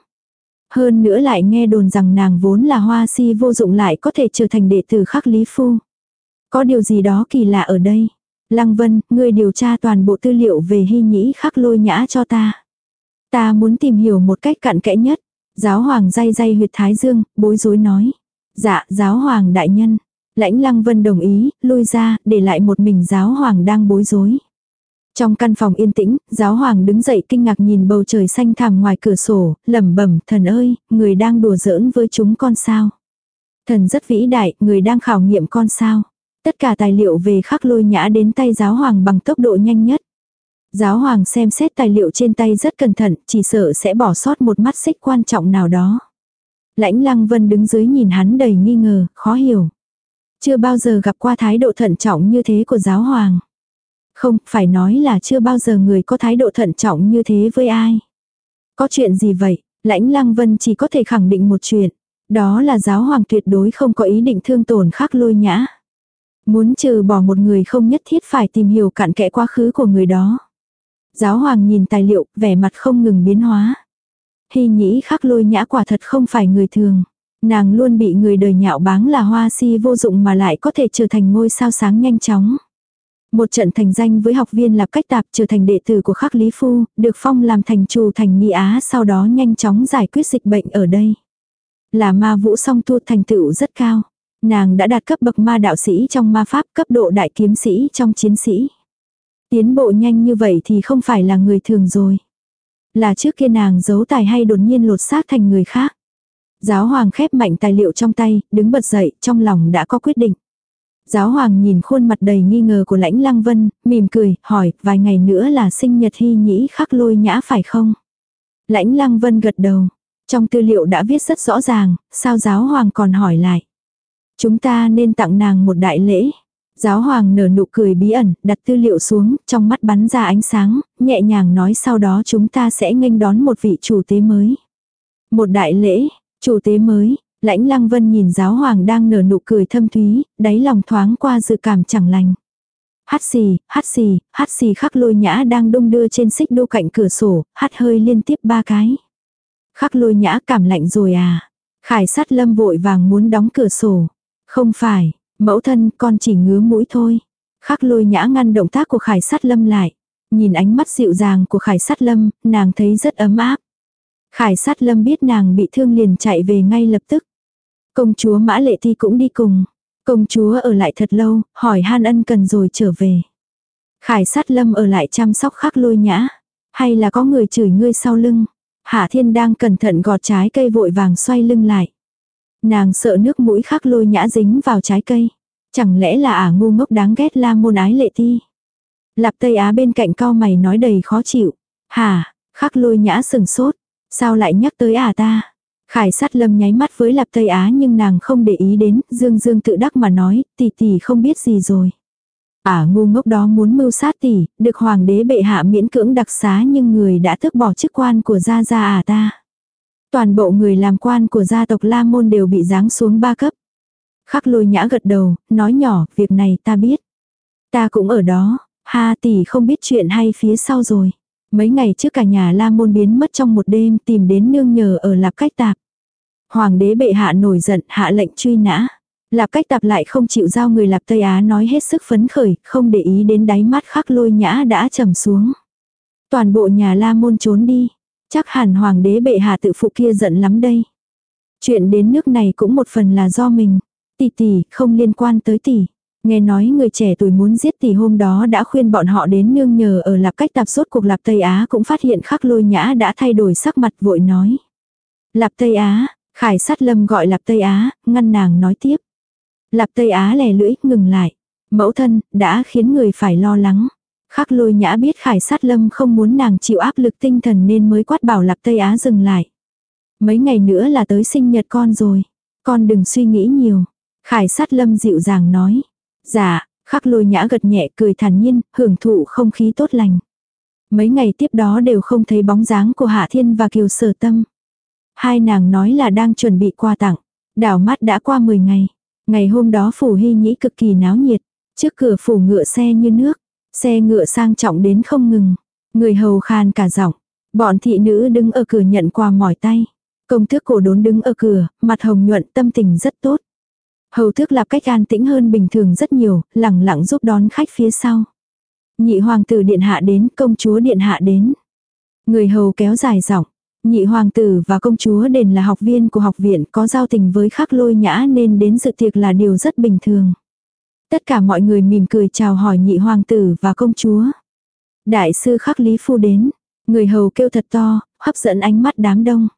Hơn nữa lại nghe đồn rằng nàng vốn là hoa si vô dụng lại có thể trở thành đệ tử khắc lý phu. Có điều gì đó kỳ lạ ở đây. Lăng Vân, ngươi điều tra toàn bộ tư liệu về hy nhĩ khắc lôi nhã cho ta. Ta muốn tìm hiểu một cách cặn kẽ nhất. Giáo hoàng day day huyệt thái dương, bối rối nói. Dạ, giáo hoàng đại nhân. Lãnh lăng vân đồng ý, lui ra, để lại một mình giáo hoàng đang bối rối. Trong căn phòng yên tĩnh, giáo hoàng đứng dậy kinh ngạc nhìn bầu trời xanh thẳm ngoài cửa sổ, lẩm bẩm, thần ơi, người đang đùa giỡn với chúng con sao. Thần rất vĩ đại, người đang khảo nghiệm con sao. Tất cả tài liệu về khắc lôi nhã đến tay giáo hoàng bằng tốc độ nhanh nhất. Giáo hoàng xem xét tài liệu trên tay rất cẩn thận, chỉ sợ sẽ bỏ sót một mắt xích quan trọng nào đó. Lãnh lăng vân đứng dưới nhìn hắn đầy nghi ngờ, khó hiểu. Chưa bao giờ gặp qua thái độ thận trọng như thế của giáo hoàng. Không, phải nói là chưa bao giờ người có thái độ thận trọng như thế với ai. Có chuyện gì vậy? Lãnh lăng vân chỉ có thể khẳng định một chuyện. Đó là giáo hoàng tuyệt đối không có ý định thương tổn khắc lôi nhã. Muốn trừ bỏ một người không nhất thiết phải tìm hiểu cặn kẽ quá khứ của người đó. Giáo hoàng nhìn tài liệu, vẻ mặt không ngừng biến hóa. Hy nhĩ khắc lôi nhã quả thật không phải người thường. Nàng luôn bị người đời nhạo báng là hoa si vô dụng mà lại có thể trở thành ngôi sao sáng nhanh chóng. Một trận thành danh với học viên lập cách tạp trở thành đệ tử của khắc lý phu, được phong làm thành chủ thành Nghi Á sau đó nhanh chóng giải quyết dịch bệnh ở đây. Là ma vũ song tu thành tựu rất cao. Nàng đã đạt cấp bậc ma đạo sĩ trong ma pháp cấp độ đại kiếm sĩ trong chiến sĩ. Tiến bộ nhanh như vậy thì không phải là người thường rồi. Là trước kia nàng giấu tài hay đột nhiên lột xác thành người khác. Giáo hoàng khép mạnh tài liệu trong tay, đứng bật dậy, trong lòng đã có quyết định. Giáo hoàng nhìn khuôn mặt đầy nghi ngờ của lãnh lăng vân, mỉm cười, hỏi, vài ngày nữa là sinh nhật hy nhĩ khắc lôi nhã phải không? Lãnh lăng vân gật đầu. Trong tư liệu đã viết rất rõ ràng, sao giáo hoàng còn hỏi lại. Chúng ta nên tặng nàng một đại lễ. Giáo hoàng nở nụ cười bí ẩn, đặt tư liệu xuống, trong mắt bắn ra ánh sáng, nhẹ nhàng nói sau đó chúng ta sẽ nghênh đón một vị chủ tế mới. Một đại lễ, chủ tế mới, lãnh lăng vân nhìn giáo hoàng đang nở nụ cười thâm thúy, đáy lòng thoáng qua dự cảm chẳng lành. Hát xì, hát xì, hát xì khắc lôi nhã đang đung đưa trên xích đu cạnh cửa sổ, hát hơi liên tiếp ba cái. Khắc lôi nhã cảm lạnh rồi à. Khải sát lâm vội vàng muốn đóng cửa sổ. Không phải, mẫu thân con chỉ ngứa mũi thôi. Khắc lôi nhã ngăn động tác của khải sát lâm lại. Nhìn ánh mắt dịu dàng của khải sát lâm, nàng thấy rất ấm áp. Khải sát lâm biết nàng bị thương liền chạy về ngay lập tức. Công chúa Mã Lệ Thi cũng đi cùng. Công chúa ở lại thật lâu, hỏi han ân cần rồi trở về. Khải sát lâm ở lại chăm sóc khắc lôi nhã. Hay là có người chửi ngươi sau lưng. Hạ thiên đang cẩn thận gọt trái cây vội vàng xoay lưng lại. Nàng sợ nước mũi khắc lôi nhã dính vào trái cây. Chẳng lẽ là ả ngu ngốc đáng ghét la môn ái lệ ti. Lạp Tây Á bên cạnh cao mày nói đầy khó chịu. Hà, khắc lôi nhã sừng sốt. Sao lại nhắc tới ả ta? Khải sát lâm nháy mắt với Lạp Tây Á nhưng nàng không để ý đến, dương dương tự đắc mà nói, tỷ tỷ không biết gì rồi. Ả ngu ngốc đó muốn mưu sát tỷ, được hoàng đế bệ hạ miễn cưỡng đặc xá nhưng người đã tước bỏ chức quan của gia gia ả ta. Toàn bộ người làm quan của gia tộc La Môn đều bị giáng xuống ba cấp. Khắc lôi nhã gật đầu, nói nhỏ, việc này ta biết. Ta cũng ở đó, ha tỷ không biết chuyện hay phía sau rồi. Mấy ngày trước cả nhà La Môn biến mất trong một đêm tìm đến nương nhờ ở Lạp Cách Tạp. Hoàng đế bệ hạ nổi giận hạ lệnh truy nã. Lạp Cách Tạp lại không chịu giao người Lạp Tây Á nói hết sức phấn khởi, không để ý đến đáy mắt khắc lôi nhã đã trầm xuống. Toàn bộ nhà La Môn trốn đi. Chắc hẳn hoàng đế bệ hạ tự phụ kia giận lắm đây. Chuyện đến nước này cũng một phần là do mình. Tỷ tỷ, không liên quan tới tỷ. Nghe nói người trẻ tuổi muốn giết tỷ hôm đó đã khuyên bọn họ đến nương nhờ ở lạp cách tạp sốt cuộc lạp Tây Á cũng phát hiện khắc lôi nhã đã thay đổi sắc mặt vội nói. Lạp Tây Á, khải sát lâm gọi lạp Tây Á, ngăn nàng nói tiếp. Lạp Tây Á lè lưỡi, ngừng lại. Mẫu thân, đã khiến người phải lo lắng. Khắc lôi nhã biết khải sát lâm không muốn nàng chịu áp lực tinh thần nên mới quát bảo lạp Tây Á dừng lại. Mấy ngày nữa là tới sinh nhật con rồi. Con đừng suy nghĩ nhiều. Khải sát lâm dịu dàng nói. Dạ, khắc lôi nhã gật nhẹ cười thản nhiên, hưởng thụ không khí tốt lành. Mấy ngày tiếp đó đều không thấy bóng dáng của Hạ Thiên và Kiều Sở Tâm. Hai nàng nói là đang chuẩn bị quà tặng. Đảo mắt đã qua 10 ngày. Ngày hôm đó phủ hy nhĩ cực kỳ náo nhiệt. Trước cửa phủ ngựa xe như nước. Xe ngựa sang trọng đến không ngừng. Người hầu khan cả giọng. Bọn thị nữ đứng ở cửa nhận quà mỏi tay. Công thức cổ đốn đứng ở cửa, mặt hồng nhuận tâm tình rất tốt. Hầu thức lạp cách an tĩnh hơn bình thường rất nhiều, lẳng lặng giúp đón khách phía sau. Nhị hoàng tử điện hạ đến, công chúa điện hạ đến. Người hầu kéo dài giọng. Nhị hoàng tử và công chúa đền là học viên của học viện có giao tình với khắc lôi nhã nên đến dự tiệc là điều rất bình thường. Tất cả mọi người mỉm cười chào hỏi nhị hoàng tử và công chúa. Đại sư khắc lý phu đến. Người hầu kêu thật to, hấp dẫn ánh mắt đám đông.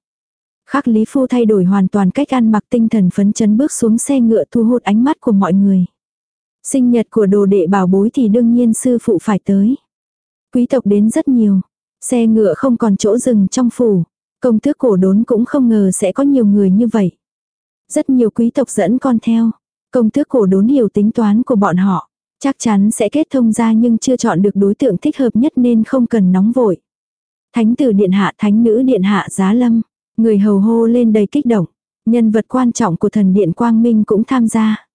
Khắc Lý Phu thay đổi hoàn toàn cách ăn mặc tinh thần phấn chấn bước xuống xe ngựa thu hút ánh mắt của mọi người. Sinh nhật của đồ đệ bảo bối thì đương nhiên sư phụ phải tới. Quý tộc đến rất nhiều. Xe ngựa không còn chỗ dừng trong phủ. Công tước cổ đốn cũng không ngờ sẽ có nhiều người như vậy. Rất nhiều quý tộc dẫn con theo. Công tước cổ đốn hiểu tính toán của bọn họ. Chắc chắn sẽ kết thông ra nhưng chưa chọn được đối tượng thích hợp nhất nên không cần nóng vội. Thánh tử điện hạ thánh nữ điện hạ giá lâm. Người hầu hô lên đầy kích động. Nhân vật quan trọng của thần điện Quang Minh cũng tham gia.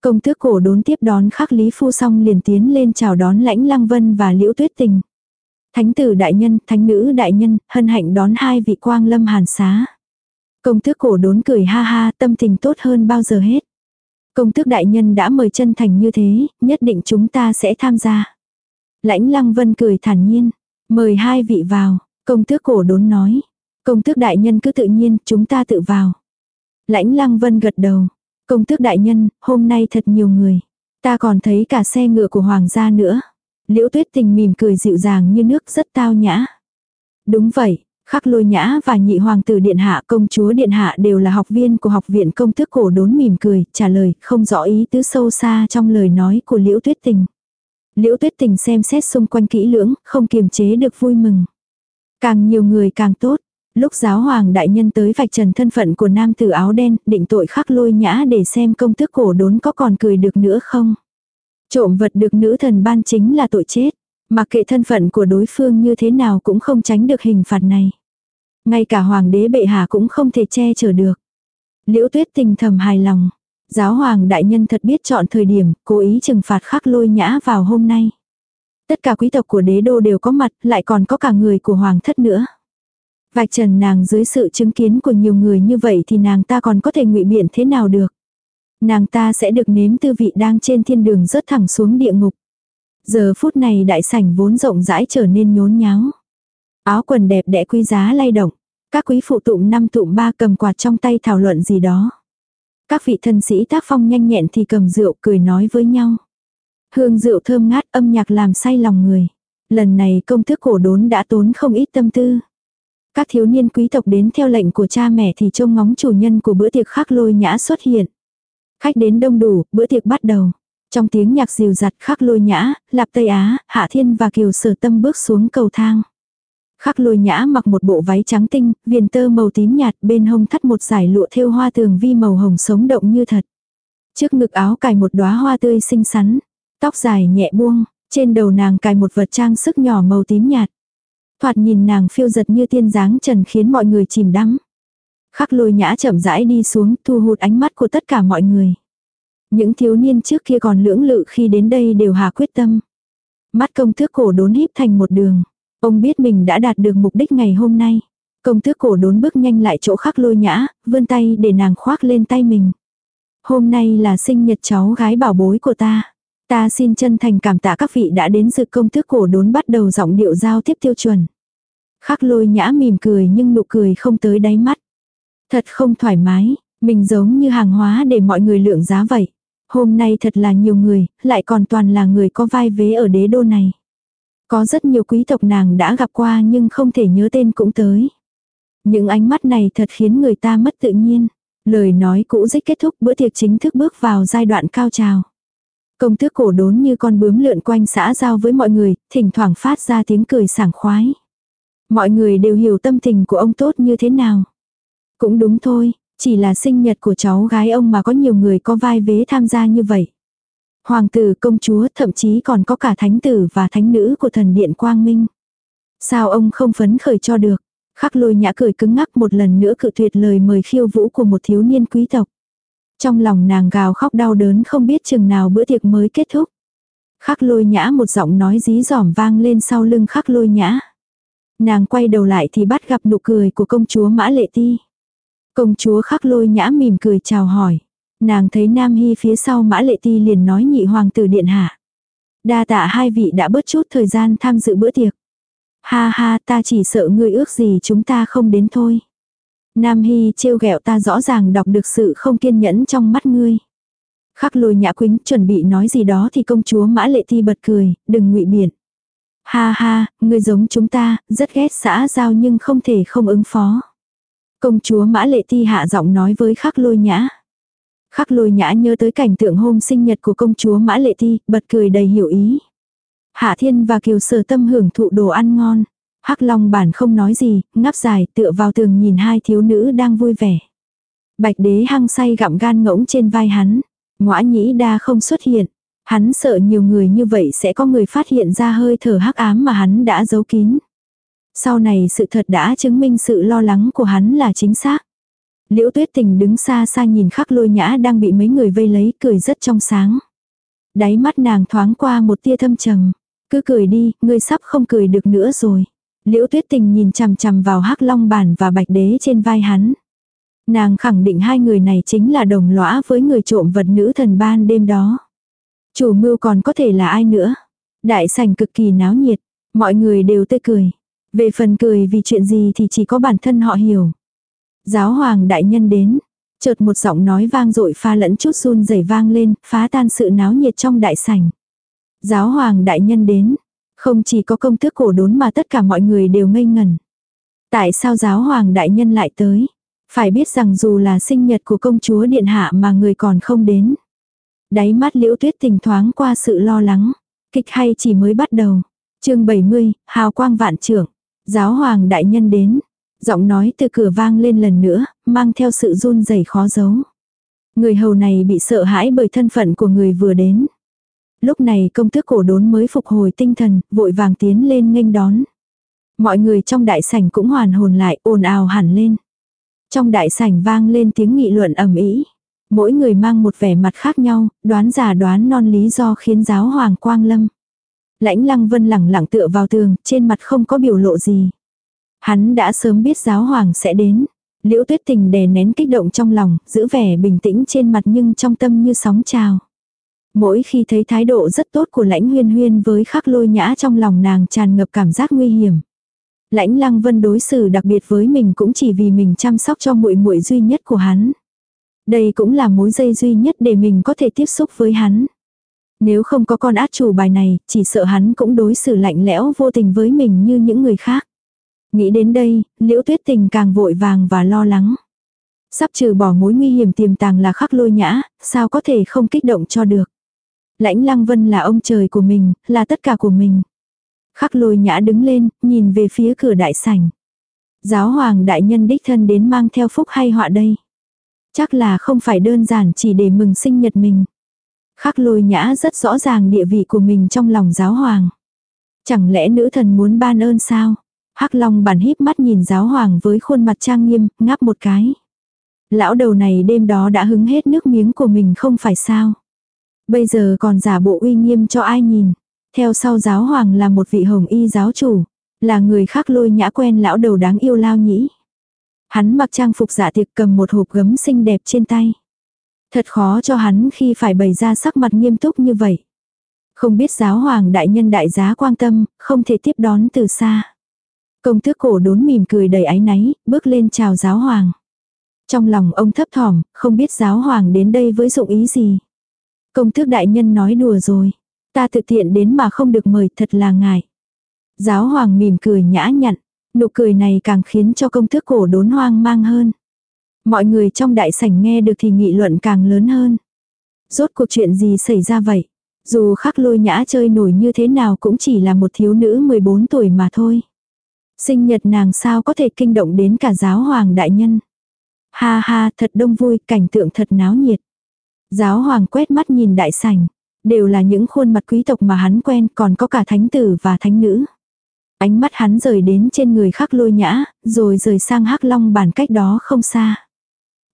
Công tước cổ đốn tiếp đón khắc lý phu xong liền tiến lên chào đón lãnh lăng vân và liễu tuyết tình. Thánh tử đại nhân, thánh nữ đại nhân, hân hạnh đón hai vị quang lâm hàn xá. Công tước cổ đốn cười ha ha, tâm tình tốt hơn bao giờ hết. Công tước đại nhân đã mời chân thành như thế, nhất định chúng ta sẽ tham gia. Lãnh lăng vân cười thản nhiên, mời hai vị vào, công tước cổ đốn nói. Công tước đại nhân cứ tự nhiên, chúng ta tự vào. Lãnh lăng vân gật đầu. Công tước đại nhân, hôm nay thật nhiều người. Ta còn thấy cả xe ngựa của hoàng gia nữa. Liễu tuyết tình mỉm cười dịu dàng như nước rất tao nhã. Đúng vậy, khắc lôi nhã và nhị hoàng tử điện hạ công chúa điện hạ đều là học viên của học viện công thức cổ đốn mỉm cười, trả lời không rõ ý tứ sâu xa trong lời nói của liễu tuyết tình. Liễu tuyết tình xem xét xung quanh kỹ lưỡng, không kiềm chế được vui mừng. Càng nhiều người càng tốt, Lúc giáo hoàng đại nhân tới vạch trần thân phận của nam tử áo đen, định tội khắc lôi nhã để xem công thức cổ đốn có còn cười được nữa không. Trộm vật được nữ thần ban chính là tội chết. Mặc kệ thân phận của đối phương như thế nào cũng không tránh được hình phạt này. Ngay cả hoàng đế bệ hạ cũng không thể che chở được. Liễu tuyết tình thầm hài lòng. Giáo hoàng đại nhân thật biết chọn thời điểm, cố ý trừng phạt khắc lôi nhã vào hôm nay. Tất cả quý tộc của đế đô đều có mặt, lại còn có cả người của hoàng thất nữa. Vạch trần nàng dưới sự chứng kiến của nhiều người như vậy thì nàng ta còn có thể ngụy biện thế nào được. Nàng ta sẽ được nếm tư vị đang trên thiên đường rớt thẳng xuống địa ngục. Giờ phút này đại sảnh vốn rộng rãi trở nên nhốn nháo. Áo quần đẹp đẽ quý giá lay động. Các quý phụ tụm năm tụm ba cầm quạt trong tay thảo luận gì đó. Các vị thân sĩ tác phong nhanh nhẹn thì cầm rượu cười nói với nhau. Hương rượu thơm ngát âm nhạc làm say lòng người. Lần này công thức cổ đốn đã tốn không ít tâm tư. Các thiếu niên quý tộc đến theo lệnh của cha mẹ thì trông ngóng chủ nhân của bữa tiệc khắc lôi nhã xuất hiện. Khách đến đông đủ, bữa tiệc bắt đầu. Trong tiếng nhạc dìu dặt khắc lôi nhã, lạp Tây Á, Hạ Thiên và Kiều Sở Tâm bước xuống cầu thang. Khắc lôi nhã mặc một bộ váy trắng tinh, viền tơ màu tím nhạt bên hông thắt một giải lụa thêu hoa tường vi màu hồng sống động như thật. Trước ngực áo cài một đóa hoa tươi xinh xắn, tóc dài nhẹ buông, trên đầu nàng cài một vật trang sức nhỏ màu tím nhạt. Thoạt nhìn nàng phiêu giật như tiên dáng trần khiến mọi người chìm đắm. Khắc lôi nhã chậm rãi đi xuống thu hút ánh mắt của tất cả mọi người. Những thiếu niên trước kia còn lưỡng lự khi đến đây đều hà quyết tâm. Mắt công tước cổ đốn híp thành một đường. Ông biết mình đã đạt được mục đích ngày hôm nay. Công tước cổ đốn bước nhanh lại chỗ khắc lôi nhã, vươn tay để nàng khoác lên tay mình. Hôm nay là sinh nhật cháu gái bảo bối của ta. Ta xin chân thành cảm tạ các vị đã đến dự công tước cổ đốn bắt đầu giọng điệu giao tiếp tiêu chuẩn. Khắc lôi nhã mỉm cười nhưng nụ cười không tới đáy mắt. Thật không thoải mái, mình giống như hàng hóa để mọi người lượng giá vậy. Hôm nay thật là nhiều người, lại còn toàn là người có vai vế ở đế đô này. Có rất nhiều quý tộc nàng đã gặp qua nhưng không thể nhớ tên cũng tới. Những ánh mắt này thật khiến người ta mất tự nhiên. Lời nói cũ dích kết thúc bữa tiệc chính thức bước vào giai đoạn cao trào. Công tước cổ đốn như con bướm lượn quanh xã giao với mọi người, thỉnh thoảng phát ra tiếng cười sảng khoái. Mọi người đều hiểu tâm tình của ông tốt như thế nào. Cũng đúng thôi, chỉ là sinh nhật của cháu gái ông mà có nhiều người có vai vế tham gia như vậy. Hoàng tử, công chúa, thậm chí còn có cả thánh tử và thánh nữ của thần điện Quang Minh. Sao ông không phấn khởi cho được? Khắc lôi nhã cười cứng ngắc một lần nữa cự tuyệt lời mời khiêu vũ của một thiếu niên quý tộc. Trong lòng nàng gào khóc đau đớn không biết chừng nào bữa tiệc mới kết thúc. Khắc lôi nhã một giọng nói dí dỏm vang lên sau lưng khắc lôi nhã. Nàng quay đầu lại thì bắt gặp nụ cười của công chúa Mã Lệ Ti. Công chúa khắc lôi nhã mỉm cười chào hỏi. Nàng thấy Nam Hy phía sau Mã Lệ Ti liền nói nhị hoàng tử điện hạ. Đa tạ hai vị đã bớt chút thời gian tham dự bữa tiệc. Ha ha ta chỉ sợ ngươi ước gì chúng ta không đến thôi. Nam Hy trêu ghẹo ta rõ ràng đọc được sự không kiên nhẫn trong mắt ngươi. Khắc lôi nhã quính chuẩn bị nói gì đó thì công chúa mã lệ thi bật cười, đừng ngụy biện. Ha ha, ngươi giống chúng ta, rất ghét xã giao nhưng không thể không ứng phó. Công chúa mã lệ thi hạ giọng nói với khắc lôi nhã. Khắc lôi nhã nhớ tới cảnh tượng hôm sinh nhật của công chúa mã lệ thi, bật cười đầy hiểu ý. Hạ thiên và kiều sở tâm hưởng thụ đồ ăn ngon. Hắc Long bản không nói gì, ngáp dài tựa vào tường nhìn hai thiếu nữ đang vui vẻ. Bạch đế hăng say gặm gan ngỗng trên vai hắn. Ngõa nhĩ đa không xuất hiện. Hắn sợ nhiều người như vậy sẽ có người phát hiện ra hơi thở hắc ám mà hắn đã giấu kín. Sau này sự thật đã chứng minh sự lo lắng của hắn là chính xác. Liễu tuyết tình đứng xa xa nhìn khắc lôi nhã đang bị mấy người vây lấy cười rất trong sáng. Đáy mắt nàng thoáng qua một tia thâm trầm. Cứ cười đi, ngươi sắp không cười được nữa rồi. Liễu tuyết tình nhìn chằm chằm vào hắc long bản và bạch đế trên vai hắn. Nàng khẳng định hai người này chính là đồng lõa với người trộm vật nữ thần ban đêm đó. Chủ mưu còn có thể là ai nữa. Đại sảnh cực kỳ náo nhiệt. Mọi người đều tươi cười. Về phần cười vì chuyện gì thì chỉ có bản thân họ hiểu. Giáo hoàng đại nhân đến. Chợt một giọng nói vang dội pha lẫn chút run rẩy vang lên, phá tan sự náo nhiệt trong đại sảnh. Giáo hoàng đại nhân đến. Không chỉ có công tước cổ đốn mà tất cả mọi người đều ngây ngẩn. Tại sao giáo hoàng đại nhân lại tới? Phải biết rằng dù là sinh nhật của công chúa điện hạ mà người còn không đến. Đáy mắt liễu tuyết tình thoáng qua sự lo lắng. Kịch hay chỉ mới bắt đầu. chương 70, hào quang vạn trưởng. Giáo hoàng đại nhân đến. Giọng nói từ cửa vang lên lần nữa, mang theo sự run rẩy khó giấu. Người hầu này bị sợ hãi bởi thân phận của người vừa đến. Lúc này công tước cổ đốn mới phục hồi tinh thần, vội vàng tiến lên nghênh đón. Mọi người trong đại sảnh cũng hoàn hồn lại, ồn ào hẳn lên. Trong đại sảnh vang lên tiếng nghị luận ầm ĩ. Mỗi người mang một vẻ mặt khác nhau, đoán giả đoán non lý do khiến giáo hoàng quang lâm. Lãnh lăng vân lẳng lặng tựa vào tường, trên mặt không có biểu lộ gì. Hắn đã sớm biết giáo hoàng sẽ đến. Liễu tuyết tình đè nén kích động trong lòng, giữ vẻ bình tĩnh trên mặt nhưng trong tâm như sóng trào. Mỗi khi thấy thái độ rất tốt của lãnh huyên huyên với khắc lôi nhã trong lòng nàng tràn ngập cảm giác nguy hiểm. Lãnh lăng vân đối xử đặc biệt với mình cũng chỉ vì mình chăm sóc cho muội muội duy nhất của hắn. Đây cũng là mối dây duy nhất để mình có thể tiếp xúc với hắn. Nếu không có con át chủ bài này, chỉ sợ hắn cũng đối xử lạnh lẽo vô tình với mình như những người khác. Nghĩ đến đây, liễu tuyết tình càng vội vàng và lo lắng. Sắp trừ bỏ mối nguy hiểm tiềm tàng là khắc lôi nhã, sao có thể không kích động cho được. Lãnh lăng vân là ông trời của mình, là tất cả của mình. Khắc lôi nhã đứng lên, nhìn về phía cửa đại sảnh. Giáo hoàng đại nhân đích thân đến mang theo phúc hay họa đây. Chắc là không phải đơn giản chỉ để mừng sinh nhật mình. Khắc lôi nhã rất rõ ràng địa vị của mình trong lòng giáo hoàng. Chẳng lẽ nữ thần muốn ban ơn sao? Hắc Long bản híp mắt nhìn giáo hoàng với khuôn mặt trang nghiêm, ngáp một cái. Lão đầu này đêm đó đã hứng hết nước miếng của mình không phải sao? Bây giờ còn giả bộ uy nghiêm cho ai nhìn. Theo sau giáo hoàng là một vị hồng y giáo chủ, là người khác lôi nhã quen lão đầu đáng yêu lao nhĩ. Hắn mặc trang phục dạ tiệc cầm một hộp gấm xinh đẹp trên tay. Thật khó cho hắn khi phải bày ra sắc mặt nghiêm túc như vậy. Không biết giáo hoàng đại nhân đại giá quan tâm, không thể tiếp đón từ xa. Công tước cổ đốn mỉm cười đầy áy náy, bước lên chào giáo hoàng. Trong lòng ông thấp thỏm, không biết giáo hoàng đến đây với dụng ý gì. Công tước đại nhân nói đùa rồi. Ta tự tiện đến mà không được mời thật là ngại. Giáo hoàng mỉm cười nhã nhặn. Nụ cười này càng khiến cho công tước cổ đốn hoang mang hơn. Mọi người trong đại sảnh nghe được thì nghị luận càng lớn hơn. Rốt cuộc chuyện gì xảy ra vậy? Dù khắc lôi nhã chơi nổi như thế nào cũng chỉ là một thiếu nữ 14 tuổi mà thôi. Sinh nhật nàng sao có thể kinh động đến cả giáo hoàng đại nhân. Ha ha thật đông vui, cảnh tượng thật náo nhiệt. Giáo hoàng quét mắt nhìn đại sảnh. Đều là những khuôn mặt quý tộc mà hắn quen còn có cả thánh tử và thánh nữ. Ánh mắt hắn rời đến trên người khắc lôi nhã, rồi rời sang hắc long bản cách đó không xa.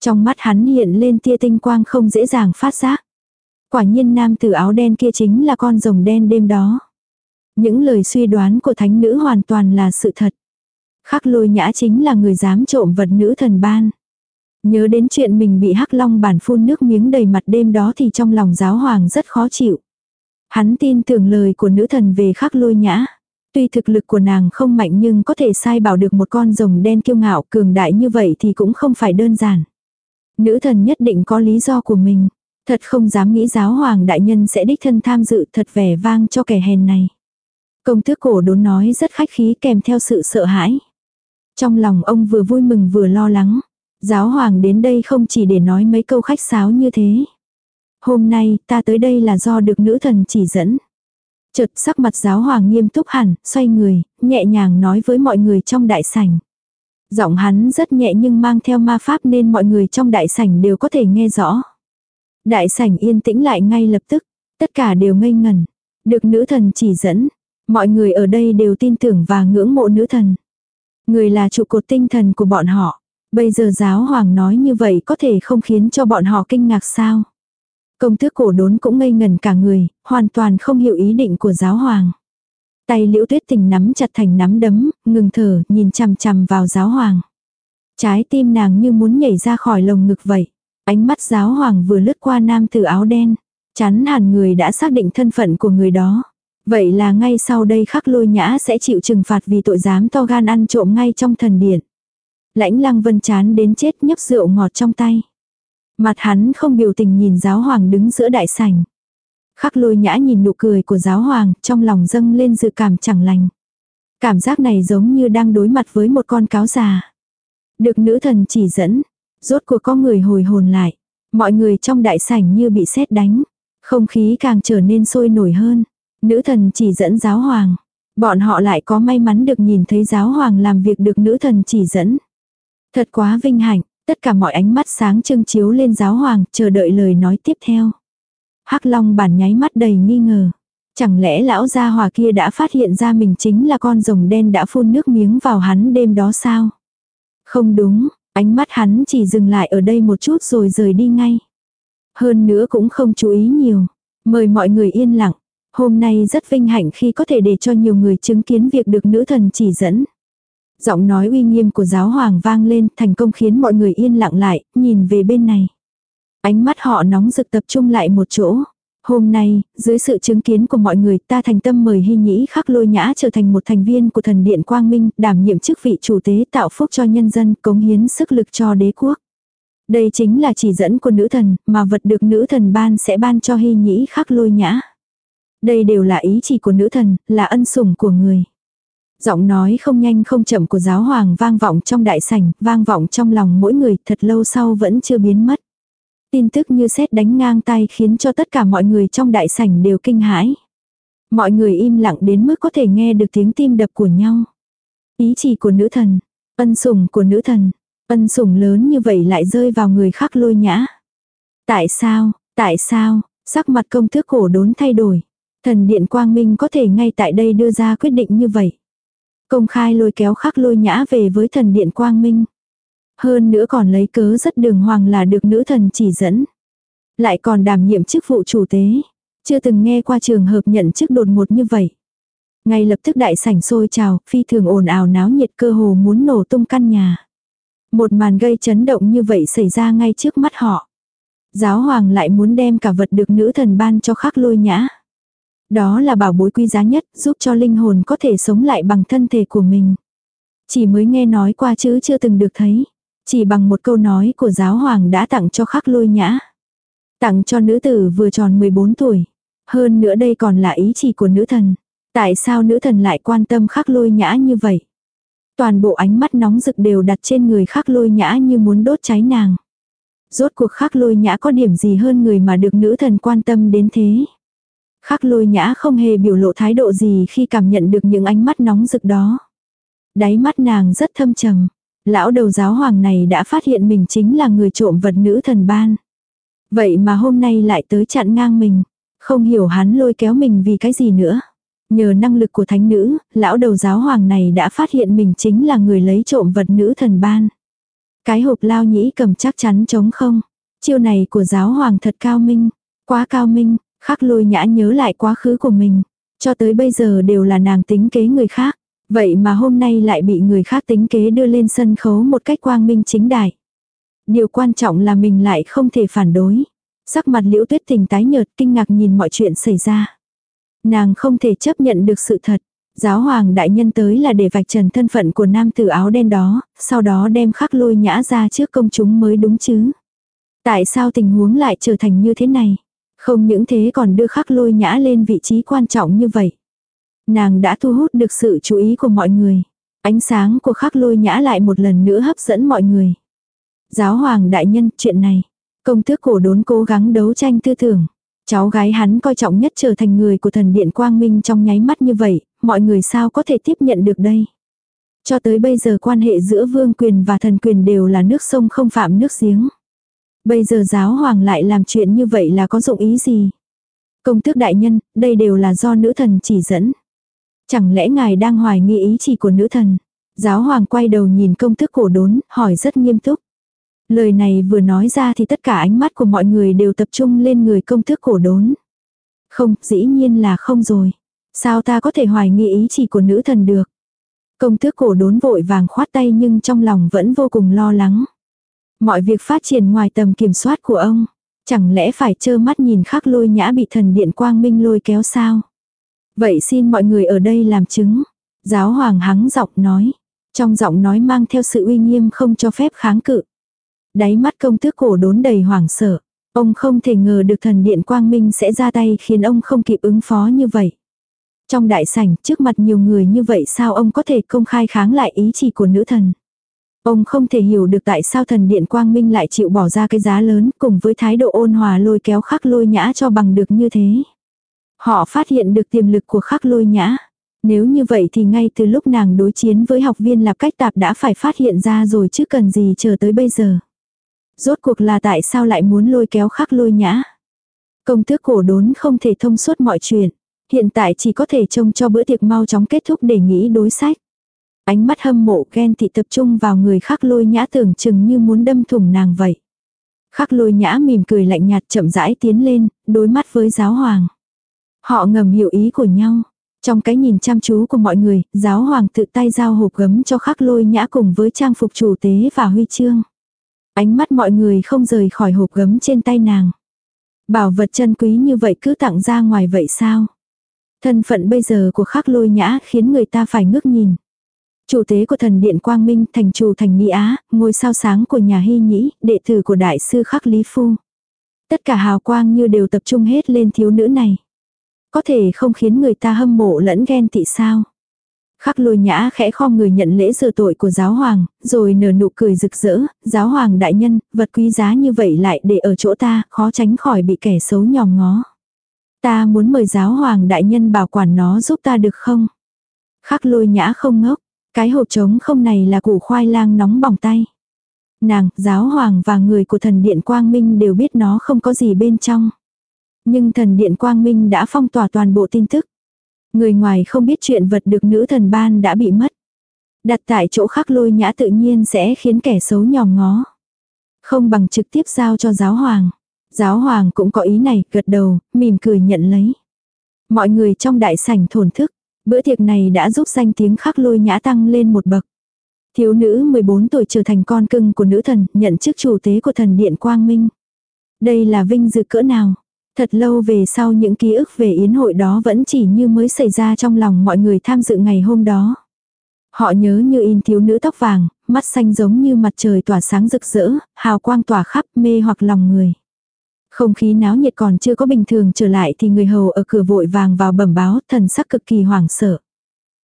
Trong mắt hắn hiện lên tia tinh quang không dễ dàng phát giác. Quả nhiên nam tử áo đen kia chính là con rồng đen đêm đó. Những lời suy đoán của thánh nữ hoàn toàn là sự thật. Khắc lôi nhã chính là người dám trộm vật nữ thần ban. Nhớ đến chuyện mình bị hắc long bản phun nước miếng đầy mặt đêm đó thì trong lòng giáo hoàng rất khó chịu. Hắn tin tưởng lời của nữ thần về khắc lôi nhã. Tuy thực lực của nàng không mạnh nhưng có thể sai bảo được một con rồng đen kiêu ngạo cường đại như vậy thì cũng không phải đơn giản. Nữ thần nhất định có lý do của mình. Thật không dám nghĩ giáo hoàng đại nhân sẽ đích thân tham dự thật vẻ vang cho kẻ hèn này. Công tước cổ đốn nói rất khách khí kèm theo sự sợ hãi. Trong lòng ông vừa vui mừng vừa lo lắng. Giáo hoàng đến đây không chỉ để nói mấy câu khách sáo như thế. Hôm nay ta tới đây là do được nữ thần chỉ dẫn. Chợt sắc mặt giáo hoàng nghiêm túc hẳn, xoay người, nhẹ nhàng nói với mọi người trong đại sảnh. Giọng hắn rất nhẹ nhưng mang theo ma pháp nên mọi người trong đại sảnh đều có thể nghe rõ. Đại sảnh yên tĩnh lại ngay lập tức, tất cả đều ngây ngần. Được nữ thần chỉ dẫn, mọi người ở đây đều tin tưởng và ngưỡng mộ nữ thần. Người là trụ cột tinh thần của bọn họ. Bây giờ giáo hoàng nói như vậy có thể không khiến cho bọn họ kinh ngạc sao. Công tước cổ đốn cũng ngây ngần cả người, hoàn toàn không hiểu ý định của giáo hoàng. Tay liễu tuyết tình nắm chặt thành nắm đấm, ngừng thở, nhìn chằm chằm vào giáo hoàng. Trái tim nàng như muốn nhảy ra khỏi lồng ngực vậy. Ánh mắt giáo hoàng vừa lướt qua nam tử áo đen. Chắn hẳn người đã xác định thân phận của người đó. Vậy là ngay sau đây khắc lôi nhã sẽ chịu trừng phạt vì tội dám to gan ăn trộm ngay trong thần điện. Lãnh lăng vân chán đến chết nhấp rượu ngọt trong tay. Mặt hắn không biểu tình nhìn giáo hoàng đứng giữa đại sảnh. Khắc lôi nhã nhìn nụ cười của giáo hoàng, trong lòng dâng lên dự cảm chẳng lành. Cảm giác này giống như đang đối mặt với một con cáo già. Được nữ thần chỉ dẫn, rốt cuộc có người hồi hồn lại. Mọi người trong đại sảnh như bị sét đánh. Không khí càng trở nên sôi nổi hơn. Nữ thần chỉ dẫn giáo hoàng. Bọn họ lại có may mắn được nhìn thấy giáo hoàng làm việc được nữ thần chỉ dẫn. Thật quá vinh hạnh, tất cả mọi ánh mắt sáng trưng chiếu lên giáo hoàng, chờ đợi lời nói tiếp theo. Hắc Long bản nháy mắt đầy nghi ngờ. Chẳng lẽ lão gia hòa kia đã phát hiện ra mình chính là con rồng đen đã phun nước miếng vào hắn đêm đó sao? Không đúng, ánh mắt hắn chỉ dừng lại ở đây một chút rồi rời đi ngay. Hơn nữa cũng không chú ý nhiều. Mời mọi người yên lặng. Hôm nay rất vinh hạnh khi có thể để cho nhiều người chứng kiến việc được nữ thần chỉ dẫn. Giọng nói uy nghiêm của giáo hoàng vang lên thành công khiến mọi người yên lặng lại, nhìn về bên này. Ánh mắt họ nóng rực tập trung lại một chỗ. Hôm nay, dưới sự chứng kiến của mọi người ta thành tâm mời hy nhĩ khắc lôi nhã trở thành một thành viên của thần điện Quang Minh, đảm nhiệm chức vị chủ tế tạo phúc cho nhân dân, cống hiến sức lực cho đế quốc. Đây chính là chỉ dẫn của nữ thần, mà vật được nữ thần ban sẽ ban cho hy nhĩ khắc lôi nhã. Đây đều là ý chỉ của nữ thần, là ân sủng của người. Giọng nói không nhanh không chậm của giáo hoàng vang vọng trong đại sảnh, vang vọng trong lòng mỗi người thật lâu sau vẫn chưa biến mất. Tin tức như xét đánh ngang tay khiến cho tất cả mọi người trong đại sảnh đều kinh hãi. Mọi người im lặng đến mức có thể nghe được tiếng tim đập của nhau. Ý chỉ của nữ thần, ân sủng của nữ thần, ân sủng lớn như vậy lại rơi vào người khác lôi nhã. Tại sao, tại sao, sắc mặt công tước cổ đốn thay đổi. Thần điện quang minh có thể ngay tại đây đưa ra quyết định như vậy. Công khai lôi kéo khắc lôi nhã về với thần điện quang minh. Hơn nữa còn lấy cớ rất đường hoàng là được nữ thần chỉ dẫn. Lại còn đảm nhiệm chức vụ chủ tế. Chưa từng nghe qua trường hợp nhận chức đột ngột như vậy. Ngay lập tức đại sảnh sôi trào, phi thường ồn ào náo nhiệt cơ hồ muốn nổ tung căn nhà. Một màn gây chấn động như vậy xảy ra ngay trước mắt họ. Giáo hoàng lại muốn đem cả vật được nữ thần ban cho khắc lôi nhã. Đó là bảo bối quý giá nhất, giúp cho linh hồn có thể sống lại bằng thân thể của mình. Chỉ mới nghe nói qua chứ chưa từng được thấy. Chỉ bằng một câu nói của giáo hoàng đã tặng cho khắc lôi nhã. Tặng cho nữ tử vừa tròn 14 tuổi. Hơn nữa đây còn là ý chỉ của nữ thần. Tại sao nữ thần lại quan tâm khắc lôi nhã như vậy? Toàn bộ ánh mắt nóng rực đều đặt trên người khắc lôi nhã như muốn đốt cháy nàng. Rốt cuộc khắc lôi nhã có điểm gì hơn người mà được nữ thần quan tâm đến thế? Khắc lôi nhã không hề biểu lộ thái độ gì khi cảm nhận được những ánh mắt nóng rực đó. Đáy mắt nàng rất thâm trầm. Lão đầu giáo hoàng này đã phát hiện mình chính là người trộm vật nữ thần ban. Vậy mà hôm nay lại tới chặn ngang mình. Không hiểu hắn lôi kéo mình vì cái gì nữa. Nhờ năng lực của thánh nữ, lão đầu giáo hoàng này đã phát hiện mình chính là người lấy trộm vật nữ thần ban. Cái hộp lao nhĩ cầm chắc chắn chống không. Chiêu này của giáo hoàng thật cao minh. Quá cao minh, khắc lôi nhã nhớ lại quá khứ của mình. Cho tới bây giờ đều là nàng tính kế người khác. Vậy mà hôm nay lại bị người khác tính kế đưa lên sân khấu một cách quang minh chính đại. Điều quan trọng là mình lại không thể phản đối. Sắc mặt liễu tuyết tình tái nhợt kinh ngạc nhìn mọi chuyện xảy ra. Nàng không thể chấp nhận được sự thật. Giáo hoàng đại nhân tới là để vạch trần thân phận của nam tử áo đen đó, sau đó đem khắc lôi nhã ra trước công chúng mới đúng chứ. Tại sao tình huống lại trở thành như thế này? Không những thế còn đưa khắc lôi nhã lên vị trí quan trọng như vậy. Nàng đã thu hút được sự chú ý của mọi người. Ánh sáng của khắc lôi nhã lại một lần nữa hấp dẫn mọi người. Giáo hoàng đại nhân, chuyện này. Công tước cổ đốn cố gắng đấu tranh tư tưởng. Cháu gái hắn coi trọng nhất trở thành người của thần điện quang minh trong nháy mắt như vậy, mọi người sao có thể tiếp nhận được đây. Cho tới bây giờ quan hệ giữa vương quyền và thần quyền đều là nước sông không phạm nước giếng. Bây giờ giáo hoàng lại làm chuyện như vậy là có dụng ý gì? Công tước đại nhân, đây đều là do nữ thần chỉ dẫn. Chẳng lẽ ngài đang hoài nghi ý chỉ của nữ thần? Giáo hoàng quay đầu nhìn công tước cổ đốn, hỏi rất nghiêm túc. Lời này vừa nói ra thì tất cả ánh mắt của mọi người đều tập trung lên người công tước cổ đốn. Không, dĩ nhiên là không rồi. Sao ta có thể hoài nghi ý chỉ của nữ thần được? Công tước cổ đốn vội vàng khoát tay nhưng trong lòng vẫn vô cùng lo lắng. Mọi việc phát triển ngoài tầm kiểm soát của ông. Chẳng lẽ phải trơ mắt nhìn khắc lôi nhã bị thần điện quang minh lôi kéo sao? Vậy xin mọi người ở đây làm chứng. Giáo hoàng hắng giọng nói. Trong giọng nói mang theo sự uy nghiêm không cho phép kháng cự. Đáy mắt công tước cổ đốn đầy hoảng sợ. Ông không thể ngờ được thần điện quang minh sẽ ra tay khiến ông không kịp ứng phó như vậy. Trong đại sảnh, trước mặt nhiều người như vậy sao ông có thể công khai kháng lại ý chỉ của nữ thần. Ông không thể hiểu được tại sao thần điện quang minh lại chịu bỏ ra cái giá lớn cùng với thái độ ôn hòa lôi kéo khắc lôi nhã cho bằng được như thế. Họ phát hiện được tiềm lực của khắc lôi nhã. Nếu như vậy thì ngay từ lúc nàng đối chiến với học viên lạp cách tạp đã phải phát hiện ra rồi chứ cần gì chờ tới bây giờ. Rốt cuộc là tại sao lại muốn lôi kéo khắc lôi nhã. Công tước cổ đốn không thể thông suốt mọi chuyện. Hiện tại chỉ có thể trông cho bữa tiệc mau chóng kết thúc để nghĩ đối sách. Ánh mắt hâm mộ ghen tị tập trung vào người khắc lôi nhã tưởng chừng như muốn đâm thủng nàng vậy. Khắc lôi nhã mỉm cười lạnh nhạt chậm rãi tiến lên, đối mắt với giáo hoàng. Họ ngầm hiểu ý của nhau. Trong cái nhìn chăm chú của mọi người, giáo hoàng tự tay giao hộp gấm cho khắc lôi nhã cùng với trang phục chủ tế và huy chương. Ánh mắt mọi người không rời khỏi hộp gấm trên tay nàng. Bảo vật chân quý như vậy cứ tặng ra ngoài vậy sao? Thân phận bây giờ của khắc lôi nhã khiến người ta phải ngước nhìn. Chủ tế của thần điện Quang Minh, thành chủ thành Mỹ Á, ngôi sao sáng của nhà Hy Nhĩ, đệ tử của đại sư khắc Lý Phu. Tất cả hào quang như đều tập trung hết lên thiếu nữ này. Có thể không khiến người ta hâm mộ lẫn ghen tị sao. Khắc lôi nhã khẽ kho người nhận lễ sửa tội của giáo hoàng, rồi nở nụ cười rực rỡ, giáo hoàng đại nhân, vật quý giá như vậy lại để ở chỗ ta, khó tránh khỏi bị kẻ xấu nhòm ngó. Ta muốn mời giáo hoàng đại nhân bảo quản nó giúp ta được không? Khắc lôi nhã không ngốc, cái hộp trống không này là củ khoai lang nóng bỏng tay. Nàng, giáo hoàng và người của thần điện quang minh đều biết nó không có gì bên trong. Nhưng thần điện quang minh đã phong tỏa toàn bộ tin tức. Người ngoài không biết chuyện vật được nữ thần ban đã bị mất. Đặt tại chỗ khắc lôi nhã tự nhiên sẽ khiến kẻ xấu nhòm ngó. Không bằng trực tiếp giao cho giáo hoàng. Giáo hoàng cũng có ý này, gật đầu, mỉm cười nhận lấy. Mọi người trong đại sảnh thổn thức. Bữa tiệc này đã giúp danh tiếng khắc lôi nhã tăng lên một bậc. Thiếu nữ 14 tuổi trở thành con cưng của nữ thần, nhận chức chủ tế của thần điện Quang Minh. Đây là vinh dự cỡ nào. Thật lâu về sau những ký ức về yến hội đó vẫn chỉ như mới xảy ra trong lòng mọi người tham dự ngày hôm đó. Họ nhớ như in thiếu nữ tóc vàng, mắt xanh giống như mặt trời tỏa sáng rực rỡ, hào quang tỏa khắp mê hoặc lòng người. Không khí náo nhiệt còn chưa có bình thường trở lại thì người hầu ở cửa vội vàng vào bẩm báo, thần sắc cực kỳ hoảng sợ.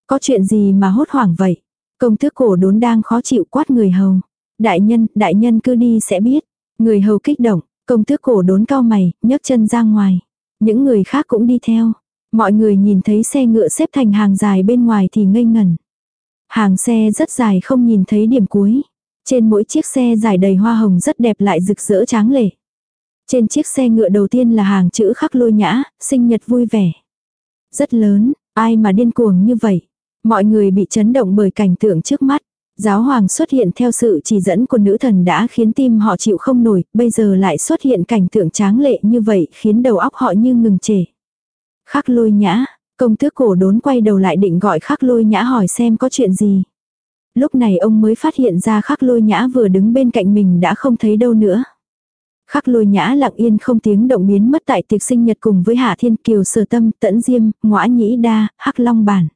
Có chuyện gì mà hốt hoảng vậy? Công tước cổ đốn đang khó chịu quát người hầu. Đại nhân, đại nhân cứ đi sẽ biết. Người hầu kích động, công tước cổ đốn cao mày, nhấc chân ra ngoài. Những người khác cũng đi theo. Mọi người nhìn thấy xe ngựa xếp thành hàng dài bên ngoài thì ngây ngẩn. Hàng xe rất dài không nhìn thấy điểm cuối. Trên mỗi chiếc xe dài đầy hoa hồng rất đẹp lại rực rỡ tráng lệ. Trên chiếc xe ngựa đầu tiên là hàng chữ khắc lôi nhã, sinh nhật vui vẻ. Rất lớn, ai mà điên cuồng như vậy. Mọi người bị chấn động bởi cảnh tượng trước mắt. Giáo hoàng xuất hiện theo sự chỉ dẫn của nữ thần đã khiến tim họ chịu không nổi, bây giờ lại xuất hiện cảnh tượng tráng lệ như vậy khiến đầu óc họ như ngừng trề. Khắc lôi nhã, công tước cổ đốn quay đầu lại định gọi khắc lôi nhã hỏi xem có chuyện gì. Lúc này ông mới phát hiện ra khắc lôi nhã vừa đứng bên cạnh mình đã không thấy đâu nữa. Khắc lôi nhã lặng yên không tiếng động biến mất tại tiệc sinh nhật cùng với Hạ Thiên Kiều Sở Tâm, Tẫn Diêm, Ngoã Nhĩ Đa, Hắc Long Bản.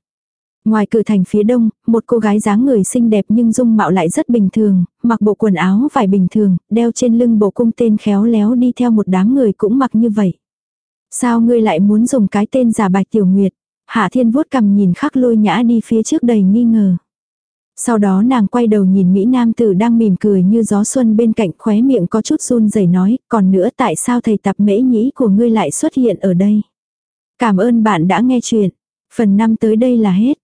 Ngoài cửa thành phía đông, một cô gái dáng người xinh đẹp nhưng dung mạo lại rất bình thường, mặc bộ quần áo vải bình thường, đeo trên lưng bộ cung tên khéo léo đi theo một đám người cũng mặc như vậy. Sao ngươi lại muốn dùng cái tên giả bạch tiểu nguyệt? Hạ thiên vuốt cầm nhìn khắc lôi nhã đi phía trước đầy nghi ngờ. Sau đó nàng quay đầu nhìn Mỹ Nam tử đang mỉm cười như gió xuân bên cạnh khóe miệng có chút run rẩy nói, còn nữa tại sao thầy tập mễ nhĩ của ngươi lại xuất hiện ở đây? Cảm ơn bạn đã nghe chuyện. Phần 5 tới đây là hết.